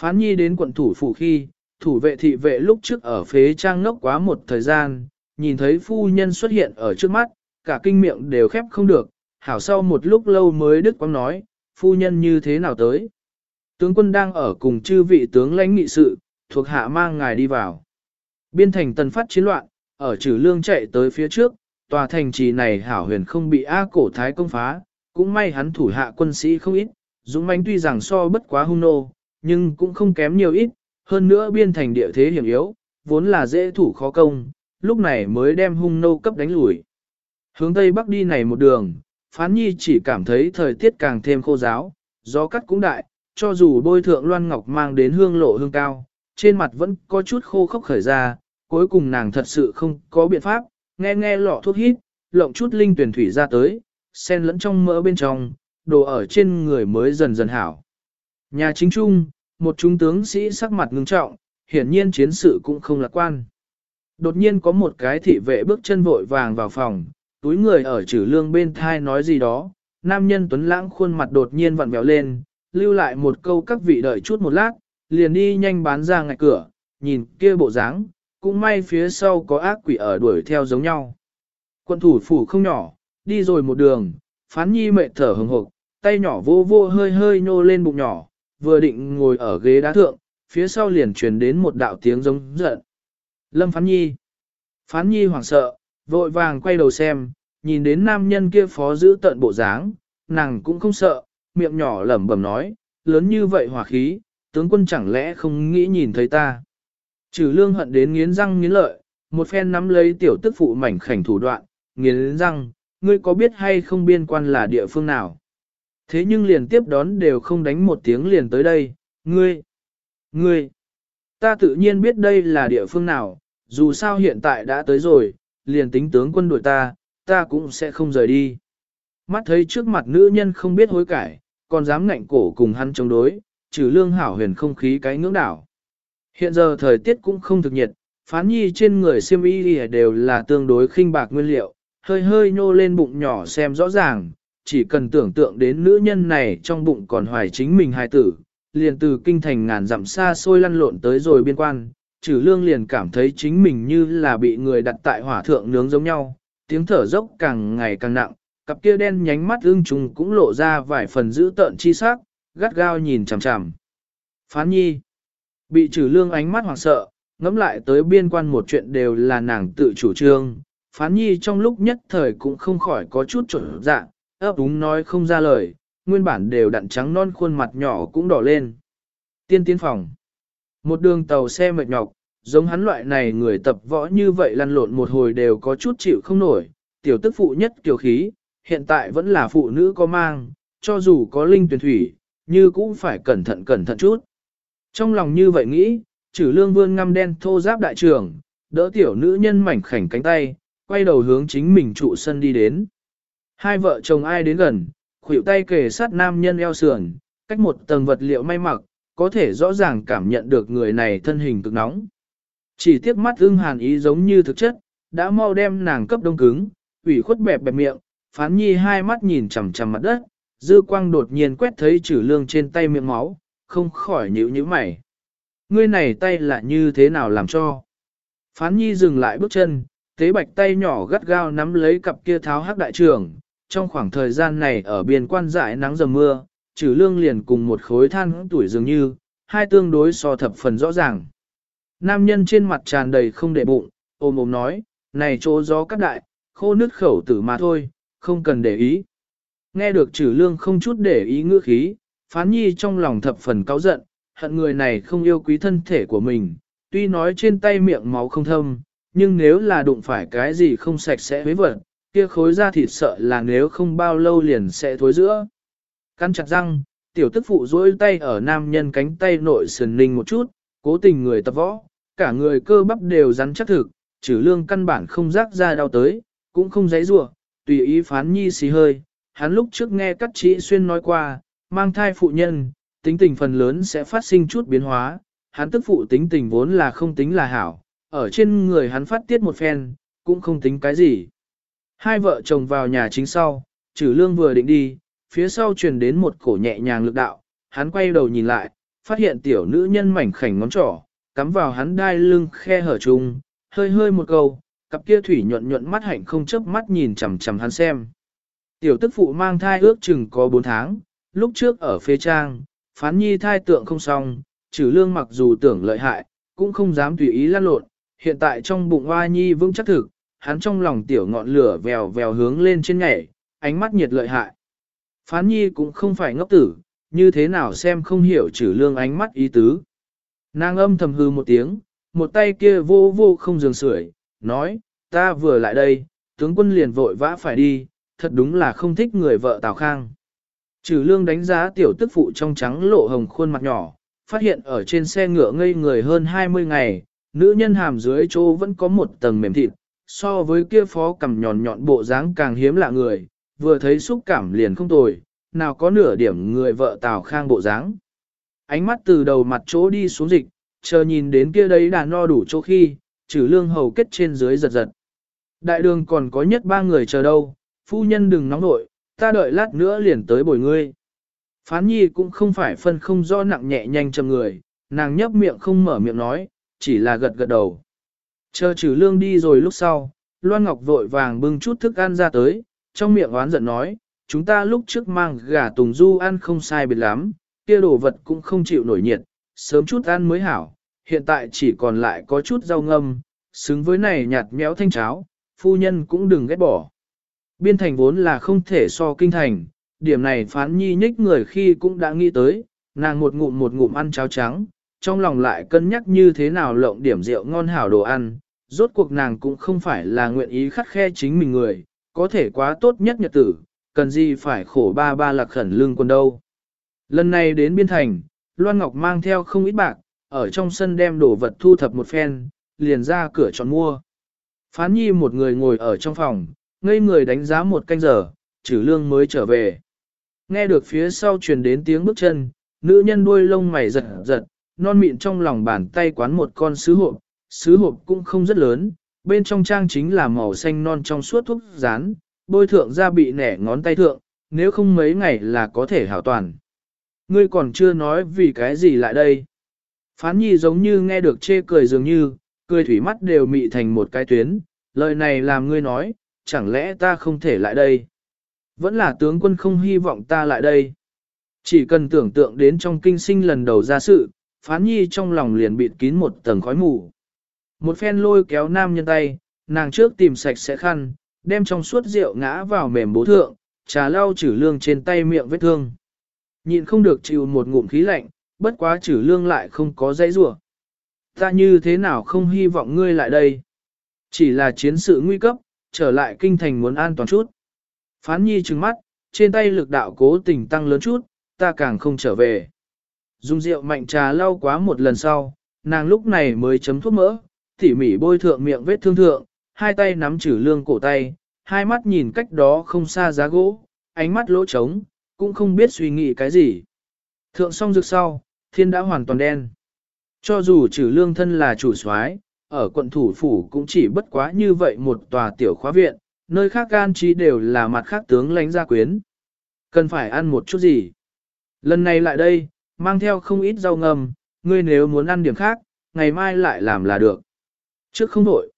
[SPEAKER 1] Phán nhi đến quận thủ phủ khi, thủ vệ thị vệ lúc trước ở phế trang ngốc quá một thời gian, nhìn thấy phu nhân xuất hiện ở trước mắt, cả kinh miệng đều khép không được, hảo sau một lúc lâu mới đức quang nói, phu nhân như thế nào tới. Tướng quân đang ở cùng chư vị tướng lãnh nghị sự, thuộc hạ mang ngài đi vào. Biên thành tần phát chiến loạn, ở trừ lương chạy tới phía trước, tòa thành trì này hảo huyền không bị A cổ thái công phá, cũng may hắn thủ hạ quân sĩ không ít, dũng mãnh tuy rằng so bất quá hung nô, nhưng cũng không kém nhiều ít, hơn nữa biên thành địa thế hiểm yếu, vốn là dễ thủ khó công, lúc này mới đem hung nô cấp đánh lùi. Hướng Tây Bắc đi này một đường, Phán Nhi chỉ cảm thấy thời tiết càng thêm khô giáo, gió cắt cũng đại, cho dù bôi thượng loan ngọc mang đến hương lộ hương cao, trên mặt vẫn có chút khô khốc khởi ra, cuối cùng nàng thật sự không có biện pháp, nghe nghe lọ thuốc hít, lộng chút linh tuyển thủy ra tới, sen lẫn trong mỡ bên trong, đồ ở trên người mới dần dần hảo. Nhà chính trung, một trung tướng sĩ sắc mặt ngưng trọng, hiển nhiên chiến sự cũng không lạc quan. Đột nhiên có một cái thị vệ bước chân vội vàng vào phòng, túi người ở trừ lương bên thai nói gì đó, nam nhân tuấn lãng khuôn mặt đột nhiên vặn vẹo lên, lưu lại một câu các vị đợi chút một lát, liền đi nhanh bán ra ngạch cửa, nhìn kia bộ dáng, cũng may phía sau có ác quỷ ở đuổi theo giống nhau. Quân thủ phủ không nhỏ, đi rồi một đường, phán nhi mệt thở hừng hực, tay nhỏ vô vô hơi hơi nhô lên bụng nhỏ, vừa định ngồi ở ghế đá thượng, phía sau liền truyền đến một đạo tiếng giống giận. Lâm phán nhi. Phán nhi hoảng sợ, vội vàng quay đầu xem, nhìn đến nam nhân kia phó giữ tận bộ dáng, nàng cũng không sợ, miệng nhỏ lẩm bẩm nói, lớn như vậy hỏa khí, tướng quân chẳng lẽ không nghĩ nhìn thấy ta. Trừ lương hận đến nghiến răng nghiến lợi, một phen nắm lấy tiểu tức phụ mảnh khảnh thủ đoạn, nghiến răng, ngươi có biết hay không biên quan là địa phương nào? Thế nhưng liền tiếp đón đều không đánh một tiếng liền tới đây, ngươi, ngươi, ta tự nhiên biết đây là địa phương nào, dù sao hiện tại đã tới rồi, liền tính tướng quân đội ta, ta cũng sẽ không rời đi. Mắt thấy trước mặt nữ nhân không biết hối cải, còn dám ngạnh cổ cùng hắn chống đối, trừ lương hảo huyền không khí cái ngưỡng đảo. Hiện giờ thời tiết cũng không thực nhiệt, phán nhi trên người siêm y đều là tương đối khinh bạc nguyên liệu, hơi hơi nhô lên bụng nhỏ xem rõ ràng, chỉ cần tưởng tượng đến nữ nhân này trong bụng còn hoài chính mình hài tử, liền từ kinh thành ngàn dặm xa xôi lăn lộn tới rồi biên quan, trừ lương liền cảm thấy chính mình như là bị người đặt tại hỏa thượng nướng giống nhau, tiếng thở dốc càng ngày càng nặng, cặp kia đen nhánh mắt ưng trùng cũng lộ ra vài phần dữ tợn chi sắc, gắt gao nhìn chằm chằm. Phán nhi, bị trừ lương ánh mắt hoảng sợ, ngẫm lại tới biên quan một chuyện đều là nàng tự chủ trương, phán nhi trong lúc nhất thời cũng không khỏi có chút trộn dạng, ấp úng nói không ra lời, nguyên bản đều đặn trắng non khuôn mặt nhỏ cũng đỏ lên. Tiên tiến phòng. Một đường tàu xe mệt nhọc, giống hắn loại này người tập võ như vậy lăn lộn một hồi đều có chút chịu không nổi, tiểu tức phụ nhất kiểu khí, hiện tại vẫn là phụ nữ có mang, cho dù có linh tuyển thủy, như cũng phải cẩn thận cẩn thận chút. Trong lòng như vậy nghĩ, trừ lương vươn ngăm đen thô giáp đại trưởng, đỡ tiểu nữ nhân mảnh khảnh cánh tay, quay đầu hướng chính mình trụ sân đi đến. Hai vợ chồng ai đến gần, khuỷu tay kề sát nam nhân eo sườn, cách một tầng vật liệu may mặc, có thể rõ ràng cảm nhận được người này thân hình cực nóng. Chỉ tiếc mắt ưng hàn ý giống như thực chất, đã mau đem nàng cấp đông cứng, ủy khuất bẹp bẹp miệng, phán nhi hai mắt nhìn chằm chằm mặt đất, dư quang đột nhiên quét thấy chữ lương trên tay miệng máu, không khỏi nhíu nhíu mày. Ngươi này tay là như thế nào làm cho? Phán nhi dừng lại bước chân, tế bạch tay nhỏ gắt gao nắm lấy cặp kia tháo hắc đại trưởng. Trong khoảng thời gian này ở biên quan dại nắng dầm mưa, trừ lương liền cùng một khối than tuổi dường như, hai tương đối so thập phần rõ ràng. Nam nhân trên mặt tràn đầy không để bụng, ôm ôm nói, này chỗ gió cắt đại, khô nứt khẩu tử mà thôi, không cần để ý. Nghe được trừ lương không chút để ý ngữ khí, phán nhi trong lòng thập phần cáu giận, hận người này không yêu quý thân thể của mình, tuy nói trên tay miệng máu không thâm, nhưng nếu là đụng phải cái gì không sạch sẽ với vật, kia khối da thịt sợ là nếu không bao lâu liền sẽ thối giữa. Căn chặt răng, tiểu tức phụ duỗi tay ở nam nhân cánh tay nội sườn ninh một chút, cố tình người tập võ, cả người cơ bắp đều rắn chắc thực, trừ lương căn bản không rác ra đau tới, cũng không giấy rủa tùy ý phán nhi xì hơi. Hắn lúc trước nghe các chị xuyên nói qua, mang thai phụ nhân, tính tình phần lớn sẽ phát sinh chút biến hóa, hắn tức phụ tính tình vốn là không tính là hảo, ở trên người hắn phát tiết một phen, cũng không tính cái gì. Hai vợ chồng vào nhà chính sau, trừ lương vừa định đi, phía sau truyền đến một cổ nhẹ nhàng lực đạo, hắn quay đầu nhìn lại, phát hiện tiểu nữ nhân mảnh khảnh ngón trỏ, cắm vào hắn đai lưng khe hở chung, hơi hơi một câu, cặp kia thủy nhuận nhuận mắt hạnh không chớp mắt nhìn chằm chằm hắn xem. Tiểu tức phụ mang thai ước chừng có 4 tháng, lúc trước ở phê trang, phán nhi thai tượng không xong, trừ lương mặc dù tưởng lợi hại, cũng không dám tùy ý lăn lộn, hiện tại trong bụng hoa nhi vững chắc thực, hắn trong lòng tiểu ngọn lửa vèo vèo hướng lên trên nhảy, ánh mắt nhiệt lợi hại. Phán nhi cũng không phải ngốc tử, như thế nào xem không hiểu trừ lương ánh mắt ý tứ. Nàng âm thầm hư một tiếng, một tay kia vô vô không dừng sưởi, nói, ta vừa lại đây, tướng quân liền vội vã phải đi, thật đúng là không thích người vợ Tào Khang. Trừ lương đánh giá tiểu tức phụ trong trắng lộ hồng khuôn mặt nhỏ, phát hiện ở trên xe ngựa ngây người hơn 20 ngày, nữ nhân hàm dưới chỗ vẫn có một tầng mềm thịt, so với kia phó cầm nhọn nhọn bộ dáng càng hiếm lạ người, vừa thấy xúc cảm liền không tồi, nào có nửa điểm người vợ Tào Khang bộ dáng. Ánh mắt từ đầu mặt chỗ đi xuống dịch, chờ nhìn đến kia đấy đàn no đủ chỗ khi, trừ lương hầu kết trên dưới giật giật. Đại đường còn có nhất ba người chờ đâu, phu nhân đừng nóng nội, ta đợi lát nữa liền tới bồi ngươi. Phán nhi cũng không phải phân không do nặng nhẹ nhanh chầm người, nàng nhấp miệng không mở miệng nói, chỉ là gật gật đầu. Chờ trừ lương đi rồi lúc sau, Loan Ngọc vội vàng bưng chút thức ăn ra tới, trong miệng oán giận nói, chúng ta lúc trước mang gà tùng du ăn không sai biệt lắm, kia đồ vật cũng không chịu nổi nhiệt, sớm chút ăn mới hảo, hiện tại chỉ còn lại có chút rau ngâm, xứng với này nhạt méo thanh cháo, phu nhân cũng đừng ghét bỏ. Biên thành vốn là không thể so kinh thành, điểm này phán nhi nhích người khi cũng đã nghĩ tới, nàng một ngụm một ngụm ăn cháo trắng, trong lòng lại cân nhắc như thế nào lộng điểm rượu ngon hảo đồ ăn, rốt cuộc nàng cũng không phải là nguyện ý khắt khe chính mình người, có thể quá tốt nhất nhật tử, cần gì phải khổ ba ba lạc khẩn lương quân đâu. Lần này đến biên thành, Loan Ngọc mang theo không ít bạc, ở trong sân đem đồ vật thu thập một phen, liền ra cửa chọn mua. Phán nhi một người ngồi ở trong phòng, ngây người đánh giá một canh giờ, trừ lương mới trở về. Nghe được phía sau truyền đến tiếng bước chân, nữ nhân đuôi lông mày giật giật, non mịn trong lòng bàn tay quán một con sứ hộp, sứ hộp cũng không rất lớn, bên trong trang chính là màu xanh non trong suốt thuốc rán, bôi thượng ra bị nẻ ngón tay thượng, nếu không mấy ngày là có thể hảo toàn. Ngươi còn chưa nói vì cái gì lại đây. Phán nhi giống như nghe được chê cười dường như, cười thủy mắt đều mị thành một cái tuyến, lời này làm ngươi nói, chẳng lẽ ta không thể lại đây? Vẫn là tướng quân không hy vọng ta lại đây. Chỉ cần tưởng tượng đến trong kinh sinh lần đầu ra sự, phán nhi trong lòng liền bịt kín một tầng khói mù. Một phen lôi kéo nam nhân tay, nàng trước tìm sạch sẽ khăn, đem trong suốt rượu ngã vào mềm bố thượng, trà lau chử lương trên tay miệng vết thương. Nhịn không được chịu một ngụm khí lạnh, bất quá chử lương lại không có dãy rủa. Ta như thế nào không hy vọng ngươi lại đây. Chỉ là chiến sự nguy cấp, trở lại kinh thành muốn an toàn chút. Phán nhi trừng mắt, trên tay lực đạo cố tình tăng lớn chút, ta càng không trở về. Dùng rượu mạnh trà lau quá một lần sau, nàng lúc này mới chấm thuốc mỡ, tỉ mỉ bôi thượng miệng vết thương thượng, hai tay nắm chử lương cổ tay, hai mắt nhìn cách đó không xa giá gỗ, ánh mắt lỗ trống, cũng không biết suy nghĩ cái gì. Thượng xong rực sau, thiên đã hoàn toàn đen. Cho dù trừ lương thân là chủ soái, ở quận thủ phủ cũng chỉ bất quá như vậy một tòa tiểu khóa viện, nơi khác gan trí đều là mặt khác tướng lãnh gia quyến. Cần phải ăn một chút gì? Lần này lại đây, mang theo không ít rau ngầm, ngươi nếu muốn ăn điểm khác, ngày mai lại làm là được. Trước không đổi.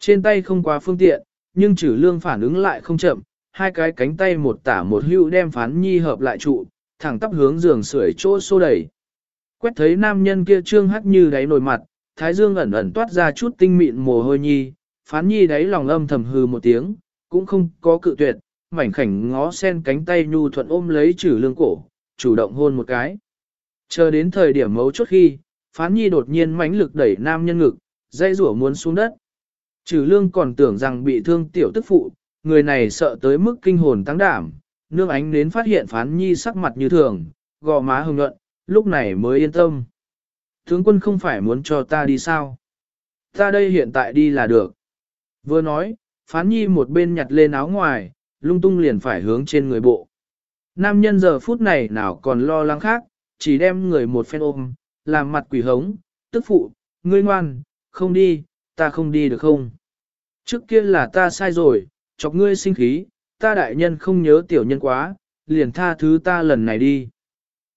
[SPEAKER 1] Trên tay không quá phương tiện, nhưng trừ lương phản ứng lại không chậm, hai cái cánh tay một tả một hữu đem phán nhi hợp lại trụ, thẳng tắp hướng giường sưởi chỗ xô đẩy. Quét thấy nam nhân kia trương hắt như đáy nồi mặt, thái dương ẩn ẩn toát ra chút tinh mịn mồ hôi nhi, phán nhi đáy lòng âm thầm hư một tiếng, cũng không có cự tuyệt, mảnh khảnh ngó sen cánh tay nhu thuận ôm lấy trừ lương cổ, chủ động hôn một cái. Chờ đến thời điểm mấu chốt khi, phán nhi đột nhiên mãnh lực đẩy nam nhân ngực, dây rủa muốn xuống đất. Trừ lương còn tưởng rằng bị thương tiểu tức phụ, người này sợ tới mức kinh hồn tăng đảm, nương ánh đến phát hiện phán nhi sắc mặt như thường, gò má hồng nhuận, lúc này mới yên tâm. Tướng quân không phải muốn cho ta đi sao? Ta đây hiện tại đi là được. Vừa nói, phán nhi một bên nhặt lên áo ngoài, lung tung liền phải hướng trên người bộ. Nam nhân giờ phút này nào còn lo lắng khác, chỉ đem người một phen ôm, làm mặt quỷ hống, tức phụ, ngươi ngoan, không đi, ta không đi được không? Trước kia là ta sai rồi, chọc ngươi sinh khí, ta đại nhân không nhớ tiểu nhân quá, liền tha thứ ta lần này đi.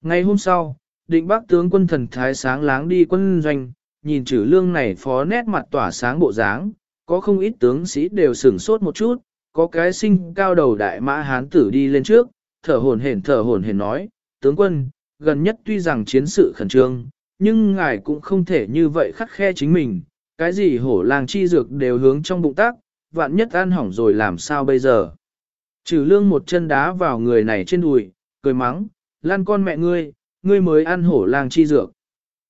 [SPEAKER 1] Ngày hôm sau, định bác tướng quân thần thái sáng láng đi quân doanh, nhìn chữ lương này phó nét mặt tỏa sáng bộ dáng, có không ít tướng sĩ đều sửng sốt một chút, có cái sinh cao đầu đại mã hán tử đi lên trước, thở hồn hển thở hồn hển nói, tướng quân, gần nhất tuy rằng chiến sự khẩn trương, nhưng ngài cũng không thể như vậy khắc khe chính mình, cái gì hổ làng chi dược đều hướng trong bụng tác, vạn nhất ăn hỏng rồi làm sao bây giờ. Trừ lương một chân đá vào người này trên đùi, cười mắng, lan con mẹ ngươi, ngươi mới ăn hổ lang chi dược.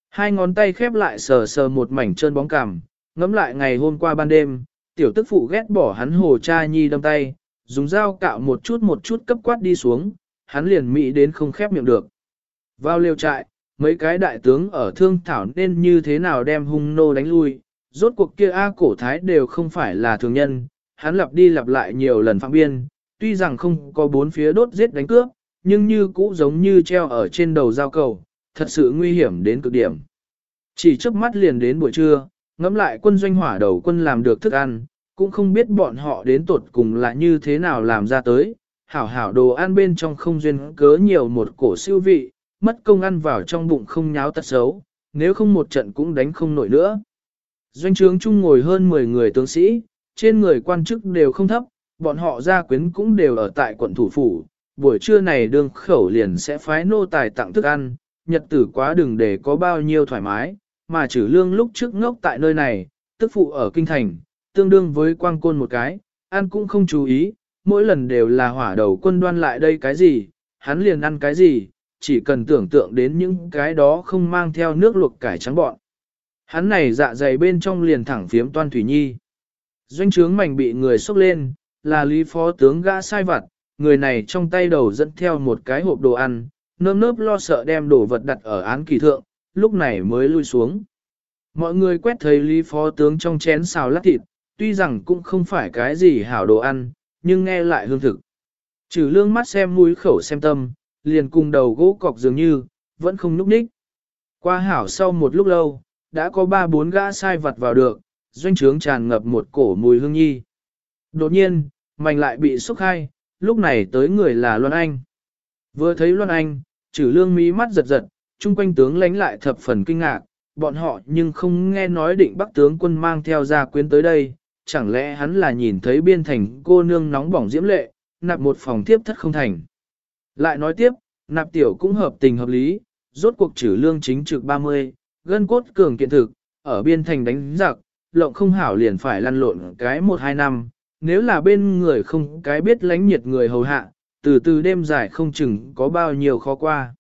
[SPEAKER 1] Hai ngón tay khép lại sờ sờ một mảnh chân bóng cằm, ngẫm lại ngày hôm qua ban đêm, tiểu tức phụ ghét bỏ hắn hồ cha nhi đâm tay, dùng dao cạo một chút một chút cấp quát đi xuống, hắn liền mỹ đến không khép miệng được. Vào liều trại, mấy cái đại tướng ở thương thảo nên như thế nào đem hung nô đánh lui, rốt cuộc kia A cổ thái đều không phải là thường nhân, hắn lặp đi lặp lại nhiều lần phạm biên, tuy rằng không có bốn phía đốt giết đánh cướp, nhưng như cũ giống như treo ở trên đầu giao cầu, thật sự nguy hiểm đến cực điểm. Chỉ trước mắt liền đến buổi trưa, ngẫm lại quân doanh hỏa đầu quân làm được thức ăn, cũng không biết bọn họ đến tột cùng là như thế nào làm ra tới, hảo hảo đồ ăn bên trong không duyên cớ nhiều một cổ siêu vị, mất công ăn vào trong bụng không nháo tật xấu, nếu không một trận cũng đánh không nổi nữa. Doanh trướng chung ngồi hơn 10 người tướng sĩ, trên người quan chức đều không thấp, bọn họ gia quyến cũng đều ở tại quận thủ phủ, buổi trưa này đương khẩu liền sẽ phái nô tài tặng thức ăn, nhật tử quá đừng để có bao nhiêu thoải mái, mà trừ lương lúc trước ngốc tại nơi này, tức phụ ở kinh thành, tương đương với quang côn một cái, ăn cũng không chú ý, mỗi lần đều là hỏa đầu quân đoan lại đây cái gì, hắn liền ăn cái gì, chỉ cần tưởng tượng đến những cái đó không mang theo nước luộc cải trắng bọn. Hắn này dạ dày bên trong liền thẳng phiếm toan thủy nhi. Doanh trướng mảnh bị người xốc lên, là lý phó tướng gã sai vặt, người này trong tay đầu dẫn theo một cái hộp đồ ăn, nơm nớp lo sợ đem đồ vật đặt ở án kỳ thượng, lúc này mới lui xuống. Mọi người quét thấy lý phó tướng trong chén xào lát thịt, tuy rằng cũng không phải cái gì hảo đồ ăn, nhưng nghe lại hương thực. Trừ lương mắt xem mũi khẩu xem tâm, liền cùng đầu gỗ cọc dường như, vẫn không núp ních. Qua hảo sau một lúc lâu, đã có ba bốn gã sai vặt vào được, doanh trướng tràn ngập một cổ mùi hương nhi. Đột nhiên, mảnh lại bị xúc khai, lúc này tới người là Loan Anh. Vừa thấy Loan Anh, trừ lương mí mắt giật giật, chung quanh tướng lánh lại thập phần kinh ngạc, bọn họ nhưng không nghe nói định bắc tướng quân mang theo gia quyến tới đây, chẳng lẽ hắn là nhìn thấy biên thành cô nương nóng bỏng diễm lệ, nạp một phòng tiếp thất không thành. Lại nói tiếp, nạp tiểu cũng hợp tình hợp lý, rốt cuộc trừ lương chính trực 30, gân cốt cường kiện thực, ở biên thành đánh giặc, lộng không hảo liền phải lăn lộn cái một hai năm, nếu là bên người không cái biết lánh nhiệt người hầu hạ, từ từ đêm dài không chừng có bao nhiêu khó qua.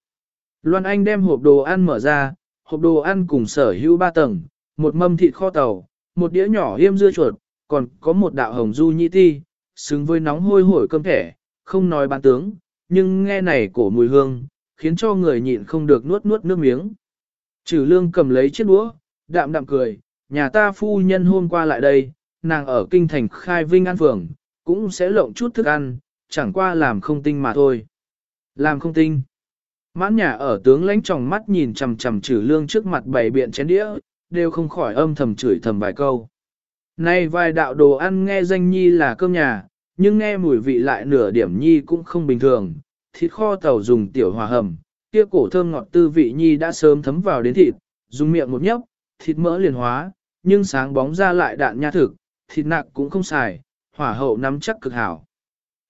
[SPEAKER 1] Loan Anh đem hộp đồ ăn mở ra, hộp đồ ăn cùng sở hữu ba tầng, một mâm thịt kho tàu, một đĩa nhỏ hiêm dưa chuột, còn có một đạo hồng du nhị ti, xứng với nóng hôi hổi cơm thẻ, không nói bán tướng, nhưng nghe này cổ mùi hương, khiến cho người nhịn không được nuốt nuốt nước miếng. Trừ lương cầm lấy chiếc đũa, đạm đạm cười, nhà ta phu nhân hôm qua lại đây, nàng ở kinh thành khai vinh an phường, cũng sẽ lộng chút thức ăn, chẳng qua làm không tinh mà thôi. Làm không tinh. Mãn nhà ở tướng lãnh tròng mắt nhìn chằm chằm trừ lương trước mặt bày biện chén đĩa, đều không khỏi âm thầm chửi thầm vài câu. Này vài đạo đồ ăn nghe danh nhi là cơm nhà, nhưng nghe mùi vị lại nửa điểm nhi cũng không bình thường. Thịt kho tàu dùng tiểu hòa hầm, kia cổ thơm ngọt tư vị nhi đã sớm thấm vào đến thịt, dùng miệng một nhấp, thịt mỡ liền hóa, nhưng sáng bóng ra lại đạn nha thực, thịt nạc cũng không xài, hỏa hậu nắm chắc cực hảo.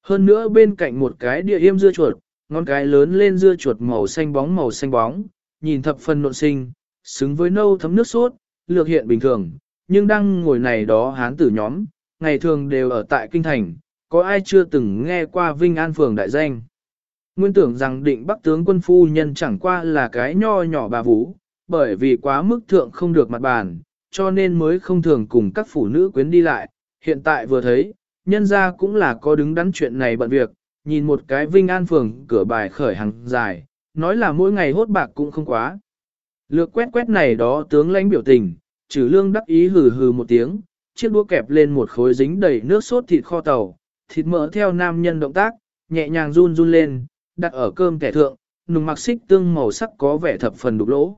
[SPEAKER 1] Hơn nữa bên cạnh một cái địa yêm dưa chuột, ngón cái lớn lên dưa chuột màu xanh bóng màu xanh bóng, nhìn thập phần nộn sinh, xứng với nâu thấm nước sốt, lược hiện bình thường, nhưng đang ngồi này đó hán tử nhóm, ngày thường đều ở tại kinh thành, có ai chưa từng nghe qua Vinh An Phường đại danh. Nguyên tưởng rằng định bắc tướng quân phu nhân chẳng qua là cái nho nhỏ bà vũ, bởi vì quá mức thượng không được mặt bàn, cho nên mới không thường cùng các phụ nữ quyến đi lại. Hiện tại vừa thấy, nhân ra cũng là có đứng đắn chuyện này bận việc, nhìn một cái Vinh An Phường cửa bài khởi hàng dài, nói là mỗi ngày hốt bạc cũng không quá. Lược quét quét này đó tướng lãnh biểu tình, trừ lương đắc ý hừ hừ một tiếng, chiếc đũa kẹp lên một khối dính đầy nước sốt thịt kho tàu, thịt mỡ theo nam nhân động tác, nhẹ nhàng run run lên, đặt ở cơm kẻ thượng, nùng mặc xích tương màu sắc có vẻ thập phần đục lỗ.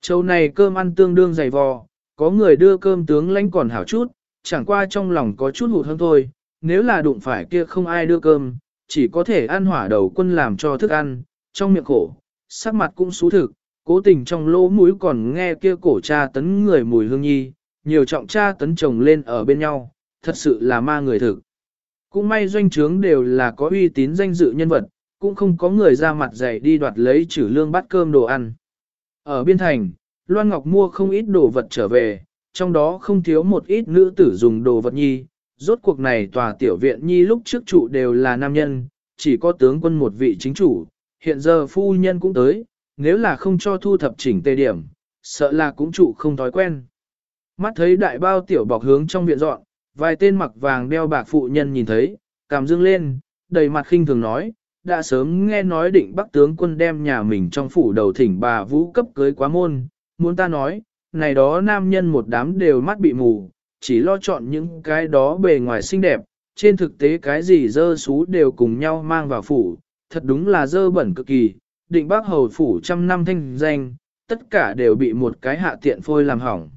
[SPEAKER 1] Châu này cơm ăn tương đương dày vò, có người đưa cơm tướng lãnh còn hảo chút, chẳng qua trong lòng có chút hụt hơn thôi, nếu là đụng phải kia không ai đưa cơm, chỉ có thể ăn hỏa đầu quân làm cho thức ăn, trong miệng khổ, sắc mặt cũng xú thực, cố tình trong lỗ mũi còn nghe kia cổ cha tấn người mùi hương nhi, nhiều trọng cha tấn chồng lên ở bên nhau, thật sự là ma người thực. Cũng may doanh trướng đều là có uy tín danh dự nhân vật, cũng không có người ra mặt dày đi đoạt lấy trừ lương bát cơm đồ ăn. Ở biên thành, Loan Ngọc mua không ít đồ vật trở về, trong đó không thiếu một ít nữ tử dùng đồ vật nhi. Rốt cuộc này tòa tiểu viện nhi lúc trước trụ đều là nam nhân, chỉ có tướng quân một vị chính chủ, hiện giờ phu nhân cũng tới, nếu là không cho thu thập chỉnh tề điểm, sợ là cũng trụ không thói quen. Mắt thấy đại bao tiểu bọc hướng trong viện dọn, vài tên mặc vàng đeo bạc phụ nhân nhìn thấy, cảm dương lên, đầy mặt khinh thường nói, đã sớm nghe nói định bắc tướng quân đem nhà mình trong phủ đầu thỉnh bà vũ cấp cưới quá môn, muốn ta nói, này đó nam nhân một đám đều mắt bị mù, chỉ lo chọn những cái đó bề ngoài xinh đẹp, trên thực tế cái gì dơ xú đều cùng nhau mang vào phủ, thật đúng là dơ bẩn cực kỳ, định bác hầu phủ trăm năm thanh danh, tất cả đều bị một cái hạ tiện phôi làm hỏng.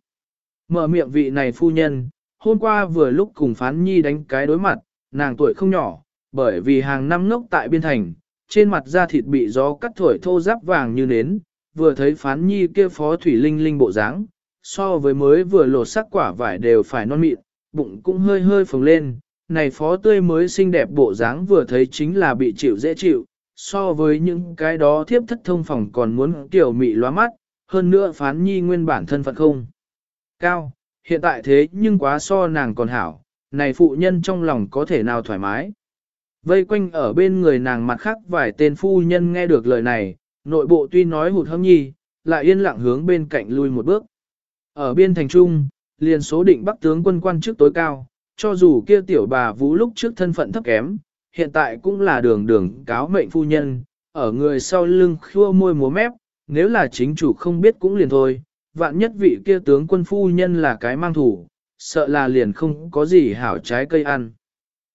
[SPEAKER 1] Mở miệng vị này phu nhân, hôm qua vừa lúc cùng phán nhi đánh cái đối mặt, nàng tuổi không nhỏ, bởi vì hàng năm ngốc tại biên thành, trên mặt da thịt bị gió cắt thổi thô ráp vàng như nến, vừa thấy phán nhi kia phó thủy linh linh bộ dáng, so với mới vừa lột sắc quả vải đều phải non mịn, bụng cũng hơi hơi phồng lên, này phó tươi mới xinh đẹp bộ dáng vừa thấy chính là bị chịu dễ chịu, so với những cái đó thiếp thất thông phòng còn muốn tiểu mị loa mắt, hơn nữa phán nhi nguyên bản thân phận không. Cao, hiện tại thế nhưng quá so nàng còn hảo, này phụ nhân trong lòng có thể nào thoải mái. Vây quanh ở bên người nàng mặt khác vài tên phu nhân nghe được lời này, nội bộ tuy nói hụt hâm nhi, lại yên lặng hướng bên cạnh lui một bước. Ở biên thành trung, liền số định bắc tướng quân quan chức tối cao, cho dù kia tiểu bà vũ lúc trước thân phận thấp kém, hiện tại cũng là đường đường cáo mệnh phu nhân, ở người sau lưng khua môi múa mép, nếu là chính chủ không biết cũng liền thôi, vạn nhất vị kia tướng quân phu nhân là cái mang thủ, sợ là liền không có gì hảo trái cây ăn.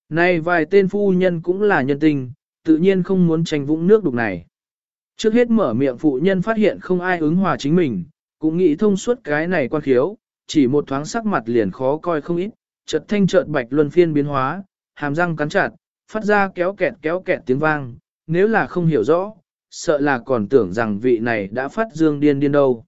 [SPEAKER 1] nay vài tên phu nhân cũng là nhân tình, tự nhiên không muốn tranh vũng nước đục này. Trước hết mở miệng phụ nhân phát hiện không ai ứng hòa chính mình, cũng nghĩ thông suốt cái này quan khiếu, chỉ một thoáng sắc mặt liền khó coi không ít, chợt thanh chợt bạch luân phiên biến hóa, hàm răng cắn chặt, phát ra kéo kẹt kéo kẹt tiếng vang, nếu là không hiểu rõ, sợ là còn tưởng rằng vị này đã phát dương điên điên đâu.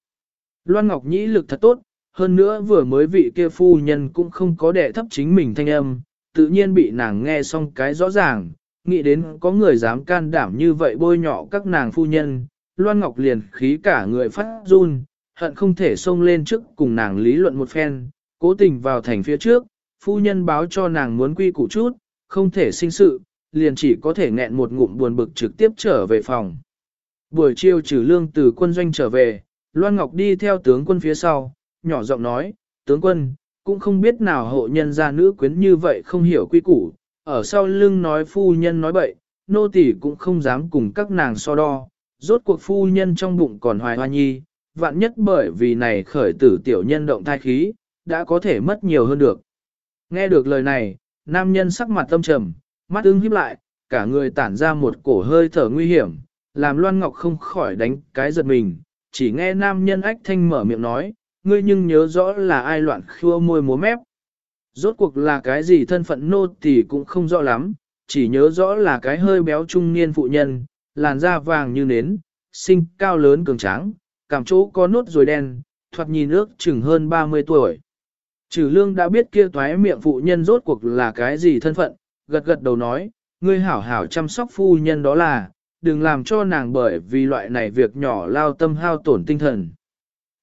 [SPEAKER 1] Loan Ngọc Nhĩ lực thật tốt, hơn nữa vừa mới vị kia phu nhân cũng không có đệ thấp chính mình thanh âm, tự nhiên bị nàng nghe xong cái rõ ràng, nghĩ đến có người dám can đảm như vậy bôi nhọ các nàng phu nhân, Loan Ngọc liền khí cả người phát run, hận không thể xông lên trước cùng nàng lý luận một phen, cố tình vào thành phía trước, phu nhân báo cho nàng muốn quy củ chút, không thể sinh sự, liền chỉ có thể nghẹn một ngụm buồn bực trực tiếp trở về phòng. Buổi chiều trừ lương từ quân doanh trở về, Loan Ngọc đi theo tướng quân phía sau, nhỏ giọng nói, tướng quân, cũng không biết nào hộ nhân gia nữ quyến như vậy không hiểu quy củ, ở sau lưng nói phu nhân nói bậy, nô tỳ cũng không dám cùng các nàng so đo, rốt cuộc phu nhân trong bụng còn hoài hoa nhi, vạn nhất bởi vì này khởi tử tiểu nhân động thai khí, đã có thể mất nhiều hơn được. Nghe được lời này, nam nhân sắc mặt tâm trầm, mắt ưng híp lại, cả người tản ra một cổ hơi thở nguy hiểm, làm Loan Ngọc không khỏi đánh cái giật mình, chỉ nghe nam nhân ách thanh mở miệng nói, ngươi nhưng nhớ rõ là ai loạn khua môi múa mép. Rốt cuộc là cái gì thân phận nô thì cũng không rõ lắm, chỉ nhớ rõ là cái hơi béo trung niên phụ nhân, làn da vàng như nến, sinh cao lớn cường tráng, cảm chỗ có nốt rồi đen, thoạt nhìn ước chừng hơn 30 tuổi. Trừ lương đã biết kia toái miệng phụ nhân rốt cuộc là cái gì thân phận, gật gật đầu nói, ngươi hảo hảo chăm sóc phu nhân đó là, đừng làm cho nàng bởi vì loại này việc nhỏ lao tâm hao tổn tinh thần.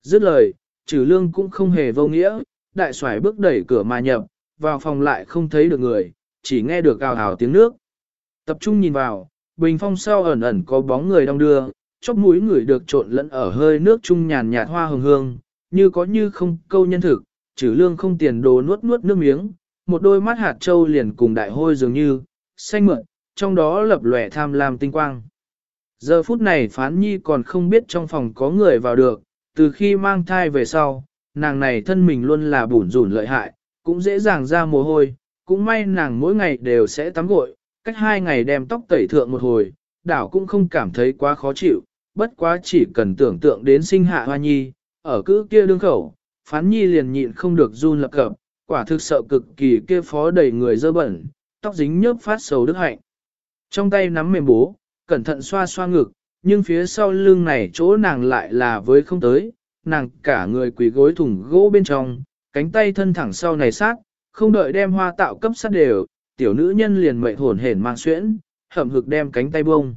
[SPEAKER 1] Dứt lời, trừ lương cũng không hề vô nghĩa, đại xoài bước đẩy cửa mà nhập, vào phòng lại không thấy được người, chỉ nghe được ào ào tiếng nước. Tập trung nhìn vào, bình phong sau ẩn ẩn có bóng người đong đưa, chóp mũi người được trộn lẫn ở hơi nước trung nhàn nhạt hoa hồng hương, như có như không câu nhân thực, trừ lương không tiền đồ nuốt nuốt nước miếng, một đôi mắt hạt trâu liền cùng đại hôi dường như, xanh mượn, trong đó lập lòe tham lam tinh quang. Giờ phút này phán nhi còn không biết trong phòng có người vào được, từ khi mang thai về sau, nàng này thân mình luôn là bủn rủn lợi hại, cũng dễ dàng ra mồ hôi, cũng may nàng mỗi ngày đều sẽ tắm gội, cách hai ngày đem tóc tẩy thượng một hồi, đảo cũng không cảm thấy quá khó chịu, bất quá chỉ cần tưởng tượng đến sinh hạ hoa nhi, ở cứ kia đương khẩu, phán nhi liền nhịn không được run lập cập, quả thực sợ cực kỳ kia phó đầy người dơ bẩn, tóc dính nhớp phát sầu đức hạnh. Trong tay nắm mềm bố, cẩn thận xoa xoa ngực, nhưng phía sau lưng này chỗ nàng lại là với không tới, nàng cả người quỳ gối thùng gỗ bên trong, cánh tay thân thẳng sau này sát, không đợi đem hoa tạo cấp sát đều, tiểu nữ nhân liền mệnh hồn hển mang xuyễn, hậm hực đem cánh tay bông.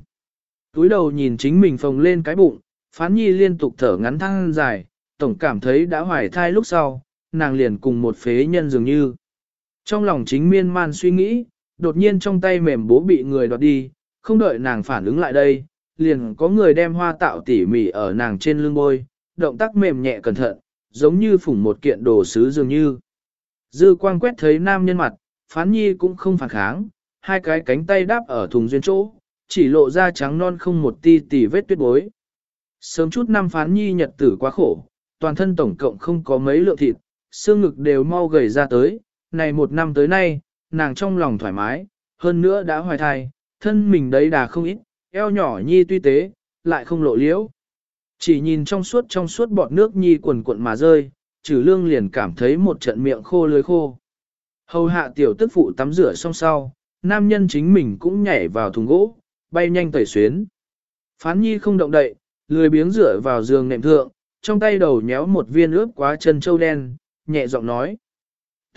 [SPEAKER 1] Túi đầu nhìn chính mình phồng lên cái bụng, phán nhi liên tục thở ngắn thăng dài, tổng cảm thấy đã hoài thai lúc sau, nàng liền cùng một phế nhân dường như. Trong lòng chính miên man suy nghĩ, đột nhiên trong tay mềm bố bị người đoạt đi, không đợi nàng phản ứng lại đây, liền có người đem hoa tạo tỉ mỉ ở nàng trên lưng bôi, động tác mềm nhẹ cẩn thận, giống như phủng một kiện đồ sứ dường như. Dư quang quét thấy nam nhân mặt, phán nhi cũng không phản kháng, hai cái cánh tay đáp ở thùng duyên chỗ, chỉ lộ ra trắng non không một ti tỉ vết tuyết bối. Sớm chút năm phán nhi nhật tử quá khổ, toàn thân tổng cộng không có mấy lượng thịt, xương ngực đều mau gầy ra tới, này một năm tới nay, nàng trong lòng thoải mái, hơn nữa đã hoài thai, thân mình đấy đà không ít, eo nhỏ nhi tuy tế, lại không lộ liễu. Chỉ nhìn trong suốt trong suốt bọt nước nhi quần cuộn mà rơi, trừ lương liền cảm thấy một trận miệng khô lưới khô. Hầu hạ tiểu tức phụ tắm rửa xong sau, nam nhân chính mình cũng nhảy vào thùng gỗ, bay nhanh tẩy xuyến. Phán nhi không động đậy, lười biếng rửa vào giường nệm thượng, trong tay đầu nhéo một viên ướp quá chân châu đen, nhẹ giọng nói.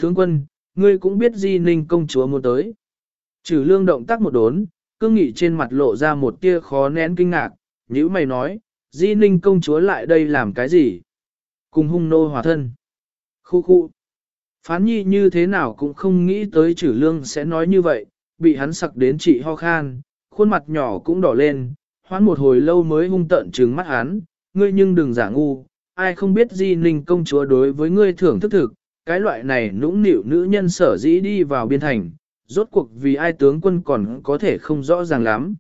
[SPEAKER 1] Tướng quân, ngươi cũng biết di ninh công chúa muốn tới. Trừ lương động tác một đốn, cương nghị trên mặt lộ ra một tia khó nén kinh ngạc, nhữ mày nói, di ninh công chúa lại đây làm cái gì? Cùng hung nô hòa thân. Khu khu. Phán nhi như thế nào cũng không nghĩ tới chử lương sẽ nói như vậy, bị hắn sặc đến chị ho khan, khuôn mặt nhỏ cũng đỏ lên, hoán một hồi lâu mới hung tận trừng mắt hắn, ngươi nhưng đừng giả ngu, ai không biết di ninh công chúa đối với ngươi thưởng thức thực, cái loại này nũng nịu nữ nhân sở dĩ đi vào biên thành, rốt cuộc vì ai tướng quân còn có thể không rõ ràng lắm.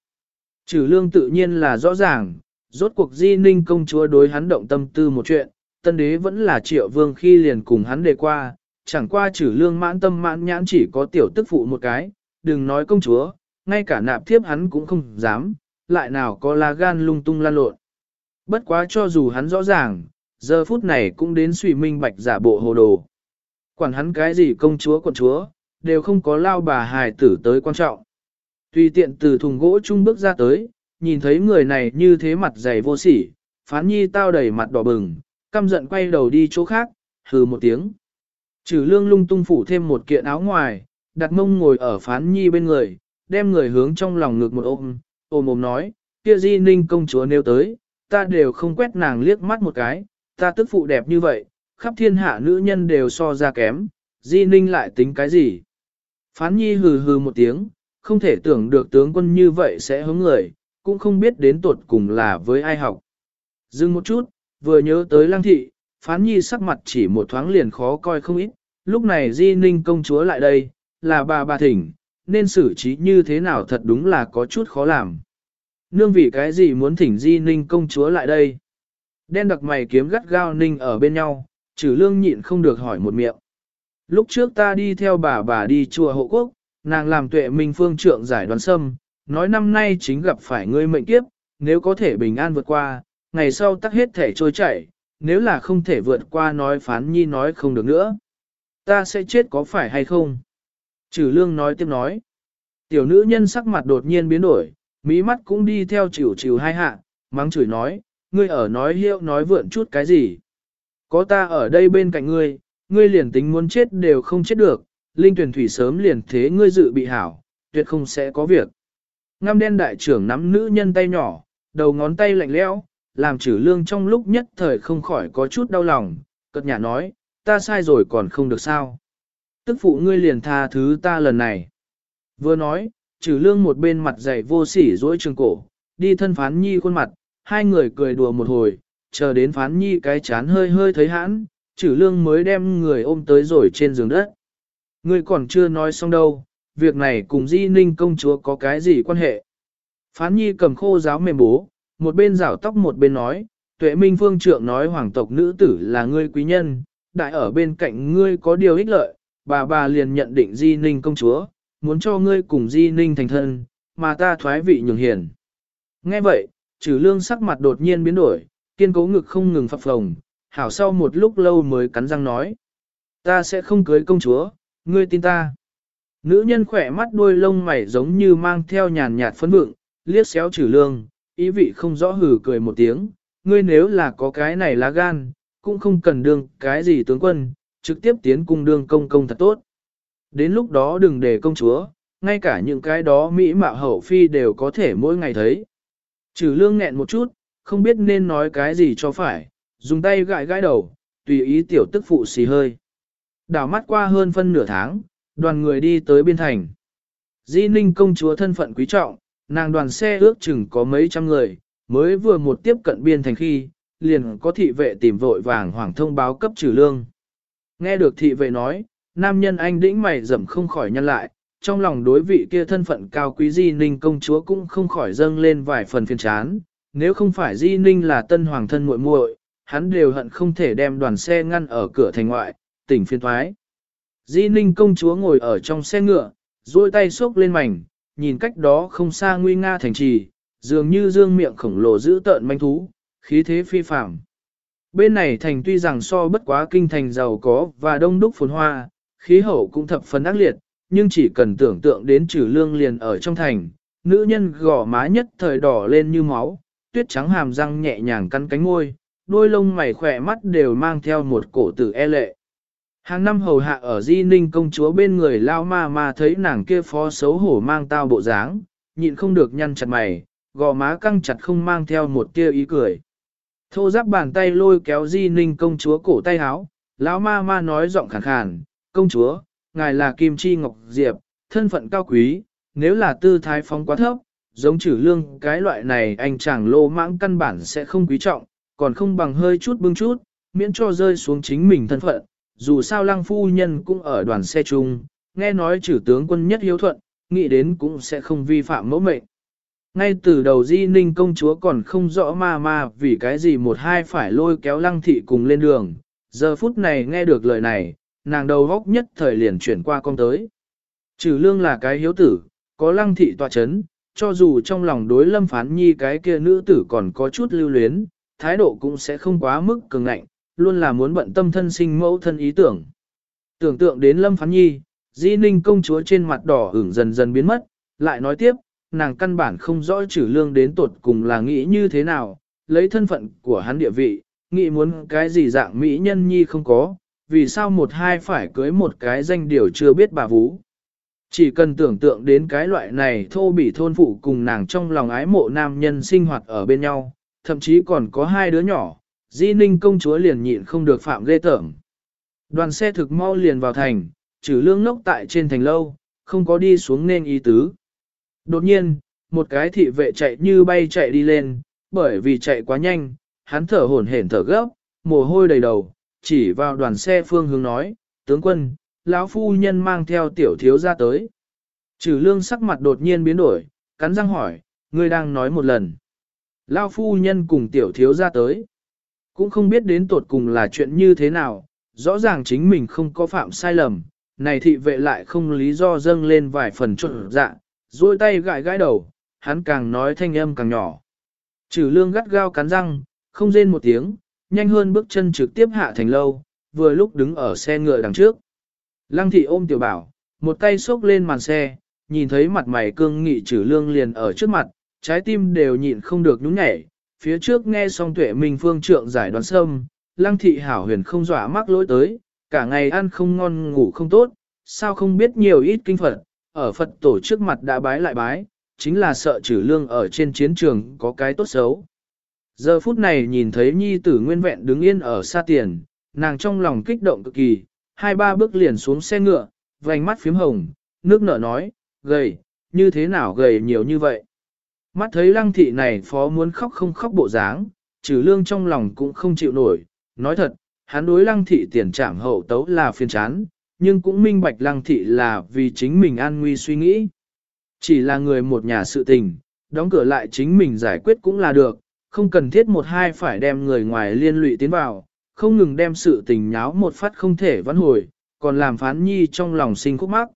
[SPEAKER 1] Trừ lương tự nhiên là rõ ràng, rốt cuộc di ninh công chúa đối hắn động tâm tư một chuyện, tân đế vẫn là triệu vương khi liền cùng hắn đề qua, chẳng qua trừ lương mãn tâm mãn nhãn chỉ có tiểu tức phụ một cái, đừng nói công chúa, ngay cả nạp thiếp hắn cũng không dám, lại nào có lá gan lung tung lan lộn. Bất quá cho dù hắn rõ ràng, giờ phút này cũng đến suy minh bạch giả bộ hồ đồ. Quản hắn cái gì công chúa quận chúa, đều không có lao bà hài tử tới quan trọng. Tùy tiện từ thùng gỗ chung bước ra tới, nhìn thấy người này như thế mặt dày vô sỉ, phán nhi tao đầy mặt đỏ bừng, căm giận quay đầu đi chỗ khác, hừ một tiếng. Trừ lương lung tung phủ thêm một kiện áo ngoài, đặt mông ngồi ở phán nhi bên người, đem người hướng trong lòng ngực một ôm, ôm ôm nói, kia di ninh công chúa nêu tới, ta đều không quét nàng liếc mắt một cái, ta tức phụ đẹp như vậy, khắp thiên hạ nữ nhân đều so ra kém, di ninh lại tính cái gì. Phán nhi hừ hừ một tiếng, không thể tưởng được tướng quân như vậy sẽ hướng người, cũng không biết đến tuột cùng là với ai học. Dừng một chút, vừa nhớ tới lăng thị, phán nhi sắc mặt chỉ một thoáng liền khó coi không ít, lúc này di ninh công chúa lại đây, là bà bà thỉnh, nên xử trí như thế nào thật đúng là có chút khó làm. Nương vì cái gì muốn thỉnh di ninh công chúa lại đây? Đen đặc mày kiếm gắt gao ninh ở bên nhau, trừ lương nhịn không được hỏi một miệng. Lúc trước ta đi theo bà bà đi chùa hộ quốc, nàng làm tuệ minh phương trượng giải đoán sâm, nói năm nay chính gặp phải ngươi mệnh kiếp, nếu có thể bình an vượt qua, ngày sau tắc hết thể trôi chảy, nếu là không thể vượt qua nói phán nhi nói không được nữa. Ta sẽ chết có phải hay không? Trừ lương nói tiếp nói. Tiểu nữ nhân sắc mặt đột nhiên biến đổi, mí mắt cũng đi theo chịu chịu hai hạ, mắng chửi nói, ngươi ở nói hiệu nói vượn chút cái gì. Có ta ở đây bên cạnh ngươi, ngươi liền tính muốn chết đều không chết được, linh tuyển thủy sớm liền thế ngươi dự bị hảo, tuyệt không sẽ có việc. Ngăm đen đại trưởng nắm nữ nhân tay nhỏ, đầu ngón tay lạnh lẽo, làm trừ lương trong lúc nhất thời không khỏi có chút đau lòng, cất nhà nói, ta sai rồi còn không được sao. Tức phụ ngươi liền tha thứ ta lần này. Vừa nói, trừ lương một bên mặt dày vô sỉ dối trường cổ, đi thân phán nhi khuôn mặt, hai người cười đùa một hồi, chờ đến phán nhi cái chán hơi hơi thấy hãn, Chử lương mới đem người ôm tới rồi trên giường đất. Ngươi còn chưa nói xong đâu, việc này cùng di ninh công chúa có cái gì quan hệ. Phán nhi cầm khô giáo mềm bố, một bên rảo tóc một bên nói, tuệ minh phương trượng nói hoàng tộc nữ tử là ngươi quý nhân, đại ở bên cạnh ngươi có điều ích lợi, bà bà liền nhận định di ninh công chúa, muốn cho ngươi cùng di ninh thành thân, mà ta thoái vị nhường hiền. Nghe vậy, trừ lương sắc mặt đột nhiên biến đổi, kiên cố ngực không ngừng phập phồng, hảo sau một lúc lâu mới cắn răng nói. Ta sẽ không cưới công chúa, ngươi tin ta. Nữ nhân khỏe mắt đuôi lông mày giống như mang theo nhàn nhạt phấn vượng, liếc xéo trừ lương, ý vị không rõ hử cười một tiếng, ngươi nếu là có cái này lá gan, cũng không cần đương cái gì tướng quân, trực tiếp tiến cung đương công công thật tốt. Đến lúc đó đừng để công chúa, ngay cả những cái đó Mỹ mạo hậu phi đều có thể mỗi ngày thấy. Trừ lương nghẹn một chút, không biết nên nói cái gì cho phải, dùng tay gãi gãi đầu, tùy ý tiểu tức phụ xì hơi. Đảo mắt qua hơn phân nửa tháng, đoàn người đi tới biên thành. Di ninh công chúa thân phận quý trọng, nàng đoàn xe ước chừng có mấy trăm người, mới vừa một tiếp cận biên thành khi, liền có thị vệ tìm vội vàng hoàng thông báo cấp trừ lương. Nghe được thị vệ nói, nam nhân anh đĩnh mày rậm không khỏi nhăn lại, trong lòng đối vị kia thân phận cao quý Di Ninh công chúa cũng không khỏi dâng lên vài phần phiền chán. Nếu không phải Di Ninh là tân hoàng thân muội muội, hắn đều hận không thể đem đoàn xe ngăn ở cửa thành ngoại, tỉnh phiên thoái. Di Ninh công chúa ngồi ở trong xe ngựa, duỗi tay xốc lên mảnh, nhìn cách đó không xa nguy nga thành trì, dường như dương miệng khổng lồ giữ tợn manh thú, khí thế phi phạm. Bên này thành tuy rằng so bất quá kinh thành giàu có và đông đúc phồn hoa, khí hậu cũng thập phần ác liệt, nhưng chỉ cần tưởng tượng đến trừ lương liền ở trong thành, nữ nhân gò má nhất thời đỏ lên như máu, tuyết trắng hàm răng nhẹ nhàng cắn cánh môi, đôi lông mày khỏe mắt đều mang theo một cổ tử e lệ. Hàng năm hầu hạ ở Di Ninh công chúa bên người lao ma ma thấy nàng kia phó xấu hổ mang tao bộ dáng, nhịn không được nhăn chặt mày, gò má căng chặt không mang theo một tia ý cười. Thô giáp bàn tay lôi kéo Di Ninh công chúa cổ tay háo, lão ma ma nói giọng khàn khàn, công chúa, ngài là Kim Chi Ngọc Diệp, thân phận cao quý, nếu là tư thái phóng quá thấp, giống trừ lương cái loại này anh chàng lô mãng căn bản sẽ không quý trọng, còn không bằng hơi chút bưng chút, miễn cho rơi xuống chính mình thân phận. Dù sao lăng phu nhân cũng ở đoàn xe chung, nghe nói trừ tướng quân nhất hiếu thuận, nghĩ đến cũng sẽ không vi phạm mẫu mệnh. Ngay từ đầu di ninh công chúa còn không rõ ma ma vì cái gì một hai phải lôi kéo lăng thị cùng lên đường. Giờ phút này nghe được lời này, nàng đầu góc nhất thời liền chuyển qua con tới. Trừ lương là cái hiếu tử, có lăng thị tọa chấn, cho dù trong lòng đối lâm phán nhi cái kia nữ tử còn có chút lưu luyến, thái độ cũng sẽ không quá mức cường ngạnh, luôn là muốn bận tâm thân sinh mẫu thân ý tưởng. Tưởng tượng đến lâm phán nhi, di ninh công chúa trên mặt đỏ ửng dần dần biến mất, lại nói tiếp, nàng căn bản không rõ trừ lương đến tuột cùng là nghĩ như thế nào, lấy thân phận của hắn địa vị, nghĩ muốn cái gì dạng mỹ nhân nhi không có, vì sao một hai phải cưới một cái danh điều chưa biết bà vũ. Chỉ cần tưởng tượng đến cái loại này thô bỉ thôn phụ cùng nàng trong lòng ái mộ nam nhân sinh hoạt ở bên nhau, thậm chí còn có hai đứa nhỏ, di ninh công chúa liền nhịn không được phạm ghê tởm. Đoàn xe thực mau liền vào thành, trừ lương nốc tại trên thành lâu, không có đi xuống nên ý tứ. Đột nhiên, một cái thị vệ chạy như bay chạy đi lên, bởi vì chạy quá nhanh, hắn thở hổn hển thở gấp, mồ hôi đầy đầu, chỉ vào đoàn xe phương hướng nói, tướng quân, lão phu nhân mang theo tiểu thiếu ra tới. Trừ lương sắc mặt đột nhiên biến đổi, cắn răng hỏi, ngươi đang nói một lần. Lão phu nhân cùng tiểu thiếu ra tới. Cũng không biết đến tột cùng là chuyện như thế nào, rõ ràng chính mình không có phạm sai lầm, này thị vệ lại không lý do dâng lên vài phần trộn dạ, duỗi tay gãi gãi đầu, hắn càng nói thanh âm càng nhỏ. Trừ lương gắt gao cắn răng, không rên một tiếng, nhanh hơn bước chân trực tiếp hạ thành lâu, vừa lúc đứng ở xe ngựa đằng trước. Lăng thị ôm tiểu bảo, một tay xốc lên màn xe, nhìn thấy mặt mày cương nghị trừ lương liền ở trước mặt, trái tim đều nhịn không được nhún nhảy. Phía trước nghe xong tuệ minh phương trượng giải đoán sâm, lăng thị hảo huyền không dọa mắc lỗi tới, cả ngày ăn không ngon ngủ không tốt, sao không biết nhiều ít kinh Phật, ở Phật tổ trước mặt đã bái lại bái, chính là sợ trừ lương ở trên chiến trường có cái tốt xấu. Giờ phút này nhìn thấy nhi tử nguyên vẹn đứng yên ở xa tiền, nàng trong lòng kích động cực kỳ, hai ba bước liền xuống xe ngựa, vành mắt phím hồng, nước nở nói, gầy, như thế nào gầy nhiều như vậy. Mắt thấy lăng thị này phó muốn khóc không khóc bộ dáng, trừ lương trong lòng cũng không chịu nổi, nói thật, hắn đối lăng thị tiền trảm hậu tấu là phiền chán, nhưng cũng minh bạch lăng thị là vì chính mình an nguy suy nghĩ. Chỉ là người một nhà sự tình, đóng cửa lại chính mình giải quyết cũng là được, không cần thiết một hai phải đem người ngoài liên lụy tiến vào, không ngừng đem sự tình nháo một phát không thể vãn hồi, còn làm phán nhi trong lòng sinh khúc mắc.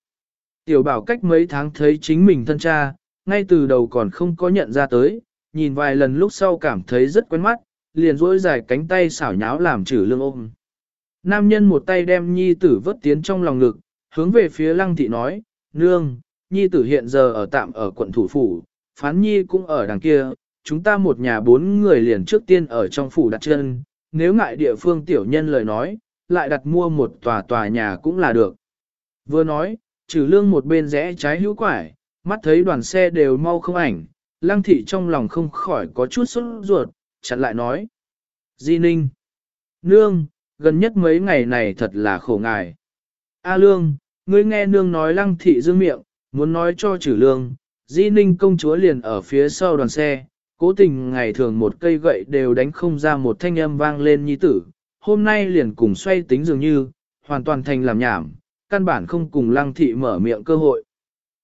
[SPEAKER 1] Tiểu bảo cách mấy tháng thấy chính mình thân cha, ngay từ đầu còn không có nhận ra tới, nhìn vài lần lúc sau cảm thấy rất quen mắt, liền duỗi dài cánh tay xảo nháo làm trừ lương ôm. Nam nhân một tay đem nhi tử vớt tiến trong lòng ngực, hướng về phía lăng thị nói, nương, nhi tử hiện giờ ở tạm ở quận thủ phủ, phán nhi cũng ở đằng kia, chúng ta một nhà bốn người liền trước tiên ở trong phủ đặt chân, nếu ngại địa phương tiểu nhân lời nói, lại đặt mua một tòa tòa nhà cũng là được. Vừa nói, trừ lương một bên rẽ trái hữu quải, mắt thấy đoàn xe đều mau không ảnh, lăng thị trong lòng không khỏi có chút sốt ruột, chặn lại nói. Di Ninh, Nương, gần nhất mấy ngày này thật là khổ ngài. A Lương, ngươi nghe nương nói lăng thị dương miệng, muốn nói cho trừ lương, Di Ninh công chúa liền ở phía sau đoàn xe, cố tình ngày thường một cây gậy đều đánh không ra một thanh âm vang lên nhi tử, hôm nay liền cùng xoay tính dường như, hoàn toàn thành làm nhảm, căn bản không cùng lăng thị mở miệng cơ hội.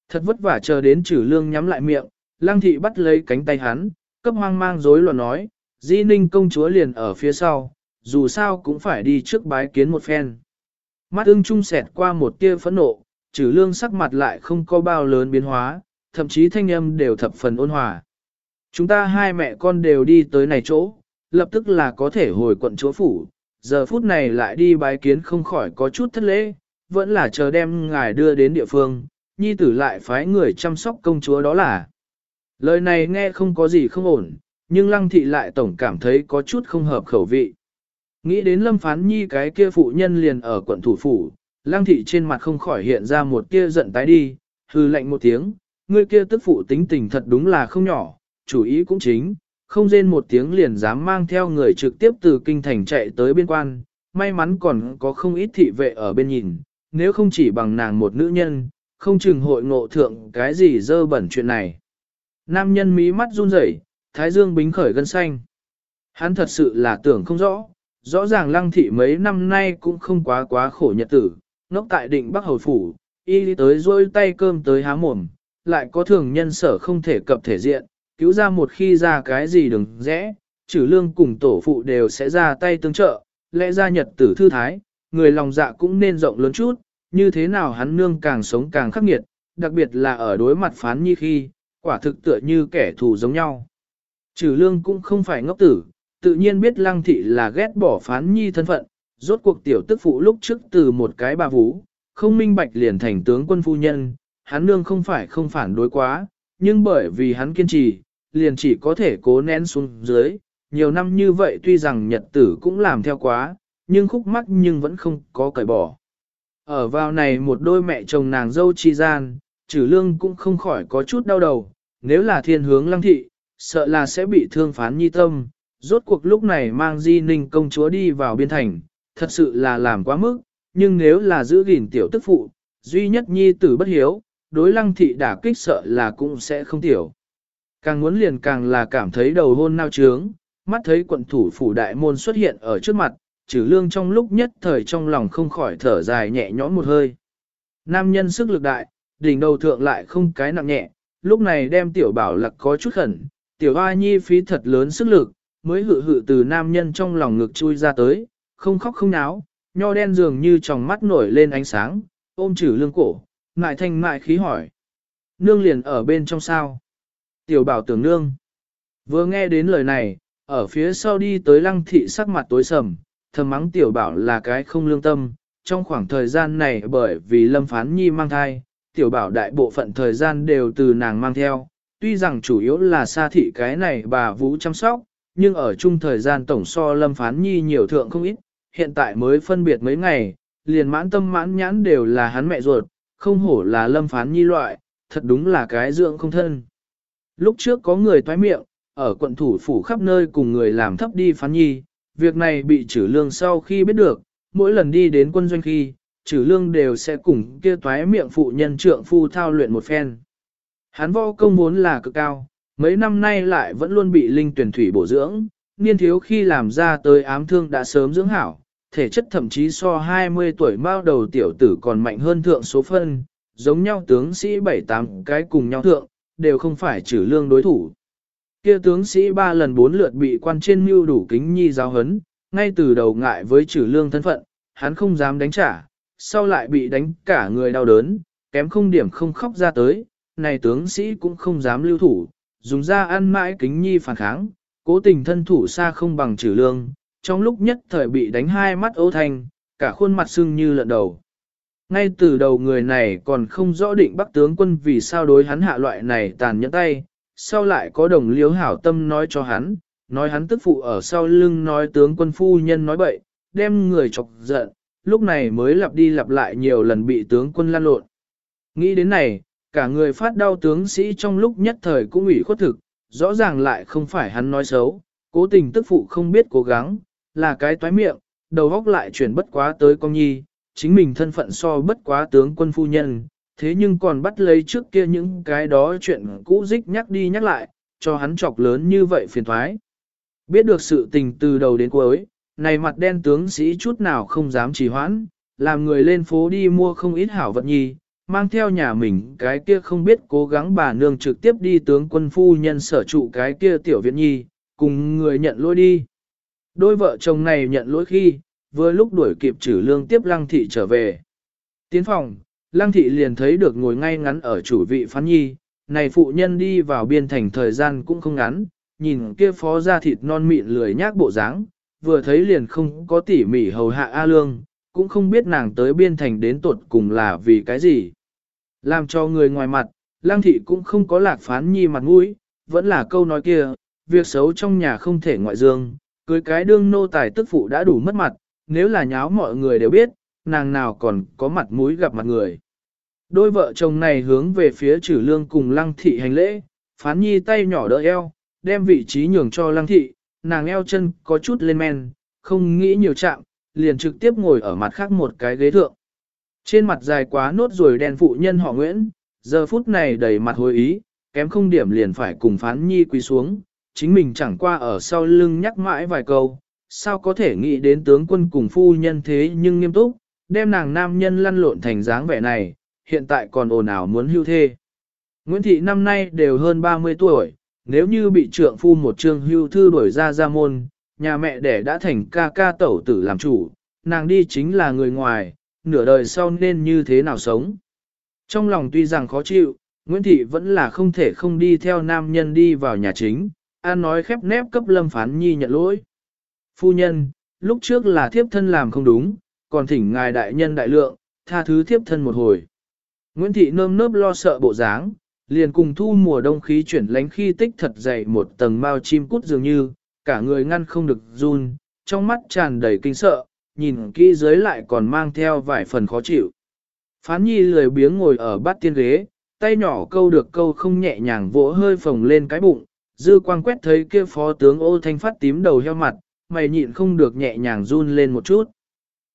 [SPEAKER 1] Thật vất vả chờ đến trừ lương nhắm lại miệng, lăng thị bắt lấy cánh tay hắn, cấp hoang mang rối loạn nói, di ninh công chúa liền ở phía sau, dù sao cũng phải đi trước bái kiến một phen. Mắt ưng trung sẹt qua một tia phẫn nộ, trừ lương sắc mặt lại không có bao lớn biến hóa, thậm chí thanh âm đều thập phần ôn hòa. Chúng ta hai mẹ con đều đi tới này chỗ, lập tức là có thể hồi quận chúa phủ, giờ phút này lại đi bái kiến không khỏi có chút thất lễ, vẫn là chờ đem ngài đưa đến địa phương, nhi tử lại phái người chăm sóc công chúa đó là. Lời này nghe không có gì không ổn, nhưng lăng thị lại tổng cảm thấy có chút không hợp khẩu vị. Nghĩ đến lâm phán nhi cái kia phụ nhân liền ở quận thủ phủ, lăng thị trên mặt không khỏi hiện ra một kia giận tái đi, hư lạnh một tiếng, người kia tức phụ tính tình thật đúng là không nhỏ, chủ ý cũng chính, không rên một tiếng liền dám mang theo người trực tiếp từ kinh thành chạy tới biên quan, may mắn còn có không ít thị vệ ở bên nhìn, nếu không chỉ bằng nàng một nữ nhân, không chừng hội ngộ thượng cái gì dơ bẩn chuyện này. Nam nhân mí mắt run rẩy, thái dương bính khởi gân xanh. Hắn thật sự là tưởng không rõ, rõ ràng lăng thị mấy năm nay cũng không quá quá khổ nhật tử, ngốc tại định Bắc Hầu Phủ, y tới rôi tay cơm tới há mồm, lại có thường nhân sở không thể cập thể diện, cứu ra một khi ra cái gì đừng rẽ, trừ lương cùng tổ phụ đều sẽ ra tay tương trợ, lẽ ra nhật tử thư thái, người lòng dạ cũng nên rộng lớn chút, như thế nào hắn nương càng sống càng khắc nghiệt, đặc biệt là ở đối mặt phán nhi khi, quả thực tựa như kẻ thù giống nhau. Trừ lương cũng không phải ngốc tử, tự nhiên biết lăng thị là ghét bỏ phán nhi thân phận, rốt cuộc tiểu tức phụ lúc trước từ một cái bà vũ, không minh bạch liền thành tướng quân phu nhân, hắn nương không phải không phản đối quá, nhưng bởi vì hắn kiên trì, liền chỉ có thể cố nén xuống dưới, nhiều năm như vậy tuy rằng nhật tử cũng làm theo quá, nhưng khúc mắc nhưng vẫn không có cởi bỏ. Ở vào này một đôi mẹ chồng nàng dâu chi gian, trừ lương cũng không khỏi có chút đau đầu, nếu là thiên hướng lăng thị, sợ là sẽ bị thương phán nhi tâm, rốt cuộc lúc này mang di ninh công chúa đi vào biên thành, thật sự là làm quá mức, nhưng nếu là giữ gìn tiểu tức phụ, duy nhất nhi tử bất hiếu, đối lăng thị đả kích sợ là cũng sẽ không tiểu. Càng muốn liền càng là cảm thấy đầu hôn nao trướng, mắt thấy quận thủ phủ đại môn xuất hiện ở trước mặt, trừ lương trong lúc nhất thời trong lòng không khỏi thở dài nhẹ nhõm một hơi. Nam nhân sức lực đại, đỉnh đầu thượng lại không cái nặng nhẹ, lúc này đem tiểu bảo lặc có chút khẩn, tiểu hoa nhi phí thật lớn sức lực, mới hự hự từ nam nhân trong lòng ngực chui ra tới, không khóc không náo, nho đen dường như tròng mắt nổi lên ánh sáng, ôm chử lương cổ, ngại thanh mại khí hỏi. Nương liền ở bên trong sao? Tiểu bảo tưởng nương. Vừa nghe đến lời này, ở phía sau đi tới lăng thị sắc mặt tối sầm, thầm mắng tiểu bảo là cái không lương tâm. Trong khoảng thời gian này bởi vì lâm phán nhi mang thai, tiểu bảo đại bộ phận thời gian đều từ nàng mang theo. Tuy rằng chủ yếu là xa thị cái này bà vũ chăm sóc, nhưng ở chung thời gian tổng so lâm phán nhi nhiều thượng không ít, hiện tại mới phân biệt mấy ngày, liền mãn tâm mãn nhãn đều là hắn mẹ ruột, không hổ là lâm phán nhi loại, thật đúng là cái dưỡng không thân. Lúc trước có người toái miệng, ở quận thủ phủ khắp nơi cùng người làm thấp đi phán nhi, việc này bị trừ lương sau khi biết được, mỗi lần đi đến quân doanh khi, trừ lương đều sẽ cùng kia toái miệng phụ nhân trượng phu thao luyện một phen. Hắn võ công vốn là cực cao, mấy năm nay lại vẫn luôn bị linh tuyển thủy bổ dưỡng, niên thiếu khi làm ra tới ám thương đã sớm dưỡng hảo, thể chất thậm chí so 20 tuổi mao đầu tiểu tử còn mạnh hơn thượng số phân, giống nhau tướng sĩ 7-8 cái cùng nhau thượng, đều không phải trừ lương đối thủ. Kia tướng sĩ ba lần bốn lượt bị quan trên mưu đủ kính nhi giáo hấn, ngay từ đầu ngại với trừ lương thân phận, hắn không dám đánh trả, sau lại bị đánh cả người đau đớn, kém không điểm không khóc ra tới, này tướng sĩ cũng không dám lưu thủ, dùng ra ăn mãi kính nhi phản kháng, cố tình thân thủ xa không bằng trừ lương, trong lúc nhất thời bị đánh hai mắt ấu thanh, cả khuôn mặt sưng như lợn đầu. Ngay từ đầu người này còn không rõ định bắc tướng quân vì sao đối hắn hạ loại này tàn nhẫn tay, sau lại có đồng liếu hảo tâm nói cho hắn, nói hắn tức phụ ở sau lưng nói tướng quân phu nhân nói bậy, đem người chọc giận, lúc này mới lặp đi lặp lại nhiều lần bị tướng quân lan lộn. Nghĩ đến này, cả người phát đau tướng sĩ trong lúc nhất thời cũng ủy khuất thực, rõ ràng lại không phải hắn nói xấu, cố tình tức phụ không biết cố gắng, là cái toái miệng, đầu góc lại chuyển bất quá tới con nhi, chính mình thân phận so bất quá tướng quân phu nhân, thế nhưng còn bắt lấy trước kia những cái đó chuyện cũ dích nhắc đi nhắc lại, cho hắn chọc lớn như vậy phiền thoái. Biết được sự tình từ đầu đến cuối, này mặt đen tướng sĩ chút nào không dám trì hoãn, làm người lên phố đi mua không ít hảo vật nhi, mang theo nhà mình cái kia không biết cố gắng bà nương trực tiếp đi tướng quân phu nhân sở trụ cái kia tiểu viện nhi, cùng người nhận lỗi đi. Đôi vợ chồng này nhận lỗi khi, vừa lúc đuổi kịp trừ lương tiếp lăng thị trở về. Tiến phòng, lăng thị liền thấy được ngồi ngay ngắn ở chủ vị phán nhi, này phụ nhân đi vào biên thành thời gian cũng không ngắn, nhìn kia phó ra thịt non mịn lười nhác bộ dáng, vừa thấy liền không có tỉ mỉ hầu hạ A Lương, cũng không biết nàng tới biên thành đến tuột cùng là vì cái gì. Làm cho người ngoài mặt, lăng thị cũng không có lạc phán nhi mặt mũi, vẫn là câu nói kia, việc xấu trong nhà không thể ngoại dương, cưới cái đương nô tài tức phụ đã đủ mất mặt, nếu là nháo mọi người đều biết, nàng nào còn có mặt mũi gặp mặt người. Đôi vợ chồng này hướng về phía trừ lương cùng lăng thị hành lễ, phán nhi tay nhỏ đỡ eo, đem vị trí nhường cho lăng thị, nàng eo chân có chút lên men, không nghĩ nhiều chạm, liền trực tiếp ngồi ở mặt khác một cái ghế thượng. Trên mặt dài quá nốt rồi đen phụ nhân họ Nguyễn, giờ phút này đầy mặt hồi ý, kém không điểm liền phải cùng phán nhi quỳ xuống, chính mình chẳng qua ở sau lưng nhắc mãi vài câu, sao có thể nghĩ đến tướng quân cùng phu nhân thế nhưng nghiêm túc, đem nàng nam nhân lăn lộn thành dáng vẻ này, hiện tại còn ồn ào muốn hưu thê. Nguyễn Thị năm nay đều hơn 30 tuổi, nếu như bị trượng phu một trương hưu thư đuổi ra ra môn, nhà mẹ đẻ đã thành ca ca tẩu tử làm chủ, nàng đi chính là người ngoài, nửa đời sau nên như thế nào sống. Trong lòng tuy rằng khó chịu, Nguyễn Thị vẫn là không thể không đi theo nam nhân đi vào nhà chính, an nói khép nép cấp lâm phán nhi nhận lỗi. Phu nhân, lúc trước là thiếp thân làm không đúng, còn thỉnh ngài đại nhân đại lượng, tha thứ thiếp thân một hồi. Nguyễn Thị nơm nớp lo sợ bộ dáng, liền cùng thu mùa đông khí chuyển lánh khi tích thật dày một tầng mao chim cút dường như, cả người ngăn không được run, trong mắt tràn đầy kinh sợ, nhìn kỹ dưới lại còn mang theo vài phần khó chịu. Phán nhi lười biếng ngồi ở bát tiên ghế, tay nhỏ câu được câu không nhẹ nhàng vỗ hơi phồng lên cái bụng, dư quang quét thấy kia phó tướng ô thanh phát tím đầu heo mặt, mày nhịn không được nhẹ nhàng run lên một chút.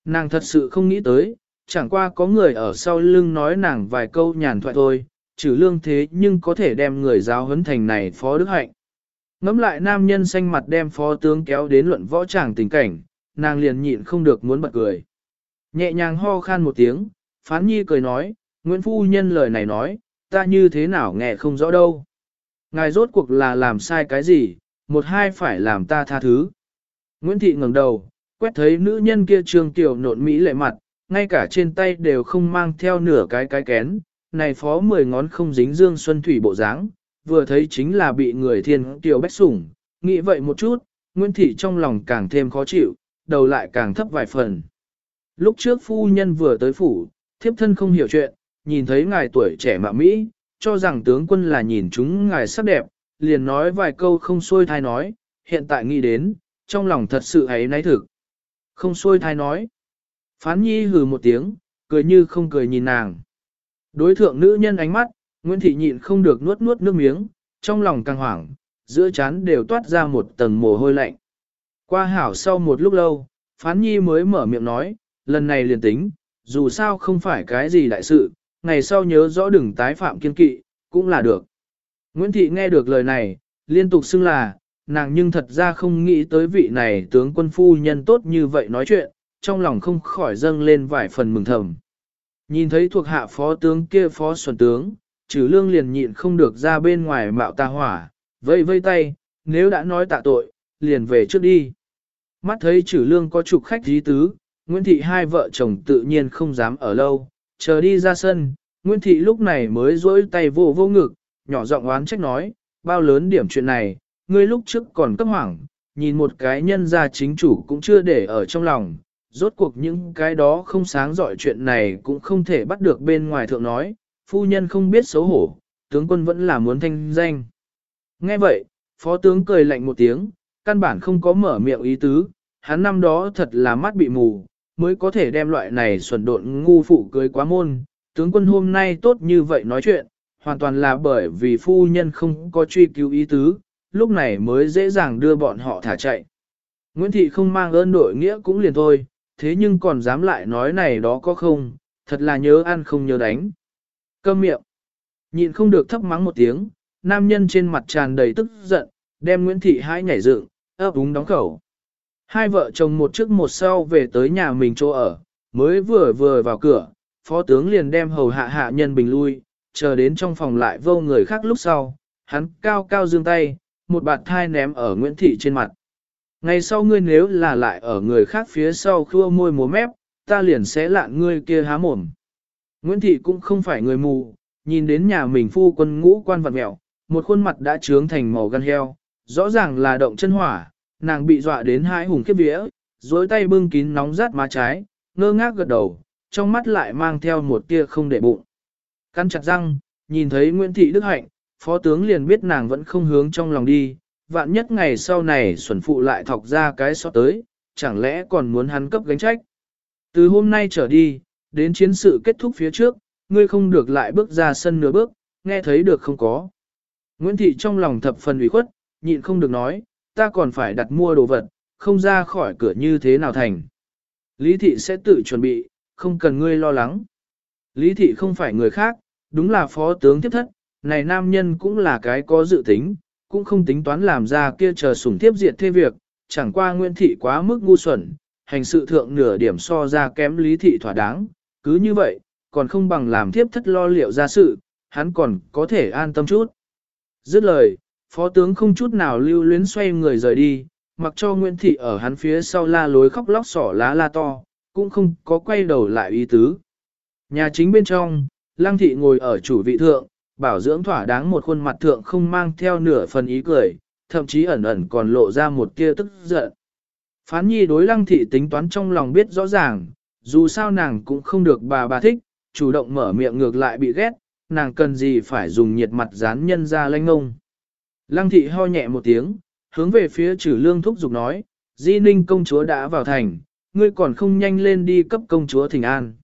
[SPEAKER 1] Nàng thật sự không nghĩ tới, chẳng qua có người ở sau lưng nói nàng vài câu nhàn thoại thôi, trừ lương thế nhưng có thể đem người giáo huấn thành này phó đức hạnh. Ngắm lại nam nhân xanh mặt đem phó tướng kéo đến luận võ tràng tình cảnh, nàng liền nhịn không được muốn bật cười. Nhẹ nhàng ho khan một tiếng, phán nhi cười nói, Nguyễn Phu Nhân lời này nói, ta như thế nào nghe không rõ đâu. Ngài rốt cuộc là làm sai cái gì, một hai phải làm ta tha thứ. Nguyễn Thị ngẩng đầu, quét thấy nữ nhân kia trương tiểu nộn mỹ lệ mặt, ngay cả trên tay đều không mang theo nửa cái cái kén, này phó mười ngón không dính dương xuân thủy bộ dáng, vừa thấy chính là bị người thiên tiểu bách sủng, nghĩ vậy một chút, Nguyễn Thị trong lòng càng thêm khó chịu, đầu lại càng thấp vài phần. Lúc trước phu nhân vừa tới phủ, thiếp thân không hiểu chuyện, nhìn thấy ngài tuổi trẻ mạ Mỹ, cho rằng tướng quân là nhìn chúng ngài sắc đẹp, liền nói vài câu không xuôi thai nói, hiện tại nghĩ đến, trong lòng thật sự ấy náy thực. Không xuôi thai nói. Phán nhi hừ một tiếng, cười như không cười nhìn nàng. Đối thượng nữ nhân ánh mắt, Nguyễn Thị nhịn không được nuốt nuốt nước miếng, trong lòng căng hoảng, giữa chán đều toát ra một tầng mồ hôi lạnh. Qua hảo sau một lúc lâu, Phán Nhi mới mở miệng nói, lần này liền tính, dù sao không phải cái gì đại sự, ngày sau nhớ rõ đừng tái phạm kiên kỵ, cũng là được. Nguyễn Thị nghe được lời này, liên tục xưng là, nàng nhưng thật ra không nghĩ tới vị này tướng quân phu nhân tốt như vậy nói chuyện, trong lòng không khỏi dâng lên vài phần mừng thầm. Nhìn thấy thuộc hạ phó tướng kia phó xuân tướng, trừ lương liền nhịn không được ra bên ngoài mạo ta hỏa, vây vây tay, nếu đã nói tạ tội, liền về trước đi. Mắt thấy trừ lương có trục khách dí tứ, Nguyễn Thị hai vợ chồng tự nhiên không dám ở lâu, chờ đi ra sân, Nguyễn Thị lúc này mới rỗi tay vô vô ngực, nhỏ giọng oán trách nói, bao lớn điểm chuyện này, ngươi lúc trước còn cấp hoảng, nhìn một cái nhân gia chính chủ cũng chưa để ở trong lòng, rốt cuộc những cái đó không sáng giỏi chuyện này cũng không thể bắt được bên ngoài thượng nói, phu nhân không biết xấu hổ, tướng quân vẫn là muốn thanh danh. Nghe vậy, phó tướng cười lạnh một tiếng, căn bản không có mở miệng ý tứ, hắn năm đó thật là mắt bị mù, mới có thể đem loại này xuẩn độn ngu phụ cưới quá môn, tướng quân hôm nay tốt như vậy nói chuyện, hoàn toàn là bởi vì phu nhân không có truy cứu ý tứ, lúc này mới dễ dàng đưa bọn họ thả chạy. Nguyễn Thị không mang ơn đội nghĩa cũng liền thôi, thế nhưng còn dám lại nói này đó có không, thật là nhớ ăn không nhớ đánh. Câm miệng, nhịn không được thấp mắng một tiếng, nam nhân trên mặt tràn đầy tức giận, đem Nguyễn Thị hai nhảy dựng, ấp úng đóng khẩu. Hai vợ chồng một trước một sau về tới nhà mình chỗ ở, mới vừa vừa vào cửa, phó tướng liền đem hầu hạ hạ nhân bình lui, chờ đến trong phòng lại vô người khác lúc sau, hắn cao cao dương tay, một bạt thai ném ở Nguyễn Thị trên mặt. Ngày sau ngươi nếu là lại ở người khác phía sau khua môi múa mép, ta liền sẽ lạn ngươi kia há mồm. Nguyễn Thị cũng không phải người mù, nhìn đến nhà mình phu quân ngũ quan vật mẹo, một khuôn mặt đã trướng thành màu gan heo, rõ ràng là động chân hỏa, nàng bị dọa đến hai hùng khiếp vía, dối tay bưng kín nóng rát má trái, ngơ ngác gật đầu, trong mắt lại mang theo một tia không để bụng. Căn chặt răng, nhìn thấy Nguyễn Thị Đức Hạnh, phó tướng liền biết nàng vẫn không hướng trong lòng đi, vạn nhất ngày sau này xuẩn phụ lại thọc ra cái so tới, chẳng lẽ còn muốn hắn cấp gánh trách. Từ hôm nay trở đi, đến chiến sự kết thúc phía trước, ngươi không được lại bước ra sân nửa bước, nghe thấy được không có. Nguyễn Thị trong lòng thập phần ủy khuất, nhịn không được nói, ta còn phải đặt mua đồ vật, không ra khỏi cửa như thế nào thành. Lý Thị sẽ tự chuẩn bị, không cần ngươi lo lắng. Lý Thị không phải người khác, đúng là phó tướng tiếp thất, này nam nhân cũng là cái có dự tính, cũng không tính toán làm ra kia chờ sủng tiếp diệt thế việc, chẳng qua Nguyễn Thị quá mức ngu xuẩn, hành sự thượng nửa điểm so ra kém Lý Thị thỏa đáng, cứ như vậy, còn không bằng làm tiếp thất lo liệu ra sự, hắn còn có thể an tâm chút. Dứt lời, phó tướng không chút nào lưu luyến xoay người rời đi, mặc cho Nguyễn Thị ở hắn phía sau la lối khóc lóc sỏ lá la to, cũng không có quay đầu lại ý tứ. Nhà chính bên trong, Lăng Thị ngồi ở chủ vị thượng, bảo dưỡng thỏa đáng một khuôn mặt thượng không mang theo nửa phần ý cười, thậm chí ẩn ẩn còn lộ ra một tia tức giận. Phán nhi đối Lăng Thị tính toán trong lòng biết rõ ràng, dù sao nàng cũng không được bà bà thích, chủ động mở miệng ngược lại bị ghét, nàng cần gì phải dùng nhiệt mặt dán nhân ra lanh ngông. Lăng thị ho nhẹ một tiếng, hướng về phía trừ lương thúc giục nói, di ninh công chúa đã vào thành, ngươi còn không nhanh lên đi cấp công chúa thỉnh an.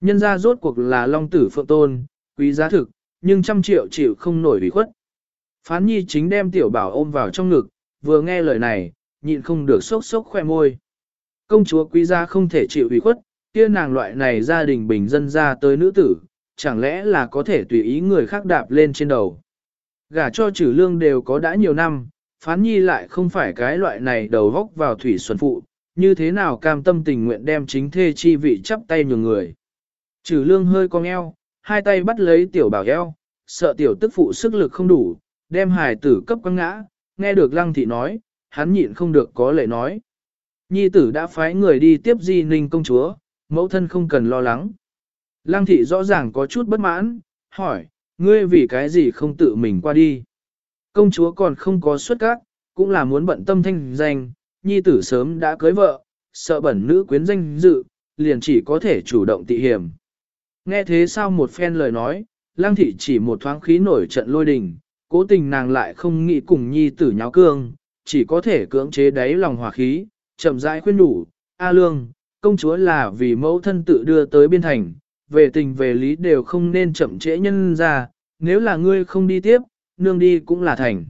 [SPEAKER 1] Nhân ra rốt cuộc là long tử phượng tôn, quý giá thực, nhưng trăm triệu chịu không nổi bị khuất. Phán nhi chính đem tiểu bảo ôm vào trong ngực, vừa nghe lời này, nhịn không được sốc sốc khoe môi. Công chúa quý gia không thể chịu ủy khuất, kia nàng loại này gia đình bình dân ra tới nữ tử, chẳng lẽ là có thể tùy ý người khác đạp lên trên đầu. Gả cho trừ lương đều có đã nhiều năm, phán nhi lại không phải cái loại này đầu góc vào thủy xuân phụ, như thế nào cam tâm tình nguyện đem chính thê chi vị chắp tay nhường người. Trừ lương hơi cong eo, hai tay bắt lấy tiểu bảo eo, sợ tiểu tức phụ sức lực không đủ, đem hài tử cấp quăng ngã, nghe được lăng thị nói, hắn nhịn không được có lệ nói. Nhi tử đã phái người đi tiếp di ninh công chúa, mẫu thân không cần lo lắng. Lăng thị rõ ràng có chút bất mãn, hỏi, ngươi vì cái gì không tự mình qua đi. Công chúa còn không có xuất các, cũng là muốn bận tâm thanh danh, nhi tử sớm đã cưới vợ, sợ bẩn nữ quyến danh dự, liền chỉ có thể chủ động tị hiểm. Nghe thế sao một phen lời nói, lang thị chỉ một thoáng khí nổi trận lôi đình, cố tình nàng lại không nghĩ cùng nhi tử nháo cương, chỉ có thể cưỡng chế đáy lòng hòa khí, chậm rãi khuyên đủ, A lương, công chúa là vì mẫu thân tự đưa tới biên thành, về tình về lý đều không nên chậm trễ nhân ra, nếu là ngươi không đi tiếp, nương đi cũng là thành.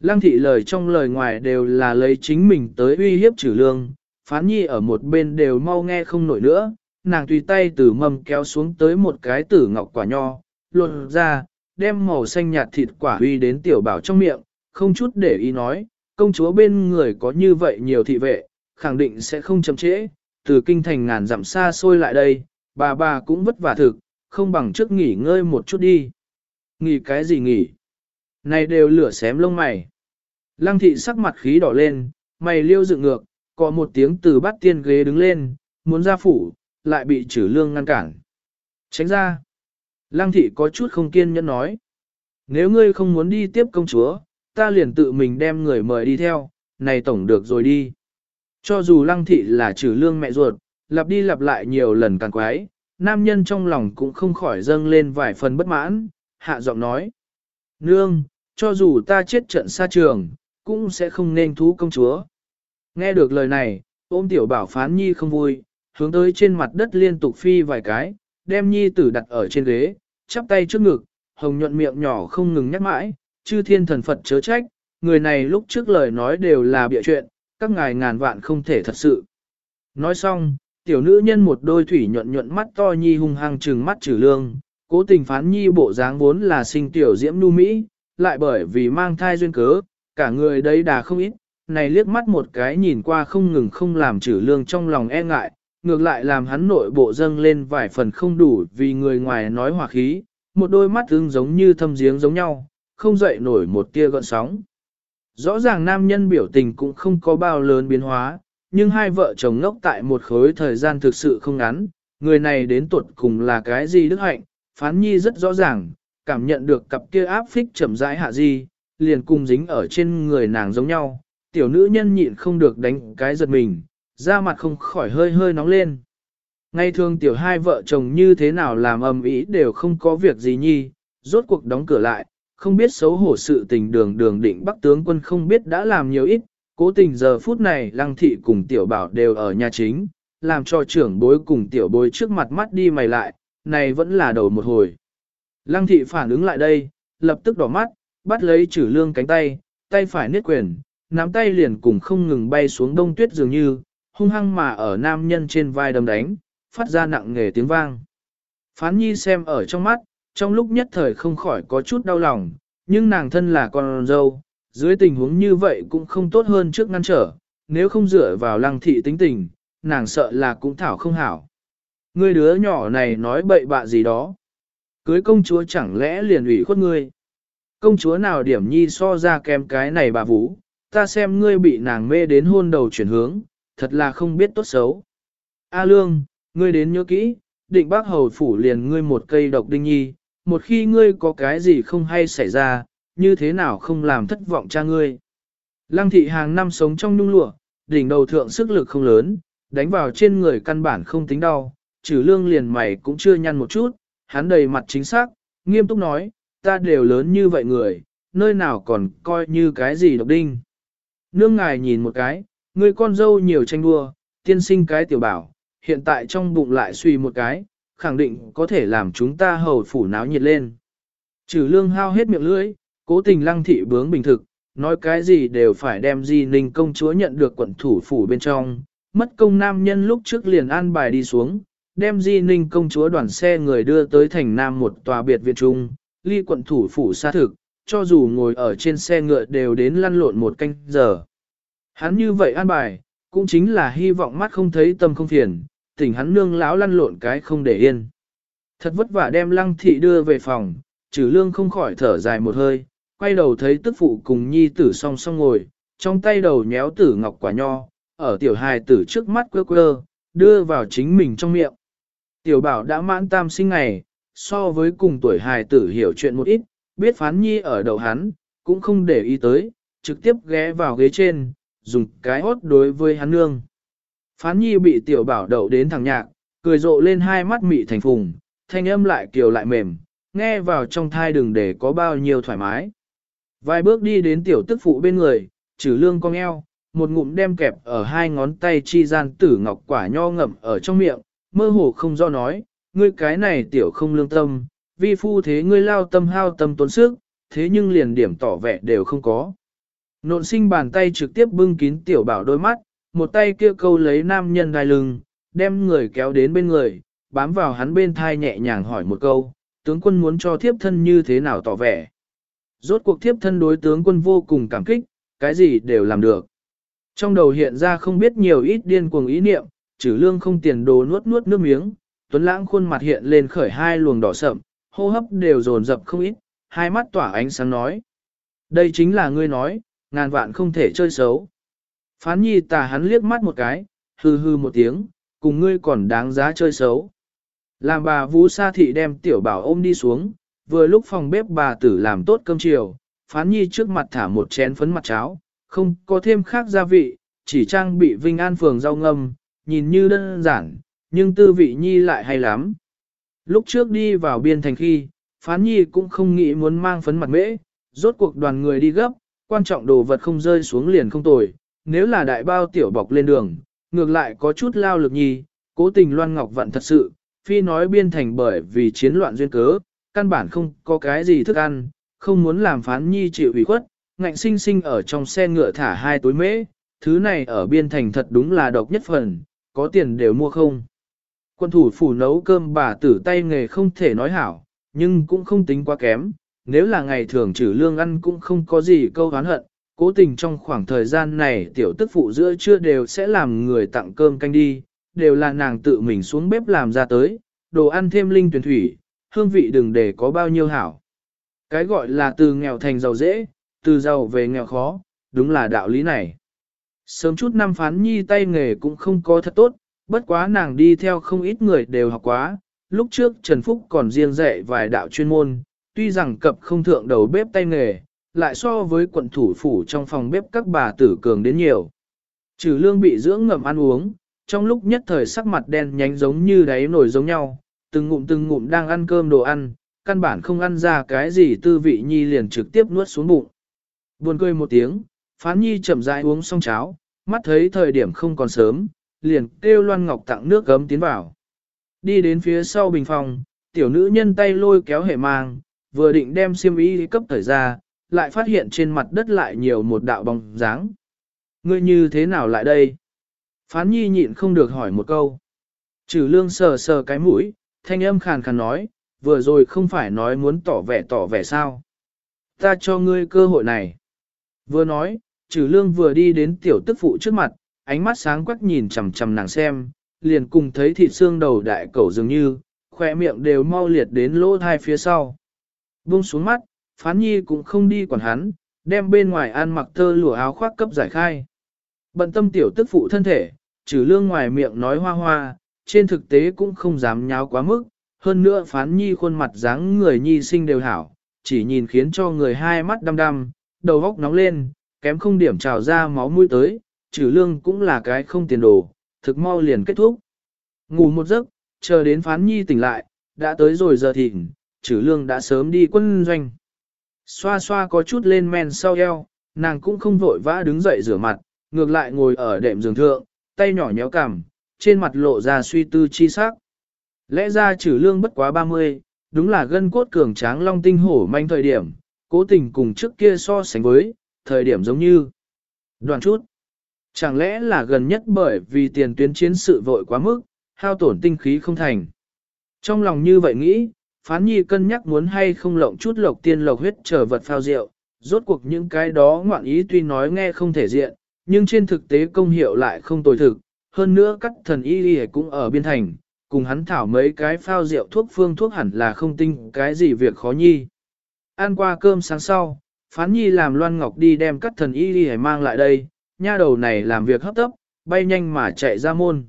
[SPEAKER 1] Lăng thị lời trong lời ngoài đều là lấy chính mình tới uy hiếp trừ lương, phán nhi ở một bên đều mau nghe không nổi nữa, nàng tùy tay từ mâm kéo xuống tới một cái tử ngọc quả nho, luồn ra, đem màu xanh nhạt thịt quả uy đến tiểu bảo trong miệng, không chút để ý nói, công chúa bên người có như vậy nhiều thị vệ, khẳng định sẽ không chậm trễ, từ kinh thành ngàn dặm xa xôi lại đây, bà bà cũng vất vả thực, không bằng trước nghỉ ngơi một chút đi. Nghỉ cái gì nghỉ? Này đều lửa xém lông mày. Lăng thị sắc mặt khí đỏ lên, mày liêu dựng ngược, có một tiếng từ bắt tiên ghế đứng lên, muốn ra phủ, lại bị trừ lương ngăn cản. Tránh ra. Lăng thị có chút không kiên nhẫn nói. Nếu ngươi không muốn đi tiếp công chúa, ta liền tự mình đem người mời đi theo, này tổng được rồi đi. Cho dù lăng thị là trừ lương mẹ ruột, lặp đi lặp lại nhiều lần càng quái, nam nhân trong lòng cũng không khỏi dâng lên vài phần bất mãn, hạ giọng nói. Nương, cho dù ta chết trận xa trường, cũng sẽ không nên thú công chúa. Nghe được lời này, ôm tiểu bảo phán nhi không vui, hướng tới trên mặt đất liên tục phi vài cái, đem nhi tử đặt ở trên ghế, chắp tay trước ngực, hồng nhuận miệng nhỏ không ngừng nhắc mãi, chư thiên thần Phật chớ trách, người này lúc trước lời nói đều là bịa chuyện, các ngài ngàn vạn không thể thật sự. Nói xong, tiểu nữ nhân một đôi thủy nhuận nhuận mắt to nhi hung hăng trừng mắt trừ lương, cố tình phán nhi bộ dáng vốn là sinh tiểu diễm nu mỹ, lại bởi vì mang thai duyên cớ, cả người đấy đà không ít, này liếc mắt một cái nhìn qua không ngừng không làm trừ lương trong lòng e ngại, ngược lại làm hắn nội bộ dâng lên vài phần không đủ vì người ngoài nói hòa khí, một đôi mắt ưng giống như thâm giếng giống nhau, không dậy nổi một tia gợn sóng. Rõ ràng nam nhân biểu tình cũng không có bao lớn biến hóa, nhưng hai vợ chồng ngốc tại một khối thời gian thực sự không ngắn, người này đến tuột cùng là cái gì đức hạnh, phán nhi rất rõ ràng, cảm nhận được cặp kia áp phích chậm rãi hạ di, liền cùng dính ở trên người nàng giống nhau, tiểu nữ nhân nhịn không được đánh cái giật mình, da mặt không khỏi hơi hơi nóng lên. Ngay thường tiểu hai vợ chồng như thế nào làm ầm ĩ đều không có việc gì nhi, rốt cuộc đóng cửa lại, không biết xấu hổ sự tình đường đường định bắc tướng quân không biết đã làm nhiều ít, cố tình giờ phút này lăng thị cùng tiểu bảo đều ở nhà chính, làm cho trưởng bối cùng tiểu bối trước mặt mắt đi mày lại, này vẫn là đầu một hồi. Lăng thị phản ứng lại đây, lập tức đỏ mắt, bắt lấy chử lương cánh tay, tay phải niết quyền, nắm tay liền cùng không ngừng bay xuống đông tuyết dường như, hung hăng mà ở nam nhân trên vai đâm đánh, phát ra nặng nghề tiếng vang. Phán nhi xem ở trong mắt, trong lúc nhất thời không khỏi có chút đau lòng, nhưng nàng thân là con dâu, dưới tình huống như vậy cũng không tốt hơn trước ngăn trở, nếu không dựa vào lăng thị tính tình, nàng sợ là cũng thảo không hảo. Ngươi đứa nhỏ này nói bậy bạ gì đó. Cưới công chúa chẳng lẽ liền ủy khuất ngươi. Công chúa nào điểm nhi so ra kém cái này bà vũ, ta xem ngươi bị nàng mê đến hôn đầu chuyển hướng, thật là không biết tốt xấu. A Lương, ngươi đến nhớ kỹ, định bác hầu phủ liền ngươi một cây độc đinh nhi, một khi ngươi có cái gì không hay xảy ra, như thế nào không làm thất vọng cha ngươi. Lăng thị hàng năm sống trong nhung lụa, đỉnh đầu thượng sức lực không lớn, đánh vào trên người căn bản không tính đau, trừ lương liền mày cũng chưa nhăn một chút, hắn đầy mặt chính xác, nghiêm túc nói, ta đều lớn như vậy người, nơi nào còn coi như cái gì độc đinh. Nương ngài nhìn một cái, người con dâu nhiều tranh đua, tiên sinh cái tiểu bảo, hiện tại trong bụng lại suy một cái, khẳng định có thể làm chúng ta hầu phủ náo nhiệt lên. Trừ lương hao hết miệng lưỡi, cố tình lăng thị bướng bình thực, nói cái gì đều phải đem di ninh công chúa nhận được quận thủ phủ bên trong, mất công nam nhân lúc trước liền an bài đi xuống, đem di ninh công chúa đoàn xe người đưa tới thành nam một tòa biệt viện trung, ly quận thủ phủ xa thực, cho dù ngồi ở trên xe ngựa đều đến lăn lộn một canh giờ. Hắn như vậy an bài, cũng chính là hy vọng mắt không thấy tâm không phiền, tỉnh hắn nương lão lăn lộn cái không để yên. Thật vất vả đem lăng thị đưa về phòng, trừ lương không khỏi thở dài một hơi, quay đầu thấy tức phụ cùng nhi tử song song ngồi, trong tay đầu nhéo tử ngọc quả nho, ở tiểu hài tử trước mắt quơ quơ, đưa vào chính mình trong miệng. Tiểu bảo đã mãn tam sinh ngày, so với cùng tuổi hài tử hiểu chuyện một ít, biết phán nhi ở đầu hắn, cũng không để ý tới, trực tiếp ghé vào ghế trên, dùng cái hốt đối với hắn nương. Phán nhi bị tiểu bảo đậu đến thằng nhạc, cười rộ lên hai mắt mị thành phùng, thanh âm lại kiều lại mềm, nghe vào trong thai đừng để có bao nhiêu thoải mái. Vài bước đi đến tiểu tức phụ bên người, trừ lương cong eo, một ngụm đem kẹp ở hai ngón tay chi gian tử ngọc quả nho ngậm ở trong miệng, mơ hồ không do nói, ngươi cái này tiểu không lương tâm, vi phu thế ngươi lao tâm hao tâm tốn sức, thế nhưng liền điểm tỏ vẻ đều không có. Nộn sinh bàn tay trực tiếp bưng kín tiểu bảo đôi mắt, một tay kia câu lấy nam nhân đai lưng, đem người kéo đến bên người, bám vào hắn bên thai nhẹ nhàng hỏi một câu, tướng quân muốn cho thiếp thân như thế nào tỏ vẻ. Rốt cuộc thiếp thân đối tướng quân vô cùng cảm kích, cái gì đều làm được. Trong đầu hiện ra không biết nhiều ít điên cuồng ý niệm, trừ lương không tiền đồ nuốt nuốt nước miếng, tuấn lãng khuôn mặt hiện lên khởi hai luồng đỏ sậm, hô hấp đều dồn dập không ít, hai mắt tỏa ánh sáng nói. Đây chính là ngươi nói, ngàn vạn không thể chơi xấu. Phán nhi tà hắn liếc mắt một cái, hư hư một tiếng, cùng ngươi còn đáng giá chơi xấu. Làm bà Vũ Sa Thị đem tiểu bảo ôm đi xuống, vừa lúc phòng bếp bà tử làm tốt cơm chiều, phán nhi trước mặt thả một chén phấn mặt cháo, không có thêm khác gia vị, chỉ trang bị vinh an phường rau ngâm, nhìn như đơn giản, nhưng tư vị nhi lại hay lắm. Lúc trước đi vào biên thành khi, phán nhi cũng không nghĩ muốn mang phấn mặt mễ, rốt cuộc đoàn người đi gấp, quan trọng đồ vật không rơi xuống liền không tồi, nếu là đại bao tiểu bọc lên đường, ngược lại có chút lao lực nhi, cố tình Loan Ngọc Vận thật sự, phi nói biên thành bởi vì chiến loạn duyên cớ, căn bản không có cái gì thức ăn, không muốn làm phán nhi chịu ủy khuất, ngạnh sinh sinh ở trong xe ngựa thả hai túi mễ, thứ này ở biên thành thật đúng là độc nhất phần, có tiền đều mua không. Quân thủ phủ nấu cơm bà tử tay nghề không thể nói hảo, nhưng cũng không tính quá kém, nếu là ngày thường trừ lương ăn cũng không có gì câu hán hận, cố tình trong khoảng thời gian này tiểu tức phụ giữa trưa đều sẽ làm người tặng cơm canh đi, đều là nàng tự mình xuống bếp làm ra tới, đồ ăn thêm linh tuyển thủy, hương vị đừng để có bao nhiêu hảo. Cái gọi là từ nghèo thành giàu dễ, từ giàu về nghèo khó, đúng là đạo lý này. Sớm chút năm phán nhi tay nghề cũng không có thật tốt, bất quá nàng đi theo không ít người đều học quá, lúc trước Trần Phúc còn riêng dạy vài đạo chuyên môn, tuy rằng cập không thượng đầu bếp tay nghề, lại so với quận thủ phủ trong phòng bếp các bà tử cường đến nhiều. Trừ lương bị dưỡng ngầm ăn uống, trong lúc nhất thời sắc mặt đen nhánh giống như đáy nổi giống nhau, từng ngụm từng ngụm đang ăn cơm đồ ăn, căn bản không ăn ra cái gì tư vị nhi liền trực tiếp nuốt xuống bụng. Buồn cười một tiếng, phán nhi chậm rãi uống xong cháo, mắt thấy thời điểm không còn sớm, liền kêu Loan Ngọc tặng nước gấm tiến vào. Đi đến phía sau bình phòng, tiểu nữ nhân tay lôi kéo hệ mang, vừa định đem xiêm y cấp thời ra, lại phát hiện trên mặt đất lại nhiều một đạo bóng dáng. Ngươi như thế nào lại đây? Phán nhi nhịn không được hỏi một câu. Trừ lương sờ sờ cái mũi, thanh âm khàn khàn nói, vừa rồi không phải nói muốn tỏ vẻ tỏ vẻ sao. Ta cho ngươi cơ hội này. Vừa nói, trừ lương vừa đi đến tiểu tức phụ trước mặt, ánh mắt sáng quắc nhìn chằm chằm nàng xem, liền cùng thấy thịt xương đầu đại cẩu dường như, khỏe miệng đều mau liệt đến lỗ thai phía sau. Buông xuống mắt, phán nhi cũng không đi quản hắn, đem bên ngoài ăn mặc tơ lụa áo khoác cấp giải khai. Bận tâm tiểu tức phụ thân thể, trừ lương ngoài miệng nói hoa hoa, trên thực tế cũng không dám nháo quá mức, hơn nữa phán nhi khuôn mặt dáng người nhi sinh đều hảo, chỉ nhìn khiến cho người hai mắt đăm đăm, đầu góc nóng lên, kém không điểm trào ra máu mũi tới, trừ lương cũng là cái không tiền đồ, thực mau liền kết thúc. Ngủ một giấc, chờ đến phán nhi tỉnh lại, đã tới rồi giờ thịnh, trừ lương đã sớm đi quân doanh. Xoa xoa có chút lên men sau eo, nàng cũng không vội vã đứng dậy rửa mặt, ngược lại ngồi ở đệm giường thượng, tay nhỏ nhéo cằm, trên mặt lộ ra suy tư chi sắc. Lẽ ra trừ lương bất quá 30, đúng là gân cốt cường tráng long tinh hổ manh thời điểm, cố tình cùng trước kia so sánh với, thời điểm giống như. Đoàn chút. Chẳng lẽ là gần nhất bởi vì tiền tuyến chiến sự vội quá mức, hao tổn tinh khí không thành. Trong lòng như vậy nghĩ, phán nhi cân nhắc muốn hay không lộng chút lộc tiên lộc huyết trở vật phao rượu, rốt cuộc những cái đó ngoạn ý tuy nói nghe không thể diện, nhưng trên thực tế công hiệu lại không tồi thực, hơn nữa các thần y y cũng ở biên thành, cùng hắn thảo mấy cái phao rượu thuốc phương thuốc hẳn là không tinh cái gì việc khó nhi. Ăn qua cơm sáng sau, phán nhi làm loan ngọc đi đem các thần y y mang lại đây, nha đầu này làm việc hấp tấp, bay nhanh mà chạy ra môn.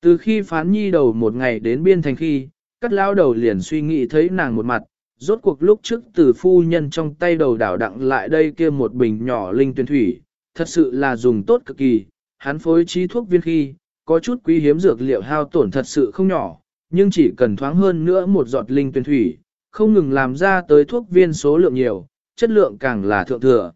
[SPEAKER 1] Từ khi phán nhi đầu một ngày đến biên thành khi, cắt lao đầu liền suy nghĩ thấy nàng một mặt, rốt cuộc lúc trước từ phu nhân trong tay đầu đảo đặng lại đây kia một bình nhỏ linh tuyển thủy, thật sự là dùng tốt cực kỳ, hắn phối trí thuốc viên khi, có chút quý hiếm dược liệu hao tổn thật sự không nhỏ, nhưng chỉ cần thoáng hơn nữa một giọt linh tuyển thủy, không ngừng làm ra tới thuốc viên số lượng nhiều, chất lượng càng là thượng thừa.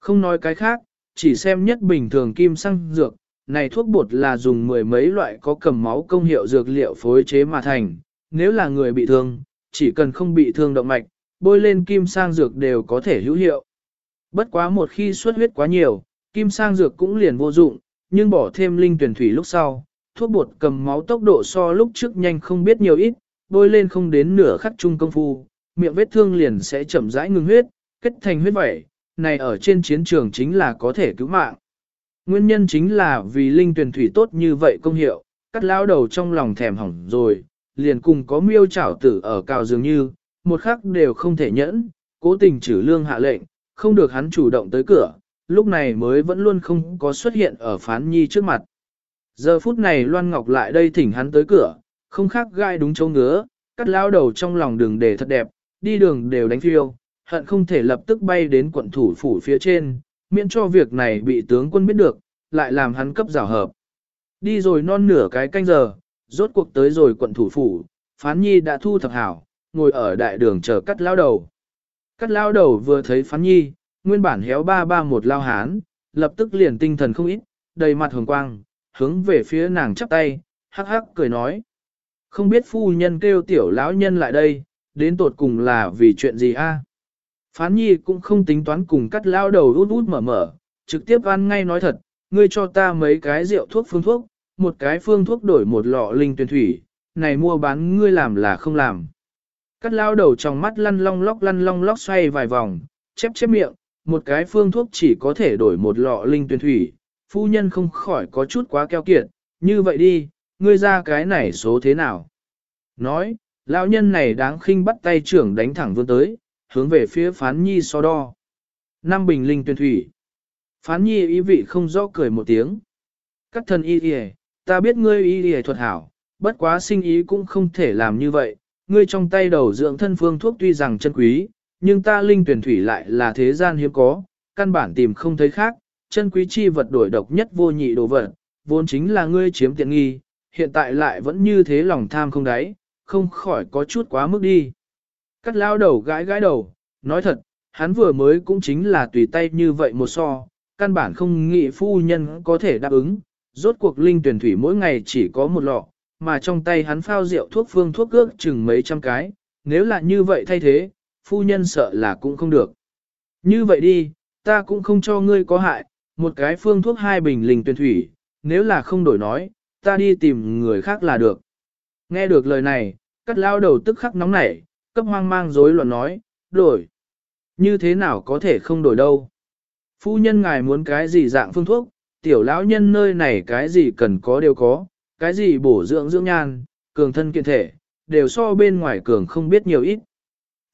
[SPEAKER 1] Không nói cái khác, chỉ xem nhất bình thường kim xăng dược, này thuốc bột là dùng mười mấy loại có cầm máu công hiệu dược liệu phối chế mà thành, nếu là người bị thương, chỉ cần không bị thương động mạch, bôi lên kim sang dược đều có thể hữu hiệu. Bất quá một khi xuất huyết quá nhiều, kim sang dược cũng liền vô dụng, nhưng bỏ thêm linh tuyển thủy lúc sau, thuốc bột cầm máu tốc độ so lúc trước nhanh không biết nhiều ít, bôi lên không đến nửa khắc trung công phu, miệng vết thương liền sẽ chậm rãi ngừng huyết, kết thành huyết vẩy, này ở trên chiến trường chính là có thể cứu mạng. Nguyên nhân chính là vì linh tuyển thủy tốt như vậy công hiệu, cắt lao đầu trong lòng thèm hỏng rồi, liền cùng có miêu chảo tử ở cào dường như, một khắc đều không thể nhẫn, cố tình trừ lương hạ lệnh, không được hắn chủ động tới cửa, lúc này mới vẫn luôn không có xuất hiện ở phán nhi trước mặt. Giờ phút này Loan Ngọc lại đây thỉnh hắn tới cửa, không khác gai đúng châu ngứa, cắt lao đầu trong lòng đường để thật đẹp, đi đường đều đánh phiêu, hận không thể lập tức bay đến quận thủ phủ phía trên, miễn cho việc này bị tướng quân biết được, lại làm hắn cấp rào hợp. Đi rồi non nửa cái canh giờ, rốt cuộc tới rồi quận thủ phủ, phán nhi đã thu thập hảo, ngồi ở đại đường chờ cắt lao đầu. Cắt lao đầu vừa thấy phán nhi, nguyên bản héo ba ba một lao hán, lập tức liền tinh thần không ít, đầy mặt hồng quang, hướng về phía nàng chắp tay, hắc hắc cười nói. Không biết phu nhân kêu tiểu lão nhân lại đây, đến tột cùng là vì chuyện gì a? Phán nhi cũng không tính toán cùng cắt lao đầu út út mở mở, trực tiếp ăn ngay nói thật, ngươi cho ta mấy cái rượu thuốc phương thuốc, một cái phương thuốc đổi một lọ linh tuyển thủy, này mua bán ngươi làm là không làm. Cắt lao đầu trong mắt lăn long lóc lăn long lóc xoay vài vòng, chép chép miệng, một cái phương thuốc chỉ có thể đổi một lọ linh tuyển thủy, phu nhân không khỏi có chút quá keo kiệt, như vậy đi, ngươi ra cái này số thế nào? Nói, lão nhân này đáng khinh bắt tay trưởng đánh thẳng vươn tới, hướng về phía phán nhi so đo. Năm bình linh tuyển thủy. Phán nhi ý vị không rõ cười một tiếng. Các thần y y ta biết ngươi y y thuật hảo, bất quá sinh ý cũng không thể làm như vậy. Ngươi trong tay đầu dưỡng thân phương thuốc tuy rằng chân quý, nhưng ta linh tuyển thủy lại là thế gian hiếm có, căn bản tìm không thấy khác, chân quý chi vật đổi độc nhất vô nhị đồ vật, vốn chính là ngươi chiếm tiện nghi, hiện tại lại vẫn như thế lòng tham không đáy, không khỏi có chút quá mức đi. Cắt lao đầu gãi gãi đầu, nói thật, hắn vừa mới cũng chính là tùy tay như vậy một so, căn bản không nghĩ phu nhân có thể đáp ứng, rốt cuộc linh tuyển thủy mỗi ngày chỉ có một lọ, mà trong tay hắn phao rượu thuốc phương thuốc ước chừng mấy trăm cái, nếu là như vậy thay thế, phu nhân sợ là cũng không được. Như vậy đi, ta cũng không cho ngươi có hại, một cái phương thuốc hai bình linh tuyển thủy, nếu là không đổi nói, ta đi tìm người khác là được. Nghe được lời này, cắt lao đầu tức khắc nóng nảy, cấp hoang mang rối loạn nói, đổi. Như thế nào có thể không đổi đâu. Phu nhân ngài muốn cái gì dạng phương thuốc, tiểu lão nhân nơi này cái gì cần có đều có, cái gì bổ dưỡng dưỡng nhan, cường thân kiện thể, đều so bên ngoài cường không biết nhiều ít.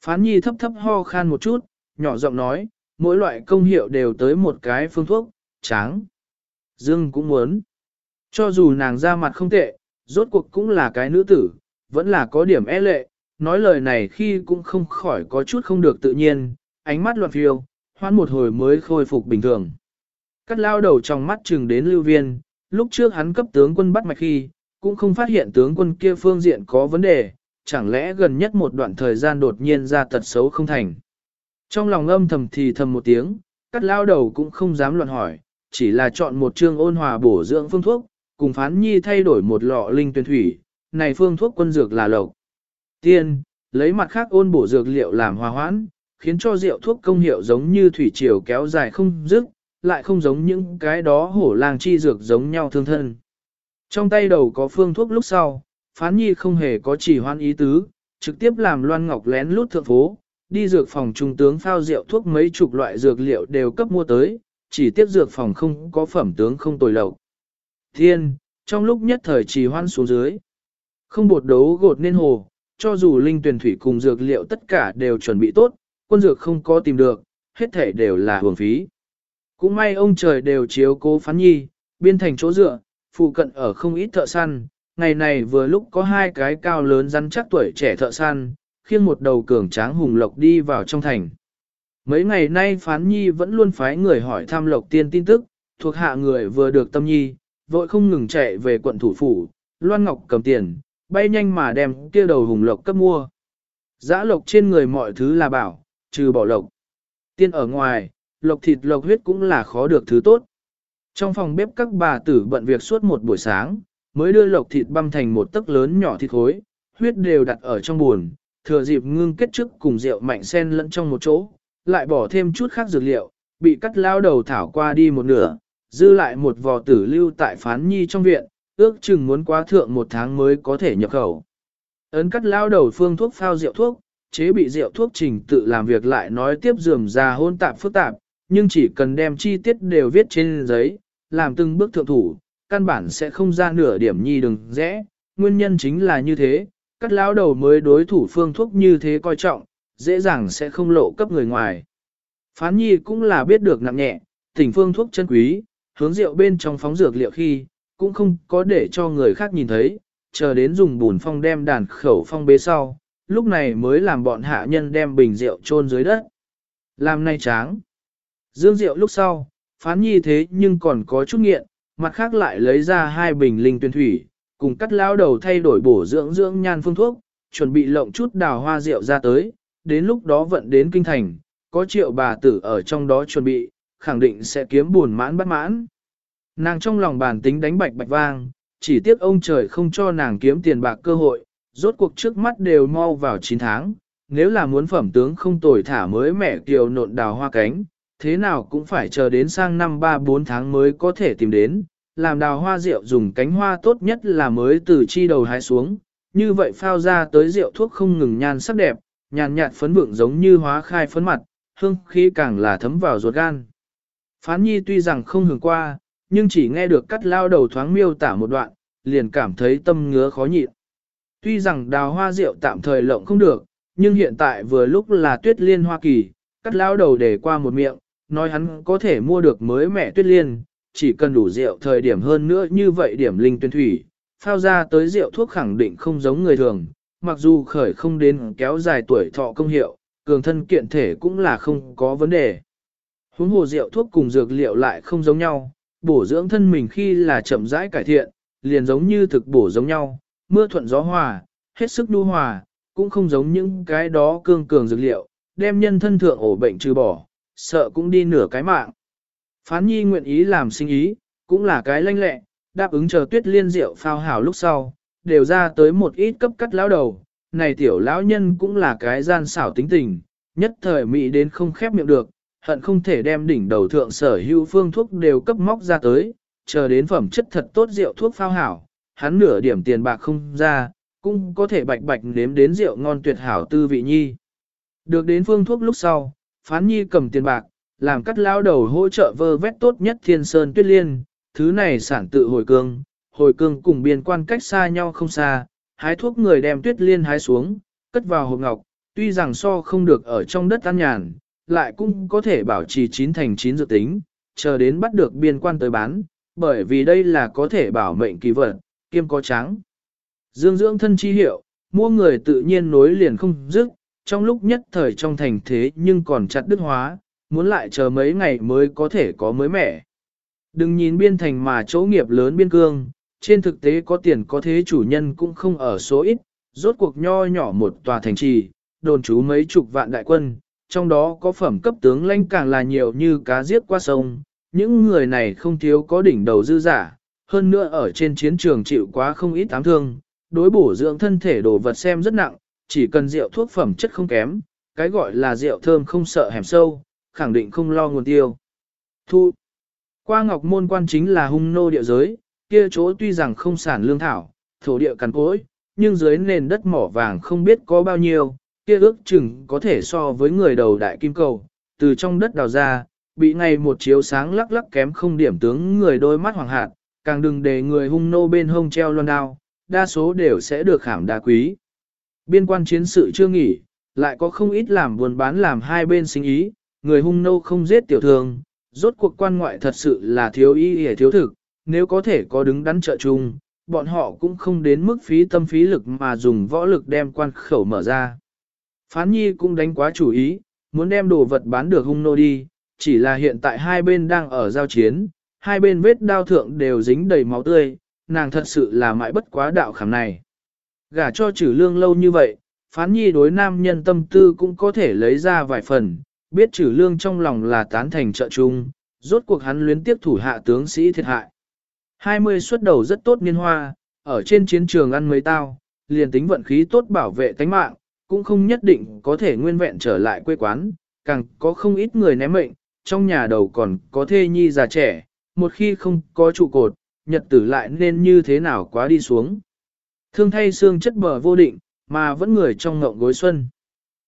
[SPEAKER 1] Phán nhi thấp thấp ho khan một chút, nhỏ giọng nói, mỗi loại công hiệu đều tới một cái phương thuốc, tráng. Dương cũng muốn. Cho dù nàng ra mặt không tệ, rốt cuộc cũng là cái nữ tử, vẫn là có điểm e lệ, nói lời này khi cũng không khỏi có chút không được tự nhiên, ánh mắt loạn phiêu, hoan một hồi mới khôi phục bình thường. Cắt lao đầu trong mắt chừng đến lưu viên, lúc trước hắn cấp tướng quân bắt mạch khi, cũng không phát hiện tướng quân kia phương diện có vấn đề, chẳng lẽ gần nhất một đoạn thời gian đột nhiên ra tật xấu không thành. Trong lòng âm thầm thì thầm một tiếng, cắt lao đầu cũng không dám luận hỏi, chỉ là chọn một chương ôn hòa bổ dưỡng phương thuốc, cùng phán nhi thay đổi một lọ linh tuyên thủy, này phương thuốc quân dược là lộc. Tiên, lấy mặt khác ôn bổ dược liệu làm hòa hoãn, khiến cho rượu thuốc công hiệu giống như thủy triều kéo dài không dứt, lại không giống những cái đó hổ lang chi dược giống nhau thương thân. Trong tay đầu có phương thuốc lúc sau, phán nhi không hề có chỉ hoan ý tứ, trực tiếp làm Loan Ngọc lén lút thượng phố, đi dược phòng trung tướng phao rượu thuốc mấy chục loại dược liệu đều cấp mua tới, chỉ tiếp dược phòng không có phẩm tướng không tồi lậu. Thiên, trong lúc nhất thời trì hoan xuống dưới, không bột đấu gột nên hồ, cho dù linh tuyển thủy cùng dược liệu tất cả đều chuẩn bị tốt, quân dược không có tìm được, hết thể đều là hưởng phí. Cũng may ông trời đều chiếu cố phán nhi, biên thành chỗ dựa, phụ cận ở không ít thợ săn, ngày này vừa lúc có hai cái cao lớn rắn chắc tuổi trẻ thợ săn, khiêng một đầu cường tráng hùng lộc đi vào trong thành. Mấy ngày nay phán nhi vẫn luôn phái người hỏi thăm lộc tiên tin tức, thuộc hạ người vừa được tâm nhi, vội không ngừng chạy về quận thủ phủ, loan ngọc cầm tiền, bay nhanh mà đem kia đầu hùng lộc cấp mua. Giã lộc trên người mọi thứ là bảo, trừ bỏ lộc. Tiên ở ngoài, lộc thịt lộc huyết cũng là khó được thứ tốt. Trong phòng bếp các bà tử bận việc suốt một buổi sáng, mới đưa lộc thịt băm thành một tấc lớn nhỏ thịt khối, huyết đều đặt ở trong buồn, thừa dịp ngưng kết trước cùng rượu mạnh sen lẫn trong một chỗ, lại bỏ thêm chút khác dược liệu, bị cắt lao đầu thảo qua đi một nửa, dư lại một vò tử lưu tại phán nhi trong viện, ước chừng muốn quá thượng một tháng mới có thể nhập khẩu. Ấn cắt lao đầu phương thuốc phao rượu thuốc, chế bị rượu thuốc trình tự làm việc lại nói tiếp dườm ra hôn tạp phức tạp, nhưng chỉ cần đem chi tiết đều viết trên giấy, làm từng bước thượng thủ, căn bản sẽ không ra nửa điểm nhi đừng rẽ. Nguyên nhân chính là như thế, cắt lão đầu mới đối thủ phương thuốc như thế coi trọng, dễ dàng sẽ không lộ cấp người ngoài. Phán nhi cũng là biết được nặng nhẹ, tỉnh phương thuốc chân quý, hướng rượu bên trong phóng dược liệu khi, cũng không có để cho người khác nhìn thấy, chờ đến dùng bùn phong đem đàn khẩu phong bế sau, lúc này mới làm bọn hạ nhân đem bình rượu chôn dưới đất. Làm nay tráng. Dương rượu lúc sau, phán nhi thế nhưng còn có chút nghiện, mặt khác lại lấy ra hai bình linh tuyên thủy, cùng cắt lao đầu thay đổi bổ dưỡng dưỡng nhan phương thuốc, chuẩn bị lộng chút đào hoa rượu ra tới, đến lúc đó vận đến kinh thành, có triệu bà tử ở trong đó chuẩn bị, khẳng định sẽ kiếm buồn mãn bắt mãn. Nàng trong lòng bản tính đánh bạch bạch vang, chỉ tiếc ông trời không cho nàng kiếm tiền bạc cơ hội, rốt cuộc trước mắt đều mau vào 9 tháng, nếu là muốn phẩm tướng không tồi thả mới mẹ kiều nộn đào hoa cánh, thế nào cũng phải chờ đến sang năm 3-4 tháng mới có thể tìm đến, làm đào hoa rượu dùng cánh hoa tốt nhất là mới từ chi đầu hái xuống, như vậy phao ra tới rượu thuốc không ngừng nhan sắc đẹp, nhàn nhạt phấn vượng giống như hóa khai phấn mặt, hương khí càng là thấm vào ruột gan. Phán nhi tuy rằng không hưởng qua, nhưng chỉ nghe được cắt lao đầu thoáng miêu tả một đoạn, liền cảm thấy tâm ngứa khó nhịn. Tuy rằng đào hoa rượu tạm thời lộng không được, nhưng hiện tại vừa lúc là tuyết liên Hoa Kỳ, cắt lao đầu để qua một miệng, nói hắn có thể mua được mới mẹ tuyết liên, chỉ cần đủ rượu thời điểm hơn nữa như vậy điểm linh tuyên thủy, phao ra tới rượu thuốc khẳng định không giống người thường, mặc dù khởi không đến kéo dài tuổi thọ công hiệu, cường thân kiện thể cũng là không có vấn đề. Huống hồ rượu thuốc cùng dược liệu lại không giống nhau, bổ dưỡng thân mình khi là chậm rãi cải thiện, liền giống như thực bổ giống nhau, mưa thuận gió hòa, hết sức nhu hòa, cũng không giống những cái đó cương cường dược liệu, đem nhân thân thượng ổ bệnh trừ bỏ, sợ cũng đi nửa cái mạng. Phán nhi nguyện ý làm sinh ý, cũng là cái lanh lẹ, đáp ứng chờ tuyết liên rượu phao hảo lúc sau, đều ra tới một ít cấp cắt lão đầu. Này tiểu lão nhân cũng là cái gian xảo tính tình, nhất thời mỹ đến không khép miệng được, hận không thể đem đỉnh đầu thượng sở hữu phương thuốc đều cấp móc ra tới, chờ đến phẩm chất thật tốt rượu thuốc phao hảo, hắn nửa điểm tiền bạc không ra, cũng có thể bạch bạch nếm đến rượu ngon tuyệt hảo tư vị nhi. Được đến phương thuốc lúc sau, phán nhi cầm tiền bạc, làm cắt lao đầu hỗ trợ vơ vét tốt nhất thiên sơn tuyết liên, thứ này sản tự hồi cương, hồi cương cùng biên quan cách xa nhau không xa, hái thuốc người đem tuyết liên hái xuống, cất vào hộp ngọc, tuy rằng so không được ở trong đất an nhàn, lại cũng có thể bảo trì chín thành chín dự tính, chờ đến bắt được biên quan tới bán, bởi vì đây là có thể bảo mệnh kỳ vật, kiêm có trắng. Dương dưỡng thân chi hiệu, mua người tự nhiên nối liền không dứt, trong lúc nhất thời trong thành thế nhưng còn chặt đứt hóa, muốn lại chờ mấy ngày mới có thể có mới mẻ. Đừng nhìn biên thành mà chỗ nghiệp lớn biên cương, trên thực tế có tiền có thế chủ nhân cũng không ở số ít, rốt cuộc nho nhỏ một tòa thành trì, đồn trú mấy chục vạn đại quân, trong đó có phẩm cấp tướng lãnh càng là nhiều như cá giết qua sông, những người này không thiếu có đỉnh đầu dư giả, hơn nữa ở trên chiến trường chịu quá không ít ám thương, đối bổ dưỡng thân thể đồ vật xem rất nặng, chỉ cần rượu thuốc phẩm chất không kém, cái gọi là rượu thơm không sợ hẻm sâu, khẳng định không lo nguồn tiêu. Thu, Qua ngọc môn quan chính là hung nô địa giới, kia chỗ tuy rằng không sản lương thảo, thổ địa cằn cỗi, nhưng dưới nền đất mỏ vàng không biết có bao nhiêu, kia ước chừng có thể so với người đầu đại kim cầu, từ trong đất đào ra, bị ngày một chiếu sáng lắc lắc kém không điểm tướng người đôi mắt hoàng hạt, càng đừng để người hung nô bên hông treo loan đao, đa số đều sẽ được khảm đá quý. Biên quan chiến sự chưa nghỉ, lại có không ít làm buồn bán làm hai bên sinh ý, người hung nô không giết tiểu thường, rốt cuộc quan ngoại thật sự là thiếu ý hề thiếu thực, nếu có thể có đứng đắn trợ chung, bọn họ cũng không đến mức phí tâm phí lực mà dùng võ lực đem quan khẩu mở ra. Phán nhi cũng đánh quá chủ ý, muốn đem đồ vật bán được hung nô đi, chỉ là hiện tại hai bên đang ở giao chiến, hai bên vết đao thượng đều dính đầy máu tươi, nàng thật sự là mãi bất quá đạo khảm này. Gả cho trừ lương lâu như vậy, phán nhi đối nam nhân tâm tư cũng có thể lấy ra vài phần, biết trừ lương trong lòng là tán thành trợ chung, rốt cuộc hắn luyến tiếp thủ hạ tướng sĩ thiệt hại. 20 xuất đầu rất tốt niên hoa, ở trên chiến trường ăn mấy tao, liền tính vận khí tốt bảo vệ tánh mạng, cũng không nhất định có thể nguyên vẹn trở lại quê quán, càng có không ít người ném mệnh, trong nhà đầu còn có thê nhi già trẻ, một khi không có trụ cột, nhật tử lại nên như thế nào quá đi xuống. Thương thay xương chất bờ vô định, mà vẫn người trong ngộng gối xuân.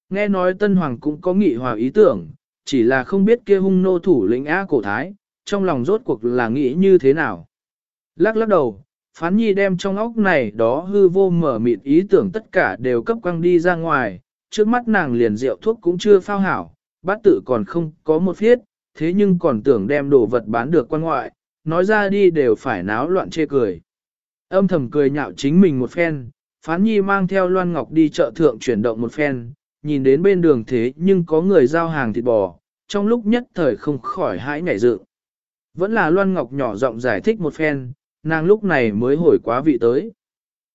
[SPEAKER 1] Nghe nói Tân Hoàng cũng có nghị hòa ý tưởng, chỉ là không biết kia hung nô thủ lĩnh á cổ thái, trong lòng rốt cuộc là nghĩ như thế nào. Lắc lắc đầu, phán nhi đem trong óc này đó hư vô mở mịt ý tưởng tất cả đều cấp quăng đi ra ngoài, trước mắt nàng liền rượu thuốc cũng chưa phao hảo, bát tự còn không có một phiết, thế nhưng còn tưởng đem đồ vật bán được quan ngoại, nói ra đi đều phải náo loạn chê cười. Âm thầm cười nhạo chính mình một phen, phán nhi mang theo Loan Ngọc đi chợ thượng chuyển động một phen, nhìn đến bên đường thế nhưng có người giao hàng thịt bò, trong lúc nhất thời không khỏi hãi nhảy dựng. Vẫn là Loan Ngọc nhỏ giọng giải thích một phen, nàng lúc này mới hồi quá vị tới.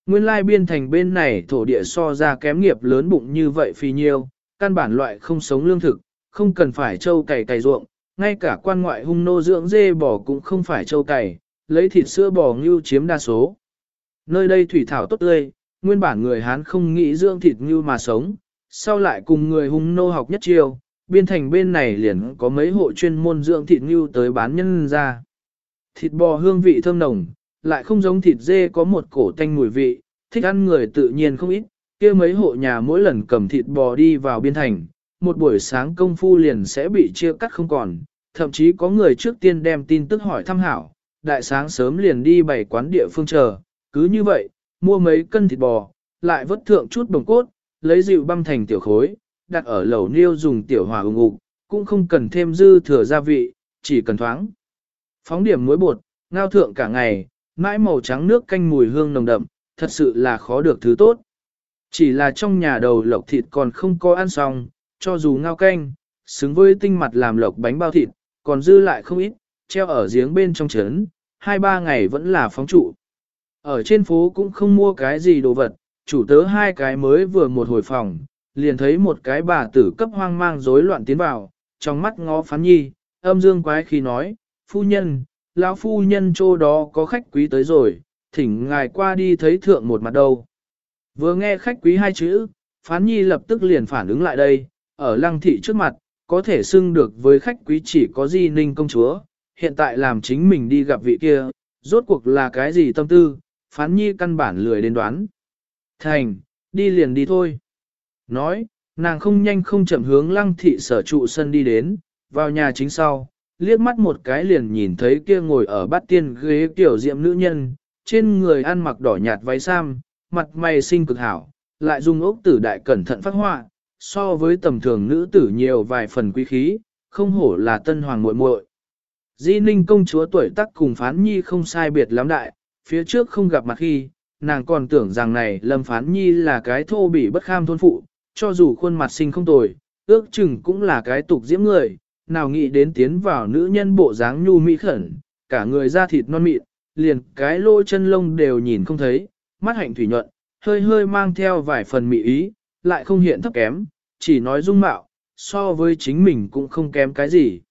[SPEAKER 1] Nguyên lai biên thành bên này thổ địa so ra kém nghiệp lớn bụng như vậy phi nhiêu, căn bản loại không sống lương thực, không cần phải trâu cày cày ruộng, ngay cả quan ngoại hung nô dưỡng dê bò cũng không phải trâu cày, lấy thịt sữa bò ngưu chiếm đa số. Nơi đây thủy thảo tốt tươi, nguyên bản người Hán không nghĩ dưỡng thịt như mà sống, sau lại cùng người hung nô học nhất chiêu, biên thành bên này liền có mấy hộ chuyên môn dưỡng thịt như tới bán nhân ra. Thịt bò hương vị thơm nồng, lại không giống thịt dê có một cổ tanh mùi vị, thích ăn người tự nhiên không ít, kia mấy hộ nhà mỗi lần cầm thịt bò đi vào biên thành, một buổi sáng công phu liền sẽ bị chia cắt không còn, thậm chí có người trước tiên đem tin tức hỏi thăm hảo, đại sáng sớm liền đi bày quán địa phương chờ, cứ như vậy, mua mấy cân thịt bò, lại vớt thượng chút bồng cốt, lấy rượu băm thành tiểu khối, đặt ở lẩu niêu dùng tiểu hỏa ủng ục, cũng không cần thêm dư thừa gia vị, chỉ cần thoáng. Phóng điểm muối bột, ngao thượng cả ngày, mãi màu trắng nước canh mùi hương nồng đậm, thật sự là khó được thứ tốt. Chỉ là trong nhà đầu lộc thịt còn không có ăn xong, cho dù ngao canh, xứng với tinh mặt làm lộc bánh bao thịt, còn dư lại không ít, treo ở giếng bên trong trấn, hai ba ngày vẫn là phóng trụ. Ở trên phố cũng không mua cái gì đồ vật, chủ tớ hai cái mới vừa một hồi phòng, liền thấy một cái bà tử cấp hoang mang rối loạn tiến vào, trong mắt ngó phán nhi, âm dương quái khi nói, phu nhân, lão phu nhân chỗ đó có khách quý tới rồi, thỉnh ngài qua đi thấy thượng một mặt đâu. Vừa nghe khách quý hai chữ, phán nhi lập tức liền phản ứng lại đây, ở lăng thị trước mặt, có thể xưng được với khách quý chỉ có di ninh công chúa, hiện tại làm chính mình đi gặp vị kia, rốt cuộc là cái gì tâm tư, phán nhi căn bản lười đến đoán. Thành, đi liền đi thôi. Nói, nàng không nhanh không chậm hướng lăng thị sở trụ sân đi đến, vào nhà chính sau, liếc mắt một cái liền nhìn thấy kia ngồi ở bát tiên ghế tiểu diệm nữ nhân, trên người ăn mặc đỏ nhạt váy sam, mặt mày xinh cực hảo, lại dùng ốc tử đại cẩn thận phát họa, so với tầm thường nữ tử nhiều vài phần quý khí, không hổ là tân hoàng muội muội. Di Ninh công chúa tuổi tác cùng phán nhi không sai biệt lắm đại, phía trước không gặp mặt khi, nàng còn tưởng rằng này lâm phán nhi là cái thô bỉ bất kham thôn phụ, cho dù khuôn mặt xinh không tồi, ước chừng cũng là cái tục diễm người, nào nghĩ đến tiến vào nữ nhân bộ dáng nhu mỹ khẩn, cả người da thịt non mịn, liền cái lỗ chân lông đều nhìn không thấy, mắt hạnh thủy nhuận, hơi hơi mang theo vài phần mỹ ý, lại không hiện thấp kém, chỉ nói dung mạo, so với chính mình cũng không kém cái gì.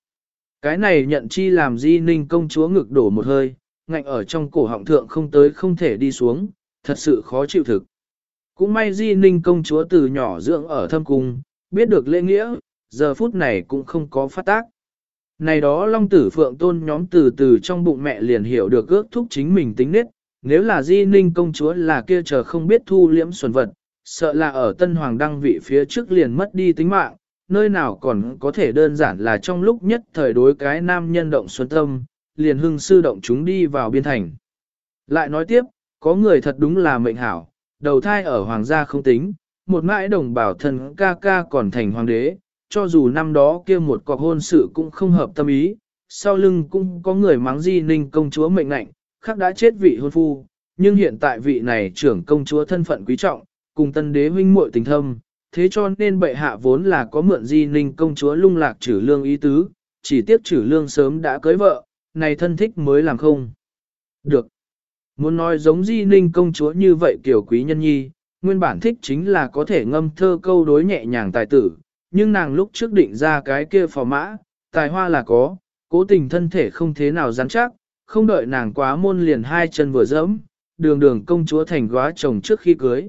[SPEAKER 1] Cái này nhận chi làm di ninh công chúa ngực đổ một hơi, ngạnh ở trong cổ họng thượng không tới không thể đi xuống, thật sự khó chịu thực. Cũng may di ninh công chúa từ nhỏ dưỡng ở thâm cung, biết được lễ nghĩa, giờ phút này cũng không có phát tác. Này đó long tử phượng tôn nhóm từ từ trong bụng mẹ liền hiểu được ước thúc chính mình tính nết, nếu là di ninh công chúa là kia chờ không biết thu liễm xuân vật, sợ là ở tân hoàng đăng vị phía trước liền mất đi tính mạng, nơi nào còn có thể đơn giản là trong lúc nhất thời đối cái nam nhân động xuân tâm, liền hưng sư động chúng đi vào biên thành. Lại nói tiếp, có người thật đúng là mệnh hảo, đầu thai ở hoàng gia không tính, một mãi đồng bảo thần ca ca còn thành hoàng đế, cho dù năm đó kia một cọc hôn sự cũng không hợp tâm ý, sau lưng cũng có người mắng di ninh công chúa mệnh lạnh, khác đã chết vị hôn phu, nhưng hiện tại vị này trưởng công chúa thân phận quý trọng, cùng tân đế huynh muội tình thâm, thế cho nên bệ hạ vốn là có mượn di ninh công chúa lung lạc trừ lương ý tứ, chỉ tiếc trừ lương sớm đã cưới vợ, này thân thích mới làm không. Được. Muốn nói giống di ninh công chúa như vậy kiểu quý nhân nhi, nguyên bản thích chính là có thể ngâm thơ câu đối nhẹ nhàng tài tử, nhưng nàng lúc trước định ra cái kia phò mã, tài hoa là có, cố tình thân thể không thế nào rắn chắc, không đợi nàng quá môn liền hai chân vừa dẫm, đường đường công chúa thành góa chồng trước khi cưới.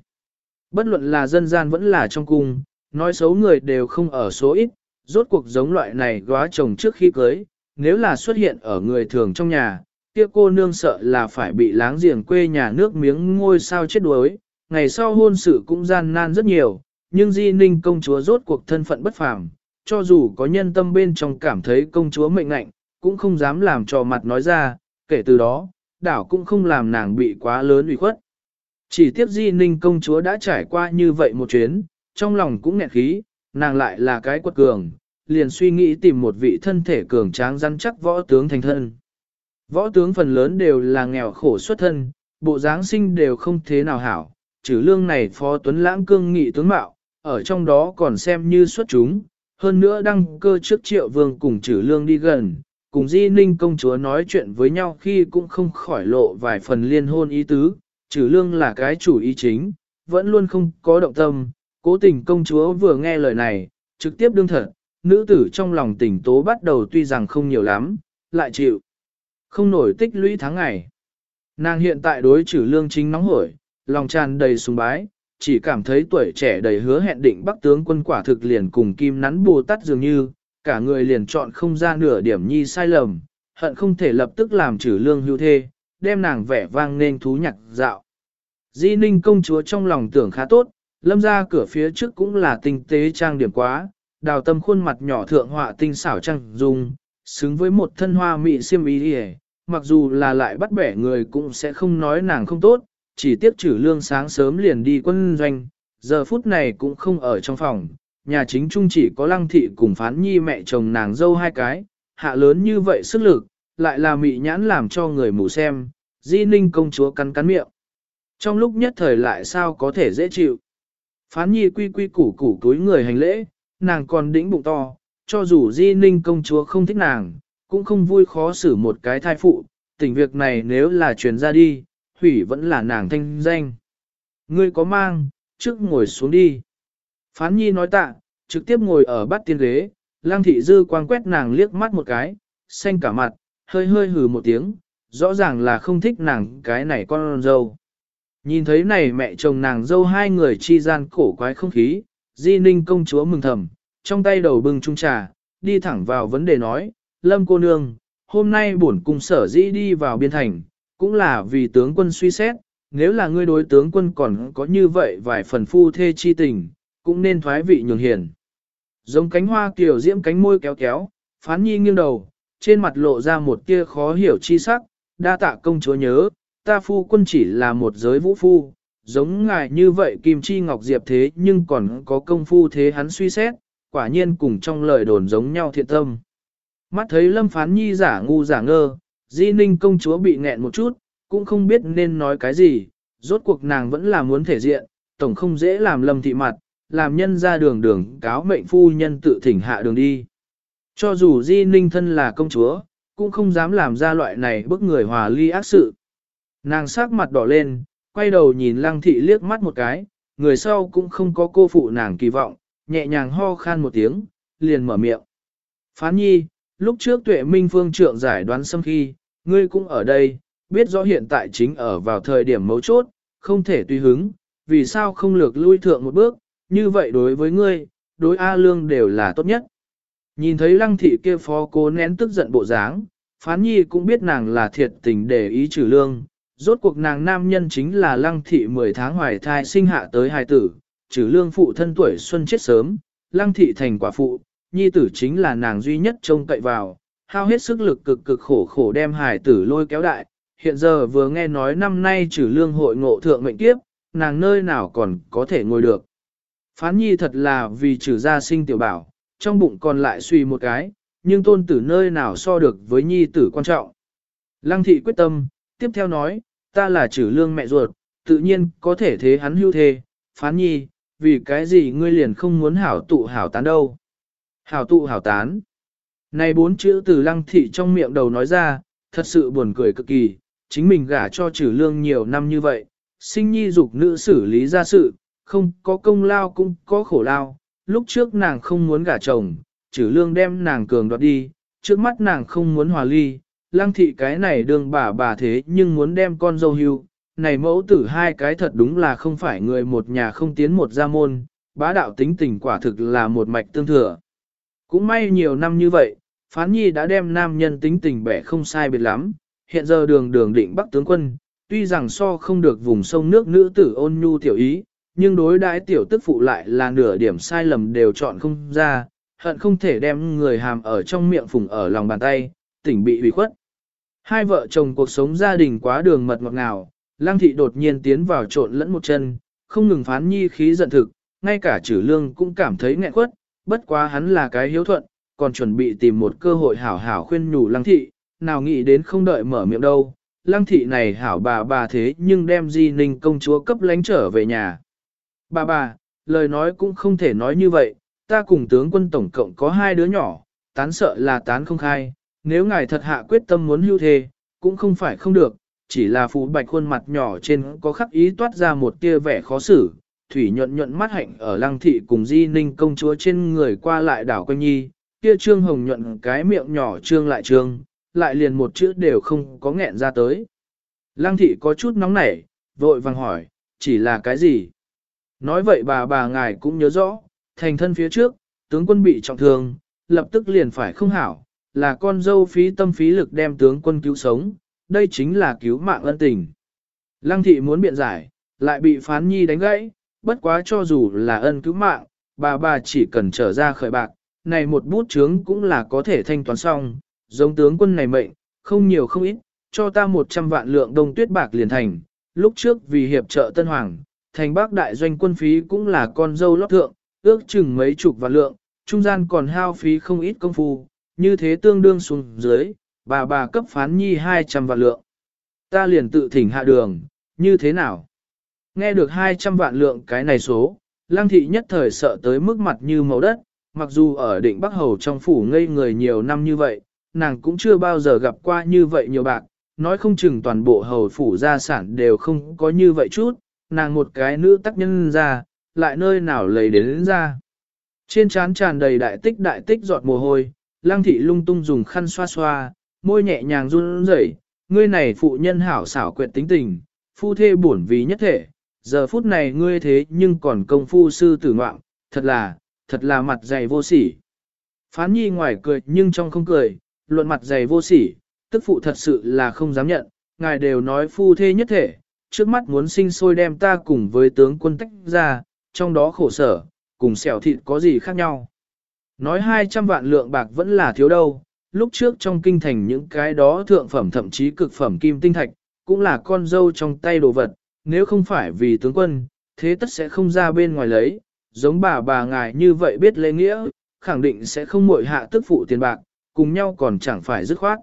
[SPEAKER 1] Bất luận là dân gian vẫn là trong cung, nói xấu người đều không ở số ít, rốt cuộc giống loại này góa chồng trước khi cưới, nếu là xuất hiện ở người thường trong nhà, kia cô nương sợ là phải bị láng giềng quê nhà nước miếng ngôi sao chết đuối, ngày sau hôn sự cũng gian nan rất nhiều, nhưng Di Ninh công chúa rốt cuộc thân phận bất phàm, cho dù có nhân tâm bên trong cảm thấy công chúa mệnh lạnh, cũng không dám làm trò mặt nói ra, kể từ đó, đảo cũng không làm nàng bị quá lớn ủy khuất. Chỉ tiếc Di Ninh công chúa đã trải qua như vậy một chuyến, trong lòng cũng nghẹn khí, nàng lại là cái quật cường, liền suy nghĩ tìm một vị thân thể cường tráng rắn chắc võ tướng thành thân. Võ tướng phần lớn đều là nghèo khổ xuất thân, bộ dáng sinh đều không thế nào hảo, trừ lương này phó tuấn lãng cương nghị tướng mạo, ở trong đó còn xem như xuất chúng, hơn nữa đăng cơ trước triệu vương cùng trừ lương đi gần, cùng di ninh công chúa nói chuyện với nhau khi cũng không khỏi lộ vài phần liên hôn ý tứ, trừ lương là cái chủ ý chính, vẫn luôn không có động tâm, cố tình công chúa vừa nghe lời này, trực tiếp đương thật, nữ tử trong lòng tỉnh tố bắt đầu tuy rằng không nhiều lắm, lại chịu, không nổi tích lũy tháng ngày. Nàng hiện tại đối trừ lương chính nóng hổi, lòng tràn đầy sùng bái, chỉ cảm thấy tuổi trẻ đầy hứa hẹn định bắc tướng quân quả thực liền cùng kim nắn bù tát dường như, cả người liền chọn không ra nửa điểm nhi sai lầm, hận không thể lập tức làm trừ lương hưu thê, đem nàng vẻ vang nên thú nhạc dạo. Di ninh công chúa trong lòng tưởng khá tốt, lâm ra cửa phía trước cũng là tinh tế trang điểm quá, đào tâm khuôn mặt nhỏ thượng họa tinh xảo trăng dung, xứng với một thân hoa mị siêm ý đi mặc dù là lại bắt bẻ người cũng sẽ không nói nàng không tốt, chỉ tiếc trừ lương sáng sớm liền đi quân doanh, giờ phút này cũng không ở trong phòng, nhà chính trung chỉ có lăng thị cùng phán nhi mẹ chồng nàng dâu hai cái, hạ lớn như vậy sức lực, lại là mị nhãn làm cho người mù xem, di ninh công chúa cắn cắn miệng. Trong lúc nhất thời lại sao có thể dễ chịu. Phán nhi quy quy củ củ túi người hành lễ, nàng còn đĩnh bụng to, cho dù di ninh công chúa không thích nàng, cũng không vui khó xử một cái thai phụ, tình việc này nếu là truyền ra đi, hủy vẫn là nàng thanh danh. Ngươi có mang, trước ngồi xuống đi. Phán nhi nói tạ, trực tiếp ngồi ở bát tiên ghế, lang thị dư quang quét nàng liếc mắt một cái, xanh cả mặt, hơi hơi hừ một tiếng, rõ ràng là không thích nàng cái này con dâu. Nhìn thấy này mẹ chồng nàng dâu hai người chi gian cổ quái không khí, di ninh công chúa mừng thầm, trong tay đầu bưng chung trà, đi thẳng vào vấn đề nói, lâm cô nương, hôm nay bổn cung sở dĩ đi vào biên thành, cũng là vì tướng quân suy xét, nếu là ngươi đối tướng quân còn có như vậy vài phần phu thê chi tình, cũng nên thoái vị nhường hiền. Giống cánh hoa kiểu diễm cánh môi kéo kéo, phán nhi nghiêng đầu, trên mặt lộ ra một tia khó hiểu chi sắc, đa tạ công chúa nhớ, ta phu quân chỉ là một giới vũ phu, giống ngài như vậy kim chi ngọc diệp thế nhưng còn có công phu thế hắn suy xét, quả nhiên cùng trong lời đồn giống nhau thiện tâm. Mắt thấy lâm phán nhi giả ngu giả ngơ, di ninh công chúa bị nghẹn một chút, cũng không biết nên nói cái gì, rốt cuộc nàng vẫn là muốn thể diện, tổng không dễ làm lâm thị mặt, làm nhân ra đường đường cáo mệnh phu nhân tự thỉnh hạ đường đi. Cho dù di ninh thân là công chúa, cũng không dám làm ra loại này bức người hòa ly ác sự. Nàng sắc mặt đỏ lên, quay đầu nhìn lăng thị liếc mắt một cái, người sau cũng không có cô phụ nàng kỳ vọng, nhẹ nhàng ho khan một tiếng, liền mở miệng. Phán nhi, lúc trước tuệ minh phương trượng giải đoán xâm khi, ngươi cũng ở đây, biết rõ hiện tại chính ở vào thời điểm mấu chốt, không thể tùy hứng, vì sao không lược lui thượng một bước, như vậy đối với ngươi, đối A Lương đều là tốt nhất. Nhìn thấy lăng thị kia phó cố nén tức giận bộ dáng, phán nhi cũng biết nàng là thiệt tình để ý trừ lương. Rốt cuộc nàng nam nhân chính là lăng thị 10 tháng hoài thai sinh hạ tới hài tử, trừ lương phụ thân tuổi xuân chết sớm, lăng thị thành quả phụ, nhi tử chính là nàng duy nhất trông cậy vào, hao hết sức lực cực cực khổ khổ đem Hải tử lôi kéo đại. Hiện giờ vừa nghe nói năm nay trừ lương hội ngộ thượng mệnh kiếp, nàng nơi nào còn có thể ngồi được. Phán nhi thật là vì trừ gia sinh tiểu bảo, trong bụng còn lại suy một cái, nhưng tôn tử nơi nào so được với nhi tử quan trọng. Lăng thị quyết tâm, tiếp theo nói, ta là trừ lương mẹ ruột, tự nhiên có thể thế hắn hưu thê, phán nhi, vì cái gì ngươi liền không muốn hảo tụ hảo tán đâu. Hảo tụ hảo tán. Này bốn chữ từ lăng thị trong miệng đầu nói ra, thật sự buồn cười cực kỳ, chính mình gả cho trừ lương nhiều năm như vậy, sinh nhi dục nữ xử lý ra sự, không có công lao cũng có khổ lao, lúc trước nàng không muốn gả chồng, trừ lương đem nàng cường đoạt đi, trước mắt nàng không muốn hòa ly, lăng thị cái này đương bà bà thế nhưng muốn đem con dâu hưu, này mẫu tử hai cái thật đúng là không phải người một nhà không tiến một gia môn, bá đạo tính tình quả thực là một mạch tương thừa. Cũng may nhiều năm như vậy, phán nhi đã đem nam nhân tính tình bẻ không sai biệt lắm, hiện giờ đường đường định bắc tướng quân, tuy rằng so không được vùng sông nước nữ tử ôn nhu tiểu ý, nhưng đối đãi tiểu tức phụ lại là nửa điểm sai lầm đều chọn không ra, hận không thể đem người hàm ở trong miệng phùng ở lòng bàn tay, tỉnh bị hủy khuất. Hai vợ chồng cuộc sống gia đình quá đường mật ngọt ngào, lang thị đột nhiên tiến vào trộn lẫn một chân, không ngừng phán nhi khí giận thực, ngay cả trừ lương cũng cảm thấy nghẹn quất, bất quá hắn là cái hiếu thuận, còn chuẩn bị tìm một cơ hội hảo hảo khuyên nhủ Lang thị, nào nghĩ đến không đợi mở miệng đâu. Lăng thị này hảo bà bà thế nhưng đem di ninh công chúa cấp lánh trở về nhà. Bà bà, lời nói cũng không thể nói như vậy, ta cùng tướng quân tổng cộng có hai đứa nhỏ, tán sợ là tán không khai, nếu ngài thật hạ quyết tâm muốn hưu thề, cũng không phải không được, chỉ là phú bạch khuôn mặt nhỏ trên có khắc ý toát ra một tia vẻ khó xử, thủy nhuận nhuận mắt hạnh ở lăng thị cùng di ninh công chúa trên người qua lại đảo quanh nhi, kia trương hồng nhuận cái miệng nhỏ trương lại trương, lại liền một chữ đều không có nghẹn ra tới. Lăng thị có chút nóng nảy, vội vàng hỏi, chỉ là cái gì? Nói vậy bà bà ngài cũng nhớ rõ, thành thân phía trước, tướng quân bị trọng thương, lập tức liền phải không hảo, là con dâu phí tâm phí lực đem tướng quân cứu sống, đây chính là cứu mạng ân tình. Lăng thị muốn biện giải, lại bị phán nhi đánh gãy, bất quá cho dù là ân cứu mạng, bà bà chỉ cần trở ra khởi bạc, này một bút chướng cũng là có thể thanh toán xong, giống tướng quân này mệnh, không nhiều không ít, cho ta 100 vạn lượng đông tuyết bạc liền thành, lúc trước vì hiệp trợ Tân Hoàng, thành bác đại doanh quân phí cũng là con dâu lót thượng, ước chừng mấy chục vạn lượng, trung gian còn hao phí không ít công phu, như thế tương đương xuống dưới, bà bà cấp phán nhi 200 vạn lượng. Ta liền tự thỉnh hạ đường, như thế nào? Nghe được 200 vạn lượng cái này số, lang thị nhất thời sợ tới mức mặt như màu đất, mặc dù ở định Bắc Hầu trong phủ ngây người nhiều năm như vậy, nàng cũng chưa bao giờ gặp qua như vậy nhiều bạc, nói không chừng toàn bộ hầu phủ gia sản đều không có như vậy chút, nàng một cái nữ tác nhân ra, lại nơi nào lấy đến, đến ra. Trên trán tràn đầy đại tích đại tích giọt mồ hôi, lang thị lung tung dùng khăn xoa xoa, môi nhẹ nhàng run rẩy, ngươi này phụ nhân hảo xảo quyệt tính tình, phu thê bổn vì nhất thể, giờ phút này ngươi thế nhưng còn công phu sư tử ngoạm, thật là, thật là mặt dày vô sỉ. Phán nhi ngoài cười nhưng trong không cười, luận mặt dày vô sỉ, tức phụ thật sự là không dám nhận, ngài đều nói phu thê nhất thể, trước mắt muốn sinh sôi đem ta cùng với tướng quân tách ra, trong đó khổ sở, cùng xẻo thịt có gì khác nhau. Nói 200 vạn lượng bạc vẫn là thiếu đâu, lúc trước trong kinh thành những cái đó thượng phẩm thậm chí cực phẩm kim tinh thạch, cũng là con dâu trong tay đồ vật, nếu không phải vì tướng quân, thế tất sẽ không ra bên ngoài lấy, giống bà bà ngài như vậy biết lễ nghĩa, khẳng định sẽ không muội hạ tức phụ tiền bạc, cùng nhau còn chẳng phải dứt khoát.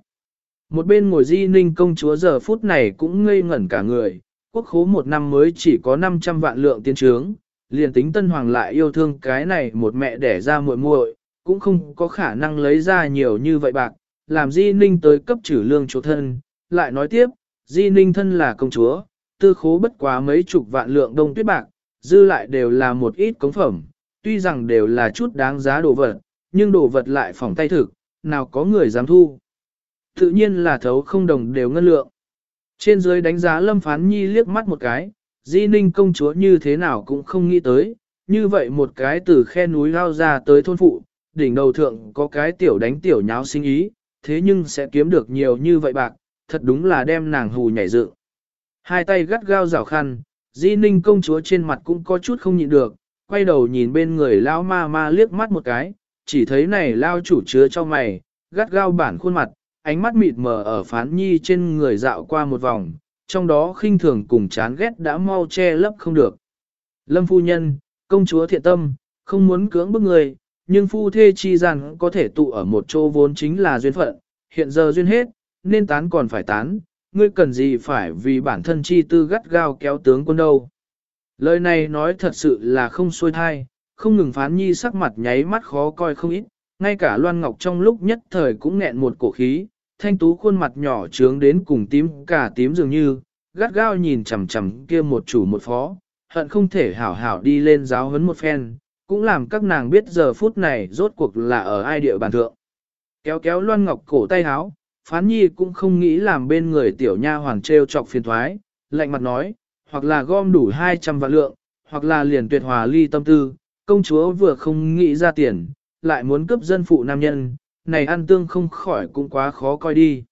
[SPEAKER 1] Một bên ngồi di ninh công chúa giờ phút này cũng ngây ngẩn cả người, quốc khố một năm mới chỉ có 500 vạn lượng tiên trướng, liền tính tân hoàng lại yêu thương cái này một mẹ đẻ ra muội muội, cũng không có khả năng lấy ra nhiều như vậy bạc, làm di ninh tới cấp trừ lương chỗ thân, lại nói tiếp, di ninh thân là công chúa, tư khố bất quá mấy chục vạn lượng đông tuyết bạc, dư lại đều là một ít cống phẩm, tuy rằng đều là chút đáng giá đồ vật, nhưng đồ vật lại phỏng tay thực, nào có người dám thu. Tự nhiên là thấu không đồng đều ngân lượng. Trên dưới đánh giá Lâm Phán Nhi liếc mắt một cái, Di Ninh công chúa như thế nào cũng không nghĩ tới, như vậy một cái từ khe núi lao ra tới thôn phụ, đỉnh đầu thượng có cái tiểu đánh tiểu nháo sinh ý, thế nhưng sẽ kiếm được nhiều như vậy bạc, thật đúng là đem nàng hù nhảy dựng. Hai tay gắt gao rào khăn, di ninh công chúa trên mặt cũng có chút không nhịn được, quay đầu nhìn bên người lao ma ma liếc mắt một cái, chỉ thấy này lao chủ chứa cho mày, gắt gao bản khuôn mặt, ánh mắt mịt mờ ở phán nhi trên người dạo qua một vòng, trong đó khinh thường cùng chán ghét đã mau che lấp không được. Lâm phu nhân, công chúa thiện tâm, không muốn cưỡng bức người, nhưng phu thê chi gian có thể tụ ở một chỗ vốn chính là duyên phận, hiện giờ duyên hết, nên tán còn phải tán, ngươi cần gì phải vì bản thân chi tư gắt gao kéo tướng quân đâu. Lời này nói thật sự là không xuôi thai, không ngừng phán nhi sắc mặt nháy mắt khó coi không ít, ngay cả Loan Ngọc trong lúc nhất thời cũng nghẹn một cổ khí, thanh tú khuôn mặt nhỏ trướng đến cùng tím cả tím dường như, gắt gao nhìn chằm chằm kia một chủ một phó, hận không thể hảo hảo đi lên giáo huấn một phen, cũng làm các nàng biết giờ phút này rốt cuộc là ở ai địa bàn thượng. Kéo kéo Loan Ngọc cổ tay háo, phán nhi cũng không nghĩ làm bên người tiểu nha hoàng treo chọc phiền thoái, lạnh mặt nói, hoặc là gom đủ 200 vạn lượng, hoặc là liền tuyệt hòa ly tâm tư, công chúa vừa không nghĩ ra tiền, lại muốn cướp dân phụ nam nhân, này ăn tương không khỏi cũng quá khó coi đi.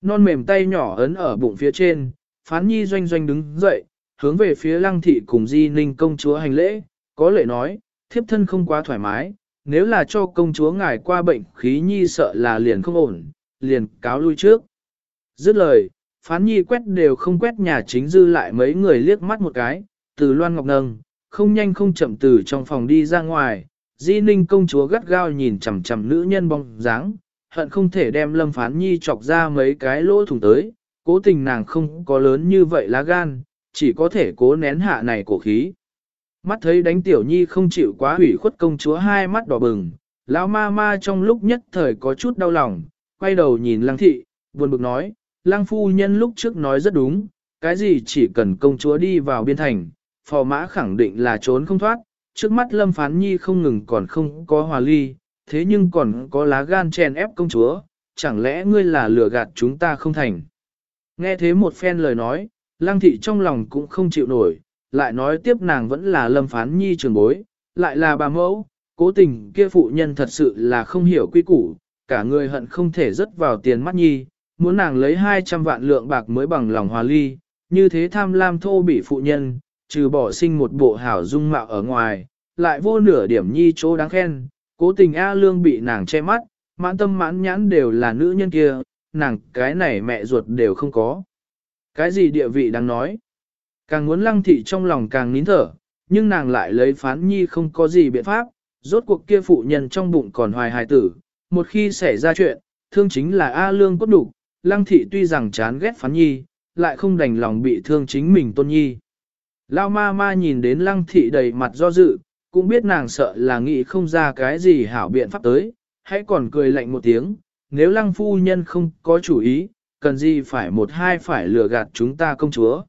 [SPEAKER 1] Non mềm tay nhỏ ấn ở bụng phía trên, phán nhi doanh doanh đứng dậy, hướng về phía lăng thị cùng di ninh công chúa hành lễ, có lệ nói, thiếp thân không quá thoải mái, nếu là cho công chúa ngài qua bệnh khí nhi sợ là liền không ổn, liền cáo lui trước. Dứt lời, phán nhi quét đều không quét nhà chính dư lại mấy người liếc mắt một cái, từ loan ngọc nâng, không nhanh không chậm từ trong phòng đi ra ngoài, di ninh công chúa gắt gao nhìn chằm chằm nữ nhân bóng dáng, hận không thể đem lâm phán nhi chọc ra mấy cái lỗ thủng tới, cố tình nàng không có lớn như vậy lá gan, chỉ có thể cố nén hạ này cổ khí. Mắt thấy đánh tiểu nhi không chịu quá hủy khuất công chúa hai mắt đỏ bừng, lão ma ma trong lúc nhất thời có chút đau lòng, quay đầu nhìn lăng thị, buồn bực nói, lăng phu nhân lúc trước nói rất đúng, cái gì chỉ cần công chúa đi vào biên thành, phò mã khẳng định là trốn không thoát, trước mắt lâm phán nhi không ngừng còn không có hòa ly, thế nhưng còn có lá gan chèn ép công chúa, chẳng lẽ ngươi là lừa gạt chúng ta không thành. Nghe thế một phen lời nói, lăng thị trong lòng cũng không chịu nổi, lại nói tiếp nàng vẫn là lâm phán nhi trường bối, lại là bà mẫu, cố tình kia phụ nhân thật sự là không hiểu quy củ, cả người hận không thể rớt vào tiền mắt nhi, muốn nàng lấy 200 vạn lượng bạc mới bằng lòng hòa ly, như thế tham lam thô bị phụ nhân, trừ bỏ sinh một bộ hảo dung mạo ở ngoài, lại vô nửa điểm nhi chỗ đáng khen, cố tình A Lương bị nàng che mắt, mãn tâm mãn nhãn đều là nữ nhân kia, nàng cái này mẹ ruột đều không có. Cái gì địa vị đáng nói? Càng muốn lăng thị trong lòng càng nín thở, nhưng nàng lại lấy phán nhi không có gì biện pháp, rốt cuộc kia phụ nhân trong bụng còn hoài hài tử, một khi xảy ra chuyện, thương chính là A Lương cốt đủ, lăng thị tuy rằng chán ghét phán nhi, lại không đành lòng bị thương chính mình tôn nhi. Lao ma ma nhìn đến lăng thị đầy mặt do dự, cũng biết nàng sợ là nghĩ không ra cái gì hảo biện pháp tới, hãy còn cười lạnh một tiếng, nếu lăng phu nhân không có chủ ý, cần gì phải một hai phải lừa gạt chúng ta công chúa.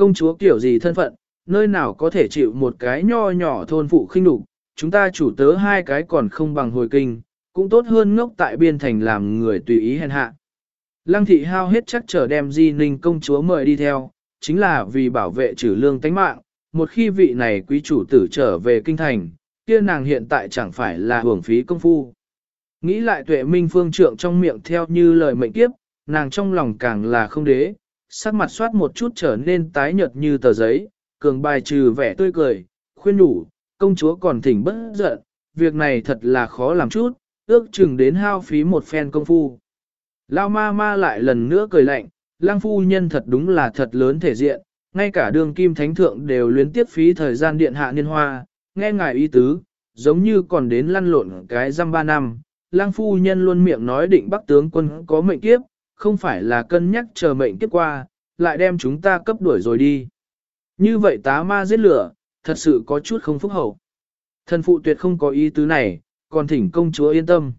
[SPEAKER 1] Công chúa kiểu gì thân phận, nơi nào có thể chịu một cái nho nhỏ thôn phụ khinh đục, chúng ta chủ tớ hai cái còn không bằng hồi kinh, cũng tốt hơn ngốc tại biên thành làm người tùy ý hèn hạ. Lăng thị hao hết chắc trở đem di ninh công chúa mời đi theo, chính là vì bảo vệ trừ lương tánh mạng, một khi vị này quý chủ tử trở về kinh thành, kia nàng hiện tại chẳng phải là hưởng phí công phu. Nghĩ lại tuệ minh phương trượng trong miệng theo như lời mệnh kiếp, nàng trong lòng càng là không đế, sắc mặt soát một chút trở nên tái nhợt như tờ giấy, cường bài trừ vẻ tươi cười, khuyên đủ, công chúa còn thỉnh bất giận, việc này thật là khó làm chút, ước chừng đến hao phí một phen công phu. Lao ma ma lại lần nữa cười lạnh, lang phu nhân thật đúng là thật lớn thể diện, ngay cả đường kim thánh thượng đều luyến tiếp phí thời gian điện hạ niên hoa, nghe ngài ý tứ, giống như còn đến lăn lộn cái răm ba năm. Lang phu nhân luôn miệng nói định bắc tướng quân có mệnh kiếp, không phải là cân nhắc chờ mệnh tiếp qua, lại đem chúng ta cấp đuổi rồi đi. Như vậy tá ma giết lửa, thật sự có chút không phúc hậu. Thần phụ tuyệt không có ý tứ này, còn thỉnh công chúa yên tâm.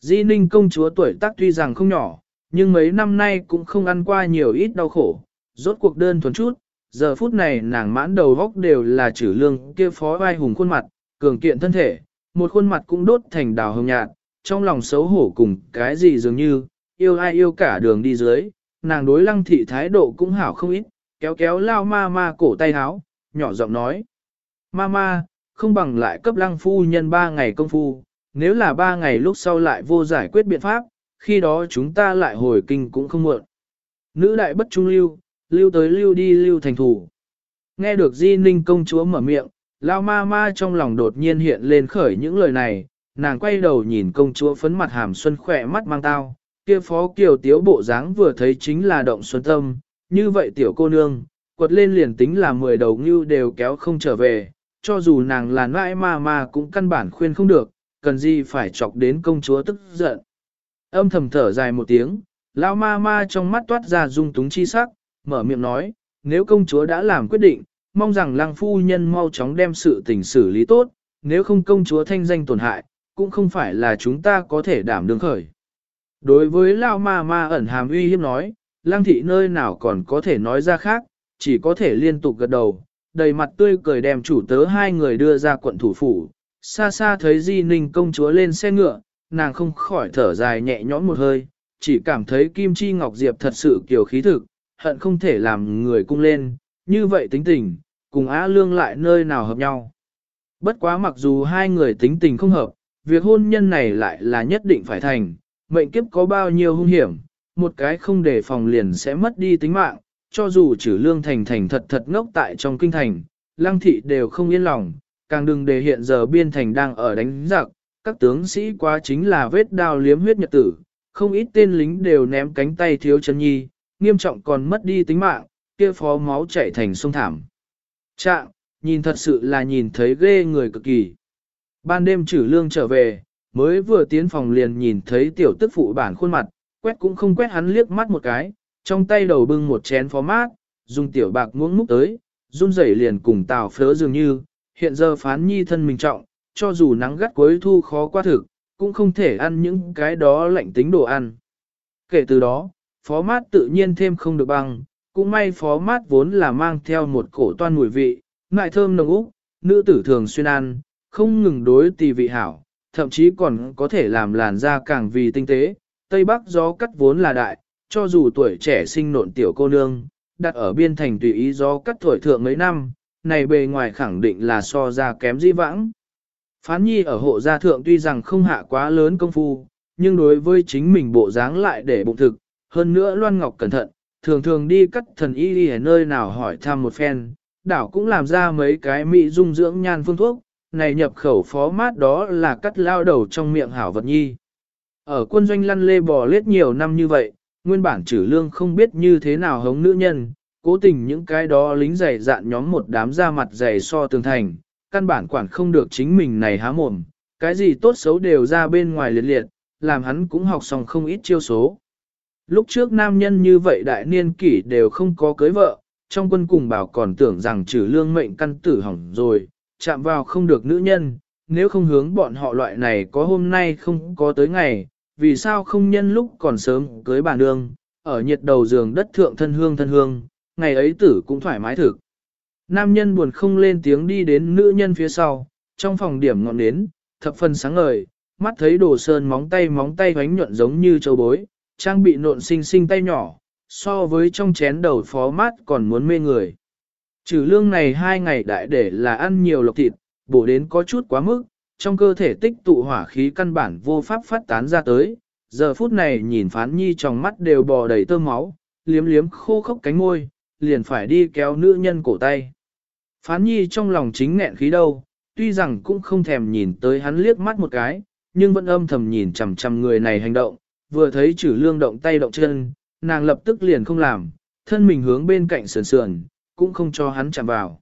[SPEAKER 1] Di ninh công chúa tuổi tác tuy rằng không nhỏ, nhưng mấy năm nay cũng không ăn qua nhiều ít đau khổ, rốt cuộc đơn thuần chút, giờ phút này nàng mãn đầu góc đều là chữ lương kia phó vai hùng khuôn mặt, cường kiện thân thể, một khuôn mặt cũng đốt thành đào hồng nhạt, trong lòng xấu hổ cùng cái gì dường như, yêu ai yêu cả đường đi dưới, nàng đối lăng thị thái độ cũng hảo không ít, kéo kéo lao ma ma cổ tay háo, nhỏ giọng nói. Ma ma, không bằng lại cấp lăng phu nhân ba ngày công phu, nếu là ba ngày lúc sau lại vô giải quyết biện pháp, khi đó chúng ta lại hồi kinh cũng không muộn. Nữ đại bất trung lưu, lưu tới lưu đi lưu thành thủ. Nghe được di ninh công chúa mở miệng, lao ma ma trong lòng đột nhiên hiện lên khởi những lời này, nàng quay đầu nhìn công chúa phấn mặt hàm xuân khỏe mắt mang tao, kia phó kiều tiếu bộ dáng vừa thấy chính là động xuân tâm, như vậy tiểu cô nương, quật lên liền tính là mười đầu ngưu đều kéo không trở về, cho dù nàng là nãi ma ma cũng căn bản khuyên không được, cần gì phải chọc đến công chúa tức giận. Âm thầm thở dài một tiếng, lão ma ma trong mắt toát ra dung túng chi sắc, mở miệng nói, nếu công chúa đã làm quyết định, mong rằng lăng phu nhân mau chóng đem sự tình xử lý tốt, nếu không công chúa thanh danh tổn hại, cũng không phải là chúng ta có thể đảm đương khởi. Đối với lão ma ma ẩn hàm uy hiếp nói, lăng thị nơi nào còn có thể nói ra khác, chỉ có thể liên tục gật đầu, đầy mặt tươi cười đem chủ tớ hai người đưa ra quận thủ phủ, xa xa thấy Di Ninh công chúa lên xe ngựa, nàng không khỏi thở dài nhẹ nhõm một hơi, chỉ cảm thấy Kim Chi Ngọc Diệp thật sự kiều khí thực, hận không thể làm người cung lên, như vậy tính tình, cùng Á Lương lại nơi nào hợp nhau. Bất quá mặc dù hai người tính tình không hợp, việc hôn nhân này lại là nhất định phải thành, mệnh kiếp có bao nhiêu hung hiểm, một cái không đề phòng liền sẽ mất đi tính mạng, cho dù trừ lương thành thành thật thật ngốc tại trong kinh thành, lăng thị đều không yên lòng, càng đừng để hiện giờ biên thành đang ở đánh giặc, các tướng sĩ quá chính là vết đao liếm huyết nhật tử, không ít tên lính đều ném cánh tay thiếu chân nhi, nghiêm trọng còn mất đi tính mạng, kia phó máu chảy thành sông thảm. Trạng, nhìn thật sự là nhìn thấy ghê người cực kỳ. Ban đêm trừ lương trở về, mới vừa tiến phòng liền nhìn thấy tiểu tức phụ bản khuôn mặt, quét cũng không quét hắn liếc mắt một cái, trong tay đầu bưng một chén phó mát, dùng tiểu bạc muỗng múc tới, run rẩy liền cùng tào phớ dường như, hiện giờ phán nhi thân mình trọng, cho dù nắng gắt cuối thu khó qua thực, cũng không thể ăn những cái đó lạnh tính đồ ăn. Kể từ đó, phó mát tự nhiên thêm không được bằng, cũng may phó mát vốn là mang theo một cổ toan mùi vị, ngại thơm nồng úc, nữ tử thường xuyên ăn, không ngừng đối tì vị hảo, thậm chí còn có thể làm làn da càng vì tinh tế, tây bắc gió cắt vốn là đại, cho dù tuổi trẻ sinh nộn tiểu cô nương, đặt ở biên thành tùy ý gió cắt thổi thượng mấy năm, này bề ngoài khẳng định là so ra kém di vãng. Phán nhi ở hộ gia thượng tuy rằng không hạ quá lớn công phu, nhưng đối với chính mình bộ dáng lại để bụng thực, hơn nữa Loan Ngọc cẩn thận, thường thường đi cắt thần y đi ở nơi nào hỏi thăm một phen, đảo cũng làm ra mấy cái mỹ dung dưỡng nhan phương thuốc, này nhập khẩu phó mát đó là cắt lao đầu trong miệng hảo vật nhi. Ở quân doanh lăn lê bò lết nhiều năm như vậy, nguyên bản trừ lương không biết như thế nào hống nữ nhân, cố tình những cái đó lính dày dạn nhóm một đám da mặt dày so tường thành, căn bản quản không được chính mình này há mồm, cái gì tốt xấu đều ra bên ngoài liệt liệt, làm hắn cũng học xong không ít chiêu số. Lúc trước nam nhân như vậy đại niên kỷ đều không có cưới vợ, trong quân cùng bảo còn tưởng rằng trừ lương mệnh căn tử hỏng rồi, chạm vào không được nữ nhân, nếu không hướng bọn họ loại này có hôm nay không có tới ngày, vì sao không nhân lúc còn sớm cưới bà nương, ở nhiệt đầu giường đất thượng thân hương thân hương, ngày ấy tử cũng thoải mái thực. Nam nhân buồn không lên tiếng đi đến nữ nhân phía sau, trong phòng điểm ngọn nến, thập phần sáng ngời, mắt thấy đồ sơn móng tay móng tay hoánh nhuận giống như châu bối, trang bị nộn xinh xinh tay nhỏ, so với trong chén đầu phó mát còn muốn mê người. Trừ lương này hai ngày đại để là ăn nhiều lộc thịt, bổ đến có chút quá mức, trong cơ thể tích tụ hỏa khí căn bản vô pháp phát tán ra tới. Giờ phút này nhìn phán nhi trong mắt đều bò đầy tơ máu, liếm liếm khô khốc cánh môi, liền phải đi kéo nữ nhân cổ tay. Phán nhi trong lòng chính nghẹn khí đâu, tuy rằng cũng không thèm nhìn tới hắn liếc mắt một cái, nhưng vẫn âm thầm nhìn chằm chằm người này hành động, vừa thấy chử lương động tay động chân, nàng lập tức liền không làm, thân mình hướng bên cạnh sườn sườn, cũng không cho hắn chạm vào.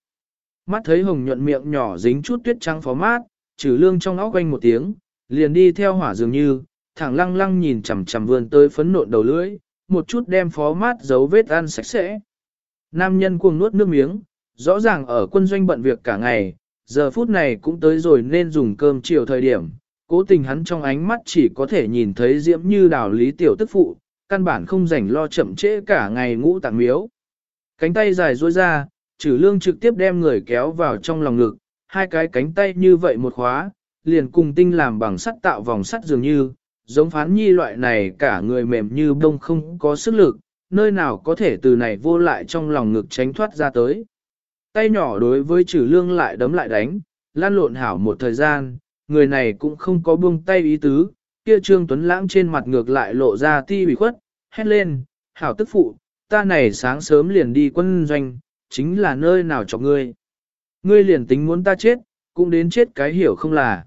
[SPEAKER 1] Mắt thấy hồng nhuận miệng nhỏ dính chút tuyết trắng phó mát, trừ lương trong óc quanh một tiếng, liền đi theo hỏa dường như, thẳng lăng lăng nhìn chằm chằm vươn tới phấn nộn đầu lưỡi, một chút đem phó mát dấu vết ăn sạch sẽ. Nam nhân cuồng nuốt nước miếng, rõ ràng ở quân doanh bận việc cả ngày, giờ phút này cũng tới rồi nên dùng cơm chiều thời điểm, cố tình hắn trong ánh mắt chỉ có thể nhìn thấy diễm như đào lý tiểu tức phụ, căn bản không rảnh lo chậm trễ cả ngày ngũ tạng miếu. Cánh tay dài duỗi ra, trừ lương trực tiếp đem người kéo vào trong lòng ngực, hai cái cánh tay như vậy một khóa, liền cùng tinh làm bằng sắt tạo vòng sắt dường như, giống phán nhi loại này cả người mềm như bông không có sức lực, nơi nào có thể từ này vô lại trong lòng ngực tránh thoát ra tới. Tay nhỏ đối với trừ lương lại đấm lại đánh, lan lộn hảo một thời gian, người này cũng không có buông tay ý tứ, kia Trương Tuấn Lãng trên mặt ngược lại lộ ra ti ủy khuất, hét lên, hảo tức phụ, ta này sáng sớm liền đi quân doanh, chính là nơi nào cho ngươi. Ngươi liền tính muốn ta chết, cũng đến chết cái hiểu không là.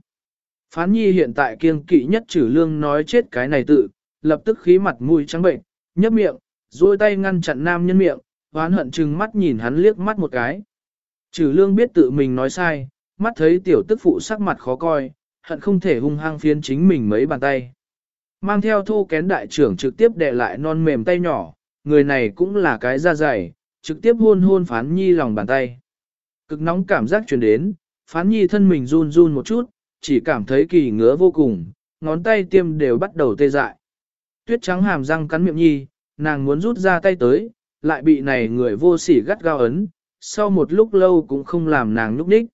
[SPEAKER 1] Phán nhi hiện tại kiêng kỵ nhất trừ lương nói chết cái này tự, lập tức khí mặt mũi trắng bệnh, nhấp miệng, duỗi tay ngăn chặn nam nhân miệng, hoán hận chừng mắt nhìn hắn liếc mắt một cái. Trừ lương biết tự mình nói sai, mắt thấy tiểu tức phụ sắc mặt khó coi, hận không thể hung hăng phiến chính mình mấy bàn tay. Mang theo thô kén đại trưởng trực tiếp đè lại non mềm tay nhỏ, người này cũng là cái da dày, trực tiếp hôn hôn phán nhi lòng bàn tay. Cực nóng cảm giác truyền đến, phán nhi thân mình run run một chút, chỉ cảm thấy kỳ ngứa vô cùng, ngón tay tiêm đều bắt đầu tê dại. Tuyết trắng hàm răng cắn miệng nhi, nàng muốn rút ra tay tới, lại bị này người vô sỉ gắt gao ấn, sau một lúc lâu cũng không làm nàng núp đích.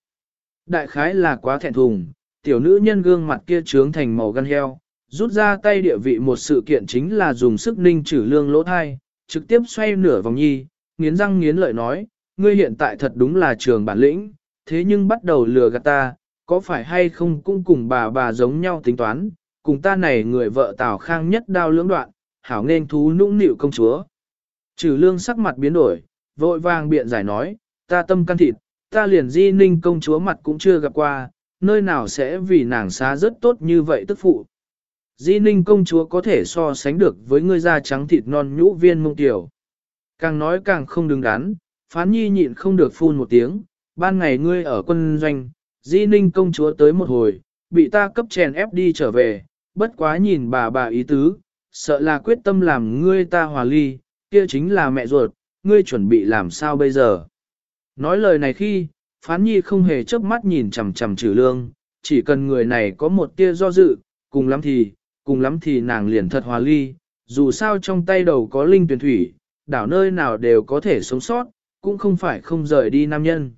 [SPEAKER 1] Đại khái là quá thẹn thùng, tiểu nữ nhân gương mặt kia trướng thành màu gan heo, rút ra tay địa vị một sự kiện chính là dùng sức ninh trừ lương lỗ thai, trực tiếp xoay nửa vòng nhi, nghiến răng nghiến lợi nói, ngươi hiện tại thật đúng là trường bản lĩnh, thế nhưng bắt đầu lừa gạt ta, có phải hay không cũng cùng bà bà giống nhau tính toán, cùng ta này người vợ Tào Khang nhất đao lưỡng đoạn, hảo nên thú nũng nịu công chúa. Trừ lương sắc mặt biến đổi, vội vàng biện giải nói, ta tâm can thịt, ta liền di ninh công chúa mặt cũng chưa gặp qua, nơi nào sẽ vì nàng xá rất tốt như vậy tức phụ. Di ninh công chúa có thể so sánh được với ngươi da trắng thịt non nhũ viên mông tiểu. Càng nói càng không đứng đắn, phán nhi nhịn không được phun một tiếng, ban ngày ngươi ở quân doanh, di ninh công chúa tới một hồi, bị ta cấp chèn ép đi trở về, bất quá nhìn bà bà ý tứ, sợ là quyết tâm làm ngươi ta hòa ly, kia chính là mẹ ruột, ngươi chuẩn bị làm sao bây giờ. Nói lời này khi, phán nhi không hề chớp mắt nhìn chằm chằm trừ lương, chỉ cần người này có một tia do dự, cùng lắm thì, cùng lắm thì nàng liền thật hòa ly, dù sao trong tay đầu có linh tuyển thủy, đảo nơi nào đều có thể sống sót, cũng không phải không rời đi nam nhân.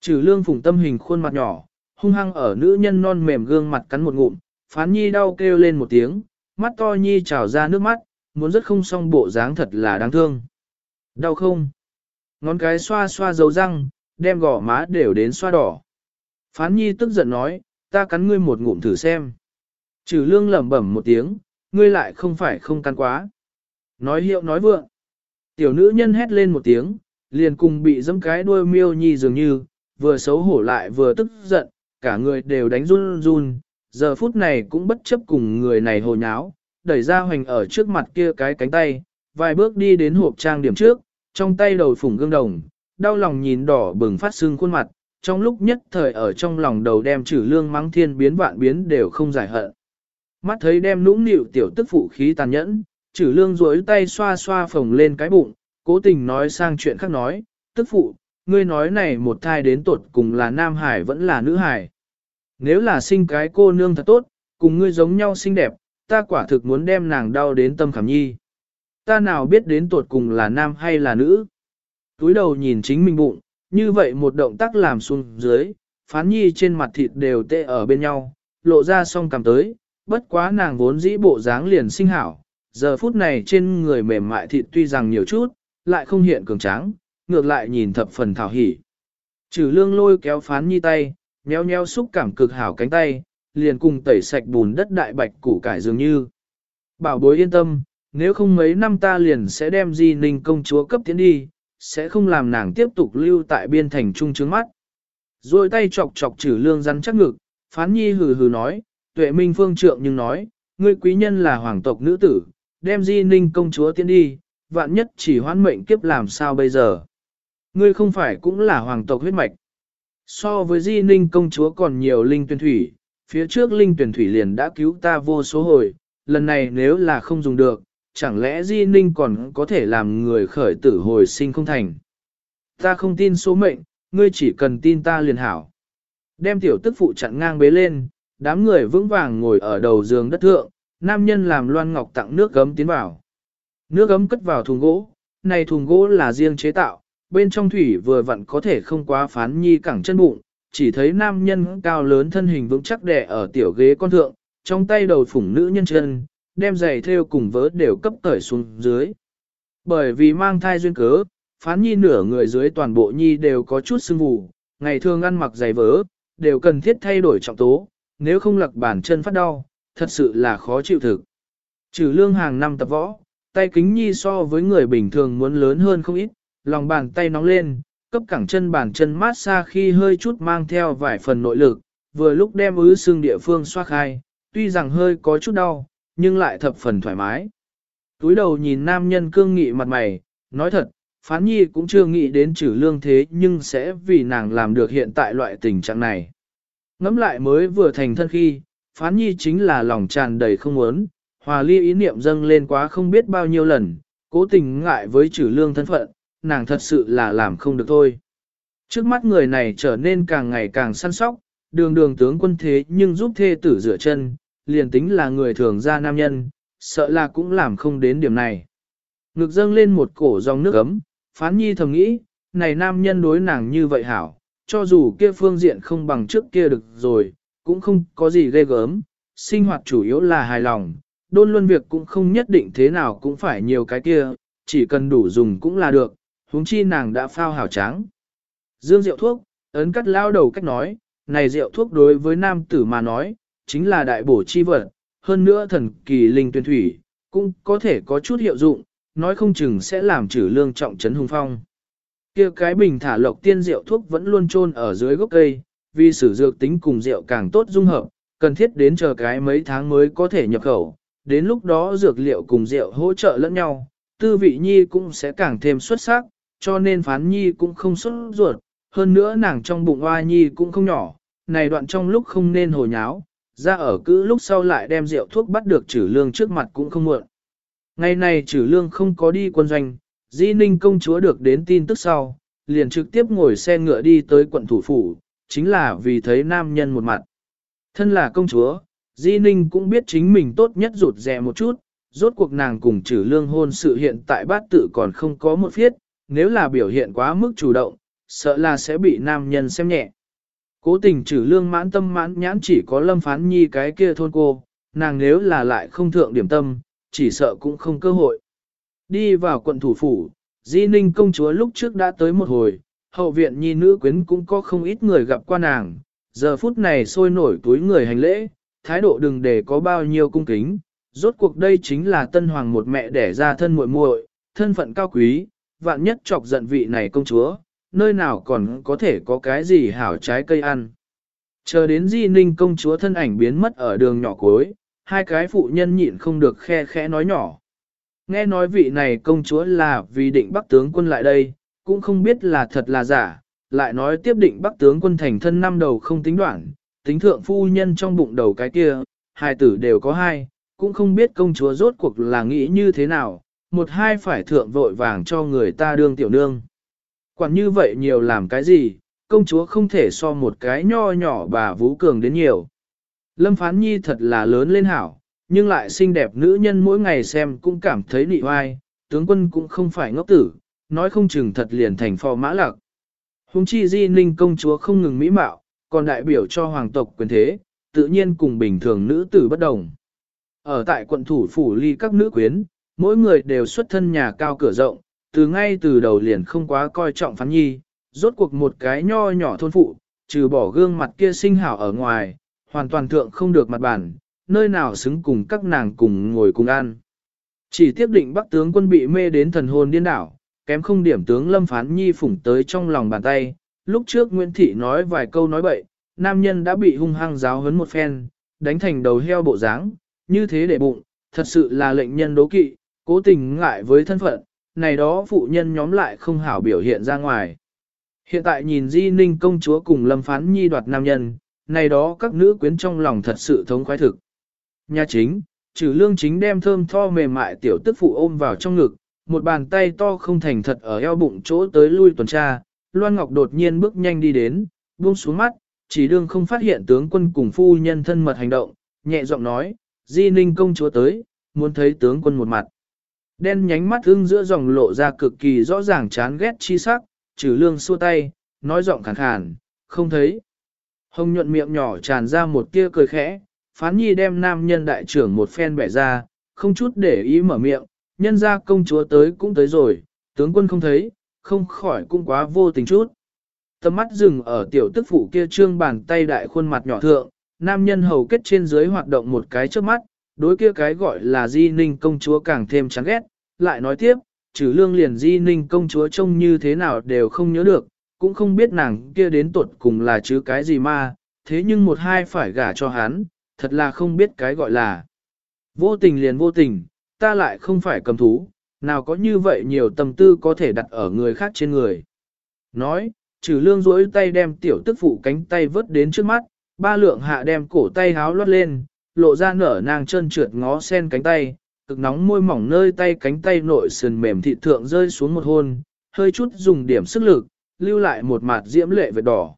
[SPEAKER 1] Trừ lương phùng tâm hình khuôn mặt nhỏ, hung hăng ở nữ nhân non mềm gương mặt cắn một ngụm, phán nhi đau kêu lên một tiếng, mắt to nhi trào ra nước mắt, muốn rất không xong bộ dáng thật là đáng thương. Đau không? Ngón cái xoa xoa dấu răng, đem gỏ má đều đến xoa đỏ. Phán nhi tức giận nói, ta cắn ngươi một ngụm thử xem. Trừ lương lẩm bẩm một tiếng, ngươi lại không phải không cắn quá. Nói hiệu nói vượng. Tiểu nữ nhân hét lên một tiếng, liền cùng bị dẫm cái đuôi miêu nhi dường như, vừa xấu hổ lại vừa tức giận, cả người đều đánh run run, giờ phút này cũng bất chấp cùng người này hồ nháo, đẩy ra hoành ở trước mặt kia cái cánh tay, vài bước đi đến hộp trang điểm trước, trong tay đầu phủng gương đồng, đau lòng nhìn đỏ bừng phát sưng khuôn mặt, trong lúc nhất thời ở trong lòng đầu đem trừ lương mắng thiên biến vạn biến đều không giải hận. Mắt thấy đem nũng nịu tiểu tức phụ khí tàn nhẫn, trừ lương rối tay xoa xoa phồng lên cái bụng, cố tình nói sang chuyện khác nói, tức phụ, ngươi nói này một thai đến tột cùng là nam hải vẫn là nữ hải. Nếu là sinh cái cô nương thật tốt, cùng ngươi giống nhau xinh đẹp, ta quả thực muốn đem nàng đau đến tâm khảm nhi. Ta nào biết đến tột cùng là nam hay là nữ. Túi đầu nhìn chính mình bụng, như vậy một động tác làm xuống dưới, phán nhi trên mặt thịt đều tê ở bên nhau, lộ ra song cảm tới, bất quá nàng vốn dĩ bộ dáng liền sinh hảo, giờ phút này trên người mềm mại thịt tuy rằng nhiều chút, lại không hiện cường tráng, ngược lại nhìn thập phần thảo hỉ. Trừ lương lôi kéo phán nhi tay, nheo nheo xúc cảm cực hảo cánh tay, liền cùng tẩy sạch bùn đất đại bạch củ cải dường như. Bảo bối yên tâm, nếu không mấy năm ta liền sẽ đem di ninh công chúa cấp tiến đi, sẽ không làm nàng tiếp tục lưu tại biên thành trung trướng mắt. Rồi tay chọc chọc trừ lương rắn chắc ngực, phán nhi hừ hừ nói, tuệ minh phương trượng nhưng nói, ngươi quý nhân là hoàng tộc nữ tử, đem di ninh công chúa tiến đi, vạn nhất chỉ hoãn mệnh kiếp làm sao bây giờ. Ngươi không phải cũng là hoàng tộc huyết mạch. So với di ninh công chúa còn nhiều linh tuyển thủy, phía trước linh tuyển thủy liền đã cứu ta vô số hồi, lần này nếu là không dùng được, chẳng lẽ di ninh còn có thể làm người khởi tử hồi sinh không thành. Ta không tin số mệnh, ngươi chỉ cần tin ta liền hảo. Đem tiểu tức phụ chặn ngang bế lên, đám người vững vàng ngồi ở đầu giường đất thượng, nam nhân làm loan ngọc tặng nước gấm tiến vào. Nước gấm cất vào thùng gỗ, này thùng gỗ là riêng chế tạo, bên trong thủy vừa vặn có thể không quá phán nhi cẳng chân bụng, chỉ thấy nam nhân cao lớn thân hình vững chắc đè ở tiểu ghế con thượng, trong tay đầu phủng nữ nhân chân, đem giày theo cùng vớ đều cấp cởi xuống dưới. Bởi vì mang thai duyên cớ, phán nhi nửa người dưới toàn bộ nhi đều có chút sưng vù, ngày thường ăn mặc giày vớ, đều cần thiết thay đổi trọng tố, nếu không lặc bản chân phát đau, thật sự là khó chịu thực. Trừ lương hàng năm tập võ, tay kính nhi so với người bình thường muốn lớn hơn không ít, lòng bàn tay nóng lên, cấp cẳng chân bàn chân mát xa khi hơi chút mang theo vài phần nội lực, vừa lúc đem ứ xương địa phương xoa khai, tuy rằng hơi có chút đau, nhưng lại thập phần thoải mái. Túi đầu nhìn nam nhân cương nghị mặt mày, nói thật, phán nhi cũng chưa nghĩ đến trừ lương thế nhưng sẽ vì nàng làm được hiện tại loại tình trạng này. Ngắm lại mới vừa thành thân khi, phán nhi chính là lòng tràn đầy không muốn, hòa ly ý niệm dâng lên quá không biết bao nhiêu lần, cố tình ngại với trừ lương thân phận, nàng thật sự là làm không được thôi. Trước mắt người này trở nên càng ngày càng săn sóc, đường đường tướng quân thế nhưng giúp thê tử rửa chân, liền tính là người thường ra nam nhân, sợ là cũng làm không đến điểm này. Ngực dâng lên một cổ dòng nước ấm, phán nhi thầm nghĩ, này nam nhân đối nàng như vậy hảo, cho dù kia phương diện không bằng trước kia được rồi, cũng không có gì ghê gớm, sinh hoạt chủ yếu là hài lòng, đôn luân việc cũng không nhất định thế nào cũng phải nhiều cái kia, chỉ cần đủ dùng cũng là được, huống chi nàng đã phao hảo tráng. Dương rượu thuốc, ấn cắt lao đầu cách nói, này rượu thuốc đối với nam tử mà nói, chính là đại bổ chi vật, hơn nữa thần kỳ linh tuyên thủy, cũng có thể có chút hiệu dụng, nói không chừng sẽ làm trừ lương trọng trấn hùng phong kia cái bình thả lộc tiên rượu thuốc vẫn luôn chôn ở dưới gốc cây, vì sử dược tính cùng rượu càng tốt dung hợp, cần thiết đến chờ cái mấy tháng mới có thể nhập khẩu, đến lúc đó dược liệu cùng rượu hỗ trợ lẫn nhau, tư vị nhi cũng sẽ càng thêm xuất sắc, cho nên phán nhi cũng không xuất ruột, hơn nữa nàng trong bụng hoa nhi cũng không nhỏ, này đoạn trong lúc không nên hồ nháo, ra ở cứ lúc sau lại đem rượu thuốc bắt được trừ lương trước mặt cũng không muộn. Ngày này trừ lương không có đi quân doanh, Di Ninh công chúa được đến tin tức sau, liền trực tiếp ngồi xe ngựa đi tới quận thủ phủ, chính là vì thấy nam nhân một mặt. Thân là công chúa, Di Ninh cũng biết chính mình tốt nhất rụt rè một chút, rốt cuộc nàng cùng trừ lương hôn sự hiện tại bát tự còn không có một phiết, nếu là biểu hiện quá mức chủ động, sợ là sẽ bị nam nhân xem nhẹ. Cố tình trừ lương mãn tâm mãn nhãn chỉ có lâm phán nhi cái kia thôn cô, nàng nếu là lại không thượng điểm tâm, chỉ sợ cũng không cơ hội. Đi vào quận thủ phủ, Di Ninh công chúa lúc trước đã tới một hồi, hậu viện nhi nữ quyến cũng có không ít người gặp qua nàng, giờ phút này sôi nổi túi người hành lễ, thái độ đừng để có bao nhiêu cung kính, rốt cuộc đây chính là tân hoàng một mẹ đẻ ra thân muội muội, thân phận cao quý, vạn nhất chọc giận vị này công chúa, nơi nào còn có thể có cái gì hảo trái cây ăn. Chờ đến Di Ninh công chúa thân ảnh biến mất ở đường nhỏ cuối, hai cái phụ nhân nhịn không được khe khẽ nói nhỏ. Nghe nói vị này công chúa là vì định bắc tướng quân lại đây, cũng không biết là thật là giả, lại nói tiếp định bắc tướng quân thành thân năm đầu không tính đoạn, tính thượng phu nhân trong bụng đầu cái kia, hai tử đều có hai, cũng không biết công chúa rốt cuộc là nghĩ như thế nào, một hai phải thượng vội vàng cho người ta đương tiểu nương. Quản như vậy nhiều làm cái gì, công chúa không thể so một cái nho nhỏ bà Vũ Cường đến nhiều. Lâm Phán Nhi thật là lớn lên hảo, nhưng lại xinh đẹp nữ nhân mỗi ngày xem cũng cảm thấy nị oai, tướng quân cũng không phải ngốc tử, nói không chừng thật liền thành phò mã lạc. Hùng chi di ninh công chúa không ngừng mỹ mạo, còn đại biểu cho hoàng tộc quyền thế, tự nhiên cùng bình thường nữ tử bất đồng. Ở tại quận thủ phủ ly các nữ quyến, mỗi người đều xuất thân nhà cao cửa rộng, từ ngay từ đầu liền không quá coi trọng phán nhi, rốt cuộc một cái nho nhỏ thôn phụ, trừ bỏ gương mặt kia sinh hảo ở ngoài, hoàn toàn thượng không được mặt bản, nơi nào xứng cùng các nàng cùng ngồi cùng ăn. Chỉ tiếp định bắc tướng quân bị mê đến thần hồn điên đảo, kém không điểm tướng lâm phán nhi phủng tới trong lòng bàn tay, lúc trước Nguyễn Thị nói vài câu nói bậy, nam nhân đã bị hung hăng giáo hấn một phen, đánh thành đầu heo bộ dáng, như thế để bụng, thật sự là lệnh nhân đố kỵ, cố tình ngại với thân phận, này đó phụ nhân nhóm lại không hảo biểu hiện ra ngoài. Hiện tại nhìn Di Ninh công chúa cùng Lâm Phán Nhi đoạt nam nhân, này đó các nữ quyến trong lòng thật sự thống khoái thực. Nhà chính, trừ lương chính đem thơm tho mềm mại tiểu tức phụ ôm vào trong ngực, một bàn tay to không thành thật ở eo bụng chỗ tới lui tuần tra, Loan Ngọc đột nhiên bước nhanh đi đến, buông xuống mắt, chỉ đương không phát hiện tướng quân cùng phu nhân thân mật hành động, nhẹ giọng nói, Di Ninh công chúa tới, muốn thấy tướng quân một mặt. Đen nhánh mắt ưng giữa dòng lộ ra cực kỳ rõ ràng chán ghét chi sắc, trừ lương xua tay, nói giọng khàn khàn, không thấy. Hồng nhuận miệng nhỏ tràn ra một tia cười khẽ, phán nhi đem nam nhân đại trưởng một phen bẻ ra, không chút để ý mở miệng, nhân ra công chúa tới cũng tới rồi, tướng quân không thấy, không khỏi cũng quá vô tình chút. Tầm mắt dừng ở tiểu tức phụ kia trương bàn tay đại khuôn mặt nhỏ thượng, nam nhân hầu kết trên dưới hoạt động một cái trước mắt, đối kia cái gọi là di ninh công chúa càng thêm chán ghét, lại nói tiếp, trừ lương liền di ninh công chúa trông như thế nào đều không nhớ được, cũng không biết nàng kia đến tuột cùng là chứ cái gì mà, thế nhưng một hai phải gả cho hắn, thật là không biết cái gọi là. Vô tình liền vô tình, ta lại không phải cầm thú, nào có như vậy nhiều tâm tư có thể đặt ở người khác trên người. Nói, trừ lương rỗi tay đem tiểu tức phụ cánh tay vớt đến trước mắt, ba lượng hạ đem cổ tay háo lót lên, lộ ra nở nàng chân trượt ngó sen cánh tay, cực nóng môi mỏng nơi tay cánh tay nội sườn mềm thị thượng rơi xuống một hôn, hơi chút dùng điểm sức lực, lưu lại một mặt diễm lệ vệt đỏ.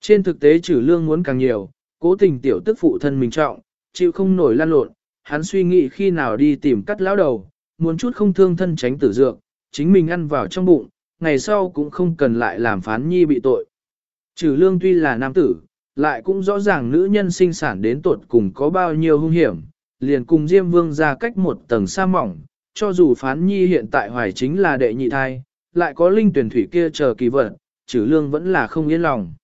[SPEAKER 1] Trên thực tế trừ lương muốn càng nhiều, cố tình tiểu tức phụ thân mình trọng, chịu không nổi lan lộn, hắn suy nghĩ khi nào đi tìm cắt lão đầu, muốn chút không thương thân tránh tử dược, chính mình ăn vào trong bụng, ngày sau cũng không cần lại làm phán nhi bị tội. Trừ lương tuy là nam tử, lại cũng rõ ràng nữ nhân sinh sản đến tuột cùng có bao nhiêu hung hiểm, liền cùng Diêm Vương ra cách một tầng sa mỏng, cho dù phán nhi hiện tại hoài chính là đệ nhị thai, lại có linh tuyển thủy kia chờ kỳ vật, trừ lương vẫn là không yên lòng.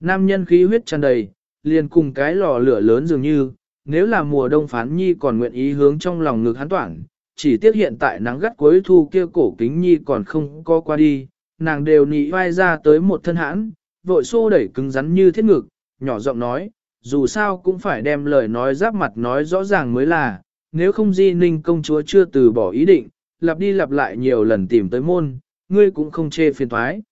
[SPEAKER 1] Nam nhân khí huyết tràn đầy, liền cùng cái lò lửa lớn dường như, nếu là mùa đông phán nhi còn nguyện ý hướng trong lòng ngực hắn toản, chỉ tiếc hiện tại nắng gắt cuối thu kia cổ kính nhi còn không có qua đi, nàng đều nị vai ra tới một thân hãn, vội xô đẩy cứng rắn như thiết ngực, nhỏ giọng nói, dù sao cũng phải đem lời nói giáp mặt nói rõ ràng mới là, nếu không di ninh công chúa chưa từ bỏ ý định, lặp đi lặp lại nhiều lần tìm tới môn, ngươi cũng không chê phiền thoái.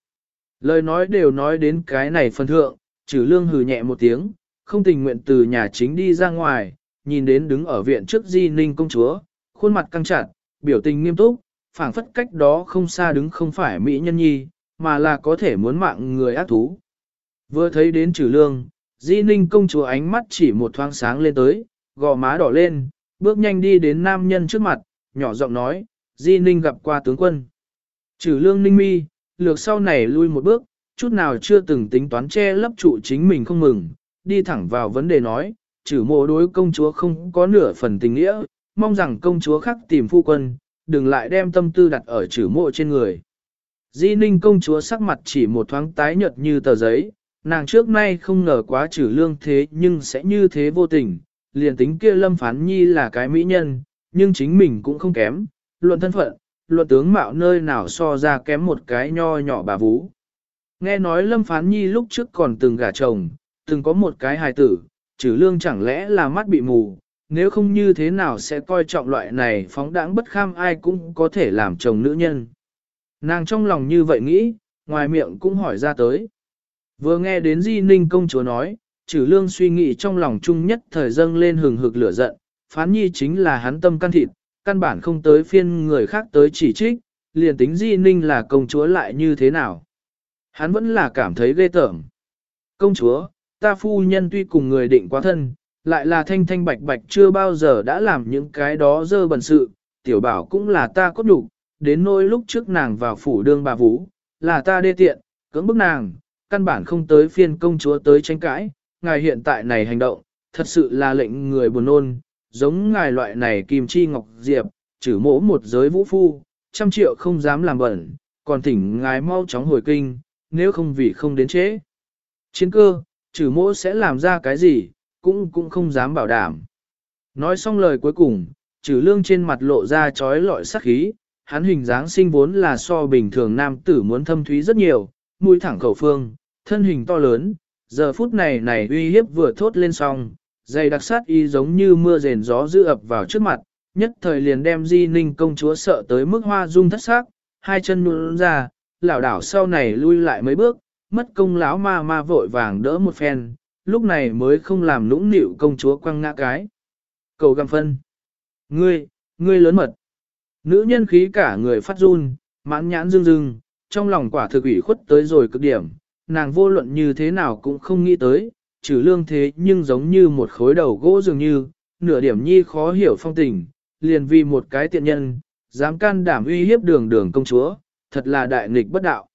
[SPEAKER 1] Lời nói đều nói đến cái này phân thượng, trừ lương hừ nhẹ một tiếng, không tình nguyện từ nhà chính đi ra ngoài, nhìn đến đứng ở viện trước di ninh công chúa, khuôn mặt căng chặt, biểu tình nghiêm túc, phảng phất cách đó không xa đứng không phải mỹ nhân nhi, mà là có thể muốn mạng người ác thú. Vừa thấy đến trừ lương, di ninh công chúa ánh mắt chỉ một thoáng sáng lên tới, gò má đỏ lên, bước nhanh đi đến nam nhân trước mặt, nhỏ giọng nói, di ninh gặp qua tướng quân. Trừ lương ninh mi, lược sau này lui một bước, chút nào chưa từng tính toán che lấp trụ chính mình không mừng, đi thẳng vào vấn đề nói, trừ mộ đối công chúa không có nửa phần tình nghĩa, mong rằng công chúa khắc tìm phu quân, đừng lại đem tâm tư đặt ở trừ mộ trên người. Di ninh công chúa sắc mặt chỉ một thoáng tái nhợt như tờ giấy, nàng trước nay không ngờ quá trừ lương thế nhưng sẽ như thế vô tình, liền tính kia lâm phán nhi là cái mỹ nhân, nhưng chính mình cũng không kém, luận thân phận, luận tướng mạo nơi nào so ra kém một cái nho nhỏ bà vú. Nghe nói lâm phán nhi lúc trước còn từng gả chồng, từng có một cái hài tử, trừ lương chẳng lẽ là mắt bị mù, nếu không như thế nào sẽ coi trọng loại này phóng đãng bất kham ai cũng có thể làm chồng nữ nhân. Nàng trong lòng như vậy nghĩ, ngoài miệng cũng hỏi ra tới. Vừa nghe đến Di Ninh công chúa nói, trừ lương suy nghĩ trong lòng chung nhất thời dâng lên hừng hực lửa giận, phán nhi chính là hắn tâm can thịt, căn bản không tới phiên người khác tới chỉ trích, liền tính Di Ninh là công chúa lại như thế nào. Hắn vẫn là cảm thấy ghê tởm. Công chúa, ta phu nhân tuy cùng người định quá thân, lại là thanh thanh bạch bạch chưa bao giờ đã làm những cái đó dơ bẩn sự, tiểu bảo cũng là ta cốt đủ, đến nỗi lúc trước nàng vào phủ đương bà vũ, là ta đê tiện, cưỡng bức nàng, căn bản không tới phiên công chúa tới tranh cãi, ngài hiện tại này hành động, thật sự là lệnh người buồn nôn, giống ngài loại này kim chi ngọc diệp, trừ mỗ một giới vũ phu, trăm triệu không dám làm bẩn, còn thỉnh ngài mau chóng hồi kinh, nếu không vì không đến trễ. Chiến cơ, trừ mỗ sẽ làm ra cái gì, cũng cũng không dám bảo đảm. Nói xong lời cuối cùng, trừ lương trên mặt lộ ra trói lọi sắc khí, hắn hình dáng sinh vốn là so bình thường nam tử muốn thâm thúy rất nhiều, mũi thẳng khẩu phương, thân hình to lớn, giờ phút này này uy hiếp vừa thốt lên xong, dày đặc sát y giống như mưa rền gió dữ ập vào trước mặt, nhất thời liền đem di ninh công chúa sợ tới mức hoa dung thất xác, hai chân nhún ra, lảo đảo sau này lui lại mấy bước, mất công lão ma ma vội vàng đỡ một phen, lúc này mới không làm nũng nịu công chúa quăng ngã cái. Cầu găm phân. Ngươi, ngươi lớn mật. Nữ nhân khí cả người phát run, mãn nhãn dương dương, trong lòng quả thực ủy khuất tới rồi cực điểm, nàng vô luận như thế nào cũng không nghĩ tới, trừ lương thế nhưng giống như một khối đầu gỗ dường như, nửa điểm nhi khó hiểu phong tình, liền vì một cái tiện nhân, dám can đảm uy hiếp đường đường công chúa, thật là đại nghịch bất đạo.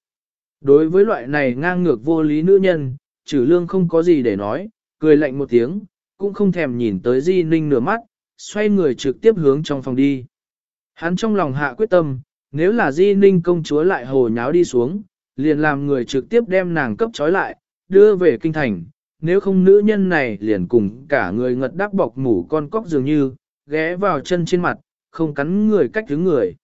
[SPEAKER 1] Đối với loại này ngang ngược vô lý nữ nhân, trừ lương không có gì để nói, cười lạnh một tiếng, cũng không thèm nhìn tới Di Ninh nửa mắt, xoay người trực tiếp hướng trong phòng đi. Hắn trong lòng hạ quyết tâm, nếu là Di Ninh công chúa lại hồ nháo đi xuống, liền làm người trực tiếp đem nàng cấp trói lại, đưa về kinh thành, nếu không nữ nhân này liền cùng cả người ngật đắp bọc mủ con cóc dường như, ghé vào chân trên mặt, không cắn người cách thứ người.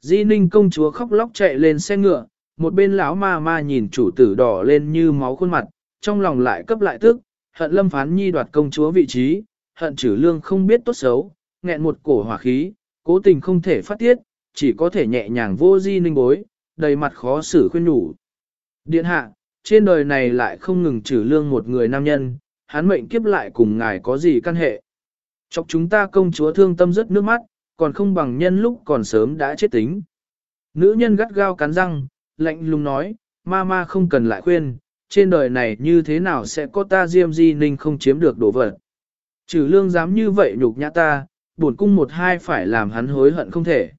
[SPEAKER 1] Di ninh công chúa khóc lóc chạy lên xe ngựa, một bên lão ma ma nhìn chủ tử đỏ lên như máu khuôn mặt, trong lòng lại cấp lại tức, hận lâm phán nhi đoạt công chúa vị trí, hận trừ lương không biết tốt xấu, nghẹn một cổ hỏa khí, cố tình không thể phát tiết, chỉ có thể nhẹ nhàng vô di ninh bối, đầy mặt khó xử khuyên nhủ. Điện hạ, trên đời này lại không ngừng trừ lương một người nam nhân, hắn mệnh kiếp lại cùng ngài có gì căn hệ. Chọc chúng ta công chúa thương tâm rất nước mắt, còn không bằng nhân lúc còn sớm đã chết tính. Nữ nhân gắt gao cắn răng, lạnh lùng nói, ma ma không cần lại khuyên, trên đời này như thế nào sẽ có ta diêm di ninh không chiếm được đồ vật. Trừ lương dám như vậy nhục nhã ta, buồn cung một hai phải làm hắn hối hận không thể.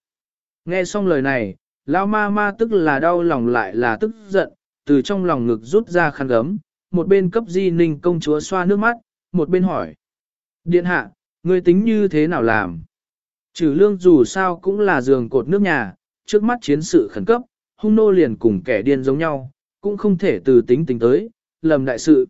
[SPEAKER 1] Nghe xong lời này, lão ma ma tức là đau lòng lại là tức giận, từ trong lòng ngực rút ra khăn gấm, một bên cấp di ninh công chúa xoa nước mắt, một bên hỏi. Điện hạ, người tính như thế nào làm? Trừ lương dù sao cũng là giường cột nước nhà, trước mắt chiến sự khẩn cấp, hung nô liền cùng kẻ điên giống nhau, cũng không thể từ tính tính tới, lầm đại sự.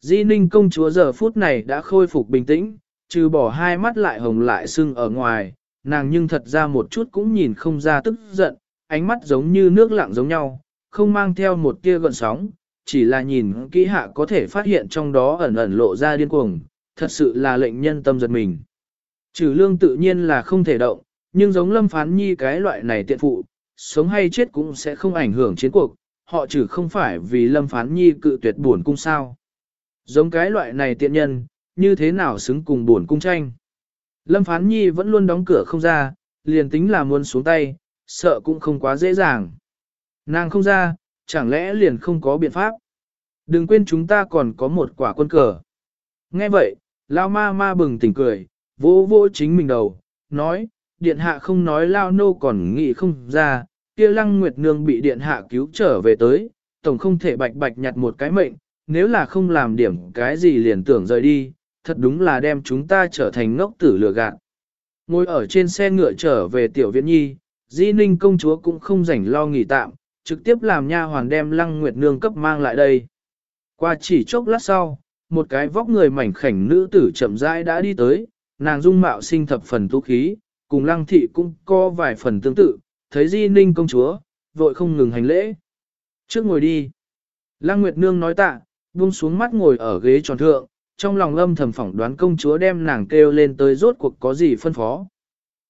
[SPEAKER 1] Di ninh công chúa giờ phút này đã khôi phục bình tĩnh, trừ bỏ hai mắt lại hồng lại sưng ở ngoài, nàng nhưng thật ra một chút cũng nhìn không ra tức giận, ánh mắt giống như nước lặng giống nhau, không mang theo một tia gợn sóng, chỉ là nhìn kỹ hạ có thể phát hiện trong đó ẩn ẩn lộ ra điên cuồng, thật sự là lệnh nhân tâm giật mình. Trừ lương tự nhiên là không thể động, nhưng giống lâm phán nhi cái loại này tiện phụ, sống hay chết cũng sẽ không ảnh hưởng chiến cuộc, họ trừ không phải vì lâm phán nhi cự tuyệt buồn cung sao. Giống cái loại này tiện nhân, như thế nào xứng cùng buồn cung tranh. Lâm phán nhi vẫn luôn đóng cửa không ra, liền tính là muốn xuống tay, sợ cũng không quá dễ dàng. Nàng không ra, chẳng lẽ liền không có biện pháp. Đừng quên chúng ta còn có một quả quân cờ. Nghe vậy, Lao ma ma bừng tỉnh cười, vỗ vỗ chính mình đầu, nói, điện hạ không nói Lao nô còn nghĩ không ra, kia lăng nguyệt nương bị điện hạ cứu trở về tới, tổng không thể bạch bạch nhặt một cái mệnh, nếu là không làm điểm cái gì liền tưởng rời đi, thật đúng là đem chúng ta trở thành ngốc tử lừa gạt. Ngồi ở trên xe ngựa trở về tiểu viện nhi, Di Ninh công chúa cũng không rảnh lo nghỉ tạm, trực tiếp làm nha hoàn đem Lăng Nguyệt Nương cấp mang lại đây. Qua chỉ chốc lát sau, một cái vóc người mảnh khảnh nữ tử chậm rãi đã đi tới, nàng dung mạo sinh thập phần tú khí, cùng Lăng thị cũng có vài phần tương tự, thấy Di Ninh công chúa, vội không ngừng hành lễ. Trước ngồi đi. Lăng Nguyệt Nương nói tạ, buông xuống mắt ngồi ở ghế tròn thượng, trong lòng âm thầm phỏng đoán công chúa đem nàng kêu lên tới rốt cuộc có gì phân phó.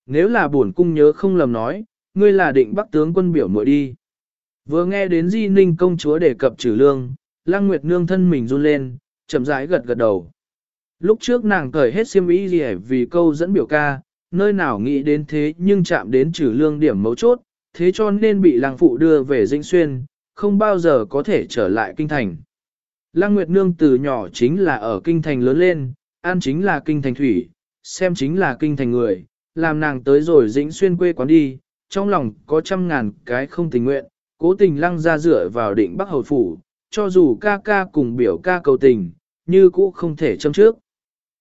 [SPEAKER 1] Nếu là buồn cung nhớ không lầm nói, ngươi là định bắc tướng quân biểu muội đi. Vừa nghe đến Di Ninh công chúa đề cập trừ lương, Lăng Nguyệt Nương thân mình run lên, chậm rãi gật gật đầu. Lúc trước nàng cởi hết xiêm y gì vì câu dẫn biểu ca, nơi nào nghĩ đến thế nhưng chạm đến trừ lương điểm mấu chốt, thế cho nên bị lăng phụ đưa về dinh xuyên, không bao giờ có thể trở lại kinh thành. Lăng Nguyệt Nương từ nhỏ chính là ở kinh thành lớn lên, ăn chính là kinh thành thủy, xem chính là kinh thành người, làm nàng tới rồi dĩnh xuyên quê quán đi, trong lòng có trăm ngàn cái không tình nguyện, cố tình lăng ra dựa vào định bắc hầu phủ, cho dù ca ca cùng biểu ca cầu tình, như cũ không thể châm trước.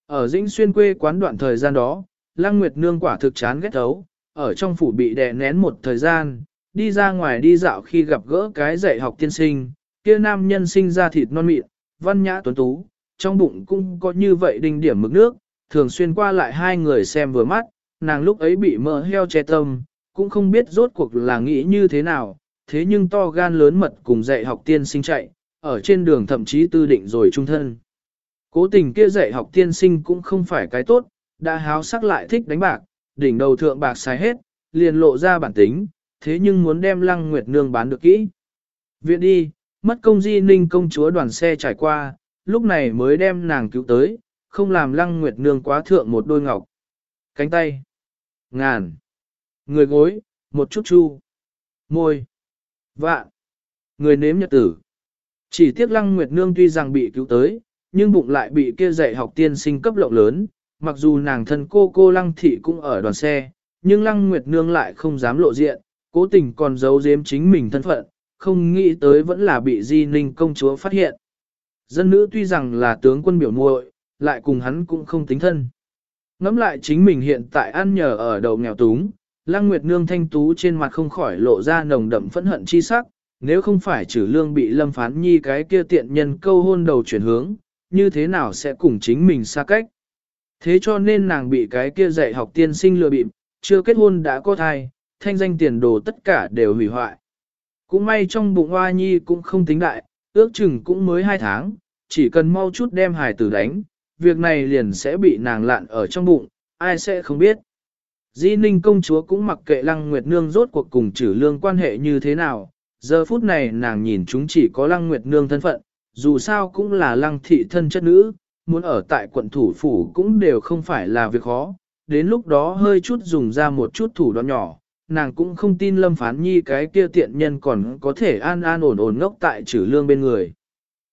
[SPEAKER 1] Ở dĩnh xuyên quê quán đoạn thời gian đó, lăng nguyệt nương quả thực chán ghét thấu, ở trong phủ bị đè nén một thời gian, đi ra ngoài đi dạo khi gặp gỡ cái dạy học tiên sinh, kia nam nhân sinh ra thịt non mịn, văn nhã tuấn tú, trong bụng cũng có như vậy đinh điểm mực nước, thường xuyên qua lại hai người xem vừa mắt, nàng lúc ấy bị mỡ heo che tâm, cũng không biết rốt cuộc là nghĩ như thế nào, thế nhưng to gan lớn mật cùng dạy học tiên sinh chạy, ở trên đường thậm chí tư định rồi trung thân. Cố tình kia dạy học tiên sinh cũng không phải cái tốt, đã háo sắc lại thích đánh bạc, đỉnh đầu thượng bạc xài hết, liền lộ ra bản tính, thế nhưng muốn đem lăng nguyệt nương bán được kỹ. Viện đi, mất công di ninh công chúa đoàn xe trải qua, lúc này mới đem nàng cứu tới, không làm lăng nguyệt nương quá thượng một đôi ngọc. Cánh tay, ngàn, người gối, một chút chu, môi, vạn, người nếm nhật tử. Chỉ tiếc lăng nguyệt nương tuy rằng bị cứu tới, nhưng bụng lại bị kia dạy học tiên sinh cấp lộng lớn, mặc dù nàng thân cô cô lăng thị cũng ở đoàn xe, nhưng lăng nguyệt nương lại không dám lộ diện, cố tình còn giấu giếm chính mình thân phận, không nghĩ tới vẫn là bị di ninh công chúa phát hiện. Dân nữ tuy rằng là tướng quân biểu muội, lại cùng hắn cũng không tính thân. Ngắm lại chính mình hiện tại ăn nhờ ở đầu nghèo túng, Lăng Nguyệt Nương thanh tú trên mặt không khỏi lộ ra nồng đậm phẫn hận chi sắc, nếu không phải trừ lương bị lâm phán nhi cái kia tiện nhân câu hôn đầu chuyển hướng, như thế nào sẽ cùng chính mình xa cách. Thế cho nên nàng bị cái kia dạy học tiên sinh lừa bịp, chưa kết hôn đã có thai, thanh danh tiền đồ tất cả đều hủy hoại. Cũng may trong bụng hoa nhi cũng không tính đại, ước chừng cũng mới hai tháng, chỉ cần mau chút đem hài tử đánh, việc này liền sẽ bị nàng lạn ở trong bụng, ai sẽ không biết. Di Ninh công chúa cũng mặc kệ Lăng Nguyệt Nương rốt cuộc cùng trừ lương quan hệ như thế nào, giờ phút này nàng nhìn chúng chỉ có Lăng Nguyệt Nương thân phận, dù sao cũng là Lăng thị thân chất nữ, muốn ở tại quận thủ phủ cũng đều không phải là việc khó, đến lúc đó hơi chút dùng ra một chút thủ đoạn nhỏ, nàng cũng không tin Lâm Phán Nhi cái kia tiện nhân còn có thể an an ổn ổn ngốc tại trừ lương bên người.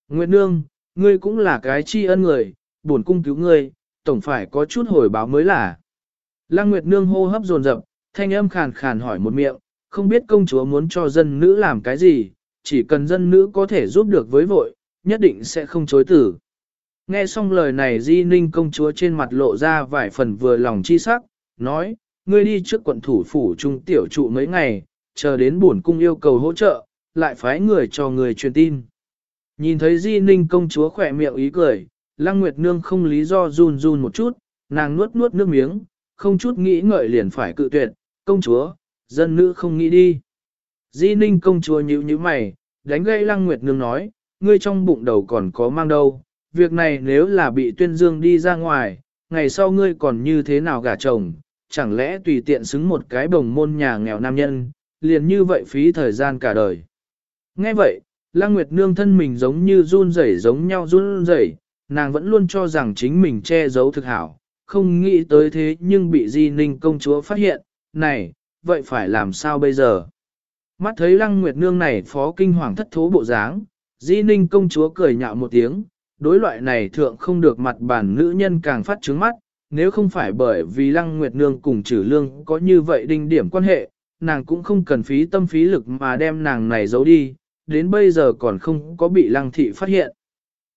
[SPEAKER 1] Nguyệt Nương, ngươi cũng là cái tri ân người, buồn cung cứu ngươi, tổng phải có chút hồi báo mới là. Lăng Nguyệt Nương hô hấp dồn dập, thanh âm khàn khàn hỏi một miệng, không biết công chúa muốn cho dân nữ làm cái gì, chỉ cần dân nữ có thể giúp được với vội, nhất định sẽ không chối tử. Nghe xong lời này Di Ninh công chúa trên mặt lộ ra vài phần vừa lòng chi sắc, nói, ngươi đi trước quận thủ phủ trung tiểu trụ mấy ngày, chờ đến bổn cung yêu cầu hỗ trợ, lại phái người cho người truyền tin. Nhìn thấy Di Ninh công chúa khỏe miệng ý cười, Lăng Nguyệt Nương không lý do run run một chút, nàng nuốt nuốt nước miếng, không chút nghĩ ngợi liền phải cự tuyệt, công chúa, dân nữ không nghĩ đi. Di Ninh công chúa nhíu nhíu mày, đánh gây Lăng Nguyệt Nương nói, ngươi trong bụng đầu còn có mang đâu, việc này nếu là bị tuyên dương đi ra ngoài, ngày sau ngươi còn như thế nào gả chồng, chẳng lẽ tùy tiện xứng một cái bồng môn nhà nghèo nam nhân, liền như vậy phí thời gian cả đời. Nghe vậy, Lăng Nguyệt Nương thân mình giống như run rẩy giống nhau run rẩy, nàng vẫn luôn cho rằng chính mình che giấu thực hảo, không nghĩ tới thế nhưng bị Di Ninh công chúa phát hiện, này, vậy phải làm sao bây giờ? Mắt thấy Lăng Nguyệt Nương này phó kinh hoàng thất thố bộ dáng, Di Ninh công chúa cười nhạo một tiếng, đối loại này thượng không được mặt bản nữ nhân càng phát trướng mắt, nếu không phải bởi vì Lăng Nguyệt Nương cùng trừ lương có như vậy đinh điểm quan hệ, nàng cũng không cần phí tâm phí lực mà đem nàng này giấu đi, đến bây giờ còn không có bị Lăng Thị phát hiện.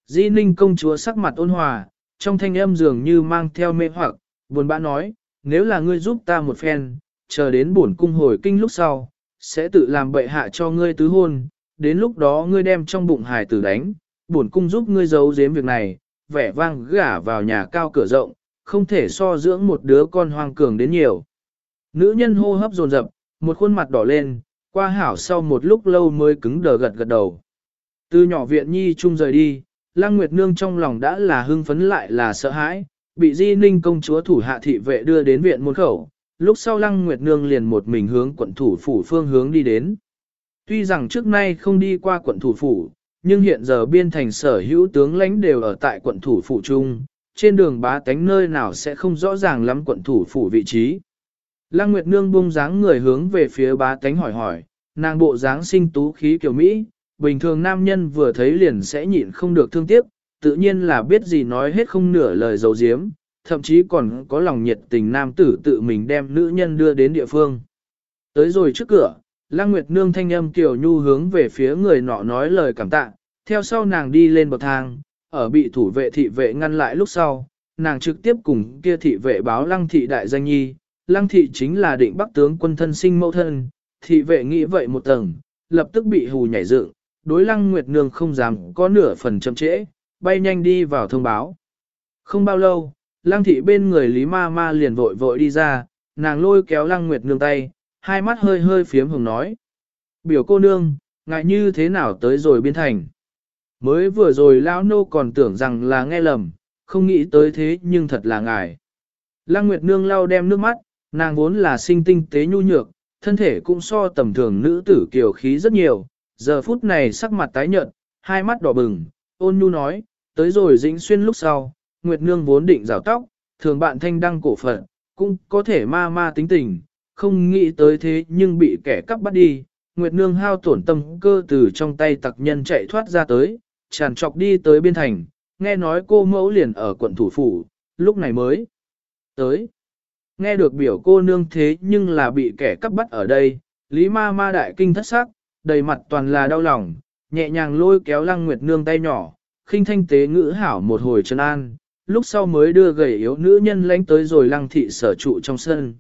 [SPEAKER 1] Di Ninh công chúa sắc mặt ôn hòa, trong thanh âm dường như mang theo mê hoặc, buồn bã nói, nếu là ngươi giúp ta một phen, chờ đến bổn cung hồi kinh lúc sau, sẽ tự làm bệ hạ cho ngươi tứ hôn, đến lúc đó ngươi đem trong bụng hài tử đánh, bổn cung giúp ngươi giấu giếm việc này, vẻ vang gả vào nhà cao cửa rộng, không thể so dưỡng một đứa con hoang cường đến nhiều. Nữ nhân hô hấp dồn dập, một khuôn mặt đỏ lên, qua hảo sau một lúc lâu mới cứng đờ gật gật đầu. Từ nhỏ viện nhi chung rời đi, Lăng Nguyệt Nương trong lòng đã là hưng phấn lại là sợ hãi, bị Di Ninh công chúa thủ hạ thị vệ đưa đến viện môn khẩu, lúc sau Lăng Nguyệt Nương liền một mình hướng quận thủ phủ phương hướng đi đến. Tuy rằng trước nay không đi qua quận thủ phủ, nhưng hiện giờ biên thành sở hữu tướng lãnh đều ở tại quận thủ phủ trung, trên đường bá tánh nơi nào sẽ không rõ ràng lắm quận thủ phủ vị trí. Lăng Nguyệt Nương bung dáng người hướng về phía bá tánh hỏi hỏi, nàng bộ dáng sinh tú khí kiểu Mỹ, bình thường nam nhân vừa thấy liền sẽ nhịn không được thương tiếc, tự nhiên là biết gì nói hết không nửa lời dấu diếm, thậm chí còn có lòng nhiệt tình nam tử tự mình đem nữ nhân đưa đến địa phương. Tới rồi trước cửa, Lăng Nguyệt Nương thanh âm kiều nhu hướng về phía người nọ nói lời cảm tạ, theo sau nàng đi lên bậc thang, ở bị thủ vệ thị vệ ngăn lại lúc sau, nàng trực tiếp cùng kia thị vệ báo Lăng thị đại danh nhi, Lăng thị chính là định bắc tướng quân thân sinh mẫu thân, thị vệ nghĩ vậy một tầng, lập tức bị hù nhảy dựng, đối Lăng Nguyệt Nương không dám có nửa phần chậm trễ, bay nhanh đi vào thông báo. Không bao lâu, Lăng thị bên người Lý Ma Ma liền vội vội đi ra, nàng lôi kéo Lăng Nguyệt Nương tay, hai mắt hơi hơi phiếm hồng nói. Biểu cô nương, ngại như thế nào tới rồi biên thành. Mới vừa rồi lão nô còn tưởng rằng là nghe lầm, không nghĩ tới thế nhưng thật là ngài. Lăng Nguyệt Nương lau đem nước mắt, nàng vốn là sinh tinh tế nhu nhược, thân thể cũng so tầm thường nữ tử kiều khí rất nhiều, giờ phút này sắc mặt tái nhợt, hai mắt đỏ bừng, ôn nhu nói, tới rồi dĩnh xuyên lúc sau, Nguyệt Nương vốn định rào tóc, thường bạn thanh đăng cổ phận, cũng có thể ma ma tính tình, không nghĩ tới thế nhưng bị kẻ cắp bắt đi. Nguyệt Nương hao tổn tâm cơ từ trong tay tặc nhân chạy thoát ra tới, tràn trọc đi tới biên thành, nghe nói cô mẫu liền ở quận thủ phủ, lúc này mới tới. Nghe được biểu cô nương thế nhưng là bị kẻ cắp bắt ở đây, Lý ma ma đại kinh thất sắc, đầy mặt toàn là đau lòng, nhẹ nhàng lôi kéo lăng nguyệt nương tay nhỏ, khinh thanh tế ngữ hảo một hồi chân an, lúc sau mới đưa gầy yếu nữ nhân lánh tới rồi lăng thị sở trụ trong sân.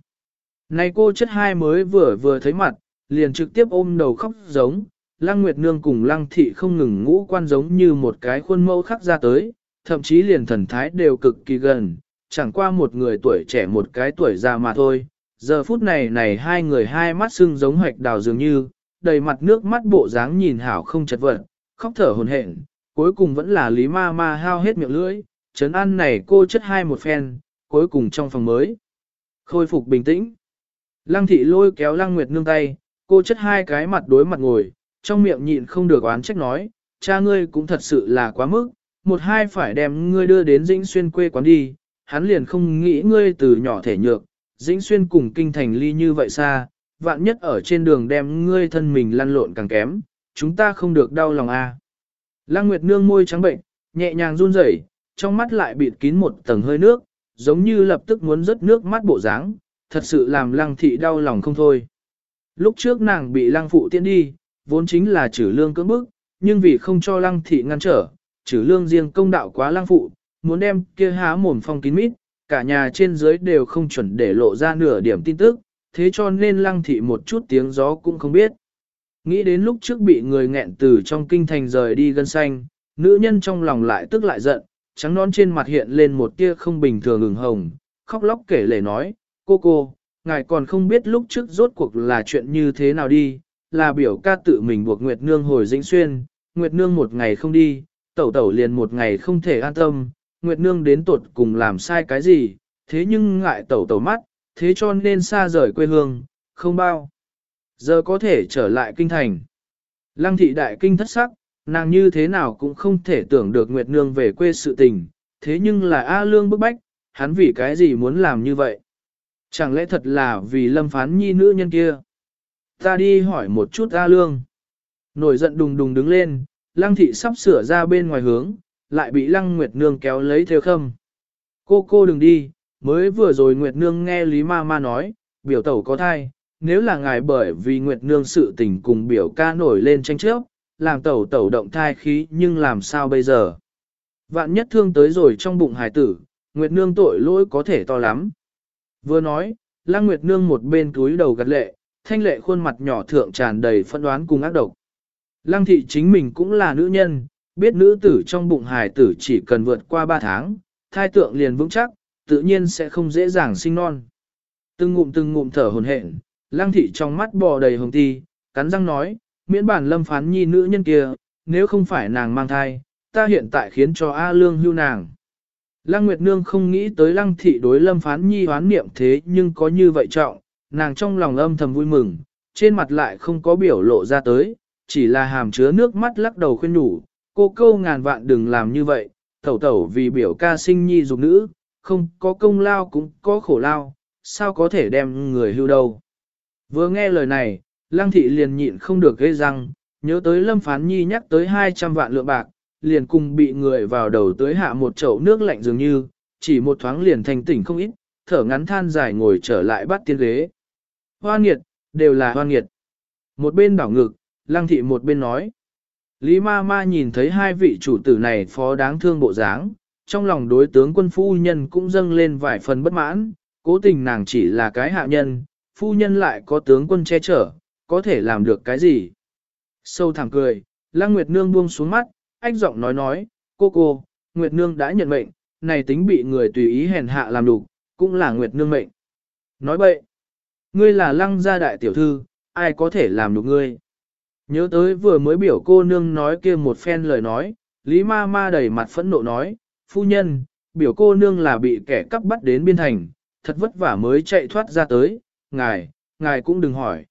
[SPEAKER 1] Này cô chất hai mới vừa vừa thấy mặt, liền trực tiếp ôm đầu khóc giống, lăng nguyệt nương cùng lăng thị không ngừng ngũ quan giống như một cái khuôn mẫu khắc ra tới, thậm chí liền thần thái đều cực kỳ gần, chẳng qua một người tuổi trẻ một cái tuổi già mà thôi. Giờ phút này này hai người hai mắt sưng giống hoạch đào dường như, đầy mặt nước mắt bộ dáng nhìn hảo không chật vật, khóc thở hồn hển, cuối cùng vẫn là Lý Ma Ma hao hết miệng lưỡi, chấn ăn này cô chất hai một phen, cuối cùng trong phòng mới. Khôi phục bình tĩnh. Lăng thị lôi kéo lăng nguyệt nương tay, cô chất hai cái mặt đối mặt ngồi, trong miệng nhịn không được oán trách nói, cha ngươi cũng thật sự là quá mức, một hai phải đem ngươi đưa đến dĩnh xuyên quê quán đi, hắn liền không nghĩ ngươi từ nhỏ thể nhược, dĩnh xuyên cùng kinh thành ly như vậy xa, vạn nhất ở trên đường đem ngươi thân mình lăn lộn càng kém, chúng ta không được đau lòng a. À. Lăng Nguyệt nương môi trắng bệnh, nhẹ nhàng run rẩy, trong mắt lại bịt kín một tầng hơi nước, giống như lập tức muốn rớt nước mắt bộ dáng, thật sự làm lăng thị đau lòng không thôi. Lúc trước nàng bị lăng phụ tiễn đi, vốn chính là trừ lương cưỡng bức, nhưng vì không cho lăng thị ngăn trở, trừ lương riêng công đạo quá lăng phụ, muốn đem kia há mồm phong kín mít, cả nhà trên dưới đều không chuẩn để lộ ra nửa điểm tin tức, thế cho nên lăng thị một chút tiếng gió cũng không biết. Nghĩ đến lúc trước bị người nghẹn từ trong kinh thành rời đi gân xanh, nữ nhân trong lòng lại tức lại giận, trắng nón trên mặt hiện lên một tia không bình thường ửng hồng, khóc lóc kể lể nói, cô cô, ngài còn không biết lúc trước rốt cuộc là chuyện như thế nào đi, là biểu ca tự mình buộc Nguyệt Nương hồi dĩnh xuyên, Nguyệt Nương một ngày không đi, tẩu tẩu liền một ngày không thể an tâm, Nguyệt Nương đến tột cùng làm sai cái gì, thế nhưng ngại tẩu tẩu mắt, thế cho nên xa rời quê hương, không bao. Giờ có thể trở lại kinh thành. Lăng thị đại kinh thất sắc, nàng như thế nào cũng không thể tưởng được Nguyệt Nương về quê sự tình, thế nhưng là A Lương bức bách, hắn vì cái gì muốn làm như vậy? Chẳng lẽ thật là vì lâm phán nhi nữ nhân kia? Ta đi hỏi một chút A Lương. Nổi giận đùng đùng đứng lên, Lăng thị sắp sửa ra bên ngoài hướng, lại bị Lăng Nguyệt Nương kéo lấy theo khâm. Cô cô đừng đi, mới vừa rồi Nguyệt Nương nghe Lý Ma Ma nói, biểu tẩu có thai, nếu là ngài bởi vì Nguyệt Nương sự tình cùng biểu ca nổi lên tranh chấp, làm tẩu tẩu động thai khí nhưng làm sao bây giờ? Vạn nhất thương tới rồi trong bụng hải tử, Nguyệt Nương tội lỗi có thể to lắm. Vừa nói, Lăng Nguyệt Nương một bên túi đầu gật lệ, thanh lệ khuôn mặt nhỏ thượng tràn đầy phân đoán cùng ác độc. Lăng thị chính mình cũng là nữ nhân, biết nữ tử trong bụng hài tử chỉ cần vượt qua 3 tháng, thai tượng liền vững chắc, tự nhiên sẽ không dễ dàng sinh non. Từng ngụm từng ngụm thở hồn hển, lăng thị trong mắt bò đầy hồng ti, cắn răng nói, miễn bản lâm phán nhi nữ nhân kia, nếu không phải nàng mang thai, ta hiện tại khiến cho A Lương hưu nàng. Lăng Nguyệt Nương không nghĩ tới lăng thị đối lâm phán nhi hoán niệm thế nhưng có như vậy trọng, nàng trong lòng âm thầm vui mừng, trên mặt lại không có biểu lộ ra tới, chỉ là hàm chứa nước mắt lắc đầu khuyên nhủ, cô câu ngàn vạn đừng làm như vậy, tẩu tẩu vì biểu ca sinh nhi dục nữ, không có công lao cũng có khổ lao, sao có thể đem người hưu đâu. Vừa nghe lời này, lăng thị liền nhịn không được gây răng, nhớ tới lâm phán nhi nhắc tới 200 vạn lượng bạc, liền cùng bị người vào đầu tới hạ một chậu nước lạnh dường như, chỉ một thoáng liền thành tỉnh không ít, thở ngắn than dài ngồi trở lại bắt tiên ghế. Hoa nghiệt, đều là hoa nghiệt. Một bên đảo ngực, lăng thị một bên nói. Lý ma ma nhìn thấy hai vị chủ tử này phó đáng thương bộ dáng, trong lòng đối tướng quân phu nhân cũng dâng lên vài phần bất mãn, cố tình nàng chỉ là cái hạ nhân, phu nhân lại có tướng quân che chở, có thể làm được cái gì. Sâu thẳng cười, Lăng Nguyệt Nương buông xuống mắt, ách giọng nói nói, cô cô, Nguyệt Nương đã nhận mệnh, này tính bị người tùy ý hèn hạ làm đủ, cũng là Nguyệt Nương mệnh. Nói bậy, ngươi là Lăng gia đại tiểu thư, ai có thể làm đủ ngươi. Nhớ tới vừa mới biểu cô nương nói kia một phen lời nói, Lý ma ma đầy mặt phẫn nộ nói, phu nhân, biểu cô nương là bị kẻ cắp bắt đến biên thành, thật vất vả mới chạy thoát ra tới, ngài, ngài cũng đừng hỏi.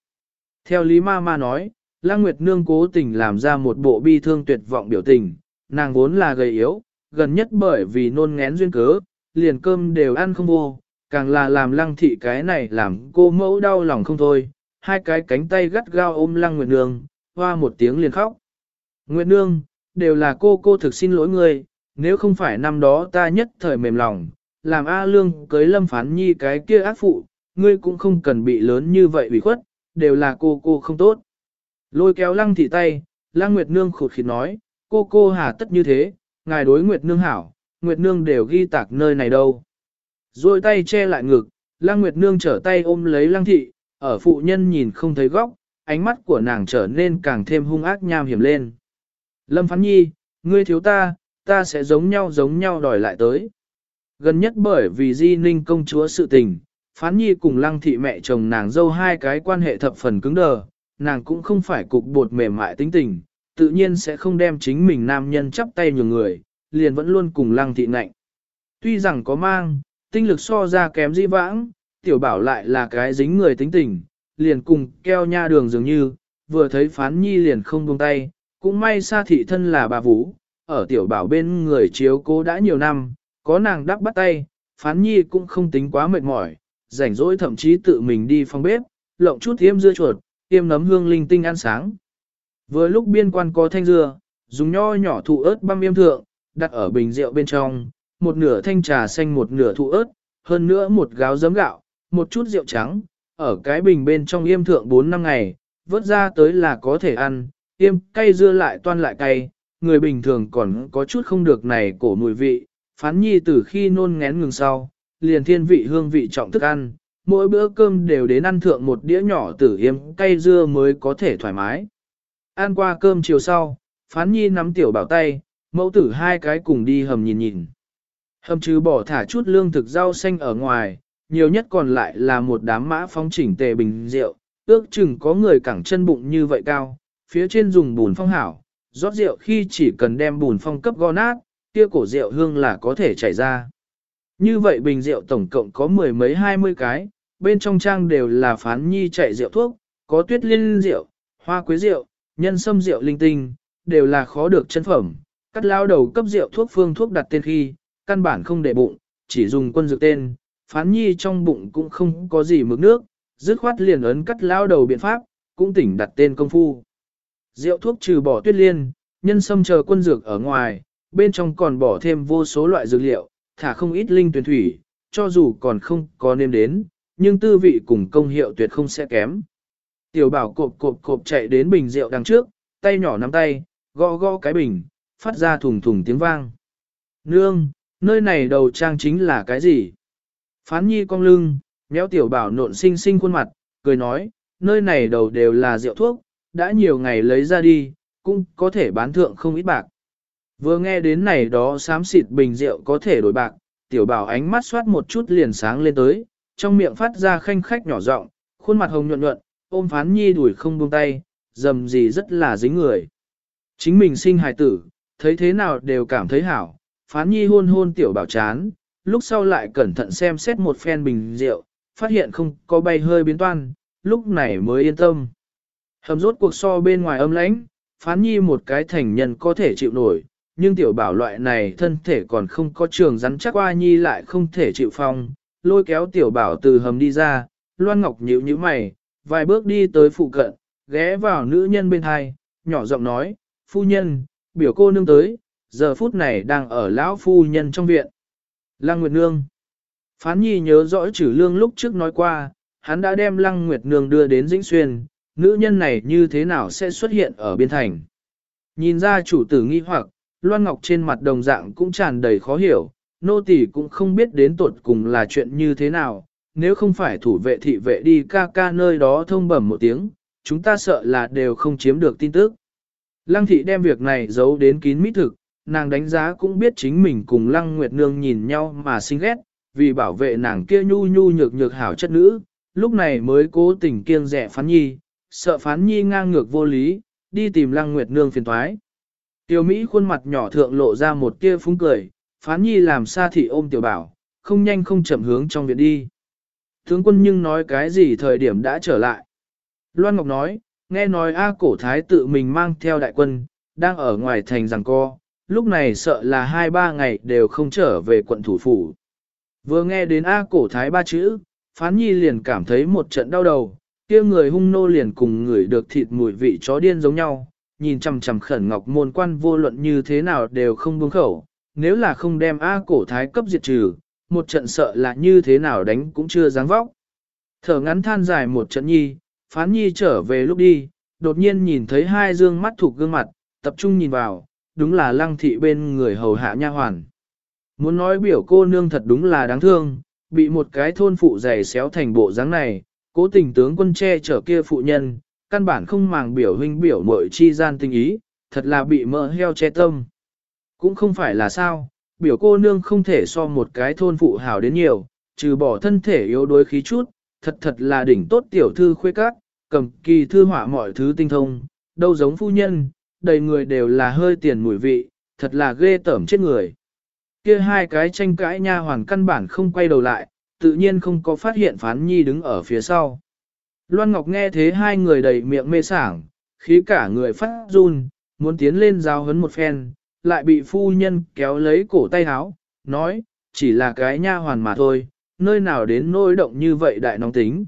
[SPEAKER 1] Theo Lý ma ma nói, Lăng Nguyệt Nương cố tình làm ra một bộ bi thương tuyệt vọng biểu tình, nàng vốn là gầy yếu, gần nhất bởi vì nôn ngén duyên cớ, liền cơm đều ăn không vô, càng là làm lăng thị cái này làm cô mẫu đau lòng không thôi, hai cái cánh tay gắt gao ôm lăng Nguyệt Nương, hoa một tiếng liền khóc. Nguyệt Nương, đều là cô cô thực xin lỗi người, nếu không phải năm đó ta nhất thời mềm lòng, làm A Lương cưới lâm phán nhi cái kia ác phụ, ngươi cũng không cần bị lớn như vậy ủy khuất, đều là cô cô không tốt. Lôi kéo lăng thị tay, lăng Nguyệt Nương khụt khịt nói, cô cô hà tất như thế, ngài đối Nguyệt Nương hảo, Nguyệt Nương đều ghi tạc nơi này đâu. Rồi tay che lại ngực, lăng Nguyệt Nương trở tay ôm lấy lăng thị, ở phụ nhân nhìn không thấy góc, ánh mắt của nàng trở nên càng thêm hung ác nham hiểm lên. Lâm Phán Nhi, ngươi thiếu ta, ta sẽ giống nhau giống nhau đòi lại tới. Gần nhất bởi vì di ninh công chúa sự tình, phán nhi cùng lăng thị mẹ chồng nàng dâu hai cái quan hệ thập phần cứng đờ, nàng cũng không phải cục bột mềm mại tính tình, tự nhiên sẽ không đem chính mình nam nhân chắp tay nhường người, liền vẫn luôn cùng lăng thị nạnh. Tuy rằng có mang, tinh lực so ra kém di vãng, tiểu bảo lại là cái dính người tính tình, liền cùng keo nha đường dường như, vừa thấy phán nhi liền không buông tay, cũng may xa thị thân là bà Vũ, ở tiểu bảo bên người chiếu cố đã nhiều năm, có nàng đắc bắt tay, phán nhi cũng không tính quá mệt mỏi, rảnh rỗi thậm chí tự mình đi phòng bếp, lộng chút tiêm dưa chuột, tiêm nấm hương linh tinh ăn sáng. Vừa lúc biên quan có thanh dưa, dùng nho nhỏ thụ ớt băm yêm thượng, đặt ở bình rượu bên trong, một nửa thanh trà xanh một nửa thụ ớt, hơn nữa một gáo giấm gạo, một chút rượu trắng, ở cái bình bên trong yêm thượng 4 năm ngày, vớt ra tới là có thể ăn, yêm cay dưa lại toan lại cay, người bình thường còn có chút không được này cổ mùi vị, phán nhi từ khi nôn ngén ngừng sau, liền thiên vị hương vị trọng thức ăn, mỗi bữa cơm đều đến ăn thượng một đĩa nhỏ tử yêm cay dưa mới có thể thoải mái. Ăn qua cơm chiều sau, phán nhi nắm tiểu bảo tay, mẫu tử hai cái cùng đi hầm nhìn nhìn. Hầm trừ bỏ thả chút lương thực rau xanh ở ngoài, nhiều nhất còn lại là một đám mã phong chỉnh tề bình rượu, ước chừng có người cẳng chân bụng như vậy cao, phía trên dùng bùn phong hảo, rót rượu khi chỉ cần đem bùn phong cấp gò nát, kia cổ rượu hương là có thể chảy ra. Như vậy bình rượu tổng cộng có mười mấy hai mươi cái, bên trong trang đều là phán nhi chạy rượu thuốc, có tuyết liên rượu, hoa quế rượu, nhân sâm rượu linh tinh, đều là khó được chân phẩm. Cắt lao đầu cấp rượu thuốc phương thuốc đặt tên khi, căn bản không để bụng, chỉ dùng quân dược tên, phán nhi trong bụng cũng không có gì mực nước, dứt khoát liền ấn cắt lao đầu biện pháp, cũng tỉnh đặt tên công phu. Rượu thuốc trừ bỏ tuyết liên, nhân sâm chờ quân dược ở ngoài, bên trong còn bỏ thêm vô số loại dược liệu, thả không ít linh tuyển thủy, cho dù còn không có nêm đến, nhưng tư vị cùng công hiệu tuyệt không sẽ kém. Tiểu bảo cộp cộp cộp chạy đến bình rượu đằng trước, tay nhỏ nắm tay, gõ gõ cái bình, phát ra thùng thùng tiếng vang. Nương, nơi này đầu trang chính là cái gì? Phán nhi cong lưng, méo tiểu bảo nộn xinh xinh khuôn mặt, cười nói, nơi này đầu đều là rượu thuốc, đã nhiều ngày lấy ra đi, cũng có thể bán thượng không ít bạc. Vừa nghe đến này đó xám xịt bình rượu có thể đổi bạc, tiểu bảo ánh mắt xoát một chút liền sáng lên tới, trong miệng phát ra khanh khách nhỏ giọng, khuôn mặt hồng nhuận nhuận, ôm phán nhi đuổi không buông tay, dầm gì rất là dính người. Chính mình sinh hài tử, thấy thế nào đều cảm thấy hảo, phán nhi hôn hôn tiểu bảo chán, lúc sau lại cẩn thận xem xét một phen bình rượu, phát hiện không có bay hơi biến toan, lúc này mới yên tâm. Hầm rốt cuộc so bên ngoài âm lãnh, phán nhi một cái thành nhân có thể chịu nổi, nhưng tiểu bảo loại này thân thể còn không có trường rắn chắc qua nhi lại không thể chịu phong, lôi kéo tiểu bảo từ hầm đi ra, loan ngọc nhíu nhíu mày, vài bước đi tới phụ cận, ghé vào nữ nhân bên hai, nhỏ giọng nói, phu nhân, biểu cô nương tới, giờ phút này đang ở lão phu nhân trong viện. Lăng Nguyệt Nương Phán Nhi nhớ rõ chữ lương lúc trước nói qua, hắn đã đem Lăng Nguyệt Nương đưa đến Dĩnh Xuyên, nữ nhân này như thế nào sẽ xuất hiện ở biên thành. Nhìn ra chủ tử nghi hoặc, Loan Ngọc trên mặt đồng dạng cũng tràn đầy khó hiểu, nô tỳ cũng không biết đến tột cùng là chuyện như thế nào, nếu không phải thủ vệ thị vệ đi ca ca nơi đó thông bẩm một tiếng, chúng ta sợ là đều không chiếm được tin tức. Lăng thị đem việc này giấu đến kín mít thực, nàng đánh giá cũng biết chính mình cùng Lăng Nguyệt Nương nhìn nhau mà sinh ghét, vì bảo vệ nàng kia nhu nhu nhược nhược hảo chất nữ, lúc này mới cố tình kiêng rẻ phán nhi, sợ phán nhi ngang ngược vô lý, đi tìm Lăng Nguyệt Nương phiền thoái. Tiểu Mỹ khuôn mặt nhỏ thượng lộ ra một tia phúng cười, phán nhi làm xa thị ôm tiểu bảo, không nhanh không chậm hướng trong viện đi. Tướng quân nhưng nói cái gì thời điểm đã trở lại. Loan Ngọc nói, nghe nói A cổ thái tự mình mang theo đại quân, đang ở ngoài thành rằng co, lúc này sợ là hai ba ngày đều không trở về quận thủ phủ. Vừa nghe đến A cổ thái ba chữ, phán nhi liền cảm thấy một trận đau đầu, kia người hung nô liền cùng người được thịt mùi vị chó điên giống nhau, nhìn chằm chằm khẩn ngọc môn quan vô luận như thế nào đều không buông khẩu, nếu là không đem A cổ thái cấp diệt trừ, một trận sợ là như thế nào đánh cũng chưa dáng vóc. Thở ngắn than dài một trận nhi, phán nhi trở về lúc đi, đột nhiên nhìn thấy hai dương mắt thuộc gương mặt, tập trung nhìn vào, đúng là lăng thị bên người hầu hạ nha hoàn. Muốn nói biểu cô nương thật đúng là đáng thương, bị một cái thôn phụ dày xéo thành bộ dáng này, cố tình tướng quân che chở kia phụ nhân, căn bản không màng biểu huynh biểu mội chi gian tình ý, thật là bị mỡ heo che tâm. Cũng không phải là sao, biểu cô nương không thể so một cái thôn phụ hảo đến nhiều, trừ bỏ thân thể yếu đuối khí chút, thật thật là đỉnh tốt tiểu thư khuê các, cầm kỳ thư họa mọi thứ tinh thông, đâu giống phu nhân, đầy người đều là hơi tiền mùi vị, thật là ghê tởm chết người. Kia hai cái tranh cãi nha hoàn căn bản không quay đầu lại, tự nhiên không có phát hiện phán nhi đứng ở phía sau. Loan Ngọc nghe thế hai người đầy miệng mê sảng, khí cả người phát run, muốn tiến lên giao hấn một phen, lại bị phu nhân kéo lấy cổ tay háo, nói, chỉ là cái nha hoàn mà thôi, nơi nào đến nỗi động như vậy đại nóng tính.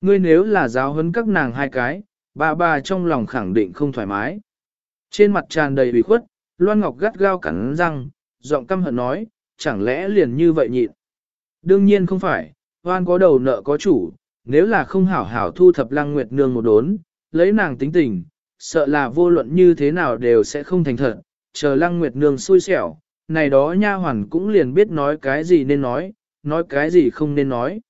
[SPEAKER 1] Ngươi nếu là giáo huấn các nàng hai cái, bà bà trong lòng khẳng định không thoải mái. Trên mặt tràn đầy bị khuất, Loan Ngọc gắt gao cắn răng, giọng căm hận nói, chẳng lẽ liền như vậy nhịn. Đương nhiên không phải, hoan có đầu nợ có chủ, nếu là không hảo hảo thu thập lăng nguyệt nương một đốn, lấy nàng tính tình, sợ là vô luận như thế nào đều sẽ không thành thật, chờ lăng nguyệt nương xui xẻo, này đó nha hoàn cũng liền biết nói cái gì nên nói, nói cái gì không nên nói.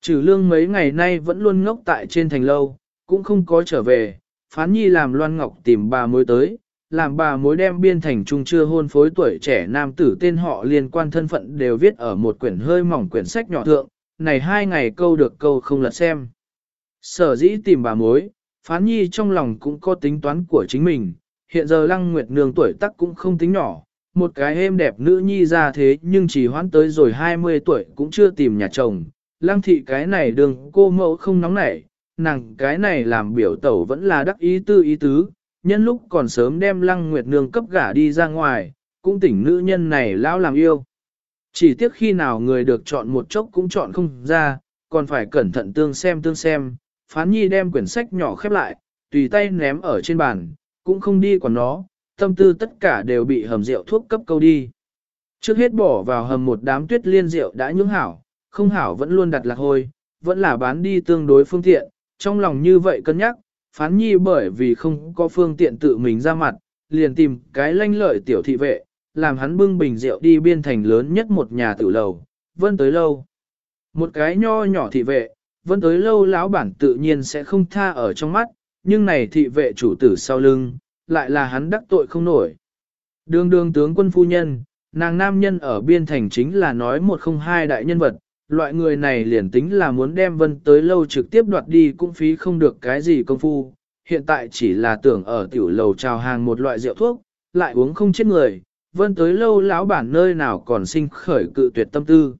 [SPEAKER 1] Trừ lương mấy ngày nay vẫn luôn ngốc tại trên thành lâu, cũng không có trở về, phán nhi làm loan ngọc tìm bà mối tới, làm bà mối đem biên thành trung chưa hôn phối tuổi trẻ nam tử tên họ liên quan thân phận đều viết ở một quyển hơi mỏng quyển sách nhỏ thượng, này hai ngày câu được câu không lật xem. Sở dĩ tìm bà mối, phán nhi trong lòng cũng có tính toán của chính mình, hiện giờ lăng nguyệt nương tuổi tác cũng không tính nhỏ, một cái êm đẹp nữ nhi ra thế nhưng chỉ hoãn tới rồi 20 tuổi cũng chưa tìm nhà chồng, lăng thị cái này đường cô mẫu không nóng nảy, nàng cái này làm biểu tẩu vẫn là đắc ý tư ý tứ, nhân lúc còn sớm đem lăng nguyệt nương cấp gả đi ra ngoài, cũng tỉnh nữ nhân này lão làm yêu. Chỉ tiếc khi nào người được chọn một chốc cũng chọn không ra, còn phải cẩn thận tương xem tương xem, phán nhi đem quyển sách nhỏ khép lại, tùy tay ném ở trên bàn, cũng không đi quản nó, tâm tư tất cả đều bị hầm rượu thuốc cấp câu đi. Trước hết bỏ vào hầm một đám tuyết liên rượu đã nhưỡng hảo, không hảo vẫn luôn đặt lạc hôi, vẫn là bán đi tương đối phương tiện, trong lòng như vậy cân nhắc, phán nhi bởi vì không có phương tiện tự mình ra mặt, liền tìm cái lanh lợi tiểu thị vệ, làm hắn bưng bình rượu đi biên thành lớn nhất một nhà tử lầu, vân tới lâu. Một cái nho nhỏ thị vệ, vân tới lâu lão bản tự nhiên sẽ không tha ở trong mắt, nhưng này thị vệ chủ tử sau lưng, lại là hắn đắc tội không nổi. Đường đường tướng quân phu nhân, nàng nam nhân ở biên thành chính là nói một không hai đại nhân vật, loại người này liền tính là muốn đem vân tới lâu trực tiếp đoạt đi cũng phí không được cái gì công phu, hiện tại chỉ là tưởng ở tiểu lầu trào hàng một loại rượu thuốc, lại uống không chết người, vân tới lâu lão bản nơi nào còn sinh khởi cự tuyệt tâm tư.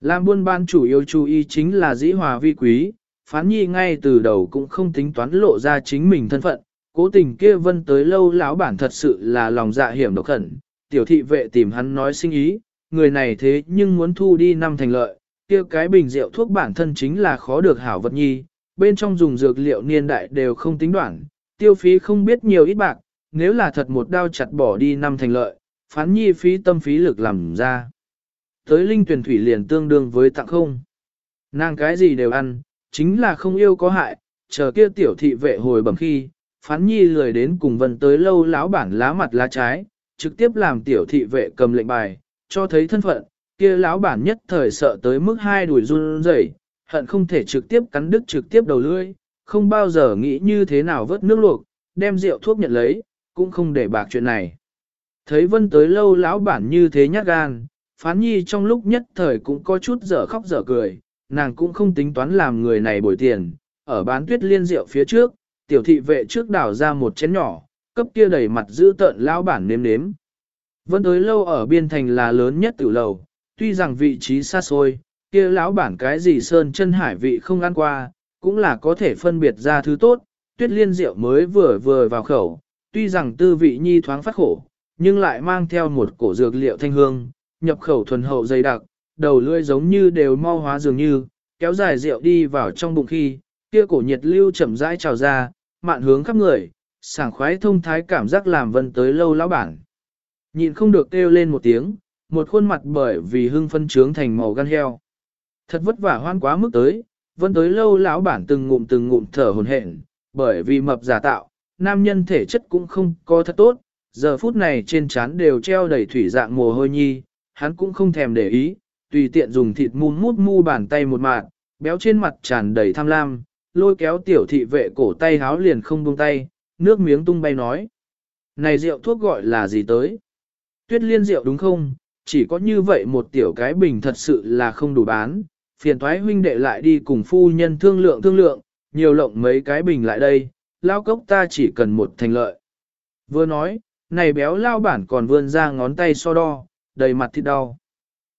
[SPEAKER 1] Làm buôn ban chủ yếu chú ý chính là dĩ hòa vi quý, phán nhi ngay từ đầu cũng không tính toán lộ ra chính mình thân phận, cố tình kia vân tới lâu lão bản thật sự là lòng dạ hiểm độc khẩn, tiểu thị vệ tìm hắn nói sinh ý, người này thế nhưng muốn thu đi năm thành lợi, kia cái bình rượu thuốc bản thân chính là khó được hảo vật nhi, bên trong dùng dược liệu niên đại đều không tính đoạn, tiêu phí không biết nhiều ít bạc, nếu là thật một đao chặt bỏ đi năm thành lợi, phán nhi phí tâm phí lực làm ra. Tới linh tuyển thủy liền tương đương với tặng không. Nàng cái gì đều ăn, chính là không yêu có hại, chờ kia tiểu thị vệ hồi bẩm khi, phán nhi lười đến cùng vân tới lâu lão bản lá mặt lá trái, trực tiếp làm tiểu thị vệ cầm lệnh bài, cho thấy thân phận, kia lão bản nhất thời sợ tới mức hai đuổi run rẩy, hận không thể trực tiếp cắn đứt trực tiếp đầu lưỡi, không bao giờ nghĩ như thế nào vớt nước luộc, đem rượu thuốc nhận lấy, cũng không để bạc chuyện này. Thấy vân tới lâu lão bản như thế nhát gan, phán nhi trong lúc nhất thời cũng có chút dở khóc dở cười, nàng cũng không tính toán làm người này bồi tiền, ở bán tuyết liên rượu phía trước, tiểu thị vệ trước đảo ra một chén nhỏ, cấp kia đầy mặt giữ tợn lão bản nếm nếm. Vân tới lâu ở biên thành là lớn nhất tử lầu, tuy rằng vị trí xa xôi, kia lão bản cái gì sơn chân hải vị không ăn qua, cũng là có thể phân biệt ra thứ tốt, tuyết liên rượu mới vừa vừa vào khẩu, tuy rằng tư vị nhi thoáng phát khổ, nhưng lại mang theo một cổ dược liệu thanh hương, nhập khẩu thuần hậu dày đặc, đầu lưỡi giống như đều mau hóa dường như, kéo dài rượu đi vào trong bụng khi, kia cổ nhiệt lưu chậm rãi trào ra, mạn hướng khắp người, sảng khoái thông thái cảm giác làm vân tới lâu lão bản. Nhìn không được kêu lên một tiếng, một khuôn mặt bởi vì hưng phân trướng thành màu gan heo. Thật vất vả hoan quá mức tới, vân tới lâu lão bản từng ngụm từng ngụm thở hồn hển, bởi vì mập giả tạo, nam nhân thể chất cũng không có thật tốt, giờ phút này trên trán đều treo đầy thủy dạng mồ hôi nhi, hắn cũng không thèm để ý, tùy tiện dùng thịt mun mút mu bàn tay một mạng, béo trên mặt tràn đầy tham lam, lôi kéo tiểu thị vệ cổ tay háo liền không buông tay, nước miếng tung bay nói. Này rượu thuốc gọi là gì tới? tuyết liên rượu đúng không? Chỉ có như vậy một tiểu cái bình thật sự là không đủ bán, phiền thoái huynh đệ lại đi cùng phu nhân thương lượng thương lượng, nhiều lộng mấy cái bình lại đây, lao cốc ta chỉ cần một thành lợi. Vừa nói, này béo lao bản còn vươn ra ngón tay so đo, đầy mặt thịt đau.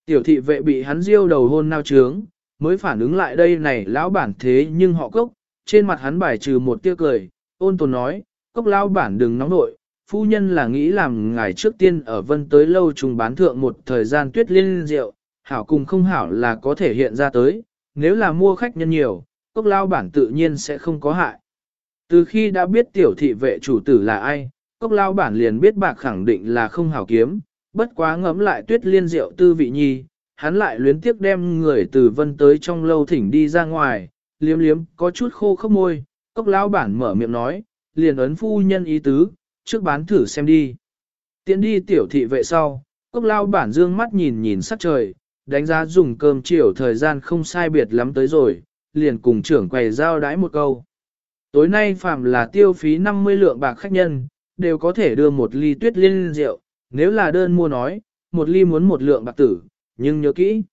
[SPEAKER 1] Tiểu thị vệ bị hắn riêu đầu hôn nao trướng, mới phản ứng lại đây này lão bản thế nhưng họ cốc, trên mặt hắn bài trừ một tia cười, ôn tồn nói, cốc lao bản đừng nóng nội, phu nhân là nghĩ làm ngài trước tiên ở vân tới lâu trùng bán thượng một thời gian tuyết liên rượu, hảo cùng không hảo là có thể hiện ra tới, nếu là mua khách nhân nhiều, cốc lao bản tự nhiên sẽ không có hại. Từ khi đã biết tiểu thị vệ chủ tử là ai, cốc lao bản liền biết bạc khẳng định là không hảo kiếm, bất quá ngấm lại tuyết liên rượu tư vị nhi, hắn lại luyến tiếc đem người từ vân tới trong lâu thỉnh đi ra ngoài, liếm liếm có chút khô khốc môi, cốc lao bản mở miệng nói, liền ấn phu nhân ý tứ, trước bán thử xem đi. Tiến đi tiểu thị vệ sau, cốc lao bản dương mắt nhìn nhìn sắc trời, đánh giá dùng cơm chiều thời gian không sai biệt lắm tới rồi, liền cùng trưởng quầy giao đái một câu. Tối nay phạm là tiêu phí 50 lượng bạc khách nhân, đều có thể đưa một ly tuyết liên rượu, nếu là đơn mua nói, một ly muốn một lượng bạc tử, nhưng nhớ kỹ.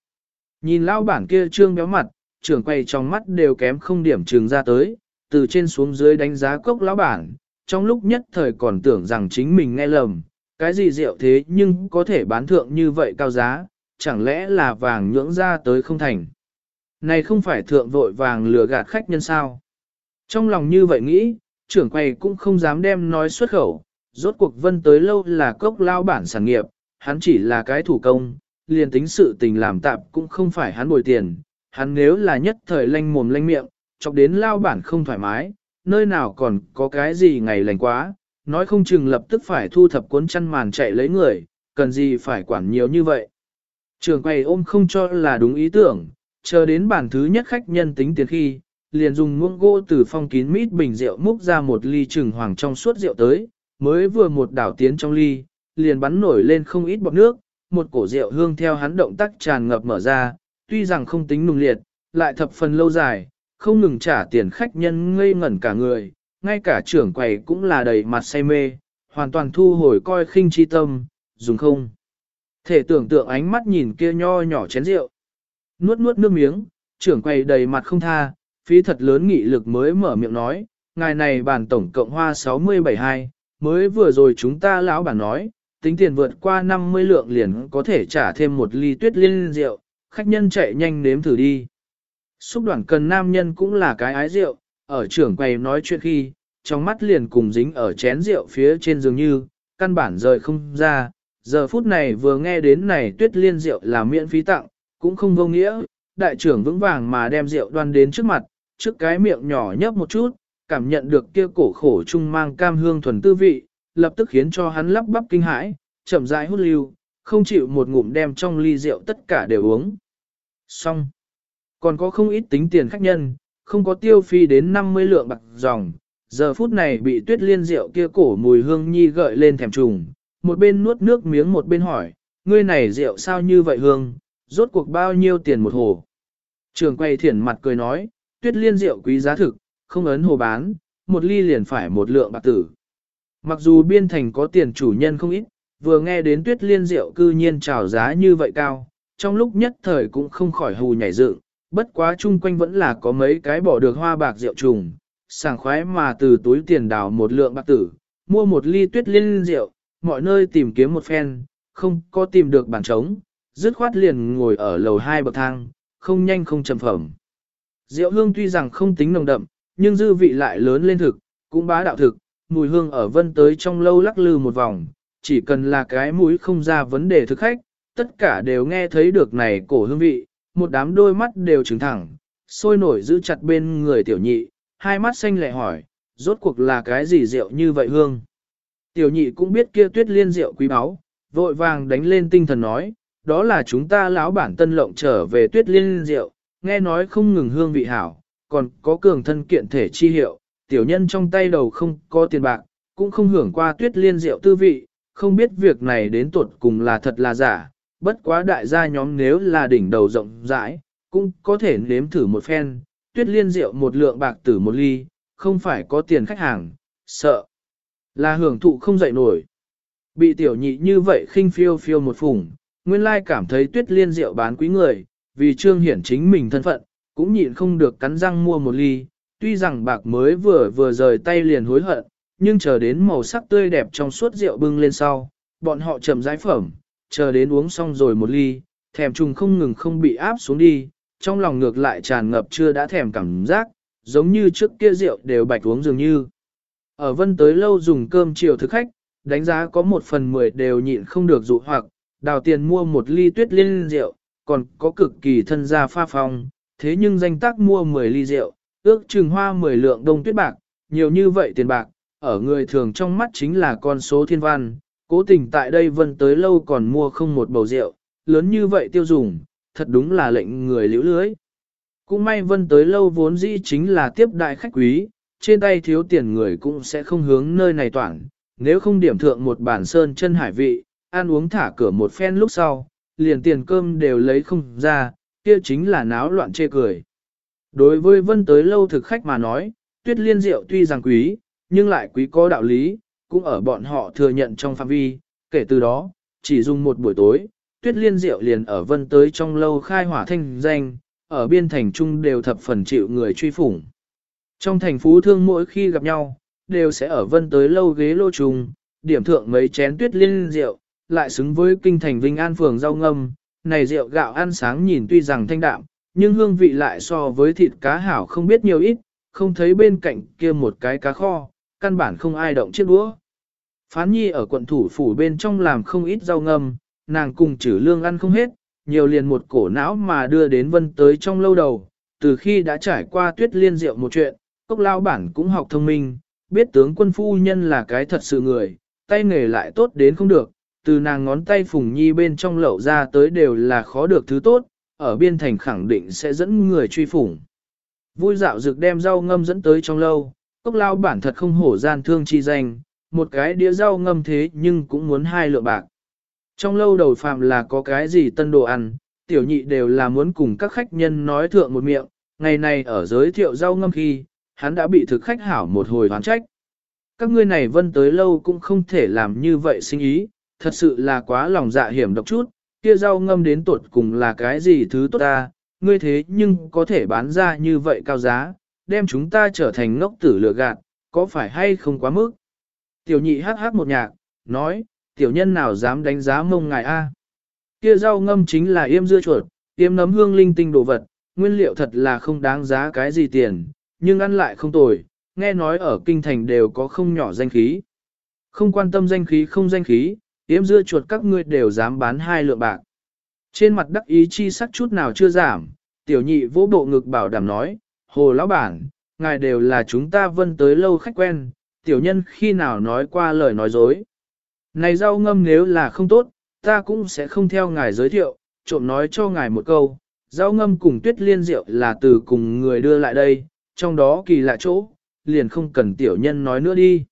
[SPEAKER 1] Nhìn lao bản kia trương béo mặt, trưởng quay trong mắt đều kém không điểm trường ra tới, từ trên xuống dưới đánh giá cốc lão bản, trong lúc nhất thời còn tưởng rằng chính mình nghe lầm, cái gì rượu thế nhưng có thể bán thượng như vậy cao giá, chẳng lẽ là vàng nhưỡng ra tới không thành. Này không phải thượng vội vàng lừa gạt khách nhân sao. Trong lòng như vậy nghĩ, trưởng quầy cũng không dám đem nói xuất khẩu, rốt cuộc vân tới lâu là cốc lao bản sản nghiệp, hắn chỉ là cái thủ công, liền tính sự tình làm tạm cũng không phải hắn bồi tiền, hắn nếu là nhất thời lanh mồm lanh miệng, chọc đến lao bản không thoải mái, nơi nào còn có cái gì ngày lành quá, nói không chừng lập tức phải thu thập cuốn chăn màn chạy lấy người, cần gì phải quản nhiều như vậy. Trường quầy ôm không cho là đúng ý tưởng, chờ đến bản thứ nhất khách nhân tính tiền khi, liền dùng muỗng gỗ từ phong kín mít bình rượu múc ra một ly trừng hoàng trong suốt rượu tới, mới vừa một đảo tiến trong ly, liền bắn nổi lên không ít bọt nước, một cổ rượu hương theo hắn động tác tràn ngập mở ra, tuy rằng không tính nùng liệt, lại thập phần lâu dài, không ngừng trả tiền khách nhân ngây ngẩn cả người, ngay cả trưởng quầy cũng là đầy mặt say mê, hoàn toàn thu hồi coi khinh chi tâm, dùng không. Thể tưởng tượng ánh mắt nhìn kia nho nhỏ chén rượu. Nuốt nuốt nước miếng, trưởng quầy đầy mặt không tha, phí thật lớn nghị lực mới mở miệng nói, ngài này bàn tổng cộng hoa 672, mới vừa rồi chúng ta lão bản nói, tính tiền vượt qua 50 lượng liền có thể trả thêm một ly tuyết liên rượu, khách nhân chạy nhanh nếm thử đi. Xúc đoạn cần nam nhân cũng là cái ái rượu, ở trưởng quầy nói chuyện khi, trong mắt liền cùng dính ở chén rượu phía trên dường như, căn bản rời không ra, giờ phút này vừa nghe đến này tuyết liên rượu là miễn phí tặng, cũng không vô nghĩa, đại trưởng vững vàng mà đem rượu đoan đến trước mặt, trước cái miệng nhỏ nhấp một chút, cảm nhận được kia cổ khổ chung mang cam hương thuần tư vị, lập tức khiến cho hắn lắp bắp kinh hãi, chậm rãi hút lưu, không chịu một ngụm đem trong ly rượu tất cả đều uống. Xong. Còn có không ít tính tiền khách nhân, không có tiêu phi đến 50 lượng bạc dòng, giờ phút này bị tuyết liên rượu kia cổ mùi hương nhi gợi lên thèm trùng, một bên nuốt nước miếng một bên hỏi, ngươi này rượu sao như vậy hương, rốt cuộc bao nhiêu tiền một hồ. Trường quay thiển mặt cười nói, tuyết liên rượu quý giá thực, không ấn hồ bán, một ly liền phải một lượng bạc tử. Mặc dù biên thành có tiền chủ nhân không ít, vừa nghe đến tuyết liên rượu cư nhiên trào giá như vậy cao, trong lúc nhất thời cũng không khỏi hù nhảy dựng, bất quá chung quanh vẫn là có mấy cái bỏ được hoa bạc rượu trùng, sảng khoái mà từ túi tiền đào một lượng bạc tử, mua một ly tuyết liên rượu, mọi nơi tìm kiếm một phen, không có tìm được bàn trống, dứt khoát liền ngồi ở lầu hai bậc thang, không nhanh không chậm phẩm. Rượu hương tuy rằng không tính nồng đậm, nhưng dư vị lại lớn lên thực, cũng bá đạo thực, mùi hương ở vân tới trong lâu lắc lư một vòng, chỉ cần là cái mũi không ra vấn đề thực khách, tất cả đều nghe thấy được này cổ hương vị, một đám đôi mắt đều trứng thẳng, sôi nổi giữ chặt bên người tiểu nhị, hai mắt xanh lẹ hỏi, rốt cuộc là cái gì rượu như vậy hương. Tiểu nhị cũng biết kia tuyết liên rượu quý báu, vội vàng đánh lên tinh thần nói, đó là chúng ta lão bản tân lộng trở về tuyết liên rượu, nghe nói không ngừng hương vị hảo, còn có cường thân kiện thể chi hiệu, tiểu nhân trong tay đầu không có tiền bạc, cũng không hưởng qua tuyết liên rượu tư vị, không biết việc này đến tuột cùng là thật là giả, bất quá đại gia nhóm nếu là đỉnh đầu rộng rãi, cũng có thể nếm thử một phen, tuyết liên rượu một lượng bạc tử một ly, không phải có tiền khách hàng, sợ là hưởng thụ không dậy nổi. Bị tiểu nhị như vậy khinh phiêu phiêu một phủng, nguyên lai cảm thấy tuyết liên rượu bán quý người, vì trương hiển chính mình thân phận, cũng nhịn không được cắn răng mua một ly, tuy rằng bạc mới vừa vừa rời tay liền hối hận, nhưng chờ đến màu sắc tươi đẹp trong suốt rượu bưng lên sau, bọn họ chậm rãi phẩm, chờ đến uống xong rồi một ly, thèm trùng không ngừng không bị áp xuống đi, trong lòng ngược lại tràn ngập chưa đã thèm cảm giác, giống như trước kia rượu đều bạch uống dường như. Ở vân tới lâu dùng cơm chiều thực khách, đánh giá có một phần mười đều nhịn không được dụ hoặc, đào tiền mua một ly tuyết liên rượu, còn có cực kỳ thân gia pha phong, thế nhưng danh tác mua 10 ly rượu, ước chừng hoa 10 lượng đông tuyết bạc, nhiều như vậy tiền bạc, ở người thường trong mắt chính là con số thiên văn, cố tình tại đây vân tới lâu còn mua không một bầu rượu, lớn như vậy tiêu dùng, thật đúng là lệnh người liễu lưới. Cũng may vân tới lâu vốn dĩ chính là tiếp đại khách quý, trên tay thiếu tiền người cũng sẽ không hướng nơi này toàn, nếu không điểm thượng một bản sơn chân hải vị, ăn uống thả cửa một phen lúc sau, liền tiền cơm đều lấy không ra, kia chính là náo loạn chê cười. Đối với vân tới lâu thực khách mà nói, tuyết liên rượu tuy rằng quý, nhưng lại quý có đạo lý, cũng ở bọn họ thừa nhận trong phạm vi, kể từ đó, chỉ dùng một buổi tối, tuyết liên rượu liền ở vân tới trong lâu khai hỏa thanh danh, ở biên thành trung đều thập phần chịu người truy phủng. Trong thành phú thương mỗi khi gặp nhau, đều sẽ ở vân tới lâu ghế lô trùng, điểm thượng mấy chén tuyết liên rượu, lại xứng với kinh thành Vinh An phường rau ngâm, này rượu gạo ăn sáng nhìn tuy rằng thanh đạm, nhưng hương vị lại so với thịt cá hảo không biết nhiều ít, không thấy bên cạnh kia một cái cá kho, căn bản không ai động chiếc đũa. Phán nhi ở quận thủ phủ bên trong làm không ít rau ngâm, nàng cùng chữ lương ăn không hết, nhiều liền một cổ não mà đưa đến vân tới trong lâu đầu, từ khi đã trải qua tuyết liên rượu một chuyện, cốc lao bản cũng học thông minh, biết tướng quân phu nhân là cái thật sự người, tay nghề lại tốt đến không được, từ nàng ngón tay phùng nhi bên trong lậu ra tới đều là khó được thứ tốt, ở biên thành khẳng định sẽ dẫn người truy phủng. Vui dạo dược đem rau ngâm dẫn tới trong lâu, cốc lao bản thật không hổ gian thương chi danh, một cái đĩa rau ngâm thế nhưng cũng muốn hai lượng bạc. Trong lâu đầu phạm là có cái gì tân đồ ăn, tiểu nhị đều là muốn cùng các khách nhân nói thượng một miệng, ngày này ở giới thiệu rau ngâm khi, hắn đã bị thực khách hảo một hồi hoán trách. Các ngươi này vân tới lâu cũng không thể làm như vậy sinh ý, thật sự là quá lòng dạ hiểm độc chút, kia rau ngâm đến tuột cùng là cái gì thứ tốt ta, ngươi thế nhưng có thể bán ra như vậy cao giá, đem chúng ta trở thành ngốc tử lừa gạt, có phải hay không quá mức? Tiểu nhị hát hát một nhạc, nói, tiểu nhân nào dám đánh giá mông ngài a? Kia rau ngâm chính là yêm dưa chuột, yêm nấm hương linh tinh đồ vật, nguyên liệu thật là không đáng giá cái gì tiền, nhưng ăn lại không tồi, nghe nói ở kinh thành đều có không nhỏ danh khí. Không quan tâm danh khí không danh khí, Yếm dưa chuột các ngươi đều dám bán hai lượng bạc. Trên mặt đắc ý chi sắc chút nào chưa giảm, tiểu nhị vỗ bộ ngực bảo đảm nói, hồ lão bản, ngài đều là chúng ta vân tới lâu khách quen, tiểu nhân khi nào nói qua lời nói dối. Này rau ngâm nếu là không tốt, ta cũng sẽ không theo ngài giới thiệu, trộm nói cho ngài một câu, rau ngâm cùng tuyết liên rượu là từ cùng người đưa lại đây, trong đó kỳ lạ chỗ, liền không cần tiểu nhân nói nữa đi.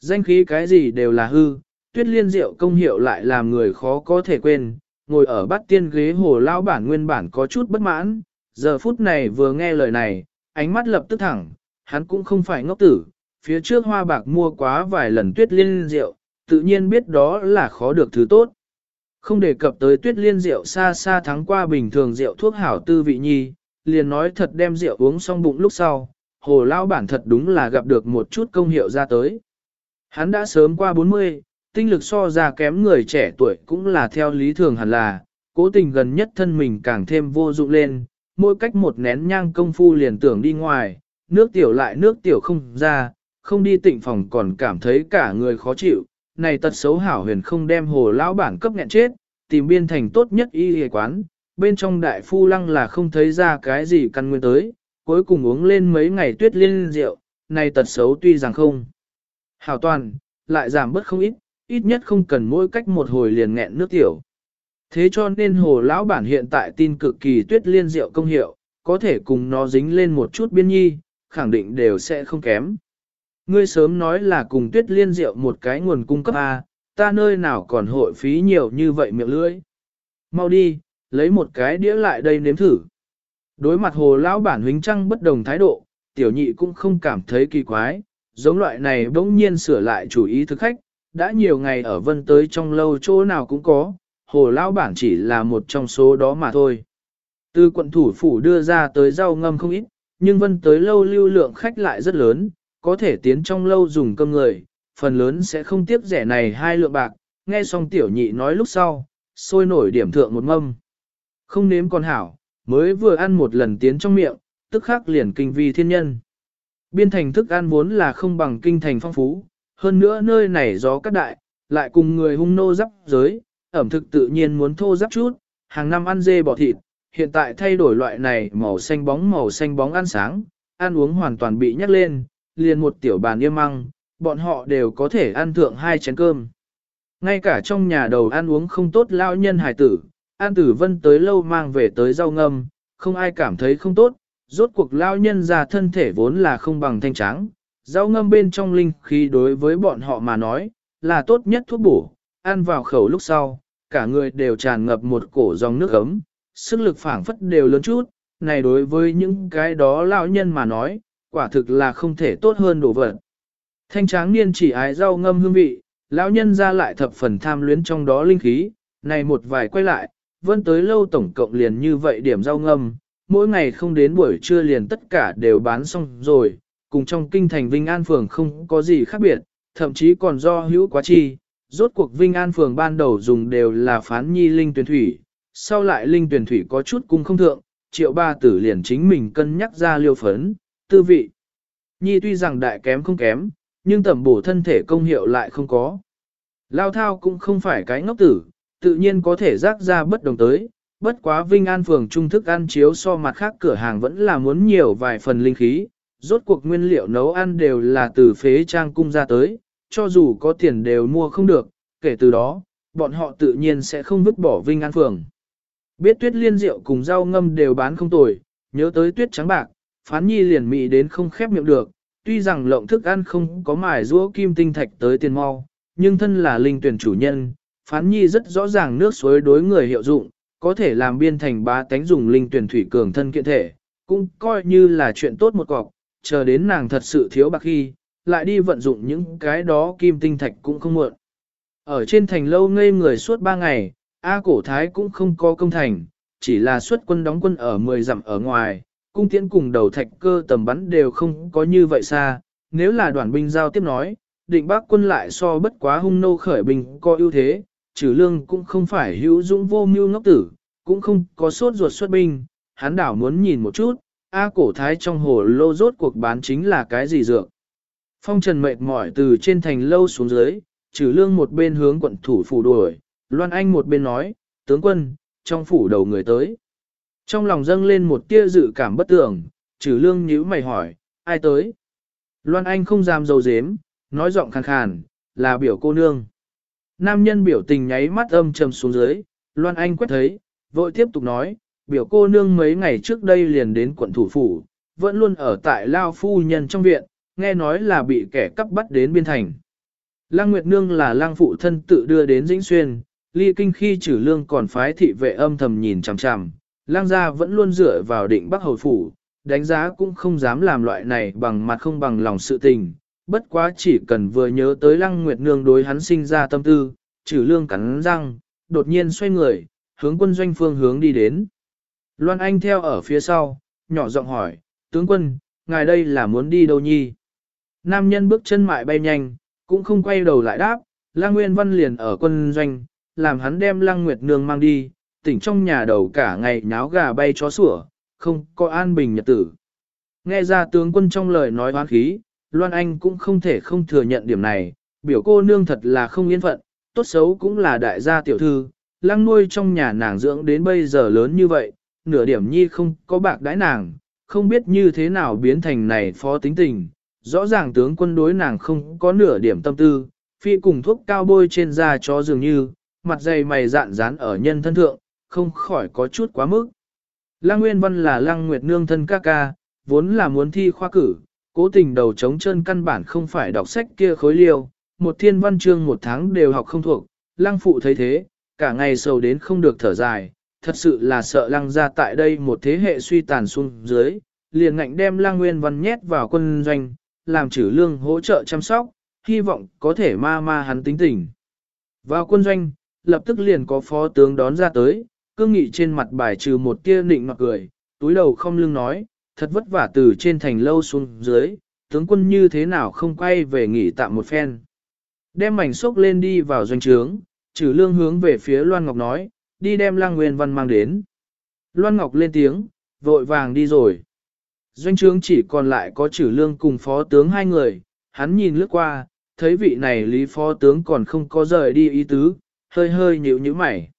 [SPEAKER 1] Danh khí cái gì đều là hư, tuyết liên rượu công hiệu lại làm người khó có thể quên, ngồi ở bát tiên ghế hồ lao bản nguyên bản có chút bất mãn, giờ phút này vừa nghe lời này, ánh mắt lập tức thẳng, hắn cũng không phải ngốc tử, phía trước hoa bạc mua quá vài lần tuyết liên rượu, tự nhiên biết đó là khó được thứ tốt. Không đề cập tới tuyết liên rượu xa xa thắng qua bình thường rượu thuốc hảo tư vị nhi, liền nói thật đem rượu uống xong bụng lúc sau, hồ lao bản thật đúng là gặp được một chút công hiệu ra tới. Hắn đã sớm qua 40, tinh lực so ra kém người trẻ tuổi cũng là theo lý thường hẳn là, cố tình gần nhất thân mình càng thêm vô dụng lên, mỗi cách một nén nhang công phu liền tưởng đi ngoài, nước tiểu lại nước tiểu không ra, không đi tịnh phòng còn cảm thấy cả người khó chịu, này tật xấu hảo huyền không đem hồ lão bản cấp nghẹn chết, tìm biên thành tốt nhất y y quán, bên trong đại phu lăng là không thấy ra cái gì căn nguyên tới, cuối cùng uống lên mấy ngày tuyết liên rượu, này tật xấu tuy rằng không. Hảo toàn, lại giảm bớt không ít, ít nhất không cần mỗi cách một hồi liền nghẹn nước tiểu. Thế cho nên hồ lão bản hiện tại tin cực kỳ tuyết liên rượu công hiệu, có thể cùng nó dính lên một chút biên nhi, khẳng định đều sẽ không kém. Ngươi sớm nói là cùng tuyết liên rượu một cái nguồn cung cấp A, ta nơi nào còn hội phí nhiều như vậy miệng lưỡi. Mau đi, lấy một cái đĩa lại đây nếm thử. Đối mặt hồ lão bản huynh trăng bất đồng thái độ, tiểu nhị cũng không cảm thấy kỳ quái, giống loại này bỗng nhiên sửa lại chủ ý thực khách, đã nhiều ngày ở vân tới trong lâu chỗ nào cũng có, hồ lão bản chỉ là một trong số đó mà thôi. Từ quận thủ phủ đưa ra tới rau ngâm không ít, nhưng vân tới lâu lưu lượng khách lại rất lớn, có thể tiến trong lâu dùng cơm người, phần lớn sẽ không tiếp rẻ này hai lượng bạc, nghe xong tiểu nhị nói lúc sau, sôi nổi điểm thượng một mâm. Không nếm còn hảo, mới vừa ăn một lần tiến trong miệng, tức khắc liền kinh vi thiên nhân. Biên thành thức ăn vốn là không bằng kinh thành phong phú, hơn nữa nơi này gió cắt đại, lại cùng người hung nô giáp giới, ẩm thực tự nhiên muốn thô giáp chút, hàng năm ăn dê bò thịt, hiện tại thay đổi loại này màu xanh bóng màu xanh bóng ăn sáng, ăn uống hoàn toàn bị nhắc lên, liền một tiểu bàn yêm măng, bọn họ đều có thể ăn thượng hai chén cơm. Ngay cả trong nhà đầu ăn uống không tốt lao nhân hải tử, An Tử Vân tới lâu mang về tới rau ngâm, không ai cảm thấy không tốt, rốt cuộc lao nhân già thân thể vốn là không bằng thanh trắng. Rau ngâm bên trong linh khí đối với bọn họ mà nói, là tốt nhất thuốc bổ, ăn vào khẩu lúc sau, cả người đều tràn ngập một cổ dòng nước ấm, sức lực phảng phất đều lớn chút, này đối với những cái đó lão nhân mà nói, quả thực là không thể tốt hơn đồ vật. Thanh tráng niên chỉ ái rau ngâm hương vị, lão nhân ra lại thập phần tham luyến trong đó linh khí, này một vài quay lại, vẫn tới lâu tổng cộng liền như vậy điểm rau ngâm, mỗi ngày không đến buổi trưa liền tất cả đều bán xong rồi, cùng trong kinh thành Vinh An Phường không có gì khác biệt, thậm chí còn do hữu quá chi, rốt cuộc Vinh An Phường ban đầu dùng đều là phán nhi linh tuyển thủy, sau lại linh tuyển thủy có chút cung không thượng, triệu ba tử liền chính mình cân nhắc ra liêu phấn, tư vị. Nhi tuy rằng đại kém không kém, nhưng tẩm bổ thân thể công hiệu lại không có. Lao thao cũng không phải cái ngốc tử, tự nhiên có thể rác ra bất đồng tới, bất quá Vinh An phường trung thức ăn chiếu so mặt khác cửa hàng vẫn là muốn nhiều vài phần linh khí, rốt cuộc nguyên liệu nấu ăn đều là từ phế trang cung ra tới, cho dù có tiền đều mua không được, kể từ đó, bọn họ tự nhiên sẽ không vứt bỏ Vinh An phường. Biết tuyết liên rượu cùng rau ngâm đều bán không tồi, nhớ tới tuyết trắng bạc, phán nhi liền mị đến không khép miệng được, tuy rằng lộng thức ăn không có mài rũa kim tinh thạch tới tiền mau, nhưng thân là linh tuyển chủ nhân, phán nhi rất rõ ràng nước suối đối người hiệu dụng, có thể làm biên thành bá tánh dùng linh tuyển thủy cường thân kiện thể, cũng coi như là chuyện tốt một cọc, chờ đến nàng thật sự thiếu bạc khi, lại đi vận dụng những cái đó kim tinh thạch cũng không muộn. Ở trên thành lâu ngây người suốt ba ngày, A cổ thái cũng không có công thành, chỉ là xuất quân đóng quân ở 10 dặm ở ngoài, cung tiễn cùng đầu thạch cơ tầm bắn đều không có như vậy xa, nếu là đoàn binh giao tiếp nói, định bác quân lại so bất quá hung nô khởi binh có ưu thế, trừ lương cũng không phải hữu dũng vô mưu ngốc tử, cũng không có sốt ruột xuất binh, hắn đảo muốn nhìn một chút, A cổ thái trong hồ lô rốt cuộc bán chính là cái gì dược. Phong trần mệt mỏi từ trên thành lâu xuống dưới, trừ lương một bên hướng quận thủ phủ đuổi, Loan Anh một bên nói, tướng quân, trong phủ đầu người tới. Trong lòng dâng lên một tia dự cảm bất tưởng, trừ lương nhíu mày hỏi, ai tới? Loan Anh không dám dầu dếm, nói giọng khàn khàn, là biểu cô nương. Nam nhân biểu tình nháy mắt âm trầm xuống dưới, Loan Anh quét thấy, vội tiếp tục nói, biểu cô nương mấy ngày trước đây liền đến quận thủ phủ, vẫn luôn ở tại Lao Phu Nhân trong viện, nghe nói là bị kẻ cắp bắt đến biên thành. Lăng Nguyệt Nương là lăng phụ thân tự đưa đến Dĩnh Xuyên, ly kinh khi trừ lương còn phái thị vệ âm thầm nhìn chằm chằm, lăng gia vẫn luôn dựa vào định bắc hầu phủ, đánh giá cũng không dám làm loại này bằng mặt không bằng lòng sự tình, bất quá chỉ cần vừa nhớ tới lăng nguyệt nương đối hắn sinh ra tâm tư, trừ lương cắn răng, đột nhiên xoay người, hướng quân doanh phương hướng đi đến. Loan Anh theo ở phía sau, nhỏ giọng hỏi, tướng quân, ngài đây là muốn đi đâu nhi? Nam nhân bước chân mại bay nhanh, cũng không quay đầu lại đáp, Lăng Nguyên Văn liền ở quân doanh, làm hắn đem Lăng Nguyệt Nương mang đi, tỉnh trong nhà đầu cả ngày nháo gà bay chó sủa, không có an bình nhật tử. Nghe ra tướng quân trong lời nói hoán khí, Loan Anh cũng không thể không thừa nhận điểm này, biểu cô nương thật là không yên phận, tốt xấu cũng là đại gia tiểu thư, lăng nuôi trong nhà nàng dưỡng đến bây giờ lớn như vậy, nửa điểm nhi không có bạc đãi nàng, không biết như thế nào biến thành này phó tính tình, rõ ràng tướng quân đối nàng không có nửa điểm tâm tư, phi cùng thuốc cao bôi trên da cho dường như, mặt dày mày dạn dán ở nhân thân thượng, không khỏi có chút quá mức. Lăng Nguyên Văn là Lăng Nguyệt Nương thân ca ca, vốn là muốn thi khoa cử, cố tình đầu chống chân căn bản không phải đọc sách kia khối liêu, một thiên văn chương một tháng đều học không thuộc, Lăng Phụ thấy thế, cả ngày sầu đến không được thở dài, thật sự là sợ Lăng ra tại đây một thế hệ suy tàn xuống dưới, liền ngạnh đem Lăng Nguyên Văn nhét vào quân doanh, làm trừ lương hỗ trợ chăm sóc, hy vọng có thể ma ma hắn tính tình. Vào quân doanh, lập tức liền có phó tướng đón ra tới, cương nghị trên mặt bài trừ một tia nịnh mặt cười, túi đầu không lưng nói, thật vất vả từ trên thành lâu xuống dưới, tướng quân như thế nào không quay về nghỉ tạm một phen. Đem mảnh xốc lên đi vào doanh trướng, trừ lương hướng về phía Loan Ngọc nói, đi đem lang nguyên văn mang đến. Loan Ngọc lên tiếng, vội vàng đi rồi. Doanh trướng chỉ còn lại có trừ lương cùng phó tướng hai người, hắn nhìn lướt qua, thấy vị này lý phó tướng còn không có rời đi ý tứ, hơi hơi nhíu nhíu mày.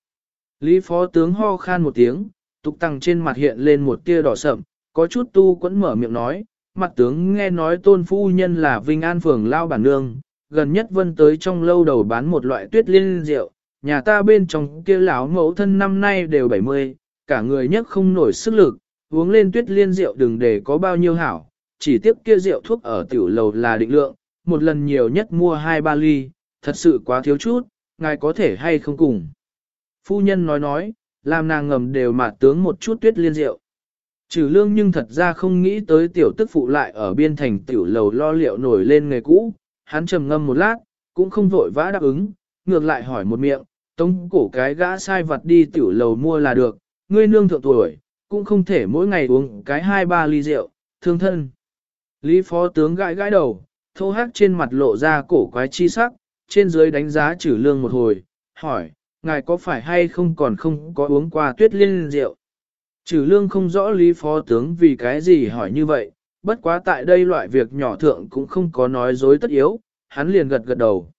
[SPEAKER 1] Lý phó tướng ho khan một tiếng, tục tăng trên mặt hiện lên một tia đỏ sậm, có chút tu quẫn mở miệng nói, mặt tướng nghe nói tôn phu nhân là Vinh An Phường Lao Bản Nương, gần nhất vân tới trong lâu đầu bán một loại tuyết liên rượu, nhà ta bên trong kia lão mẫu thân năm nay đều 70, cả người nhất không nổi sức lực, uống lên tuyết liên rượu đừng để có bao nhiêu hảo, chỉ tiếp kia rượu thuốc ở tiểu lầu là định lượng, một lần nhiều nhất mua 2-3 ly, thật sự quá thiếu chút, ngài có thể hay không cùng. Phu nhân nói nói, làm nàng ngầm đều mà tướng một chút tuyết liên rượu. Trừ lương nhưng thật ra không nghĩ tới tiểu tức phụ lại ở biên thành tiểu lầu lo liệu nổi lên nghề cũ, hắn trầm ngâm một lát, cũng không vội vã đáp ứng, ngược lại hỏi một miệng, tống cổ cái gã sai vặt đi tiểu lầu mua là được, ngươi nương thượng tuổi, cũng không thể mỗi ngày uống cái hai ba ly rượu, thương thân. Lý phó tướng gãi gãi đầu, thô hát trên mặt lộ ra cổ quái chi sắc, trên dưới đánh giá trừ lương một hồi, hỏi, ngài có phải hay không còn không có uống qua tuyết liên rượu? Trừ lương không rõ lý phó tướng vì cái gì hỏi như vậy, bất quá tại đây loại việc nhỏ thượng cũng không có nói dối tất yếu, hắn liền gật gật đầu.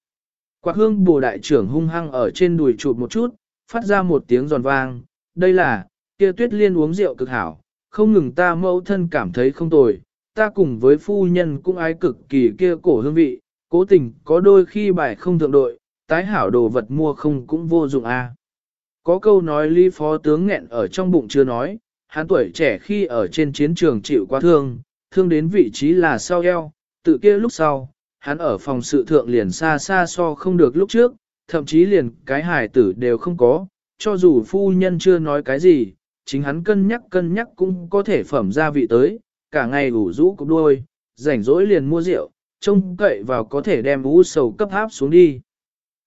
[SPEAKER 1] Quạt hương bồ đại trưởng hung hăng ở trên đùi chụp một chút, phát ra một tiếng giòn vang, đây là, kia tuyết liên uống rượu cực hảo, không ngừng ta mẫu thân cảm thấy không tồi, ta cùng với phu nhân cũng ái cực kỳ kia cổ hương vị, cố tình có đôi khi bài không thượng đội, tái hảo đồ vật mua không cũng vô dụng a. Có câu nói Lý Phó tướng nghẹn ở trong bụng chưa nói, hắn tuổi trẻ khi ở trên chiến trường chịu quá thương, thương đến vị trí là sau eo, tự kia lúc sau, hắn ở phòng sự thượng liền xa xa so không được lúc trước, thậm chí liền cái hài tử đều không có, cho dù phu nhân chưa nói cái gì, chính hắn cân nhắc cân nhắc cũng có thể phẩm ra vị tới, cả ngày ủ rũ cục đôi, rảnh rỗi liền mua rượu, trông cậy vào có thể đem ú sầu cấp háp xuống đi.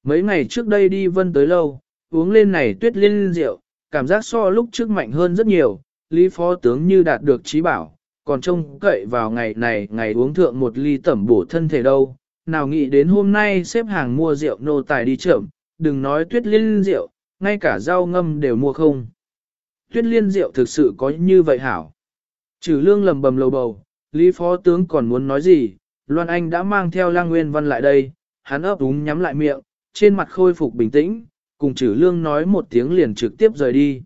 [SPEAKER 1] Mấy ngày trước đây đi vân tới lâu, uống lên này tuyết liên rượu, cảm giác so lúc trước mạnh hơn rất nhiều, Lý Phó Tướng như đạt được trí bảo, còn trông cậy vào ngày này ngày uống thượng một ly tẩm bổ thân thể đâu, nào nghĩ đến hôm nay xếp hàng mua rượu nô tài đi chậm, đừng nói tuyết liên rượu, ngay cả rau ngâm đều mua không. Tuyết liên rượu thực sự có như vậy hảo. Trừ lương lầm bầm lầu bầu, Lý Phó Tướng còn muốn nói gì, Loan Anh đã mang theo lang nguyên văn lại đây, hắn ấp úng nhắm lại miệng, trên mặt khôi phục bình tĩnh, cùng trừ lương nói một tiếng liền trực tiếp rời đi.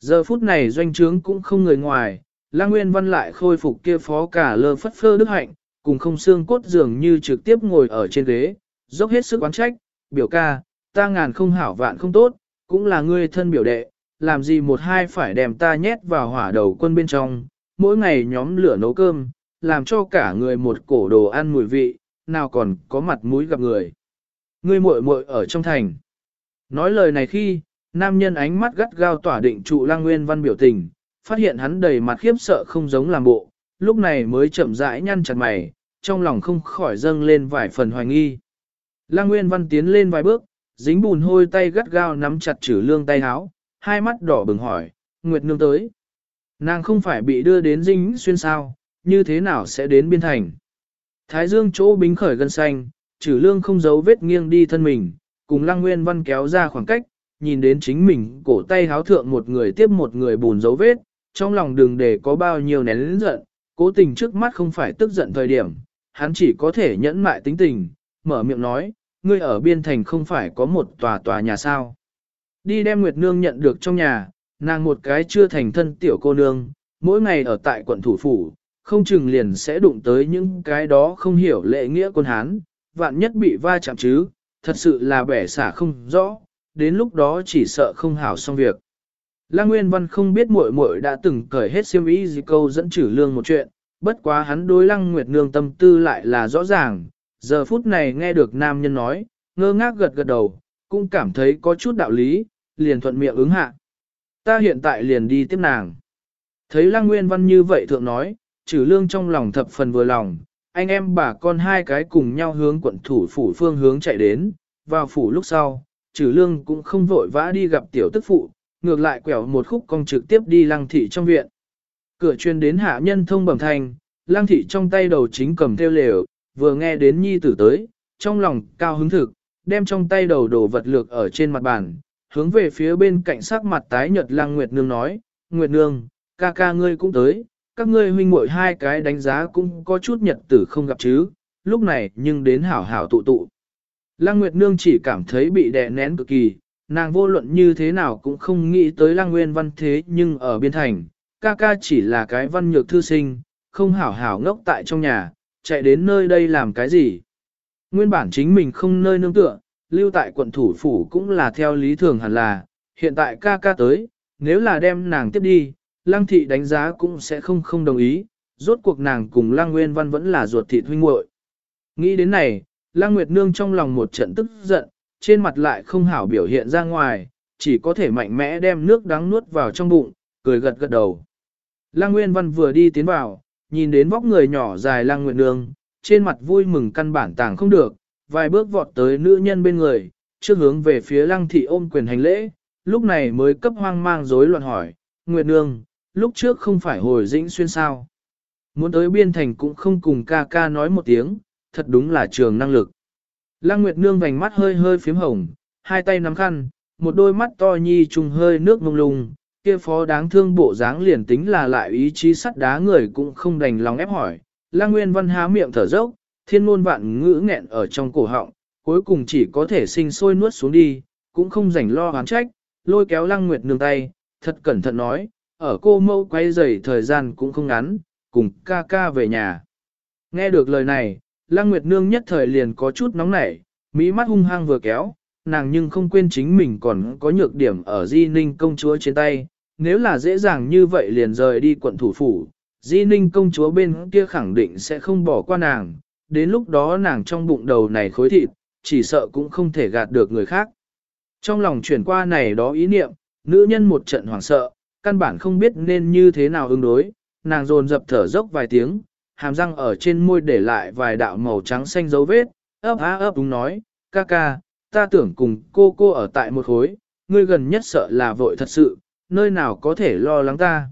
[SPEAKER 1] Giờ phút này doanh trướng cũng không người ngoài, lang nguyên văn lại khôi phục kia phó cả lơ phất phơ đức hạnh, cùng không xương cốt dường như trực tiếp ngồi ở trên ghế, dốc hết sức quán trách, biểu ca, ta ngàn không hảo vạn không tốt, cũng là ngươi thân biểu đệ, làm gì một hai phải đem ta nhét vào hỏa đầu quân bên trong, mỗi ngày nhóm lửa nấu cơm, làm cho cả người một cổ đồ ăn mùi vị, nào còn có mặt mũi gặp người. Ngươi muội muội ở trong thành. Nói lời này khi, nam nhân ánh mắt gắt gao tỏa định trụ lang nguyên văn biểu tình, phát hiện hắn đầy mặt khiếp sợ không giống làm bộ, lúc này mới chậm rãi nhăn chặt mày, trong lòng không khỏi dâng lên vài phần hoài nghi. Lang Nguyên Văn tiến lên vài bước, dính bùn hôi tay gắt gao nắm chặt chữ lương tay háo, hai mắt đỏ bừng hỏi, Nguyệt Nương tới. Nàng không phải bị đưa đến dinh xuyên sao, như thế nào sẽ đến biên thành. Thái dương chỗ bính khởi gân xanh, chữ lương không giấu vết nghiêng đi thân mình, cùng lăng nguyên văn kéo ra khoảng cách, nhìn đến chính mình cổ tay háo thượng một người tiếp một người bùn dấu vết, trong lòng đường để có bao nhiêu nén lĩnh giận, cố tình trước mắt không phải tức giận thời điểm, hắn chỉ có thể nhẫn mại tính tình, mở miệng nói, ngươi ở biên thành không phải có một tòa tòa nhà sao. Đi đem Nguyệt Nương nhận được trong nhà, nàng một cái chưa thành thân tiểu cô nương, mỗi ngày ở tại quận thủ phủ, không chừng liền sẽ đụng tới những cái đó không hiểu lệ nghĩa quân Hán, vạn nhất bị va chạm chứ, thật sự là bẻ xả không rõ, đến lúc đó chỉ sợ không hảo xong việc. Lăng Nguyên Văn không biết muội muội đã từng cởi hết xiêm y gì câu dẫn trừ lương một chuyện, bất quá hắn đối Lăng Nguyệt Nương tâm tư lại là rõ ràng, giờ phút này nghe được nam nhân nói, ngơ ngác gật gật đầu, cũng cảm thấy có chút đạo lý, liền thuận miệng ứng hạ. Ta hiện tại liền đi tiếp nàng. Thấy Lăng Nguyên Văn như vậy thượng nói, trừ lương trong lòng thập phần vừa lòng, anh em bà con hai cái cùng nhau hướng quận thủ phủ phương hướng chạy đến, vào phủ lúc sau, trừ lương cũng không vội vã đi gặp tiểu tức phụ, ngược lại quẹo một khúc cong trực tiếp đi lăng thị trong viện. Cửa chuyên đến hạ nhân thông bẩm thành, lăng thị trong tay đầu chính cầm theo lều, vừa nghe đến nhi tử tới, trong lòng cao hứng thực, đem trong tay đầu đổ vật lược ở trên mặt bàn, hướng về phía bên cạnh sắc mặt tái nhợt lăng Nguyệt Nương nói, Nguyệt Nương, ca ca ngươi cũng tới, các ngươi huynh muội hai cái đánh giá cũng có chút nhật tử không gặp chứ, lúc này nhưng đến hảo hảo tụ tụ. Lăng Nguyệt Nương chỉ cảm thấy bị đè nén cực kỳ, nàng vô luận như thế nào cũng không nghĩ tới Lăng Nguyên Văn thế nhưng ở biên thành, ca ca chỉ là cái văn nhược thư sinh, không hảo hảo ngốc tại trong nhà, chạy đến nơi đây làm cái gì. Nguyên bản chính mình không nơi nương tựa, lưu tại quận thủ phủ cũng là theo lý thường hẳn là, hiện tại ca ca tới, nếu là đem nàng tiếp đi, lăng thị đánh giá cũng sẽ không không đồng ý, rốt cuộc nàng cùng lăng nguyên văn vẫn là ruột thịt huynh muội. Nghĩ đến này, lăng nguyệt nương trong lòng một trận tức giận, trên mặt lại không hảo biểu hiện ra ngoài, chỉ có thể mạnh mẽ đem nước đắng nuốt vào trong bụng, cười gật gật đầu. Lăng Nguyên Văn vừa đi tiến vào, nhìn đến vóc người nhỏ dài Lăng Nguyệt Nương, trên mặt vui mừng căn bản tàng không được, vài bước vọt tới nữ nhân bên người, trước hướng về phía Lăng Thị ôm quyền hành lễ, lúc này mới cấp hoang mang rối loạn hỏi, Nguyệt Nương, lúc trước không phải hồi dĩnh xuyên sao. Muốn tới biên thành cũng không cùng ca ca nói một tiếng, thật đúng là trường năng lực. Lăng Nguyệt Nương vành mắt hơi hơi phím hồng, hai tay nắm khăn, một đôi mắt to nhi trùng hơi nước mông lung, kia phó đáng thương bộ dáng liền tính là lại ý chí sắt đá người cũng không đành lòng ép hỏi. Lăng Nguyên Văn há miệng thở dốc, thiên ngôn vạn ngữ nghẹn ở trong cổ họng, cuối cùng chỉ có thể sinh sôi nuốt xuống đi, cũng không rảnh lo oán trách, lôi kéo Lăng Nguyệt nương tay, thật cẩn thận nói, ở cô mâu quay dày thời gian cũng không ngắn, cùng ca ca về nhà. Nghe được lời này, Lăng Nguyệt nương nhất thời liền có chút nóng nảy, mỹ mắt hung hăng vừa kéo, nàng nhưng không quên chính mình còn có nhược điểm ở Di Ninh công chúa trên tay, nếu là dễ dàng như vậy liền rời đi quận thủ phủ, Di Ninh công chúa bên kia khẳng định sẽ không bỏ qua nàng, đến lúc đó nàng trong bụng đầu này khối thịt, chỉ sợ cũng không thể gạt được người khác. Trong lòng chuyển qua này đó ý niệm, nữ nhân một trận hoảng sợ, căn bản không biết nên như thế nào ứng đối, nàng dồn dập thở dốc vài tiếng, hàm răng ở trên môi để lại vài đạo màu trắng xanh dấu vết, ấp á ấp đúng nói, ca ca, ta tưởng cùng cô cô ở tại một khối, ngươi gần nhất sợ là vội thật sự, nơi nào có thể lo lắng ta.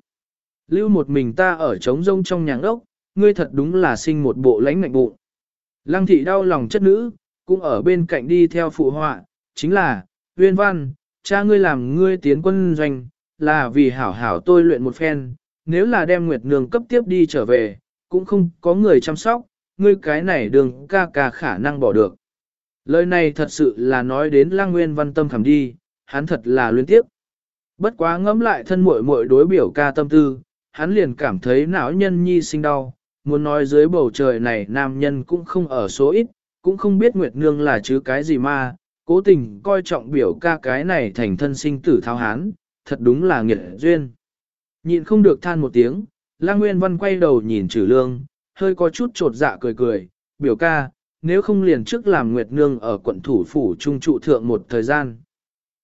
[SPEAKER 1] Lưu một mình ta ở trống rông trong nhà ốc, ngươi thật đúng là sinh một bộ lãnh ngạnh bụng. Lăng thị đau lòng chất nữ, cũng ở bên cạnh đi theo phụ họa, chính là, uyên văn, cha ngươi làm ngươi tiến quân doanh, là vì hảo hảo tôi luyện một phen, nếu là đem Nguyệt Nương cấp tiếp đi trở về, cũng không có người chăm sóc, ngươi cái này đường ca ca khả năng bỏ được. Lời này thật sự là nói đến lang nguyên văn tâm khảm đi, hắn thật là luyến tiếp. Bất quá ngẫm lại thân muội muội đối biểu ca tâm tư, hắn liền cảm thấy não nhân nhi sinh đau, muốn nói dưới bầu trời này nam nhân cũng không ở số ít, cũng không biết Nguyệt Nương là chứ cái gì mà, cố tình coi trọng biểu ca cái này thành thân sinh tử thao hán, thật đúng là nghiệt duyên. Nhịn không được than một tiếng, lang nguyên văn quay đầu nhìn Trử lương, hơi có chút trột dạ cười cười, biểu ca, nếu không liền trước làm Nguyệt Nương ở quận thủ phủ trung trụ thượng một thời gian.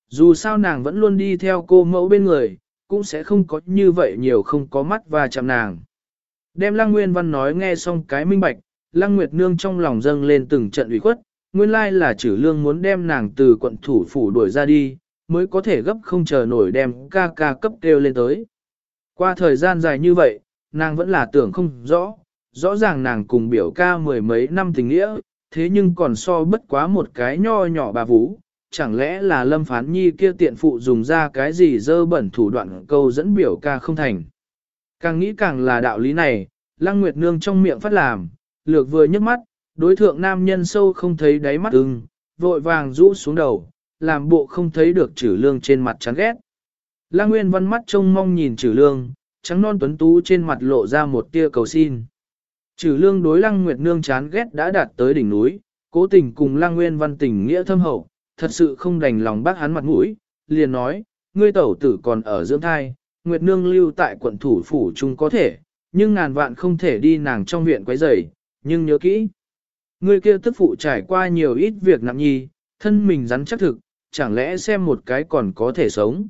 [SPEAKER 1] Dù sao nàng vẫn luôn đi theo cô mẫu bên người, cũng sẽ không có như vậy nhiều không có mắt và chạm nàng. Đem Lăng Nguyên Văn nói nghe xong cái minh bạch, Lăng Nguyệt Nương trong lòng dâng lên từng trận ủy khuất, nguyên lai là Trử lương muốn đem nàng từ quận thủ phủ đuổi ra đi, mới có thể gấp không chờ nổi đem ca ca cấp kêu lên tới. Qua thời gian dài như vậy, nàng vẫn là tưởng không rõ, rõ ràng nàng cùng biểu ca mười mấy năm tình nghĩa, thế nhưng còn so bất quá một cái nho nhỏ bà vũ, chẳng lẽ là lâm phán nhi kia tiện phụ dùng ra cái gì dơ bẩn thủ đoạn câu dẫn biểu ca không thành. Càng nghĩ càng là đạo lý này, lăng nguyệt nương trong miệng phát làm, lược vừa nhấc mắt, đối thượng nam nhân sâu không thấy đáy mắt ưng, vội vàng rũ xuống đầu, làm bộ không thấy được trừ lương trên mặt chán ghét. Lăng nguyên văn mắt trông mong nhìn trừ lương, trắng non tuấn tú trên mặt lộ ra một tia cầu xin. Trừ lương đối lăng nguyệt nương chán ghét đã đạt tới đỉnh núi, cố tình cùng lăng nguyên văn tình nghĩa thâm hậu, thật sự không đành lòng bác hắn mặt mũi, liền nói, ngươi tẩu tử còn ở dưỡng thai, nguyệt nương lưu tại quận thủ phủ chung có thể, nhưng ngàn vạn không thể đi nàng trong viện quấy rầy, nhưng nhớ kỹ. Ngươi kia tức phụ trải qua nhiều ít việc nặng nhi, thân mình rắn chắc thực, chẳng lẽ xem một cái còn có thể sống.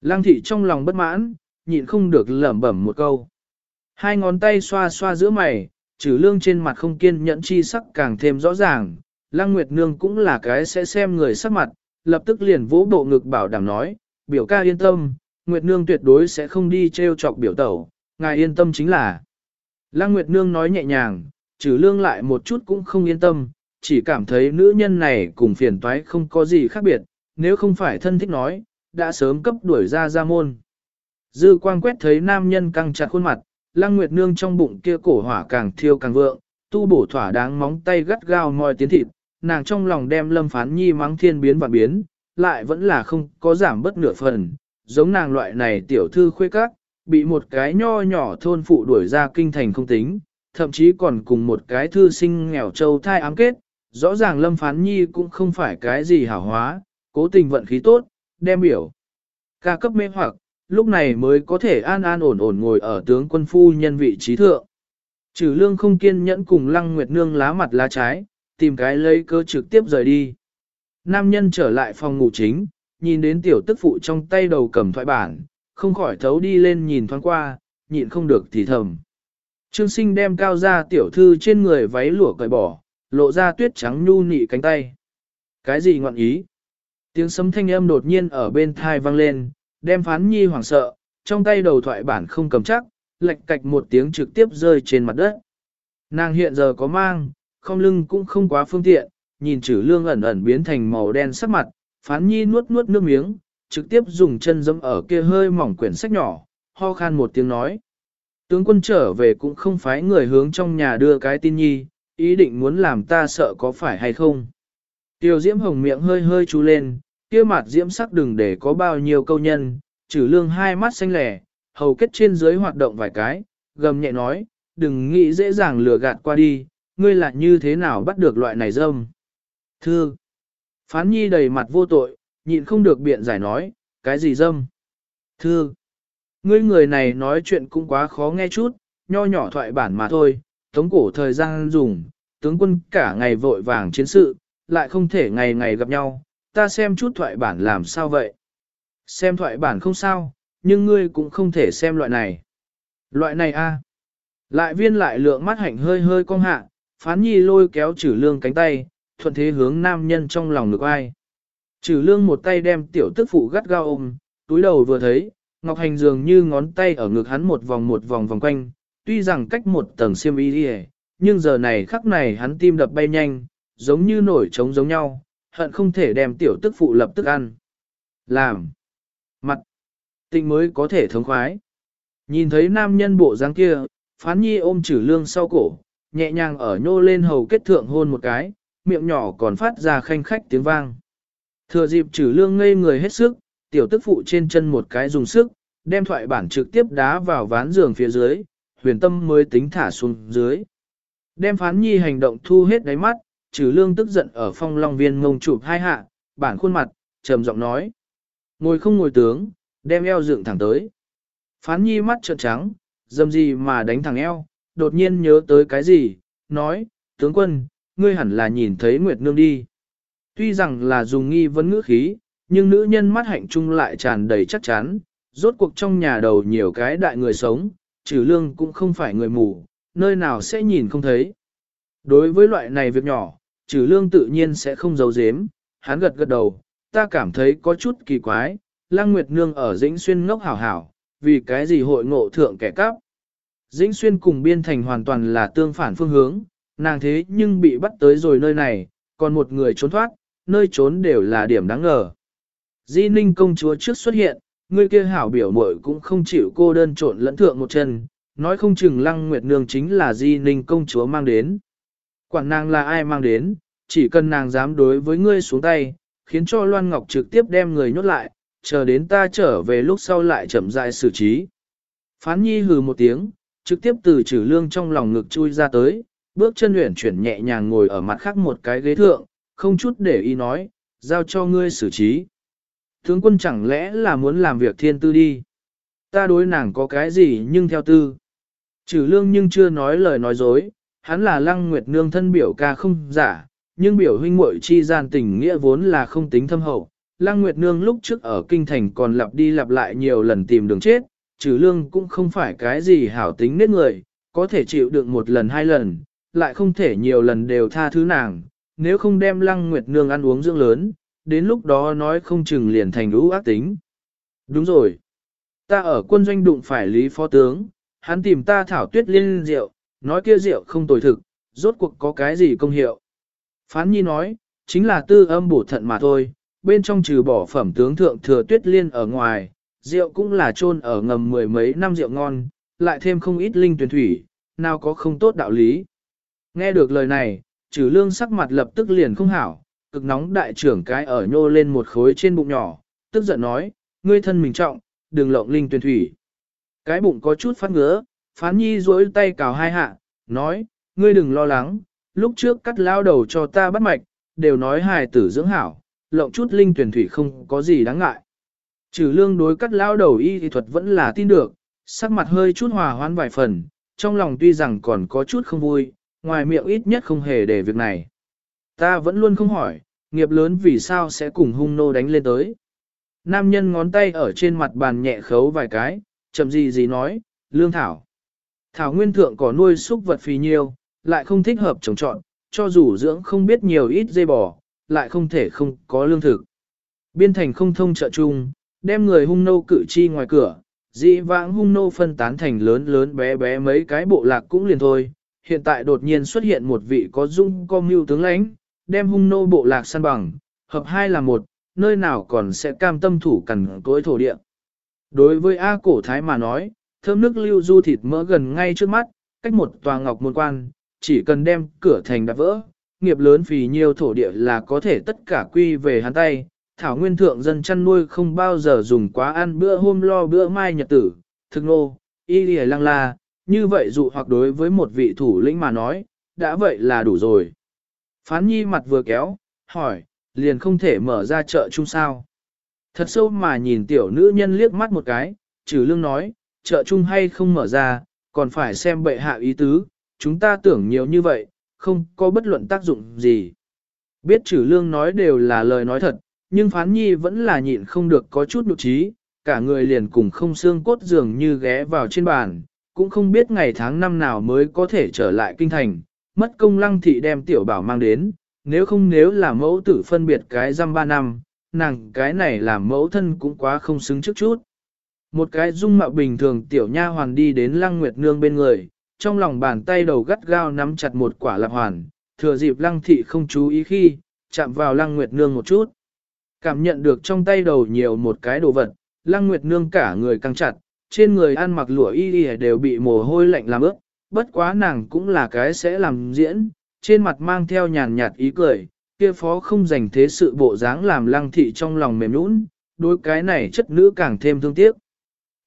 [SPEAKER 1] Lăng thị trong lòng bất mãn, nhịn không được lẩm bẩm một câu. Hai ngón tay xoa xoa giữa mày, Trừ lương trên mặt không kiên nhẫn chi sắc càng thêm rõ ràng, Lăng Nguyệt Nương cũng là cái sẽ xem người sắc mặt, lập tức liền vỗ bộ ngực bảo đảm nói, biểu ca yên tâm, Nguyệt Nương tuyệt đối sẽ không đi treo chọc biểu tẩu, ngài yên tâm chính là. Lăng Nguyệt Nương nói nhẹ nhàng, trừ lương lại một chút cũng không yên tâm, chỉ cảm thấy nữ nhân này cùng phiền toái không có gì khác biệt, nếu không phải thân thích nói, đã sớm cấp đuổi ra ra môn. Dư quang quét thấy nam nhân căng chặt khuôn mặt, Lăng Nguyệt Nương trong bụng kia cổ hỏa càng thiêu càng vượng, tu bổ thỏa đáng móng tay gắt gao moi tiến thịt, nàng trong lòng đem lâm phán nhi mắng thiên biến và biến, lại vẫn là không có giảm bất nửa phần, giống nàng loại này tiểu thư khuê các, bị một cái nho nhỏ thôn phụ đuổi ra kinh thành không tính, thậm chí còn cùng một cái thư sinh nghèo châu thai ám kết, rõ ràng lâm phán nhi cũng không phải cái gì hảo hóa, cố tình vận khí tốt, đem biểu. Ca cấp mê hoặc, lúc này mới có thể an an ổn ổn ngồi ở tướng quân phu nhân vị trí thượng. Trừ lương không kiên nhẫn cùng lăng nguyệt nương lá mặt lá trái, tìm cái lấy cơ trực tiếp rời đi. Nam nhân trở lại phòng ngủ chính, nhìn đến tiểu tức phụ trong tay đầu cầm thoại bản, không khỏi thấu đi lên nhìn thoáng qua, nhịn không được thì thầm. Trương sinh đem cao ra tiểu thư trên người váy lụa cởi bỏ, lộ ra tuyết trắng nhu nị cánh tay. Cái gì ngọn ý? Tiếng sấm thanh âm đột nhiên ở bên thai vang lên, đem phán nhi hoảng sợ, trong tay đầu thoại bản không cầm chắc, lệch cạch một tiếng trực tiếp rơi trên mặt đất. Nàng hiện giờ có mang, không lưng cũng không quá phương tiện, nhìn chữ lương ẩn ẩn biến thành màu đen sắc mặt, phán nhi nuốt nuốt nước miếng, trực tiếp dùng chân dẫm ở kia hơi mỏng quyển sách nhỏ, ho khan một tiếng nói. Tướng quân trở về cũng không phái người hướng trong nhà đưa cái tin nhi, ý định muốn làm ta sợ có phải hay không. Tiêu diễm hồng miệng hơi hơi chú lên, kia mặt diễm sắc đừng để có bao nhiêu câu nhân, trừ lương hai mắt xanh lẻ, hầu kết trên dưới hoạt động vài cái, gầm nhẹ nói, đừng nghĩ dễ dàng lừa gạt qua đi, ngươi là như thế nào bắt được loại này dâm. Thưa, phán nhi đầy mặt vô tội, nhịn không được biện giải nói, cái gì dâm. Thưa, ngươi người này nói chuyện cũng quá khó nghe chút, nho nhỏ thoại bản mà thôi, tống cổ thời gian dùng, tướng quân cả ngày vội vàng chiến sự, lại không thể ngày ngày gặp nhau, ta xem chút thoại bản làm sao vậy. Xem thoại bản không sao, nhưng ngươi cũng không thể xem loại này. Loại này a Lại viên lại lượng mắt hạnh hơi hơi cong hạ, phán nhi lôi kéo trừ lương cánh tay, thuận thế hướng nam nhân trong lòng ngực ai. Trừ lương một tay đem tiểu tức phụ gắt gao ôm, túi đầu vừa thấy, Ngọc Hành dường như ngón tay ở ngực hắn một vòng một vòng vòng quanh, tuy rằng cách một tầng xiêm y đi nhưng giờ này khắc này hắn tim đập bay nhanh, giống như nổi trống giống nhau, hận không thể đem tiểu tức phụ lập tức ăn. Làm. Mặt. Tịnh mới có thể thống khoái. Nhìn thấy nam nhân bộ dáng kia, phán nhi ôm chữ lương sau cổ, nhẹ nhàng ở nhô lên hầu kết thượng hôn một cái, miệng nhỏ còn phát ra khanh khách tiếng vang. Thừa dịp chử lương ngây người hết sức, tiểu tức phụ trên chân một cái dùng sức, đem thoại bản trực tiếp đá vào ván giường phía dưới, huyền tâm mới tính thả xuống dưới. Đem phán nhi hành động thu hết đáy mắt, trừ lương tức giận ở phong long viên ngông chụp hai hạ, bản khuôn mặt, trầm giọng nói. Ngồi không ngồi tướng, đem eo dựng thẳng tới. Phán nhi mắt trợn trắng, dầm gì mà đánh thẳng eo, đột nhiên nhớ tới cái gì, nói, tướng quân, ngươi hẳn là nhìn thấy Nguyệt Nương đi. Tuy rằng là dùng nghi vấn ngữ khí, nhưng nữ nhân mắt hạnh trung lại tràn đầy chắc chắn, rốt cuộc trong nhà đầu nhiều cái đại người sống, trừ lương cũng không phải người mù, nơi nào sẽ nhìn không thấy. Đối với loại này việc nhỏ, trừ lương tự nhiên sẽ không giấu giếm, hắn gật gật đầu, ta cảm thấy có chút kỳ quái, Lăng Nguyệt Nương ở Dĩnh Xuyên ngốc hảo hảo, vì cái gì hội ngộ thượng kẻ cắp. Dĩnh Xuyên cùng Biên Thành hoàn toàn là tương phản phương hướng, nàng thế nhưng bị bắt tới rồi nơi này, còn một người trốn thoát, nơi trốn đều là điểm đáng ngờ. Di Ninh công chúa trước xuất hiện, người kia hảo biểu muội cũng không chịu cô đơn trộn lẫn thượng một chân, nói không chừng Lăng Nguyệt Nương chính là Di Ninh công chúa mang đến. Quản nàng là ai mang đến, chỉ cần nàng dám đối với ngươi xuống tay, khiến cho Loan Ngọc trực tiếp đem người nhốt lại, chờ đến ta trở về lúc sau lại chậm rãi xử trí. Phán nhi hừ một tiếng, trực tiếp từ trừ lương trong lòng ngực chui ra tới, bước chân luyện chuyển nhẹ nhàng ngồi ở mặt khác một cái ghế thượng, không chút để ý nói, giao cho ngươi xử trí. Tướng quân chẳng lẽ là muốn làm việc thiên tư đi? Ta đối nàng có cái gì nhưng theo tư. Trừ lương nhưng chưa nói lời nói dối, hắn là lăng nguyệt nương thân biểu ca không giả, nhưng biểu huynh muội chi gian tình nghĩa vốn là không tính thâm hậu. Lăng Nguyệt Nương lúc trước ở kinh thành còn lặp đi lặp lại nhiều lần tìm đường chết, trừ lương cũng không phải cái gì hảo tính nết người, có thể chịu đựng một lần hai lần, lại không thể nhiều lần đều tha thứ nàng, nếu không đem lăng nguyệt nương ăn uống dưỡng lớn, đến lúc đó nói không chừng liền thành lũ ác tính. Đúng rồi. Ta ở quân doanh đụng phải Lý Phó Tướng, hắn tìm ta thảo tuyết liên rượu, nói kia rượu không tồi thực, rốt cuộc có cái gì công hiệu. Phán Nhi nói, chính là tư âm bổ thận mà thôi, bên trong trừ bỏ phẩm tướng thượng thừa tuyết liên ở ngoài, rượu cũng là chôn ở ngầm mười mấy năm rượu ngon, lại thêm không ít linh tuyển thủy, nào có không tốt đạo lý. Nghe được lời này, trừ lương sắc mặt lập tức liền không hảo, cực nóng đại trưởng cái ở nhô lên một khối trên bụng nhỏ, tức giận nói, ngươi thân mình trọng, đừng lộng linh tuyển thủy. Cái bụng có chút phát ngứa, phán nhi duỗi tay cào hai hạ, nói, ngươi đừng lo lắng, lúc trước cắt lao đầu cho ta bắt mạch, đều nói hài tử dưỡng hảo, lộng chút linh tuyển thủy không có gì đáng ngại. Trừ lương đối cắt lao đầu y thì thuật vẫn là tin được, sắc mặt hơi chút hòa hoãn vài phần, trong lòng tuy rằng còn có chút không vui, ngoài miệng ít nhất không hề để việc này. Ta vẫn luôn không hỏi, nghiệp lớn vì sao sẽ cùng hung nô đánh lên tới. Nam nhân ngón tay ở trên mặt bàn nhẹ khấu vài cái, chậm gì gì nói, lương thảo. Thảo nguyên thượng có nuôi súc vật phì nhiêu, lại không thích hợp trồng trọn, cho dù dưỡng không biết nhiều ít dây bò, lại không thể không có lương thực. Biên thành không thông trợ chung, đem người hung nô cử chi ngoài cửa, dĩ vãng hung nô phân tán thành lớn lớn bé bé mấy cái bộ lạc cũng liền thôi. Hiện tại đột nhiên xuất hiện một vị có dung có mưu tướng lãnh, đem hung nô bộ lạc săn bằng, hợp hai là một, nơi nào còn sẽ cam tâm thủ cằn cối thổ địa. Đối với A cổ thái mà nói, thơm nước lưu du thịt mỡ gần ngay trước mắt, cách một tòa ngọc môn quan, chỉ cần đem cửa thành đạp vỡ, nghiệp lớn phì nhiều thổ địa là có thể tất cả quy về hắn tay. Thảo nguyên thượng dân chăn nuôi không bao giờ dùng quá ăn bữa hôm lo bữa mai nhật tử, thực nô, y lìa lăng la, như vậy dụ hoặc đối với một vị thủ lĩnh mà nói, đã vậy là đủ rồi. Phán nhi mặt vừa kéo, hỏi, liền không thể mở ra chợ chung sao. Thật sâu mà nhìn tiểu nữ nhân liếc mắt một cái, trừ lương nói, chợ chung hay không mở ra, còn phải xem bệ hạ ý tứ, chúng ta tưởng nhiều như vậy, không có bất luận tác dụng gì. Biết trừ lương nói đều là lời nói thật, nhưng phán nhi vẫn là nhịn không được có chút nụ trí, cả người liền cùng không xương cốt dường như ghé vào trên bàn, cũng không biết ngày tháng năm nào mới có thể trở lại kinh thành, mất công lăng thị đem tiểu bảo mang đến, nếu không nếu là mẫu tử phân biệt cái răm ba năm, nàng cái này làm mẫu thân cũng quá không xứng trước chút. Một cái dung mạo bình thường tiểu nha hoàn đi đến lăng nguyệt nương bên người, trong lòng bàn tay đầu gắt gao nắm chặt một quả lạp hoàn, thừa dịp lăng thị không chú ý khi, chạm vào lăng nguyệt nương một chút. Cảm nhận được trong tay đầu nhiều một cái đồ vật, lăng nguyệt nương cả người căng chặt, trên người ăn mặc lụa y y đều bị mồ hôi lạnh làm ướt, bất quá nàng cũng là cái sẽ làm diễn, trên mặt mang theo nhàn nhạt ý cười, kia phó không dành thế sự bộ dáng làm lăng thị trong lòng mềm nũng, đối cái này chất nữ càng thêm thương tiếc.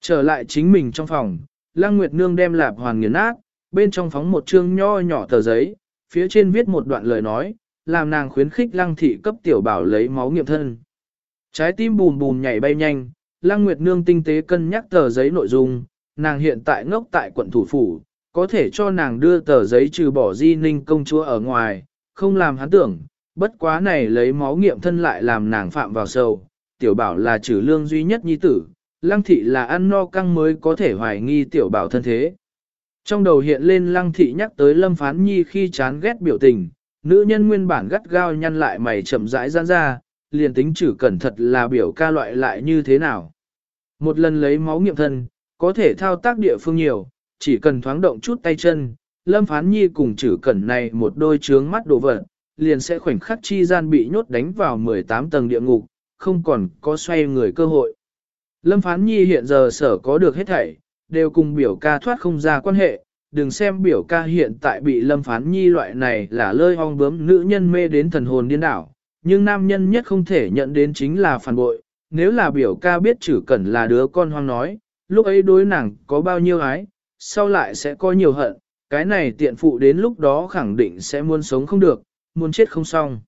[SPEAKER 1] Trở lại chính mình trong phòng, lăng nguyệt nương đem lạp hoàn nghiền nát, bên trong phóng một chương nho nhỏ tờ giấy, phía trên viết một đoạn lời nói, làm nàng khuyến khích lăng thị cấp tiểu bảo lấy máu nghiệm thân. Trái tim bùn bùn nhảy bay nhanh, lăng nguyệt nương tinh tế cân nhắc tờ giấy nội dung, nàng hiện tại ngốc tại quận thủ phủ, có thể cho nàng đưa tờ giấy trừ bỏ di ninh công chúa ở ngoài, không làm hắn tưởng, bất quá này lấy máu nghiệm thân lại làm nàng phạm vào sầu, tiểu bảo là trừ lương duy nhất nhi tử, lăng thị là ăn no căng mới có thể hoài nghi tiểu bảo thân thế. Trong đầu hiện lên lăng thị nhắc tới lâm phán nhi khi chán ghét biểu tình, nữ nhân nguyên bản gắt gao nhăn lại mày chậm rãi gian ra, liền tính trừ cẩn thật là biểu ca loại lại như thế nào. Một lần lấy máu nghiệm thân, có thể thao tác địa phương nhiều, chỉ cần thoáng động chút tay chân, lâm phán nhi cùng trừ cẩn này một đôi trướng mắt đồ vật, liền sẽ khoảnh khắc chi gian bị nhốt đánh vào 18 tầng địa ngục, không còn có xoay người cơ hội. Lâm Phán Nhi hiện giờ sở có được hết thảy, đều cùng biểu ca thoát không ra quan hệ, đừng xem biểu ca hiện tại bị Lâm Phán Nhi loại này là lơi hong bướm nữ nhân mê đến thần hồn điên đảo, nhưng nam nhân nhất không thể nhận đến chính là phản bội, nếu là biểu ca biết chử cẩn là đứa con hoang nói, lúc ấy đối nàng có bao nhiêu ái, sau lại sẽ có nhiều hận, cái này tiện phụ đến lúc đó khẳng định sẽ muốn sống không được, muốn chết không xong.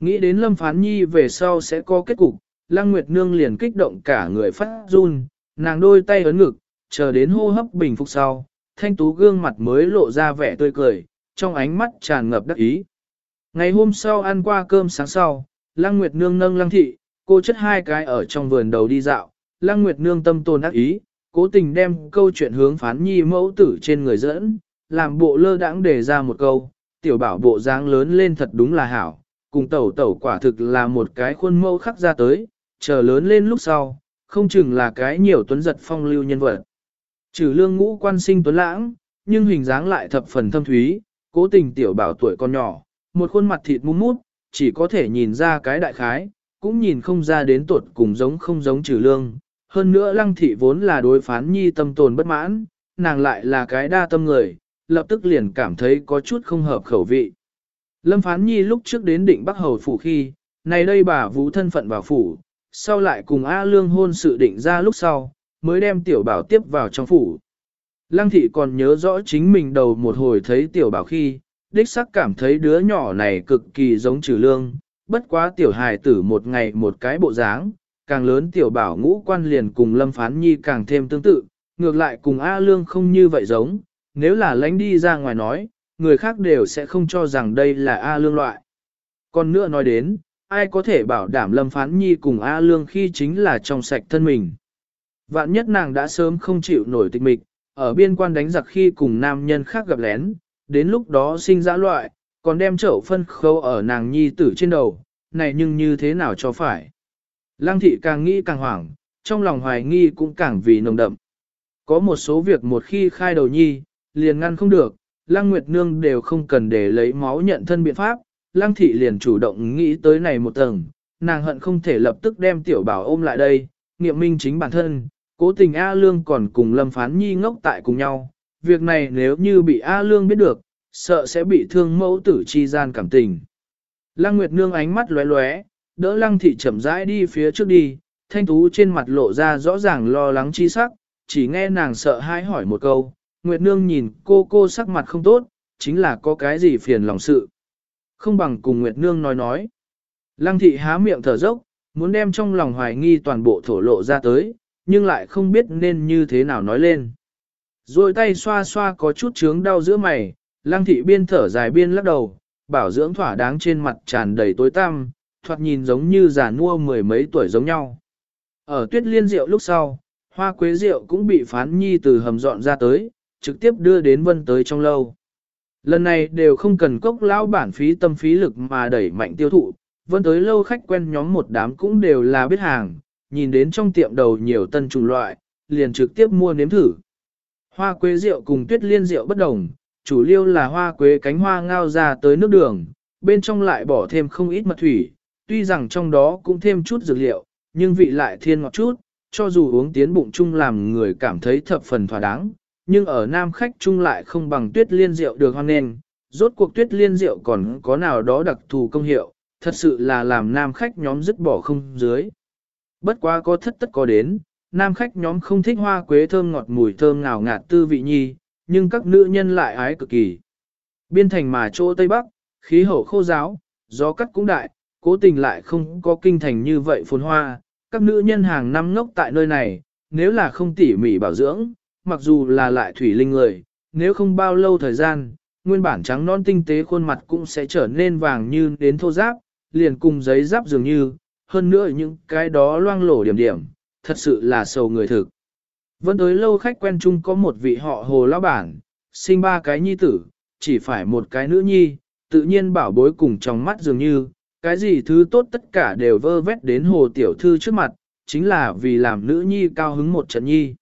[SPEAKER 1] Nghĩ đến Lâm Phán Nhi về sau sẽ có kết cục, Lăng Nguyệt Nương liền kích động cả người phát run, nàng đôi tay ấn ngực, chờ đến hô hấp bình phục sau, thanh tú gương mặt mới lộ ra vẻ tươi cười, trong ánh mắt tràn ngập đắc ý. Ngày hôm sau ăn qua cơm sáng sau, Lăng Nguyệt Nương nâng Lăng Thị, cô chất hai cái ở trong vườn đầu đi dạo, Lăng Nguyệt Nương tâm tồn ác ý, cố tình đem câu chuyện hướng phán nhi mẫu tử trên người dẫn, làm bộ lơ đãng để ra một câu, tiểu bảo bộ dáng lớn lên thật đúng là hảo, cùng tẩu tẩu quả thực là một cái khuôn mẫu khắc ra tới, chờ lớn lên lúc sau, không chừng là cái nhiều tuấn giật phong lưu nhân vật. Trừ lương ngũ quan sinh tuấn lãng, nhưng hình dáng lại thập phần thâm thúy, cố tình tiểu bảo tuổi con nhỏ, một khuôn mặt thịt mút mút, chỉ có thể nhìn ra cái đại khái, cũng nhìn không ra đến tuột cùng giống không giống trừ lương. Hơn nữa lăng thị vốn là đối phán nhi tâm tồn bất mãn, nàng lại là cái đa tâm người, lập tức liền cảm thấy có chút không hợp khẩu vị. Lâm phán nhi lúc trước đến định Bắc Hầu phủ khi, này đây bà vũ thân phận vào phủ, sau lại cùng A Lương hôn sự định ra lúc sau, mới đem tiểu bảo tiếp vào trong phủ. Lăng thị còn nhớ rõ chính mình đầu một hồi thấy tiểu bảo khi, đích sắc cảm thấy đứa nhỏ này cực kỳ giống trừ lương, bất quá tiểu hài tử một ngày một cái bộ dáng, càng lớn tiểu bảo ngũ quan liền cùng lâm phán nhi càng thêm tương tự, ngược lại cùng A lương không như vậy giống, nếu là lánh đi ra ngoài nói, người khác đều sẽ không cho rằng đây là A lương loại. Còn nữa nói đến, ai có thể bảo đảm lâm phán nhi cùng A lương khi chính là trong sạch thân mình. Vạn nhất nàng đã sớm không chịu nổi tịch mịch, ở biên quan đánh giặc khi cùng nam nhân khác gặp lén, đến lúc đó sinh ra loại, còn đem chậu phân khâu ở nàng nhi tử trên đầu, này nhưng như thế nào cho phải. Lăng thị càng nghĩ càng hoảng, trong lòng hoài nghi cũng càng vì nồng đậm. Có một số việc một khi khai đầu nhi, liền ngăn không được, Lăng Nguyệt Nương đều không cần để lấy máu nhận thân biện pháp, Lăng thị liền chủ động nghĩ tới này một tầng, nàng hận không thể lập tức đem tiểu bảo ôm lại đây, nghiệm minh chính bản thân, cố tình A Lương còn cùng Lâm Phán Nhi ngốc tại cùng nhau, việc này nếu như bị A Lương biết được, sợ sẽ bị thương mẫu tử chi gian cảm tình. Lăng Nguyệt Nương ánh mắt lóe lóe, đỡ Lăng Thị chậm rãi đi phía trước đi, thanh tú trên mặt lộ ra rõ ràng lo lắng chi sắc, chỉ nghe nàng sợ hãi hỏi một câu, Nguyệt Nương nhìn cô cô sắc mặt không tốt, chính là có cái gì phiền lòng sự. Không bằng cùng Nguyệt Nương nói nói. Lăng Thị há miệng thở dốc, muốn đem trong lòng hoài nghi toàn bộ thổ lộ ra tới, nhưng lại không biết nên như thế nào nói lên. Rồi tay xoa xoa có chút chướng đau giữa mày, lăng thị biên thở dài biên lắc đầu, bảo dưỡng thỏa đáng trên mặt tràn đầy tối tăm, thoạt nhìn giống như già nua mười mấy tuổi giống nhau. Ở tuyết liên rượu lúc sau, hoa quế rượu cũng bị phán nhi từ hầm dọn ra tới, trực tiếp đưa đến vân tới trong lâu. Lần này đều không cần cốc lão bản phí tâm phí lực mà đẩy mạnh tiêu thụ, Vẫn tới lâu khách quen nhóm một đám cũng đều là biết hàng, nhìn đến trong tiệm đầu nhiều tân chủng loại, liền trực tiếp mua nếm thử. Hoa quế rượu cùng tuyết liên rượu bất đồng, chủ liêu là hoa quế cánh hoa ngao ra tới nước đường, bên trong lại bỏ thêm không ít mật thủy, tuy rằng trong đó cũng thêm chút dược liệu, nhưng vị lại thiên ngọt chút, cho dù uống tiến bụng chung làm người cảm thấy thập phần thỏa đáng, nhưng ở nam khách chung lại không bằng tuyết liên rượu được hoan nên, rốt cuộc tuyết liên rượu còn có nào đó đặc thù công hiệu, thật sự là làm nam khách nhóm dứt bỏ không dưới. Bất quá có thất tất có đến, nam khách nhóm không thích hoa quế thơm ngọt mùi thơm ngào ngạt tư vị nhi, nhưng các nữ nhân lại ái cực kỳ. Biên thành mà chỗ Tây Bắc, khí hậu khô giáo, gió cắt cũng đại, cố tình lại không có kinh thành như vậy phồn hoa, các nữ nhân hàng năm ngốc tại nơi này, nếu là không tỉ mỉ bảo dưỡng, mặc dù là lại thủy linh người, nếu không bao lâu thời gian, nguyên bản trắng non tinh tế khuôn mặt cũng sẽ trở nên vàng như đến thô giáp, liền cùng giấy giáp dường như, hơn nữa những cái đó loang lổ điểm điểm, thật sự là sầu người thực. Vẫn tới lâu khách quen chung có một vị họ hồ lão bản, sinh ba cái nhi tử, chỉ phải một cái nữ nhi, tự nhiên bảo bối cùng trong mắt dường như, cái gì thứ tốt tất cả đều vơ vét đến hồ tiểu thư trước mặt, chính là vì làm nữ nhi cao hứng một trận nhi.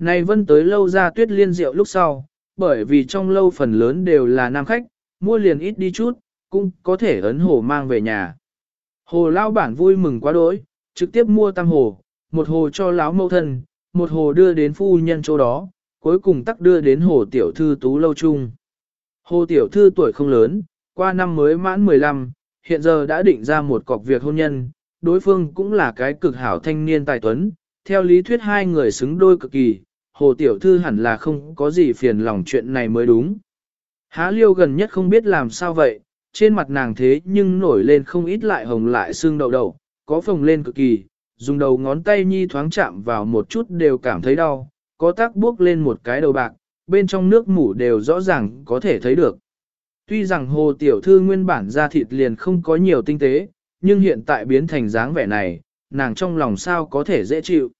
[SPEAKER 1] Này vân tới lâu ra tuyết liên rượu lúc sau, bởi vì trong lâu phần lớn đều là nam khách, mua liền ít đi chút, cũng có thể ấn hồ mang về nhà. Hồ lao bản vui mừng quá đỗi, trực tiếp mua tam hồ, một hồ cho lão mâu thân, một hồ đưa đến phu nhân chỗ đó, cuối cùng tắc đưa đến hồ tiểu thư tú lâu chung. Hồ tiểu thư tuổi không lớn, qua năm mới mãn 15, hiện giờ đã định ra một cọc việc hôn nhân, đối phương cũng là cái cực hảo thanh niên tài tuấn, theo lý thuyết hai người xứng đôi cực kỳ, hồ tiểu thư hẳn là không có gì phiền lòng chuyện này mới đúng. Há liêu gần nhất không biết làm sao vậy, trên mặt nàng thế nhưng nổi lên không ít lại hồng lại xương đầu đầu, có phồng lên cực kỳ, dùng đầu ngón tay nhi thoáng chạm vào một chút đều cảm thấy đau, có tác bước lên một cái đầu bạc, bên trong nước mủ đều rõ ràng có thể thấy được. Tuy rằng hồ tiểu thư nguyên bản da thịt liền không có nhiều tinh tế, nhưng hiện tại biến thành dáng vẻ này, nàng trong lòng sao có thể dễ chịu.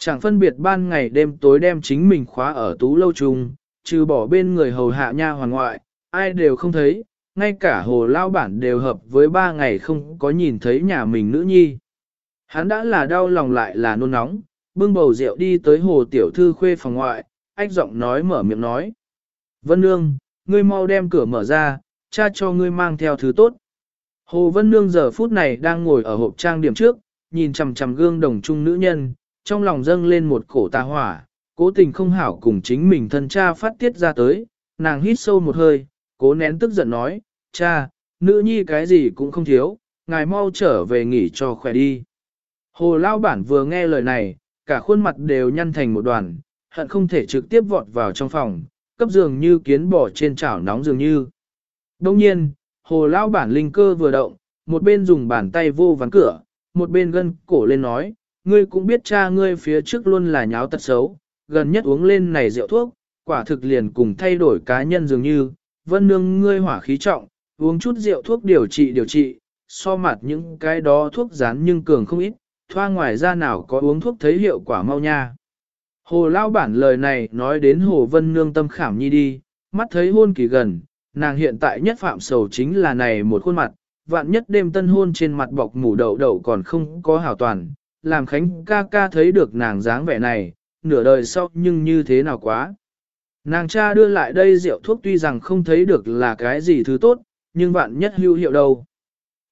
[SPEAKER 1] Chẳng phân biệt ban ngày đêm tối đem chính mình khóa ở tú lâu trùng, trừ bỏ bên người hầu hạ nha hoàn ngoại, ai đều không thấy, ngay cả hồ lao bản đều hợp với ba ngày không có nhìn thấy nhà mình nữ nhi. Hắn đã là đau lòng lại là nôn nóng, bưng bầu rượu đi tới hồ tiểu thư khuê phòng ngoại, ách giọng nói mở miệng nói. Vân Nương, ngươi mau đem cửa mở ra, cha cho ngươi mang theo thứ tốt. Hồ Vân Nương giờ phút này đang ngồi ở hộp trang điểm trước, nhìn chằm chằm gương đồng trung nữ nhân, trong lòng dâng lên một cổ tà hỏa, cố tình không hảo cùng chính mình thân cha phát tiết ra tới, nàng hít sâu một hơi, cố nén tức giận nói, cha, nữ nhi cái gì cũng không thiếu, ngài mau trở về nghỉ cho khỏe đi. Hồ Lao Bản vừa nghe lời này, cả khuôn mặt đều nhăn thành một đoàn, hận không thể trực tiếp vọt vào trong phòng, cấp giường như kiến bỏ trên chảo nóng dường như. Đông nhiên, Hồ Lao Bản linh cơ vừa động, một bên dùng bàn tay vô ván cửa, một bên gân cổ lên nói, ngươi cũng biết cha ngươi phía trước luôn là nháo tật xấu, gần nhất uống lên này rượu thuốc, quả thực liền cùng thay đổi cá nhân dường như, vân nương ngươi hỏa khí trọng, uống chút rượu thuốc điều trị điều trị, so mặt những cái đó thuốc rán nhưng cường không ít, thoa ngoài ra nào có uống thuốc thấy hiệu quả mau nha. Hồ Lao bản lời này nói đến Hồ Vân Nương tâm khảm nhi đi, mắt thấy hôn kỳ gần, nàng hiện tại nhất phạm sầu chính là này một khuôn mặt, vạn nhất đêm tân hôn trên mặt bọc mủ đậu đậu còn không có hảo toàn, làm Khánh ca ca thấy được nàng dáng vẻ này, nửa đời sau nhưng như thế nào quá. Nàng cha đưa lại đây rượu thuốc tuy rằng không thấy được là cái gì thứ tốt, nhưng vạn nhất hữu hiệu đâu.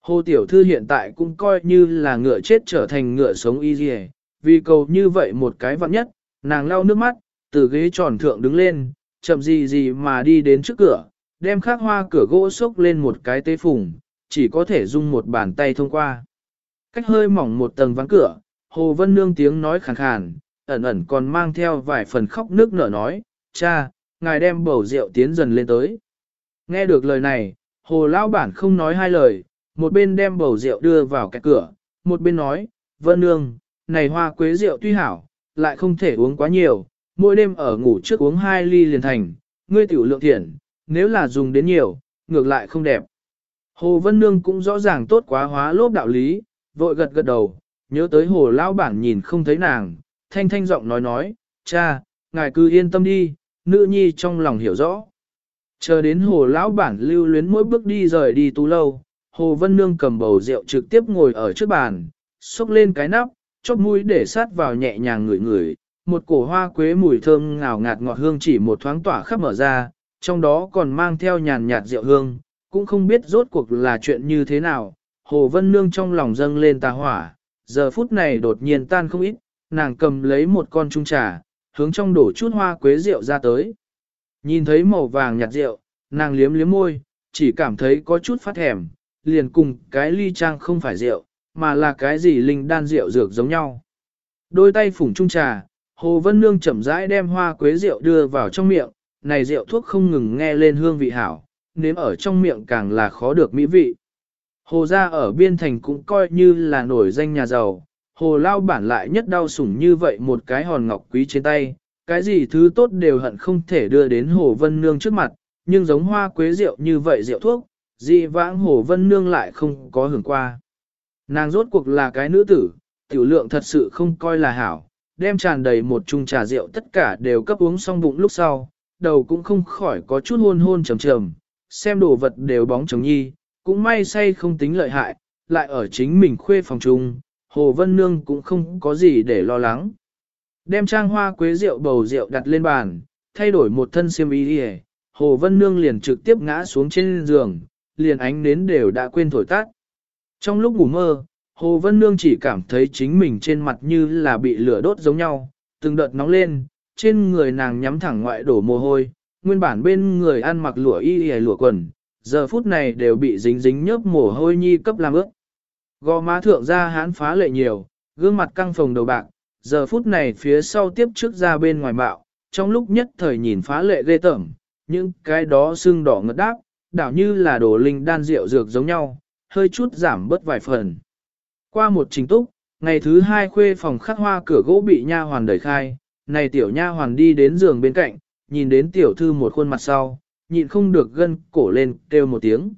[SPEAKER 1] Hồ Tiểu Thư hiện tại cũng coi như là ngựa chết trở thành ngựa sống y dì vì cầu như vậy một cái vạn nhất, nàng lau nước mắt, từ ghế tròn thượng đứng lên, chậm gì gì mà đi đến trước cửa, đem khắc hoa cửa gỗ sốc lên một cái tế phùng, chỉ có thể dùng một bàn tay thông qua. Cách hơi mỏng một tầng ván cửa, Hồ Vân Nương tiếng nói khàn khàn, ẩn ẩn còn mang theo vài phần khóc nước nở nói, cha, ngài đem bầu rượu tiến dần lên tới. Nghe được lời này, Hồ Lão Bản không nói hai lời, một bên đem bầu rượu đưa vào cái cửa, một bên nói, Vân Nương, này hoa quế rượu tuy hảo, lại không thể uống quá nhiều, mỗi đêm ở ngủ trước uống hai ly liền thành, ngươi tiểu lượng thiện, nếu là dùng đến nhiều, ngược lại không đẹp. Hồ Vân Nương cũng rõ ràng tốt quá hóa lốp đạo lý, vội gật gật đầu, nhớ tới hồ lão bản nhìn không thấy nàng, thanh thanh giọng nói nói, cha, ngài cứ yên tâm đi, nữ nhi trong lòng hiểu rõ. Chờ đến hồ lão bản lưu luyến mỗi bước đi rời đi tú lâu, hồ vân nương cầm bầu rượu trực tiếp ngồi ở trước bàn, xúc lên cái nắp, chóp mũi để sát vào nhẹ nhàng ngửi ngửi, một cổ hoa quế mùi thơm ngào ngạt ngọt hương chỉ một thoáng tỏa khắp mở ra, trong đó còn mang theo nhàn nhạt rượu hương, cũng không biết rốt cuộc là chuyện như thế nào, hồ vân nương trong lòng dâng lên tà hỏa, giờ phút này đột nhiên tan không ít, nàng cầm lấy một con trung trà, hướng trong đổ chút hoa quế rượu ra tới. Nhìn thấy màu vàng nhạt rượu, nàng liếm liếm môi, chỉ cảm thấy có chút phát thèm, liền cùng cái ly trang không phải rượu, mà là cái gì linh đan rượu dược giống nhau. Đôi tay phủng trung trà, Hồ Vân Nương chậm rãi đem hoa quế rượu đưa vào trong miệng, này rượu thuốc không ngừng nghe lên hương vị hảo, nếm ở trong miệng càng là khó được mỹ vị. Hồ gia ở biên thành cũng coi như là nổi danh nhà giàu, hồ lao bản lại nhất đau sủng như vậy một cái hòn ngọc quý trên tay, cái gì thứ tốt đều hận không thể đưa đến hồ vân nương trước mặt, nhưng giống hoa quế rượu như vậy rượu thuốc, dị vãng hồ vân nương lại không có hưởng qua. Nàng rốt cuộc là cái nữ tử, tiểu lượng thật sự không coi là hảo, đem tràn đầy một chung trà rượu tất cả đều cấp uống xong bụng lúc sau, đầu cũng không khỏi có chút hôn hôn trầm trầm, xem đồ vật đều bóng trống nhi, cũng may say không tính lợi hại, lại ở chính mình khuê phòng chung, Hồ Vân Nương cũng không có gì để lo lắng. Đem trang hoa quế rượu bầu rượu đặt lên bàn, thay đổi một thân xiêm y đi Hồ Vân Nương liền trực tiếp ngã xuống trên giường, liền ánh nến đều đã quên thổi tắt. Trong lúc ngủ mơ, Hồ Vân Nương chỉ cảm thấy chính mình trên mặt như là bị lửa đốt giống nhau, từng đợt nóng lên, trên người nàng nhắm thẳng ngoại đổ mồ hôi, nguyên bản bên người ăn mặc lụa y y lụa quần, giờ phút này đều bị dính dính nhớp mồ hôi nhi cấp làm ướt. Gò má thượng ra hán phá lệ nhiều, gương mặt căng phồng đầu bạc, giờ phút này phía sau tiếp trước ra bên ngoài bạo, trong lúc nhất thời nhìn phá lệ ghê tởm, những cái đó xương đỏ ngất đáp, đảo như là đồ linh đan rượu dược giống nhau, hơi chút giảm bớt vài phần. Qua một trình túc, ngày thứ hai khuê phòng khắc hoa cửa gỗ bị nha hoàn đẩy khai, này tiểu nha hoàn đi đến giường bên cạnh, nhìn đến tiểu thư một khuôn mặt sau, nhịn không được gân cổ lên kêu một tiếng.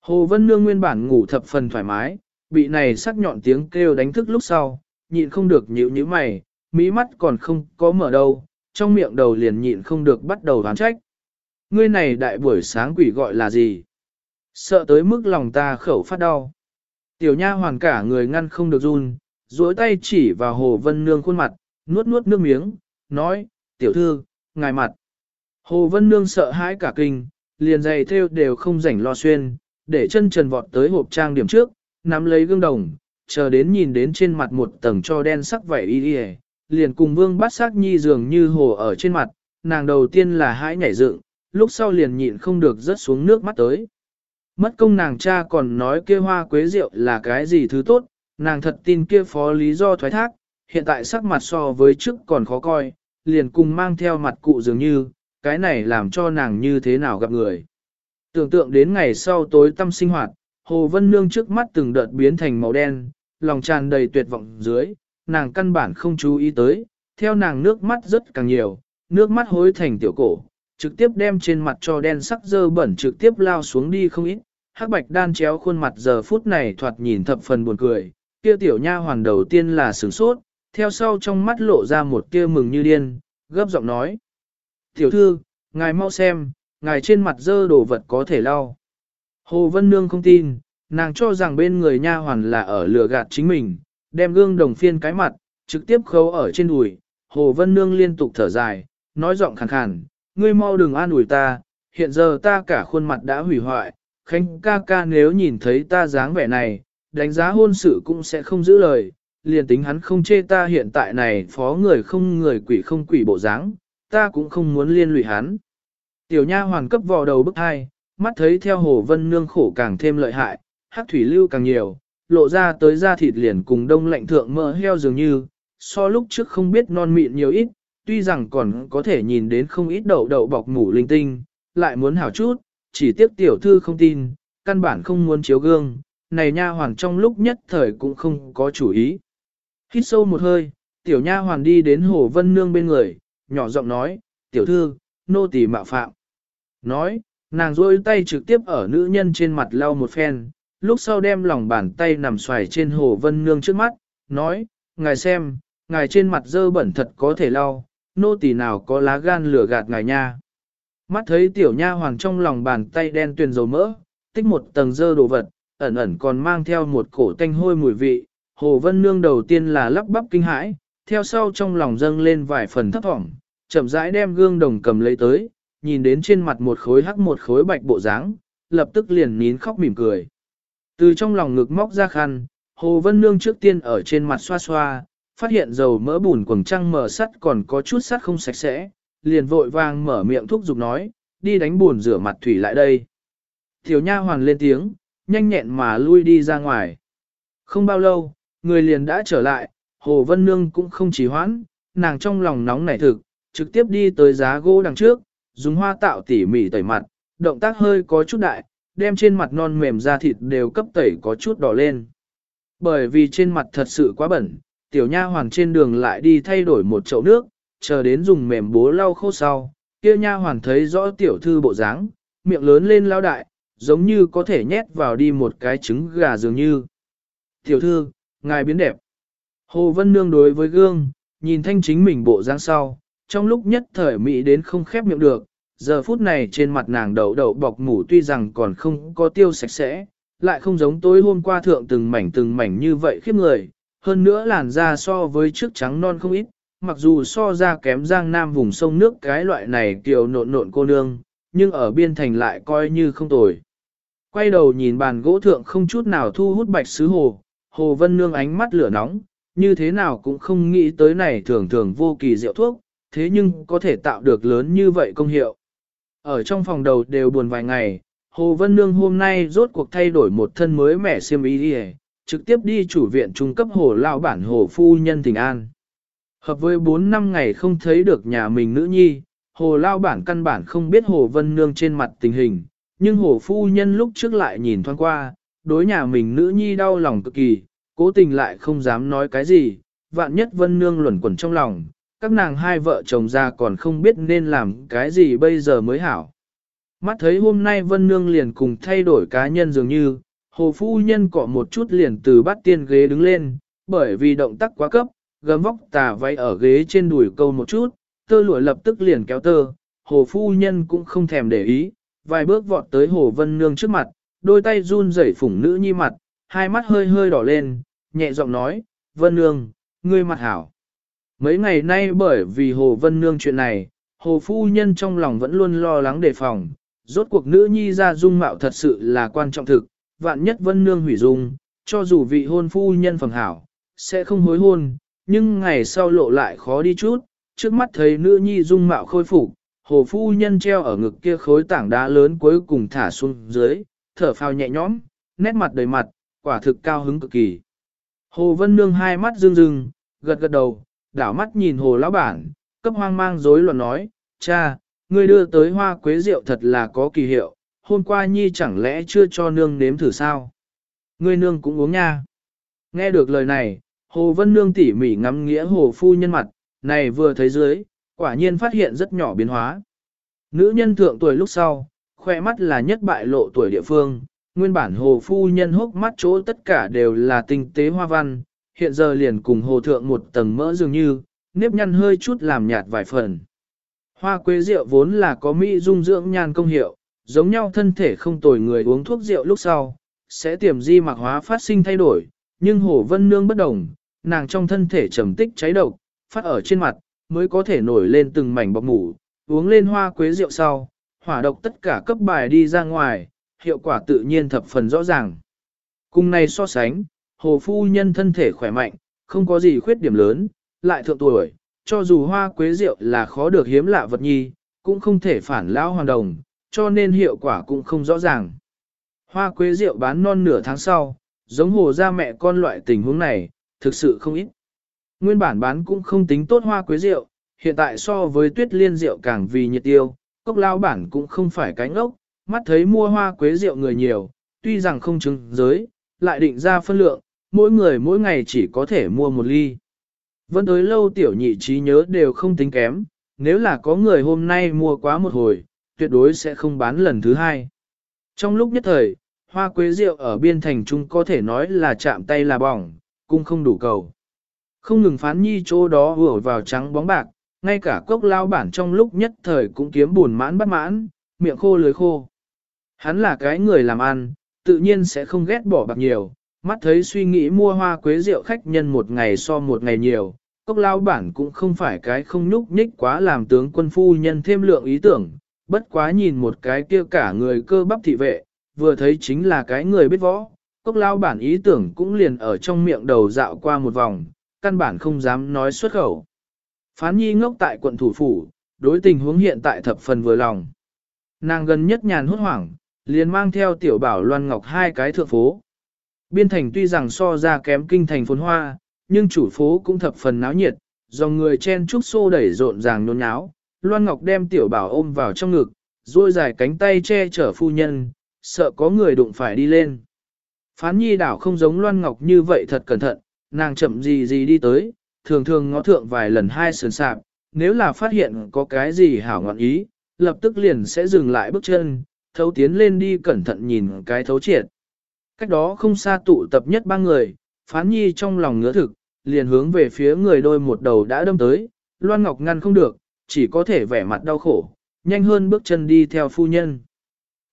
[SPEAKER 1] Hồ Vân Nương nguyên bản ngủ thập phần thoải mái, bị này sắc nhọn tiếng kêu đánh thức lúc sau, nhịn không được nhíu nhíu mày, mí mắt còn không có mở đâu, trong miệng đầu liền nhịn không được bắt đầu đoán trách. Ngươi này đại buổi sáng quỷ gọi là gì? Sợ tới mức lòng ta khẩu phát đau. Tiểu nha hoàn cả người ngăn không được run, duỗi tay chỉ vào Hồ Vân Nương khuôn mặt, nuốt nuốt nước miếng, nói, tiểu thư, ngài mặt. Hồ Vân Nương sợ hãi cả kinh, liền giày theo đều không rảnh lo xuyên, để chân trần vọt tới hộp trang điểm trước, nắm lấy gương đồng, chờ đến nhìn đến trên mặt một tầng cho đen sắc vảy y y, liền cùng vương bát sắc nhi dường như hồ ở trên mặt, nàng đầu tiên là hãi nhảy dựng, lúc sau liền nhịn không được rớt xuống nước mắt tới. Mất công nàng cha còn nói kia hoa quế rượu là cái gì thứ tốt, nàng thật tin kia phó lý do thoái thác, hiện tại sắc mặt so với trước còn khó coi, liền cùng mang theo mặt cụ dường như, cái này làm cho nàng như thế nào gặp người. Tưởng tượng đến ngày sau tối tâm sinh hoạt, Hồ Vân Nương trước mắt từng đợt biến thành màu đen, lòng tràn đầy tuyệt vọng dưới, nàng căn bản không chú ý tới, theo nàng nước mắt rất càng nhiều, nước mắt hối thành tiểu cổ, trực tiếp đem trên mặt cho đen sắc dơ bẩn trực tiếp lao xuống đi không ít. Hắc bạch đan chéo khuôn mặt giờ phút này thoạt nhìn thập phần buồn cười, kia tiểu nha hoàn đầu tiên là sửng sốt, theo sau trong mắt lộ ra một kia mừng như điên, gấp giọng nói. Tiểu thư, ngài mau xem, ngài trên mặt dơ đồ vật có thể lau. Hồ Vân Nương không tin, nàng cho rằng bên người nha hoàn là ở lừa gạt chính mình, đem gương đồng phiên cái mặt, trực tiếp khâu ở trên đùi. Hồ Vân Nương liên tục thở dài, nói giọng khàn khàn, ngươi mau đừng an ủi ta, hiện giờ ta cả khuôn mặt đã hủy hoại, Khánh ca ca nếu nhìn thấy ta dáng vẻ này, đánh giá hôn sự cũng sẽ không giữ lời, liền tính hắn không chê ta hiện tại này phó người không người quỷ không quỷ bộ dáng, ta cũng không muốn liên lụy hắn. Tiểu nha hoàn cấp vò đầu bức hai, mắt thấy theo hồ vân nương khổ càng thêm lợi hại, hắc thủy lưu càng nhiều, lộ ra tới da thịt liền cùng đông lạnh thượng mỡ heo dường như, so lúc trước không biết non mịn nhiều ít, tuy rằng còn có thể nhìn đến không ít đậu đậu bọc mủ linh tinh, lại muốn hảo chút, chỉ tiếc tiểu thư không tin, căn bản không muốn chiếu gương, này nha hoàn trong lúc nhất thời cũng không có chủ ý. Hít sâu một hơi, tiểu nha hoàn đi đến hồ vân nương bên người, nhỏ giọng nói, tiểu thư, nô tỳ mạo phạm. Nói, nàng rôi tay trực tiếp ở nữ nhân trên mặt lau một phen, lúc sau đem lòng bàn tay nằm xoài trên hồ vân nương trước mắt, nói, ngài xem, ngài trên mặt dơ bẩn thật có thể lau, nô tỳ nào có lá gan lửa gạt ngài nha. Mắt thấy tiểu nha hoàng trong lòng bàn tay đen tuyền dầu mỡ, tích một tầng dơ đồ vật, ẩn ẩn còn mang theo một cổ tanh hôi mùi vị, hồ vân nương đầu tiên là lắp bắp kinh hãi, theo sau trong lòng dâng lên vài phần thấp thỏm, chậm rãi đem gương đồng cầm lấy tới, nhìn đến trên mặt một khối hắc một khối bạch bộ dáng, lập tức liền nín khóc mỉm cười. Từ trong lòng ngực móc ra khăn, Hồ Vân Nương trước tiên ở trên mặt xoa xoa, phát hiện dầu mỡ bùn quầng trăng mở sắt còn có chút sắt không sạch sẽ, liền vội vàng mở miệng thúc giục nói, đi đánh buồn rửa mặt thủy lại đây. Tiểu nha hoàn lên tiếng, nhanh nhẹn mà lui đi ra ngoài. Không bao lâu, người liền đã trở lại, Hồ Vân Nương cũng không chỉ hoãn, nàng trong lòng nóng nảy thực, trực tiếp đi tới giá gỗ đằng trước, dùng hoa tạo tỉ mỉ tẩy mặt, động tác hơi có chút đại, đem trên mặt non mềm da thịt đều cấp tẩy có chút đỏ lên. Bởi vì trên mặt thật sự quá bẩn, tiểu nha hoàn trên đường lại đi thay đổi một chậu nước, chờ đến dùng mềm bố lau khô sau, kia nha hoàn thấy rõ tiểu thư bộ dáng, miệng lớn lên lao đại, giống như có thể nhét vào đi một cái trứng gà dường như. Tiểu thư, ngài biến đẹp. Hồ Vân Nương đối với gương, nhìn thanh chính mình bộ dáng sau, trong lúc nhất thời mỹ đến không khép miệng được, giờ phút này trên mặt nàng đậu đậu bọc mủ tuy rằng còn không có tiêu sạch sẽ, lại không giống tối hôm qua thượng từng mảnh từng mảnh như vậy khiếp người, hơn nữa làn da so với trước trắng non không ít, mặc dù so ra kém giang nam vùng sông nước cái loại này kiều nộn nộn cô nương, nhưng ở biên thành lại coi như không tồi. Quay đầu nhìn bàn gỗ thượng không chút nào thu hút bạch sứ hồ, hồ vân nương ánh mắt lửa nóng, như thế nào cũng không nghĩ tới này thường thường vô kỳ rượu thuốc, thế nhưng có thể tạo được lớn như vậy công hiệu. Ở trong phòng đầu đều buồn vài ngày, Hồ Vân Nương hôm nay rốt cuộc thay đổi một thân mới mẻ xiêm y đi trực tiếp đi chủ viện trung cấp hồ lao bản hồ phu nhân tình an. Hợp với 4 năm ngày không thấy được nhà mình nữ nhi, hồ lao bản căn bản không biết hồ vân nương trên mặt tình hình, nhưng hồ phu nhân lúc trước lại nhìn thoáng qua, đối nhà mình nữ nhi đau lòng cực kỳ, cố tình lại không dám nói cái gì, vạn nhất vân nương luẩn quẩn trong lòng, các nàng hai vợ chồng ra còn không biết nên làm cái gì bây giờ mới hảo. Mắt thấy hôm nay Vân Nương liền cùng thay đổi cá nhân dường như, hồ phu nhân cọ một chút liền từ bát tiên ghế đứng lên, bởi vì động tác quá cấp, gấm vóc tà váy ở ghế trên đùi câu một chút, tơ lụa lập tức liền kéo tơ, hồ phu nhân cũng không thèm để ý, vài bước vọt tới hồ vân nương trước mặt, đôi tay run rẩy phủng nữ nhi mặt, hai mắt hơi hơi đỏ lên, nhẹ giọng nói, vân nương, ngươi mặt hảo. Mấy ngày nay bởi vì hồ vân nương chuyện này, hồ phu nhân trong lòng vẫn luôn lo lắng đề phòng, rốt cuộc nữ nhi ra dung mạo thật sự là quan trọng thực, vạn nhất vân nương hủy dung, cho dù vị hôn phu nhân phẩm hảo, sẽ không hối hôn, nhưng ngày sau lộ lại khó đi chút, trước mắt thấy nữ nhi dung mạo khôi phục, hồ phu nhân treo ở ngực kia khối tảng đá lớn cuối cùng thả xuống dưới, thở phào nhẹ nhõm, nét mặt đầy mặt, quả thực cao hứng cực kỳ. Hồ Vân Nương hai mắt rưng rưng, gật gật đầu, đảo mắt nhìn hồ lão bản, cấp hoang mang rối loạn nói, cha, ngươi đưa tới hoa quế rượu thật là có kỳ hiệu, hôm qua nhi chẳng lẽ chưa cho nương nếm thử sao? Ngươi nương cũng uống nha. Nghe được lời này, Hồ Vân Nương tỉ mỉ ngắm nghĩa Hồ Phu nhân mặt, này vừa thấy dưới, quả nhiên phát hiện rất nhỏ biến hóa. Nữ nhân thượng tuổi lúc sau, khoe mắt là nhất bại lộ tuổi địa phương, nguyên bản Hồ Phu nhân hốc mắt chỗ tất cả đều là tinh tế hoa văn, hiện giờ liền cùng Hồ Thượng một tầng mỡ dường như, nếp nhăn hơi chút làm nhạt vài phần. Hoa quế rượu vốn là có mỹ dung dưỡng nhan công hiệu, giống nhau thân thể không tồi người uống thuốc rượu lúc sau, sẽ tiềm di mạc hóa phát sinh thay đổi, nhưng Hồ Vân Nương bất đồng, nàng trong thân thể trầm tích cháy độc, phát ở trên mặt, mới có thể nổi lên từng mảnh bọc mủ, uống lên hoa quế rượu sau, hỏa độc tất cả cấp bài đi ra ngoài, hiệu quả tự nhiên thập phần rõ ràng. Cùng này so sánh, hồ phu nhân thân thể khỏe mạnh, không có gì khuyết điểm lớn, lại thượng tuổi, cho dù hoa quế rượu là khó được hiếm lạ vật nhi, cũng không thể phản lão hoàng đồng, cho nên hiệu quả cũng không rõ ràng. Hoa quế rượu bán non nửa tháng sau, giống hồ ra mẹ con loại tình huống này, thực sự không ít. Nguyên bản bán cũng không tính tốt hoa quế rượu, hiện tại so với tuyết liên rượu càng vì nhiệt tiêu, cốc lao bản cũng không phải cánh ốc, mắt thấy mua hoa quế rượu người nhiều, tuy rằng không chứng giới, lại định ra phân lượng, mỗi người mỗi ngày chỉ có thể mua một ly. Vẫn tới lâu tiểu nhị trí nhớ đều không tính kém, nếu là có người hôm nay mua quá một hồi, tuyệt đối sẽ không bán lần thứ hai. Trong lúc nhất thời, hoa quế rượu ở biên thành trung có thể nói là chạm tay là bỏng, cũng không đủ cầu. Không ngừng phán nhi chỗ đó vừa vào trắng bóng bạc, ngay cả cốc lao bản trong lúc nhất thời cũng kiếm buồn mãn bắt mãn, miệng khô lưới khô. Hắn là cái người làm ăn, tự nhiên sẽ không ghét bỏ bạc nhiều, mắt thấy suy nghĩ mua hoa quế rượu khách nhân một ngày so một ngày nhiều, cốc lao bản cũng không phải cái không nhúc nhích quá làm tướng quân phu nhân thêm lượng ý tưởng, bất quá nhìn một cái kia cả người cơ bắp thị vệ, vừa thấy chính là cái người biết võ, cốc lao bản ý tưởng cũng liền ở trong miệng đầu dạo qua một vòng, căn bản không dám nói xuất khẩu. Phán nhi ngốc tại quận thủ phủ, đối tình huống hiện tại thập phần vừa lòng. Nàng gần nhất nhàn hốt hoảng, liền mang theo tiểu bảo loan ngọc hai cái thượng phố. Biên thành tuy rằng so ra kém kinh thành phồn hoa, nhưng chủ phố cũng thập phần náo nhiệt, do người chen trúc xô đẩy rộn ràng nhốn nháo. Loan Ngọc đem tiểu bảo ôm vào trong ngực, rồi dài cánh tay che chở phu nhân, sợ có người đụng phải đi lên. Phán nhi đảo không giống Loan Ngọc như vậy thật cẩn thận, nàng chậm gì gì đi tới, thường thường ngó thượng vài lần hai sườn sạp, nếu là phát hiện có cái gì hảo ngọn ý, lập tức liền sẽ dừng lại bước chân, thấu tiến lên đi cẩn thận nhìn cái thấu triệt. Cách đó không xa tụ tập nhất ba người, phán nhi trong lòng ngứa thực, liền hướng về phía người đôi một đầu đã đâm tới, Loan Ngọc ngăn không được, chỉ có thể vẻ mặt đau khổ, nhanh hơn bước chân đi theo phu nhân.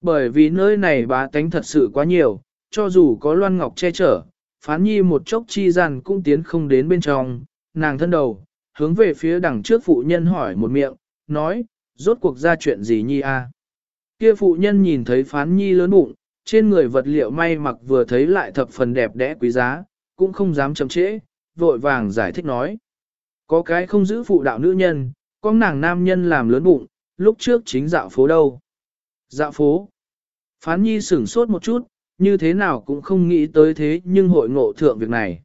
[SPEAKER 1] Bởi vì nơi này bá tánh thật sự quá nhiều, cho dù có Loan Ngọc che chở, phán nhi một chốc chi gian cũng tiến không đến bên trong, nàng thân đầu, hướng về phía đằng trước phụ nhân hỏi một miệng, nói, rốt cuộc ra chuyện gì nhi a? Kia phụ nhân nhìn thấy phán nhi lớn bụng, trên người vật liệu may mặc vừa thấy lại thập phần đẹp đẽ quý giá, cũng không dám chậm trễ, vội vàng giải thích nói. Có cái không giữ phụ đạo nữ nhân, có nàng nam nhân làm lớn bụng, lúc trước chính dạo phố đâu. Dạo phố. Phán nhi sửng sốt một chút, như thế nào cũng không nghĩ tới thế nhưng hội ngộ thượng việc này.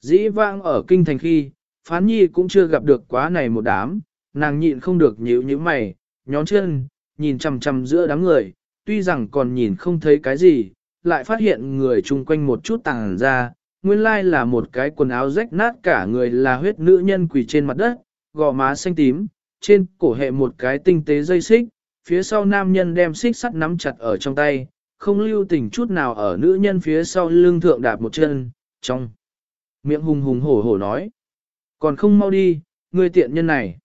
[SPEAKER 1] Dĩ vãng ở kinh thành khi, phán nhi cũng chưa gặp được quá này một đám, nàng nhịn không được nhíu như mày, nhón chân, nhìn chằm chằm giữa đám người, tuy rằng còn nhìn không thấy cái gì, lại phát hiện người chung quanh một chút tàng ra, nguyên lai là một cái quần áo rách nát cả người là huyết nữ nhân quỳ trên mặt đất, gò má xanh tím, trên cổ hệ một cái tinh tế dây xích, phía sau nam nhân đem xích sắt nắm chặt ở trong tay, không lưu tình chút nào ở nữ nhân phía sau lưng thượng đạp một chân, trong miệng hùng hùng hổ hổ nói. Còn không mau đi, người tiện nhân này.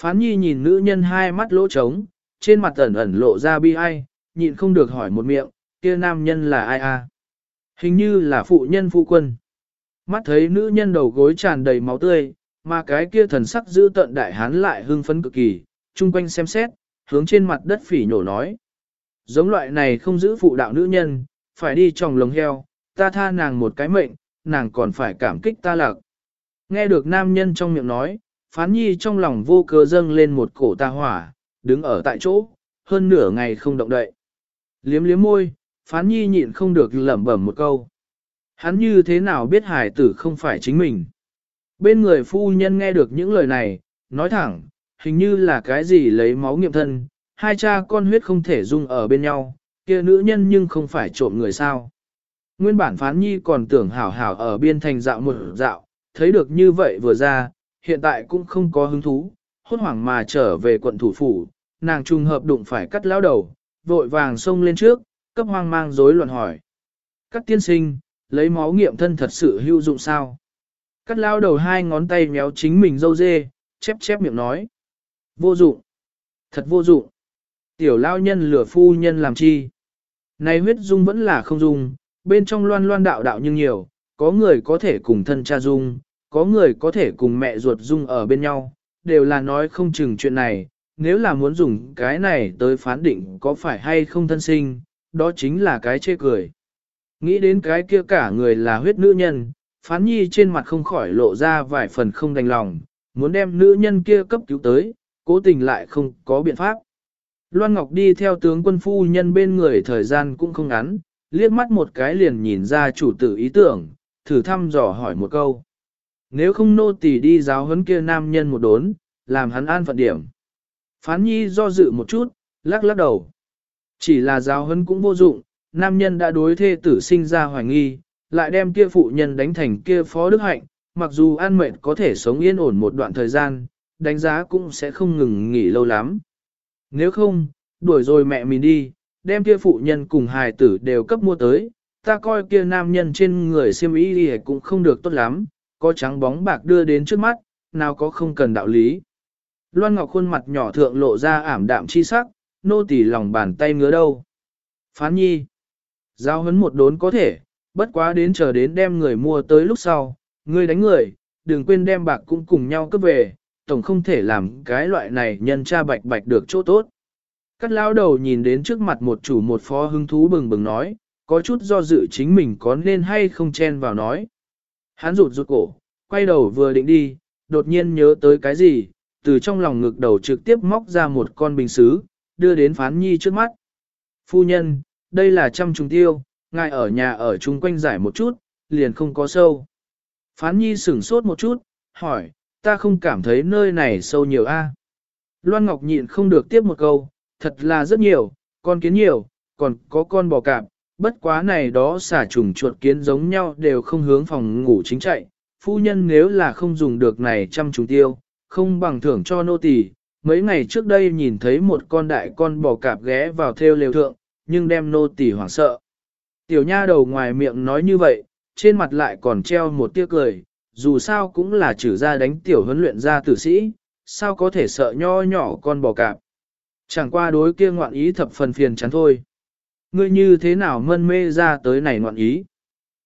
[SPEAKER 1] Phán nhi nhìn nữ nhân hai mắt lỗ trống, trên mặt ẩn ẩn lộ ra bi ai, nhịn không được hỏi một miệng, kia nam nhân là ai a? Hình như là phụ nhân phụ quân. Mắt thấy nữ nhân đầu gối tràn đầy máu tươi, mà cái kia thần sắc giữ tận đại hán lại hưng phấn cực kỳ, chung quanh xem xét, hướng trên mặt đất phỉ nhổ nói. Giống loại này không giữ phụ đạo nữ nhân, phải đi tròng lồng heo, ta tha nàng một cái mệnh, nàng còn phải cảm kích ta lạc. Nghe được nam nhân trong miệng nói, phán nhi trong lòng vô cớ dâng lên một cổ ta hỏa, đứng ở tại chỗ, hơn nửa ngày không động đậy. Liếm liếm môi, phán nhi nhịn không được lẩm bẩm một câu. Hắn như thế nào biết hải tử không phải chính mình. Bên người phu nhân nghe được những lời này, nói thẳng, hình như là cái gì lấy máu nghiệm thân, hai cha con huyết không thể dung ở bên nhau, kia nữ nhân nhưng không phải trộm người sao. Nguyên bản phán nhi còn tưởng hảo hảo ở biên thành dạo một dạo, thấy được như vậy vừa ra, hiện tại cũng không có hứng thú, hốt hoảng mà trở về quận thủ phủ, nàng trùng hợp đụng phải cắt lão đầu, vội vàng xông lên trước, cấp hoang mang rối loạn hỏi. Cắt tiên sinh, lấy máu nghiệm thân thật sự hữu dụng sao? Cắt lão đầu hai ngón tay méo chính mình dâu dê, chép chép miệng nói. Vô dụng. Thật vô dụng. Tiểu lao nhân lửa phu nhân làm chi? Này huyết dung vẫn là không dung, bên trong loan loan đạo đạo nhưng nhiều, có người có thể cùng thân cha dung, có người có thể cùng mẹ ruột dung ở bên nhau, đều là nói không chừng chuyện này, nếu là muốn dùng cái này tới phán định có phải hay không thân sinh, đó chính là cái chê cười. Nghĩ đến cái kia cả người là huyết nữ nhân, phán nhi trên mặt không khỏi lộ ra vài phần không đành lòng, muốn đem nữ nhân kia cấp cứu tới, cố tình lại không có biện pháp. Loan Ngọc đi theo tướng quân phu nhân bên người thời gian cũng không ngắn, liếc mắt một cái liền nhìn ra chủ tử ý tưởng, thử thăm dò hỏi một câu. Nếu không nô tỳ đi giáo huấn kia nam nhân một đốn, làm hắn an phận điểm. Phán nhi do dự một chút, lắc lắc đầu. Chỉ là giáo hấn cũng vô dụng, nam nhân đã đối thê tử sinh ra hoài nghi, lại đem kia phụ nhân đánh thành kia phó đức hạnh, mặc dù an mệnh có thể sống yên ổn một đoạn thời gian, đánh giá cũng sẽ không ngừng nghỉ lâu lắm. Nếu không, đuổi rồi mẹ mình đi, đem kia phụ nhân cùng hài tử đều cấp mua tới, ta coi kia nam nhân trên người xem y thì cũng không được tốt lắm, có trắng bóng bạc đưa đến trước mắt, nào có không cần đạo lý. Loan Ngọc khuôn mặt nhỏ thượng lộ ra ảm đạm chi sắc, nô tỳ lòng bàn tay ngứa đâu. Phán nhi, giao hấn một đốn có thể, bất quá đến chờ đến đem người mua tới lúc sau, ngươi đánh người, đừng quên đem bạc cũng cùng nhau cướp về, tổng không thể làm cái loại này nhân cha bạch bạch được chỗ tốt. Cắt lão đầu nhìn đến trước mặt một chủ một phó hứng thú bừng bừng nói, có chút do dự chính mình có nên hay không chen vào nói. Hắn rụt rụt cổ, quay đầu vừa định đi, đột nhiên nhớ tới cái gì, từ trong lòng ngực đầu trực tiếp móc ra một con bình xứ, đưa đến phán nhi trước mắt. Phu nhân, đây là trăm trùng tiêu, ngài ở nhà ở chung quanh giải một chút, liền không có sâu. Phán nhi sửng sốt một chút, hỏi, ta không cảm thấy nơi này sâu nhiều a. Loan Ngọc nhịn không được tiếp một câu, thật là rất nhiều, con kiến nhiều, còn có con bò cạp, bất quá này đó xả trùng chuột kiến giống nhau đều không hướng phòng ngủ chính chạy. Phu nhân nếu là không dùng được này trăm trùng tiêu, không bằng thưởng cho nô tỳ. Mấy ngày trước đây nhìn thấy một con đại con bò cạp ghé vào theo lều thượng, nhưng đem nô tỳ hoảng sợ. Tiểu nha đầu ngoài miệng nói như vậy, trên mặt lại còn treo một tia cười, dù sao cũng là trừ ra đánh tiểu huấn luyện ra tử sĩ, sao có thể sợ nho nhỏ con bò cạp. Chẳng qua đối kia ngoạn ý thập phần phiền chán thôi. Ngươi như thế nào mân mê ra tới này ngoạn ý?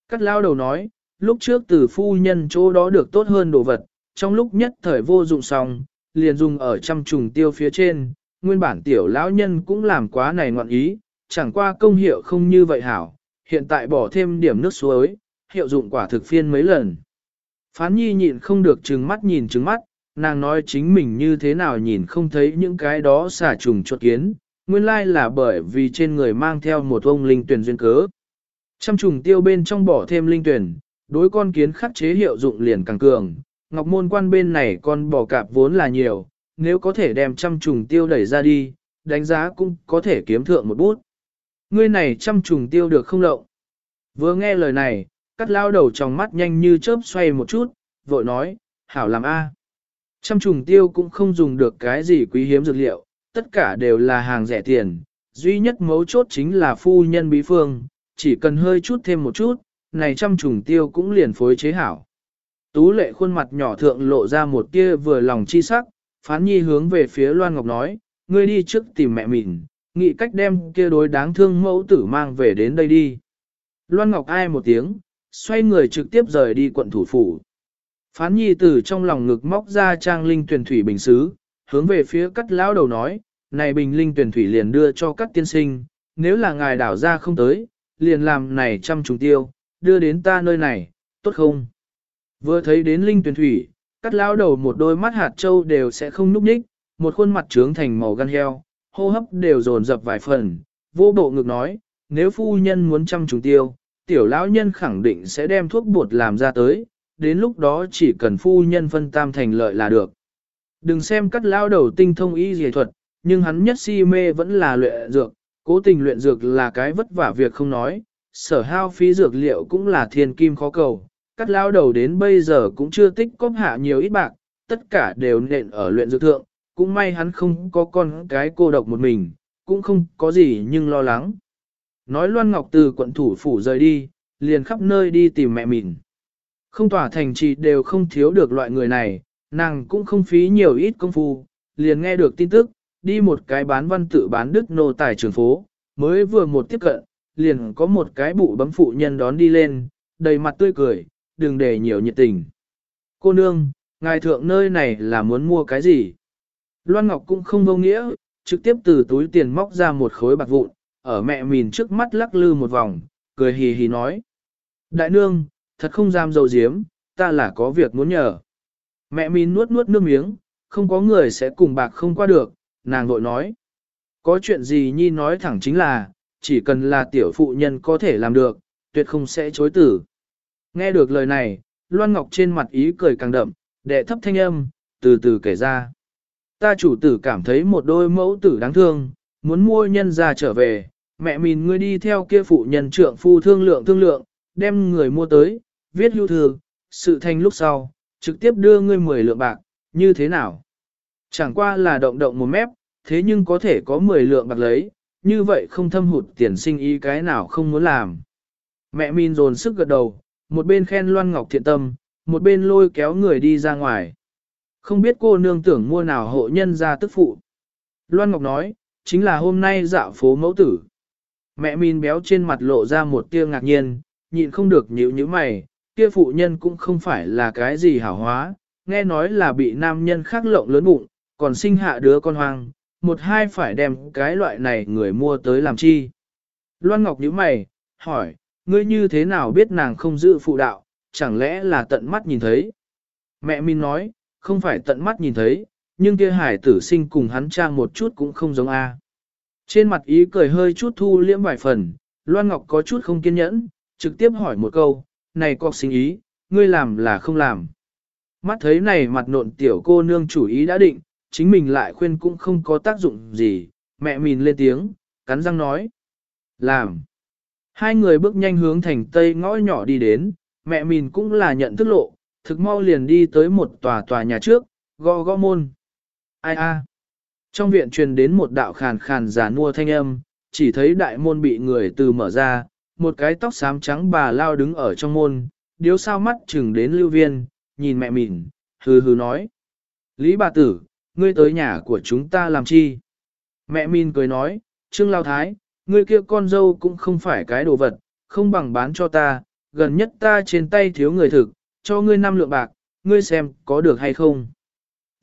[SPEAKER 1] Cắt lao đầu nói, lúc trước từ phu nhân chỗ đó được tốt hơn đồ vật, trong lúc nhất thời vô dụng xong, liền dùng ở trăm trùng tiêu phía trên, nguyên bản tiểu lão nhân cũng làm quá này ngoạn ý, chẳng qua công hiệu không như vậy hảo, hiện tại bỏ thêm điểm nước suối, hiệu dụng quả thực phiên mấy lần. Phán nhi nhịn không được trừng mắt nhìn trừng mắt, nàng nói chính mình như thế nào nhìn không thấy những cái đó xả trùng chuột kiến, nguyên lai là bởi vì trên người mang theo một ông linh tuyển duyên cớ. Trăm trùng tiêu bên trong bỏ thêm linh tuyển, đối con kiến khắc chế hiệu dụng liền càng cường, ngọc môn quan bên này con bò cạp vốn là nhiều, nếu có thể đem trăm trùng tiêu đẩy ra đi, đánh giá cũng có thể kiếm thượng một bút. Ngươi này trăm trùng tiêu được không lộng? Vừa nghe lời này, cắt lao đầu trong mắt nhanh như chớp xoay một chút, vội nói, hảo làm A. Trăm trùng tiêu cũng không dùng được cái gì quý hiếm dược liệu, tất cả đều là hàng rẻ tiền, duy nhất mấu chốt chính là phu nhân bí phương, chỉ cần hơi chút thêm một chút, này trăm trùng tiêu cũng liền phối chế hảo. Tú lệ khuôn mặt nhỏ thượng lộ ra một tia vừa lòng chi sắc, phán nhi hướng về phía Loan Ngọc nói, ngươi đi trước tìm mẹ mình, nghĩ cách đem kia đối đáng thương mẫu tử mang về đến đây đi. Loan Ngọc ai một tiếng, xoay người trực tiếp rời đi quận thủ phủ. Phán nhi từ trong lòng ngực móc ra trang linh tuyển thủy bình xứ, hướng về phía cắt lão đầu nói, này bình linh tuyển thủy liền đưa cho các tiên sinh, nếu là ngài đảo ra không tới, liền làm này trăm trùng tiêu, đưa đến ta nơi này, tốt không? Vừa thấy đến linh tuyển thủy, cắt lão đầu một đôi mắt hạt trâu đều sẽ không núp ních, một khuôn mặt trướng thành màu gan heo, hô hấp đều dồn dập vài phần, vô bộ ngực nói, nếu phu nhân muốn chăm trùng tiêu, tiểu lão nhân khẳng định sẽ đem thuốc bột làm ra tới, đến lúc đó chỉ cần phu nhân phân tam thành lợi là được. Đừng xem cắt lão đầu tinh thông y dề thuật, nhưng hắn nhất si mê vẫn là luyện dược, cố tình luyện dược là cái vất vả việc không nói, sở hao phí dược liệu cũng là thiên kim khó cầu, cắt lão đầu đến bây giờ cũng chưa tích cóp hạ nhiều ít bạc, tất cả đều nện ở luyện dược thượng, cũng may hắn không có con cái cô độc một mình, cũng không có gì nhưng lo lắng. Nói Loan Ngọc từ quận thủ phủ rời đi, liền khắp nơi đi tìm mẹ mình. Không tỏa thành trì đều không thiếu được loại người này, nàng cũng không phí nhiều ít công phu, liền nghe được tin tức, đi một cái bán văn tự bán đức nô tài trường phố, mới vừa một tiếp cận, liền có một cái bụ bấm phụ nhân đón đi lên, đầy mặt tươi cười, đừng để nhiều nhiệt tình. Cô nương, ngài thượng nơi này là muốn mua cái gì? Loan Ngọc cũng không vô nghĩa, trực tiếp từ túi tiền móc ra một khối bạc vụn, ở mẹ mìn trước mắt lắc lư một vòng, cười hì hì nói. Đại nương, thật không dám dầu diếm, ta là có việc muốn nhờ. Mẹ mìn nuốt nuốt nước miếng, không có người sẽ cùng bạc không qua được, nàng vội nói. Có chuyện gì nhi nói thẳng chính là, chỉ cần là tiểu phụ nhân có thể làm được, tuyệt không sẽ chối tử. Nghe được lời này, Loan Ngọc trên mặt ý cười càng đậm, đệ thấp thanh âm, từ từ kể ra. Ta chủ tử cảm thấy một đôi mẫu tử đáng thương, muốn mua nhân ra trở về, mẹ mình ngươi đi theo kia phụ nhân trượng phu thương lượng thương lượng, đem người mua tới, viết hưu thư, sự thành lúc sau, trực tiếp đưa ngươi 10 lượng bạc, như thế nào? Chẳng qua là động động một mép, thế nhưng có thể có 10 lượng bạc lấy, như vậy không thâm hụt tiền sinh ý cái nào không muốn làm. Mẹ min dồn sức gật đầu, một bên khen Loan Ngọc thiện tâm, một bên lôi kéo người đi ra ngoài. Không biết cô nương tưởng mua nào hộ nhân ra tức phụ. Loan Ngọc nói, chính là hôm nay dạo phố mẫu tử. Mẹ min béo trên mặt lộ ra một tia ngạc nhiên, nhịn không được nhíu nhíu mày, kia phụ nhân cũng không phải là cái gì hảo hóa, nghe nói là bị nam nhân khác lộng lớn bụng, còn sinh hạ đứa con hoang, một hai phải đem cái loại này người mua tới làm chi. Loan Ngọc nhíu mày, hỏi, ngươi như thế nào biết nàng không giữ phụ đạo, chẳng lẽ là tận mắt nhìn thấy? Mẹ Min nói, không phải tận mắt nhìn thấy, nhưng kia hải tử sinh cùng hắn cha một chút cũng không giống A. Trên mặt ý cười hơi chút thu liễm vài phần, Loan Ngọc có chút không kiên nhẫn, trực tiếp hỏi một câu, này cọc sinh ý, ngươi làm là không làm. Mắt thấy này mặt nộn tiểu cô nương chủ ý đã định, chính mình lại khuyên cũng không có tác dụng gì, mẹ mình lên tiếng, cắn răng nói. Làm. Hai người bước nhanh hướng thành tây ngõ nhỏ đi đến, mẹ mình cũng là nhận thức lộ, thực mau liền đi tới một tòa tòa nhà trước, gõ gõ môn. Ai a? Trong viện truyền đến một đạo khàn khàn giả nua thanh âm, chỉ thấy đại môn bị người từ mở ra, một cái tóc xám trắng bà lao đứng ở trong môn, điếu sao mắt chừng đến lưu viên, nhìn mẹ mình, hừ hừ nói. Lý bà tử, ngươi tới nhà của chúng ta làm chi? Mẹ mình cười nói, Trương Lao Thái, ngươi kia con dâu cũng không phải cái đồ vật, không bằng bán cho ta, gần nhất ta trên tay thiếu người thực, cho ngươi năm lượng bạc, ngươi xem có được hay không.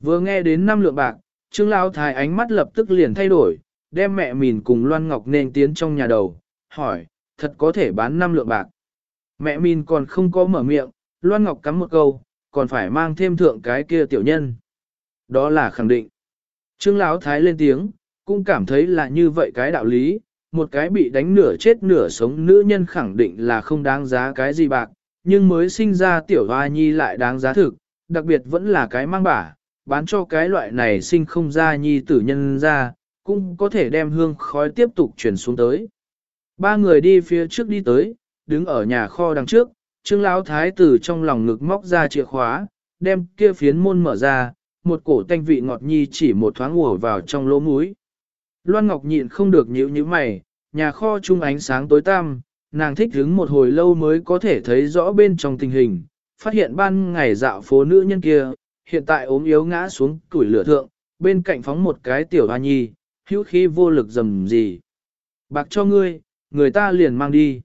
[SPEAKER 1] Vừa nghe đến năm lượng bạc, Trương Lão Thái ánh mắt lập tức liền thay đổi, đem mẹ mìn cùng Loan Ngọc nên tiến trong nhà đầu, hỏi, thật có thể bán năm lượng bạc. Mẹ mìn còn không có mở miệng, Loan Ngọc cắm một câu, còn phải mang thêm thượng cái kia tiểu nhân. Đó là khẳng định. Trương Lão Thái lên tiếng, cũng cảm thấy là như vậy cái đạo lý, một cái bị đánh nửa chết nửa sống nữ nhân khẳng định là không đáng giá cái gì bạc, nhưng mới sinh ra tiểu hoa nhi lại đáng giá thực, đặc biệt vẫn là cái mang bả, bán cho cái loại này sinh không ra nhi tử nhân ra, cũng có thể đem hương khói tiếp tục chuyển xuống tới. Ba người đi phía trước đi tới, đứng ở nhà kho đằng trước, Trương Lão Thái tử trong lòng ngực móc ra chìa khóa, đem kia phiến môn mở ra, một cổ tanh vị ngọt nhi chỉ một thoáng ùa vào trong lỗ mũi. Loan Ngọc nhịn không được nhíu nhíu mày, nhà kho chung ánh sáng tối tăm, nàng thích hứng một hồi lâu mới có thể thấy rõ bên trong tình hình, phát hiện ban ngày dạo phố nữ nhân kia, hiện tại ốm yếu ngã xuống tuổi lửa thượng, bên cạnh phóng một cái tiểu hoa nhi, hữu khí vô lực dầm gì. Bạc cho ngươi, người ta liền mang đi.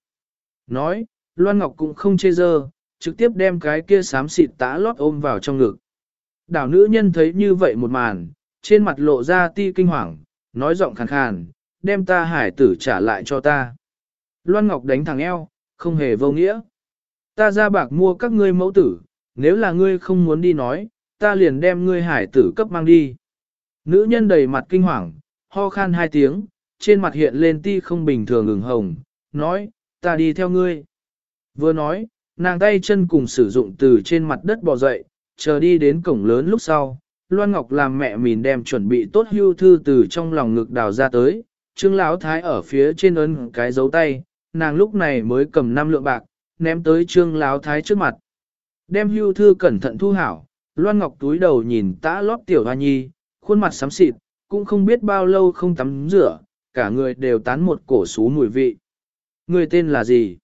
[SPEAKER 1] Nói, Loan Ngọc cũng không chê dơ, trực tiếp đem cái kia xám xịt tã lót ôm vào trong ngực. Đảo nữ nhân thấy như vậy một màn, trên mặt lộ ra ti kinh hoàng, nói giọng khàn khàn, đem ta hải tử trả lại cho ta. Loan Ngọc đánh thằng eo, không hề vô nghĩa. Ta ra bạc mua các ngươi mẫu tử, nếu là ngươi không muốn đi nói, ta liền đem ngươi hải tử cấp mang đi. Nữ nhân đầy mặt kinh hoàng, ho khan hai tiếng, trên mặt hiện lên ti không bình thường ửng hồng, nói, ta đi theo ngươi. Vừa nói, nàng tay chân cùng sử dụng từ trên mặt đất bò dậy, chờ đi đến cổng lớn lúc sau, Loan Ngọc làm mẹ mình đem chuẩn bị tốt hưu thư từ trong lòng ngực đào ra tới, Trương Lão Thái ở phía trên ấn cái dấu tay, nàng lúc này mới cầm năm lượng bạc, ném tới Trương Lão Thái trước mặt. Đem hưu thư cẩn thận thu hảo, Loan Ngọc túi đầu nhìn tã lót tiểu hoa nhi, khuôn mặt xám xịt, cũng không biết bao lâu không tắm rửa, cả người đều tán một cổ xú mùi vị. Người tên là gì?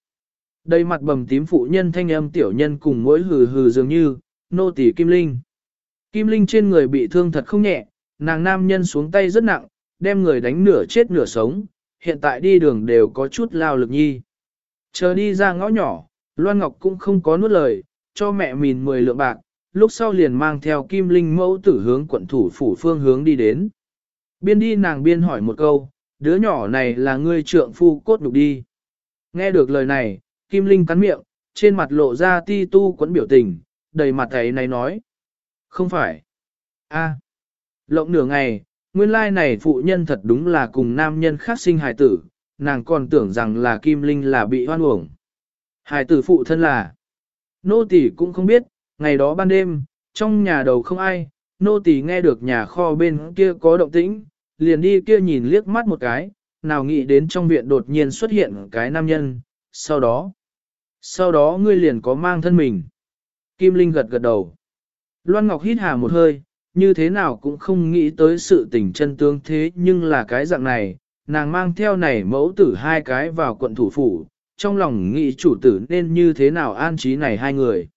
[SPEAKER 1] Đây mặt bầm tím phụ nhân thanh âm tiểu nhân cùng mỗi hừ hừ dường như, nô tỳ Kim Linh. Kim Linh trên người bị thương thật không nhẹ, nàng nam nhân xuống tay rất nặng, đem người đánh nửa chết nửa sống, hiện tại đi đường đều có chút lao lực nhi. Chờ đi ra ngõ nhỏ, Loan Ngọc cũng không có nuốt lời, cho mẹ mìn 10 lượng bạc, lúc sau liền mang theo Kim Linh mẫu tử hướng quận thủ phủ phương hướng đi đến. Biên đi nàng biên hỏi một câu, đứa nhỏ này là ngươi trượng phu cốt nhục đi. Nghe được lời này, Kim Linh cắn miệng, trên mặt lộ ra ti tu quấn biểu tình, đầy mặt ấy này nói. Không phải. a Lộng nửa ngày, nguyên lai này phụ nhân thật đúng là cùng nam nhân khác sinh hài tử, nàng còn tưởng rằng là Kim Linh là bị hoan uổng. Hài tử phụ thân là. Nô tỳ cũng không biết, ngày đó ban đêm, trong nhà đầu không ai, nô tỳ nghe được nhà kho bên kia có động tĩnh, liền đi kia nhìn liếc mắt một cái, nào nghĩ đến trong viện đột nhiên xuất hiện cái nam nhân, sau đó, sau đó ngươi liền có mang thân mình. Kim Linh gật gật đầu. Loan Ngọc hít hà một hơi, như thế nào cũng không nghĩ tới sự tình chân tương thế nhưng là cái dạng này, nàng mang theo này mẫu tử hai cái vào quận thủ phủ, trong lòng nghĩ chủ tử nên như thế nào an trí này hai người.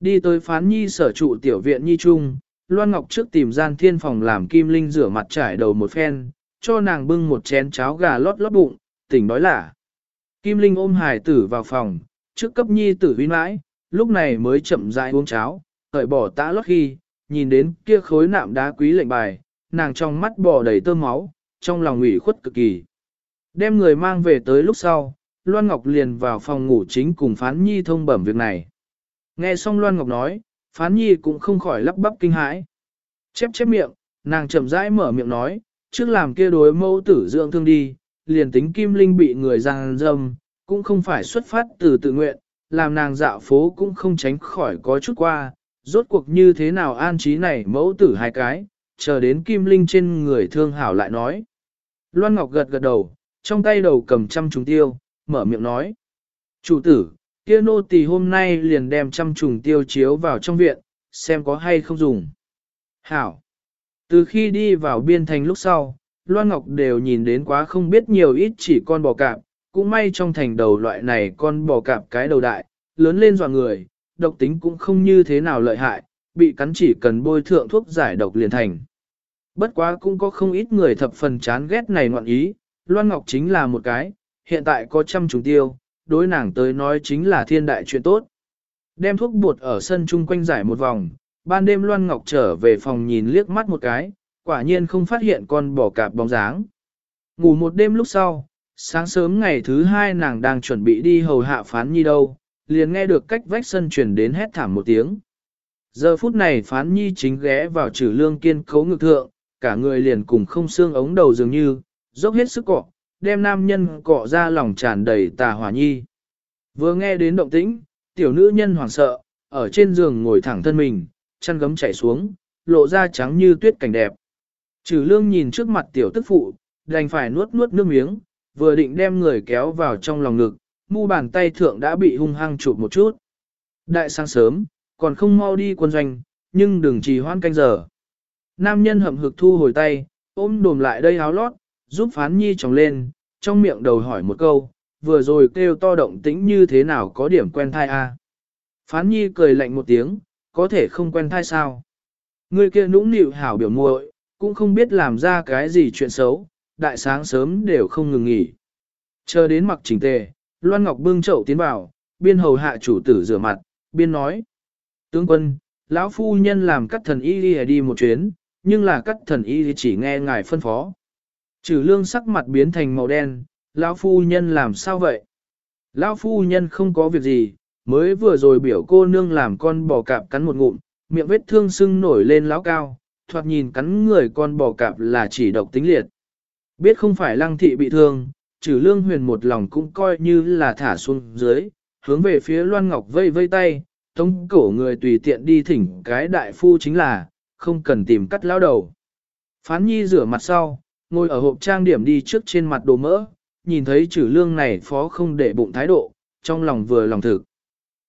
[SPEAKER 1] Đi tới phán nhi sở trụ tiểu viện nhi trung, Loan Ngọc trước tìm gian thiên phòng làm Kim Linh rửa mặt trải đầu một phen, cho nàng bưng một chén cháo gà lót lót bụng, tỉnh đói lả. Kim Linh ôm hải tử vào phòng, trước cấp nhi tử huy mãi, lúc này mới chậm rãi uống cháo, cởi bỏ tã lót khi, nhìn đến kia khối nạm đá quý lệnh bài, nàng trong mắt bò đầy tơ máu, trong lòng ủy khuất cực kỳ. Đem người mang về tới lúc sau, Loan Ngọc liền vào phòng ngủ chính cùng Phán Nhi thông bẩm việc này. Nghe xong Loan Ngọc nói, Phán Nhi cũng không khỏi lắp bắp kinh hãi. Chép chép miệng, nàng chậm rãi mở miệng nói, trước làm kia đối mẫu tử dưỡng thương đi, liền tính Kim Linh bị người giang dâm, cũng không phải xuất phát từ tự nguyện, làm nàng dạo phố cũng không tránh khỏi có chút qua, rốt cuộc như thế nào an trí này mẫu tử hai cái, chờ đến Kim Linh trên người thương hảo lại nói. Loan Ngọc gật gật đầu, trong tay đầu cầm trăm trùng tiêu, mở miệng nói. Chủ tử, kia nô tỳ hôm nay liền đem trăm trùng tiêu chiếu vào trong viện, xem có hay không dùng. Hảo. Từ khi đi vào biên thành lúc sau, Loan Ngọc đều nhìn đến quá không biết nhiều ít chỉ con bò cạp, cũng may trong thành đầu loại này con bò cạp cái đầu đại, lớn lên dọa người, độc tính cũng không như thế nào lợi hại, bị cắn chỉ cần bôi thượng thuốc giải độc liền thành. Bất quá cũng có không ít người thập phần chán ghét này ngoạn ý, Loan Ngọc chính là một cái, hiện tại có trăm trùng tiêu, đối nàng tới nói chính là thiên đại chuyện tốt. Đem thuốc bột ở sân chung quanh giải một vòng, ban đêm Loan Ngọc trở về phòng nhìn liếc mắt một cái, quả nhiên không phát hiện con bò cạp bóng dáng. Ngủ một đêm lúc sau, sáng sớm ngày thứ hai nàng đang chuẩn bị đi hầu hạ phán nhi đâu, liền nghe được cách vách sân truyền đến hét thảm một tiếng. Giờ phút này phán nhi chính ghé vào trừ lương kiên cấu ngực thượng, cả người liền cùng không xương ống đầu dường như, dốc hết sức cọ, đem nam nhân cọ ra lòng tràn đầy tà hỏa nhi. Vừa nghe đến động tĩnh, tiểu nữ nhân hoảng sợ, ở trên giường ngồi thẳng thân mình, chăn gấm chảy xuống, lộ ra trắng như tuyết cảnh đẹp. Trừ lương nhìn trước mặt tiểu tức phụ, đành phải nuốt nuốt nước miếng, vừa định đem người kéo vào trong lòng ngực, mu bàn tay thượng đã bị hung hăng chụp một chút. Đại sáng sớm, còn không mau đi quân doanh, nhưng đừng trì hoãn canh giờ. Nam nhân hậm hực thu hồi tay, ôm đồm lại đây áo lót, giúp phán nhi chồng lên, trong miệng đầu hỏi một câu, vừa rồi kêu to động tĩnh như thế nào có điểm quen thai a? Phán nhi cười lạnh một tiếng, có thể không quen thai sao? Người kia nũng nịu hảo biểu muội, cũng không biết làm ra cái gì chuyện xấu, đại sáng sớm đều không ngừng nghỉ. Chờ đến mặc chỉnh tề, Loan Ngọc bưng chậu tiến vào, biên hầu hạ chủ tử rửa mặt, biên nói. Tướng quân, lão phu nhân làm cắt thần y đi, đi một chuyến, nhưng là cắt thần y chỉ nghe ngài phân phó. Trừ lương sắc mặt biến thành màu đen, lão phu nhân làm sao vậy? Lão phu nhân không có việc gì, mới vừa rồi biểu cô nương làm con bò cạp cắn một ngụm, miệng vết thương sưng nổi lên lão cao, thoạt nhìn cắn người con bò cạp là chỉ độc tính liệt. Biết không phải lăng thị bị thương, trừ lương huyền một lòng cũng coi như là thả xuống dưới, hướng về phía Loan Ngọc vây vây tay, tống cổ người tùy tiện đi thỉnh cái đại phu chính là, không cần tìm cắt lão đầu. Phán nhi rửa mặt sau, ngồi ở hộp trang điểm đi trước trên mặt đồ mỡ, nhìn thấy trừ lương này phó không để bụng thái độ, trong lòng vừa lòng thực.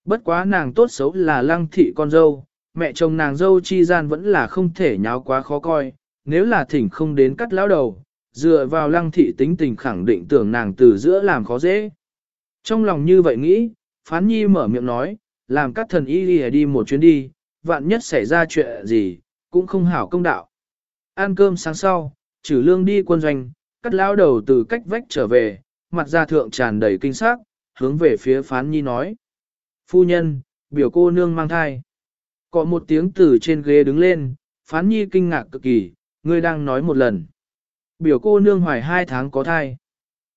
[SPEAKER 1] Bất quá nàng tốt xấu là lăng thị con dâu, mẹ chồng nàng dâu chi gian vẫn là không thể nháo quá khó coi, nếu là thỉnh không đến cắt lão đầu, dựa vào lăng thị tính tình khẳng định tưởng nàng từ giữa làm khó dễ. Trong lòng như vậy nghĩ, phán nhi mở miệng nói, làm các thần y đi, đi một chuyến đi, vạn nhất xảy ra chuyện gì, cũng không hảo công đạo. Ăn cơm sáng sau, trừ lương đi quân doanh, cắt lão đầu từ cách vách trở về, mặt ra thượng tràn đầy kinh sắc, hướng về phía phán nhi nói. Phu nhân, biểu cô nương mang thai. Có một tiếng từ trên ghế đứng lên, phán nhi kinh ngạc cực kỳ, ngươi đang nói một lần. Biểu cô nương hoài hai tháng có thai.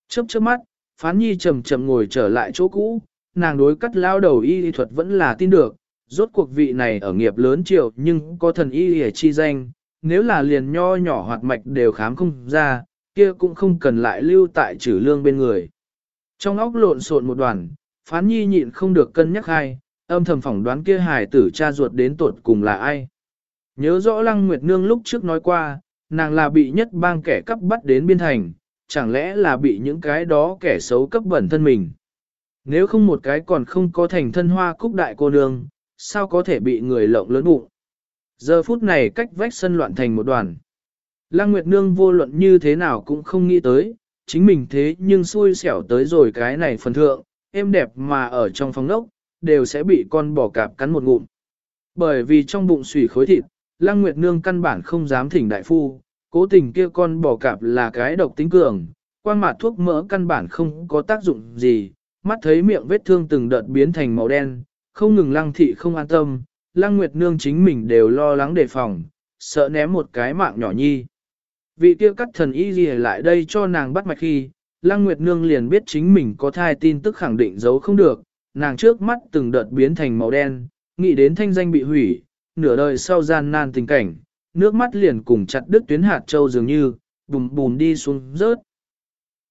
[SPEAKER 1] Chớp chớp mắt, phán nhi chậm chậm ngồi trở lại chỗ cũ, nàng đối cắt lao đầu y thuật vẫn là tin được, rốt cuộc vị này ở nghiệp lớn triệu nhưng có thần y y chi danh, nếu là liền nho nhỏ hoạt mạch đều khám không ra, kia cũng không cần lại lưu tại trừ lương bên người. Trong óc lộn xộn một đoàn, phán nhi nhịn không được cân nhắc hai, âm thầm phỏng đoán kia hài tử cha ruột đến tuột cùng là ai. Nhớ rõ Lăng Nguyệt Nương lúc trước nói qua, nàng là bị nhất bang kẻ cắp bắt đến biên thành, chẳng lẽ là bị những cái đó kẻ xấu cấp bẩn thân mình. Nếu không một cái còn không có thành thân hoa cúc đại cô nương, sao có thể bị người lộng lớn bụng. Giờ phút này cách vách sân loạn thành một đoàn. Lăng Nguyệt Nương vô luận như thế nào cũng không nghĩ tới, chính mình thế nhưng xui xẻo tới rồi cái này phần thượng, êm đẹp mà ở trong phòng nốc, đều sẽ bị con bò cạp cắn một ngụm. Bởi vì trong bụng sủy khối thịt, Lăng Nguyệt Nương căn bản không dám thỉnh đại phu, cố tình kia con bò cạp là cái độc tính cường, quan mạt thuốc mỡ căn bản không có tác dụng gì, mắt thấy miệng vết thương từng đợt biến thành màu đen, không ngừng Lăng Thị không an tâm, Lăng Nguyệt Nương chính mình đều lo lắng đề phòng, sợ ném một cái mạng nhỏ nhi. Vị kia cắt thần y gì lại đây cho nàng bắt mạch khi, Lăng Nguyệt Nương liền biết chính mình có thai tin tức khẳng định giấu không được, nàng trước mắt từng đợt biến thành màu đen, nghĩ đến thanh danh bị hủy, nửa đời sau gian nan tình cảnh, nước mắt liền cùng chặt đứt tuyến hạt châu dường như, bùm bùm đi xuống rớt.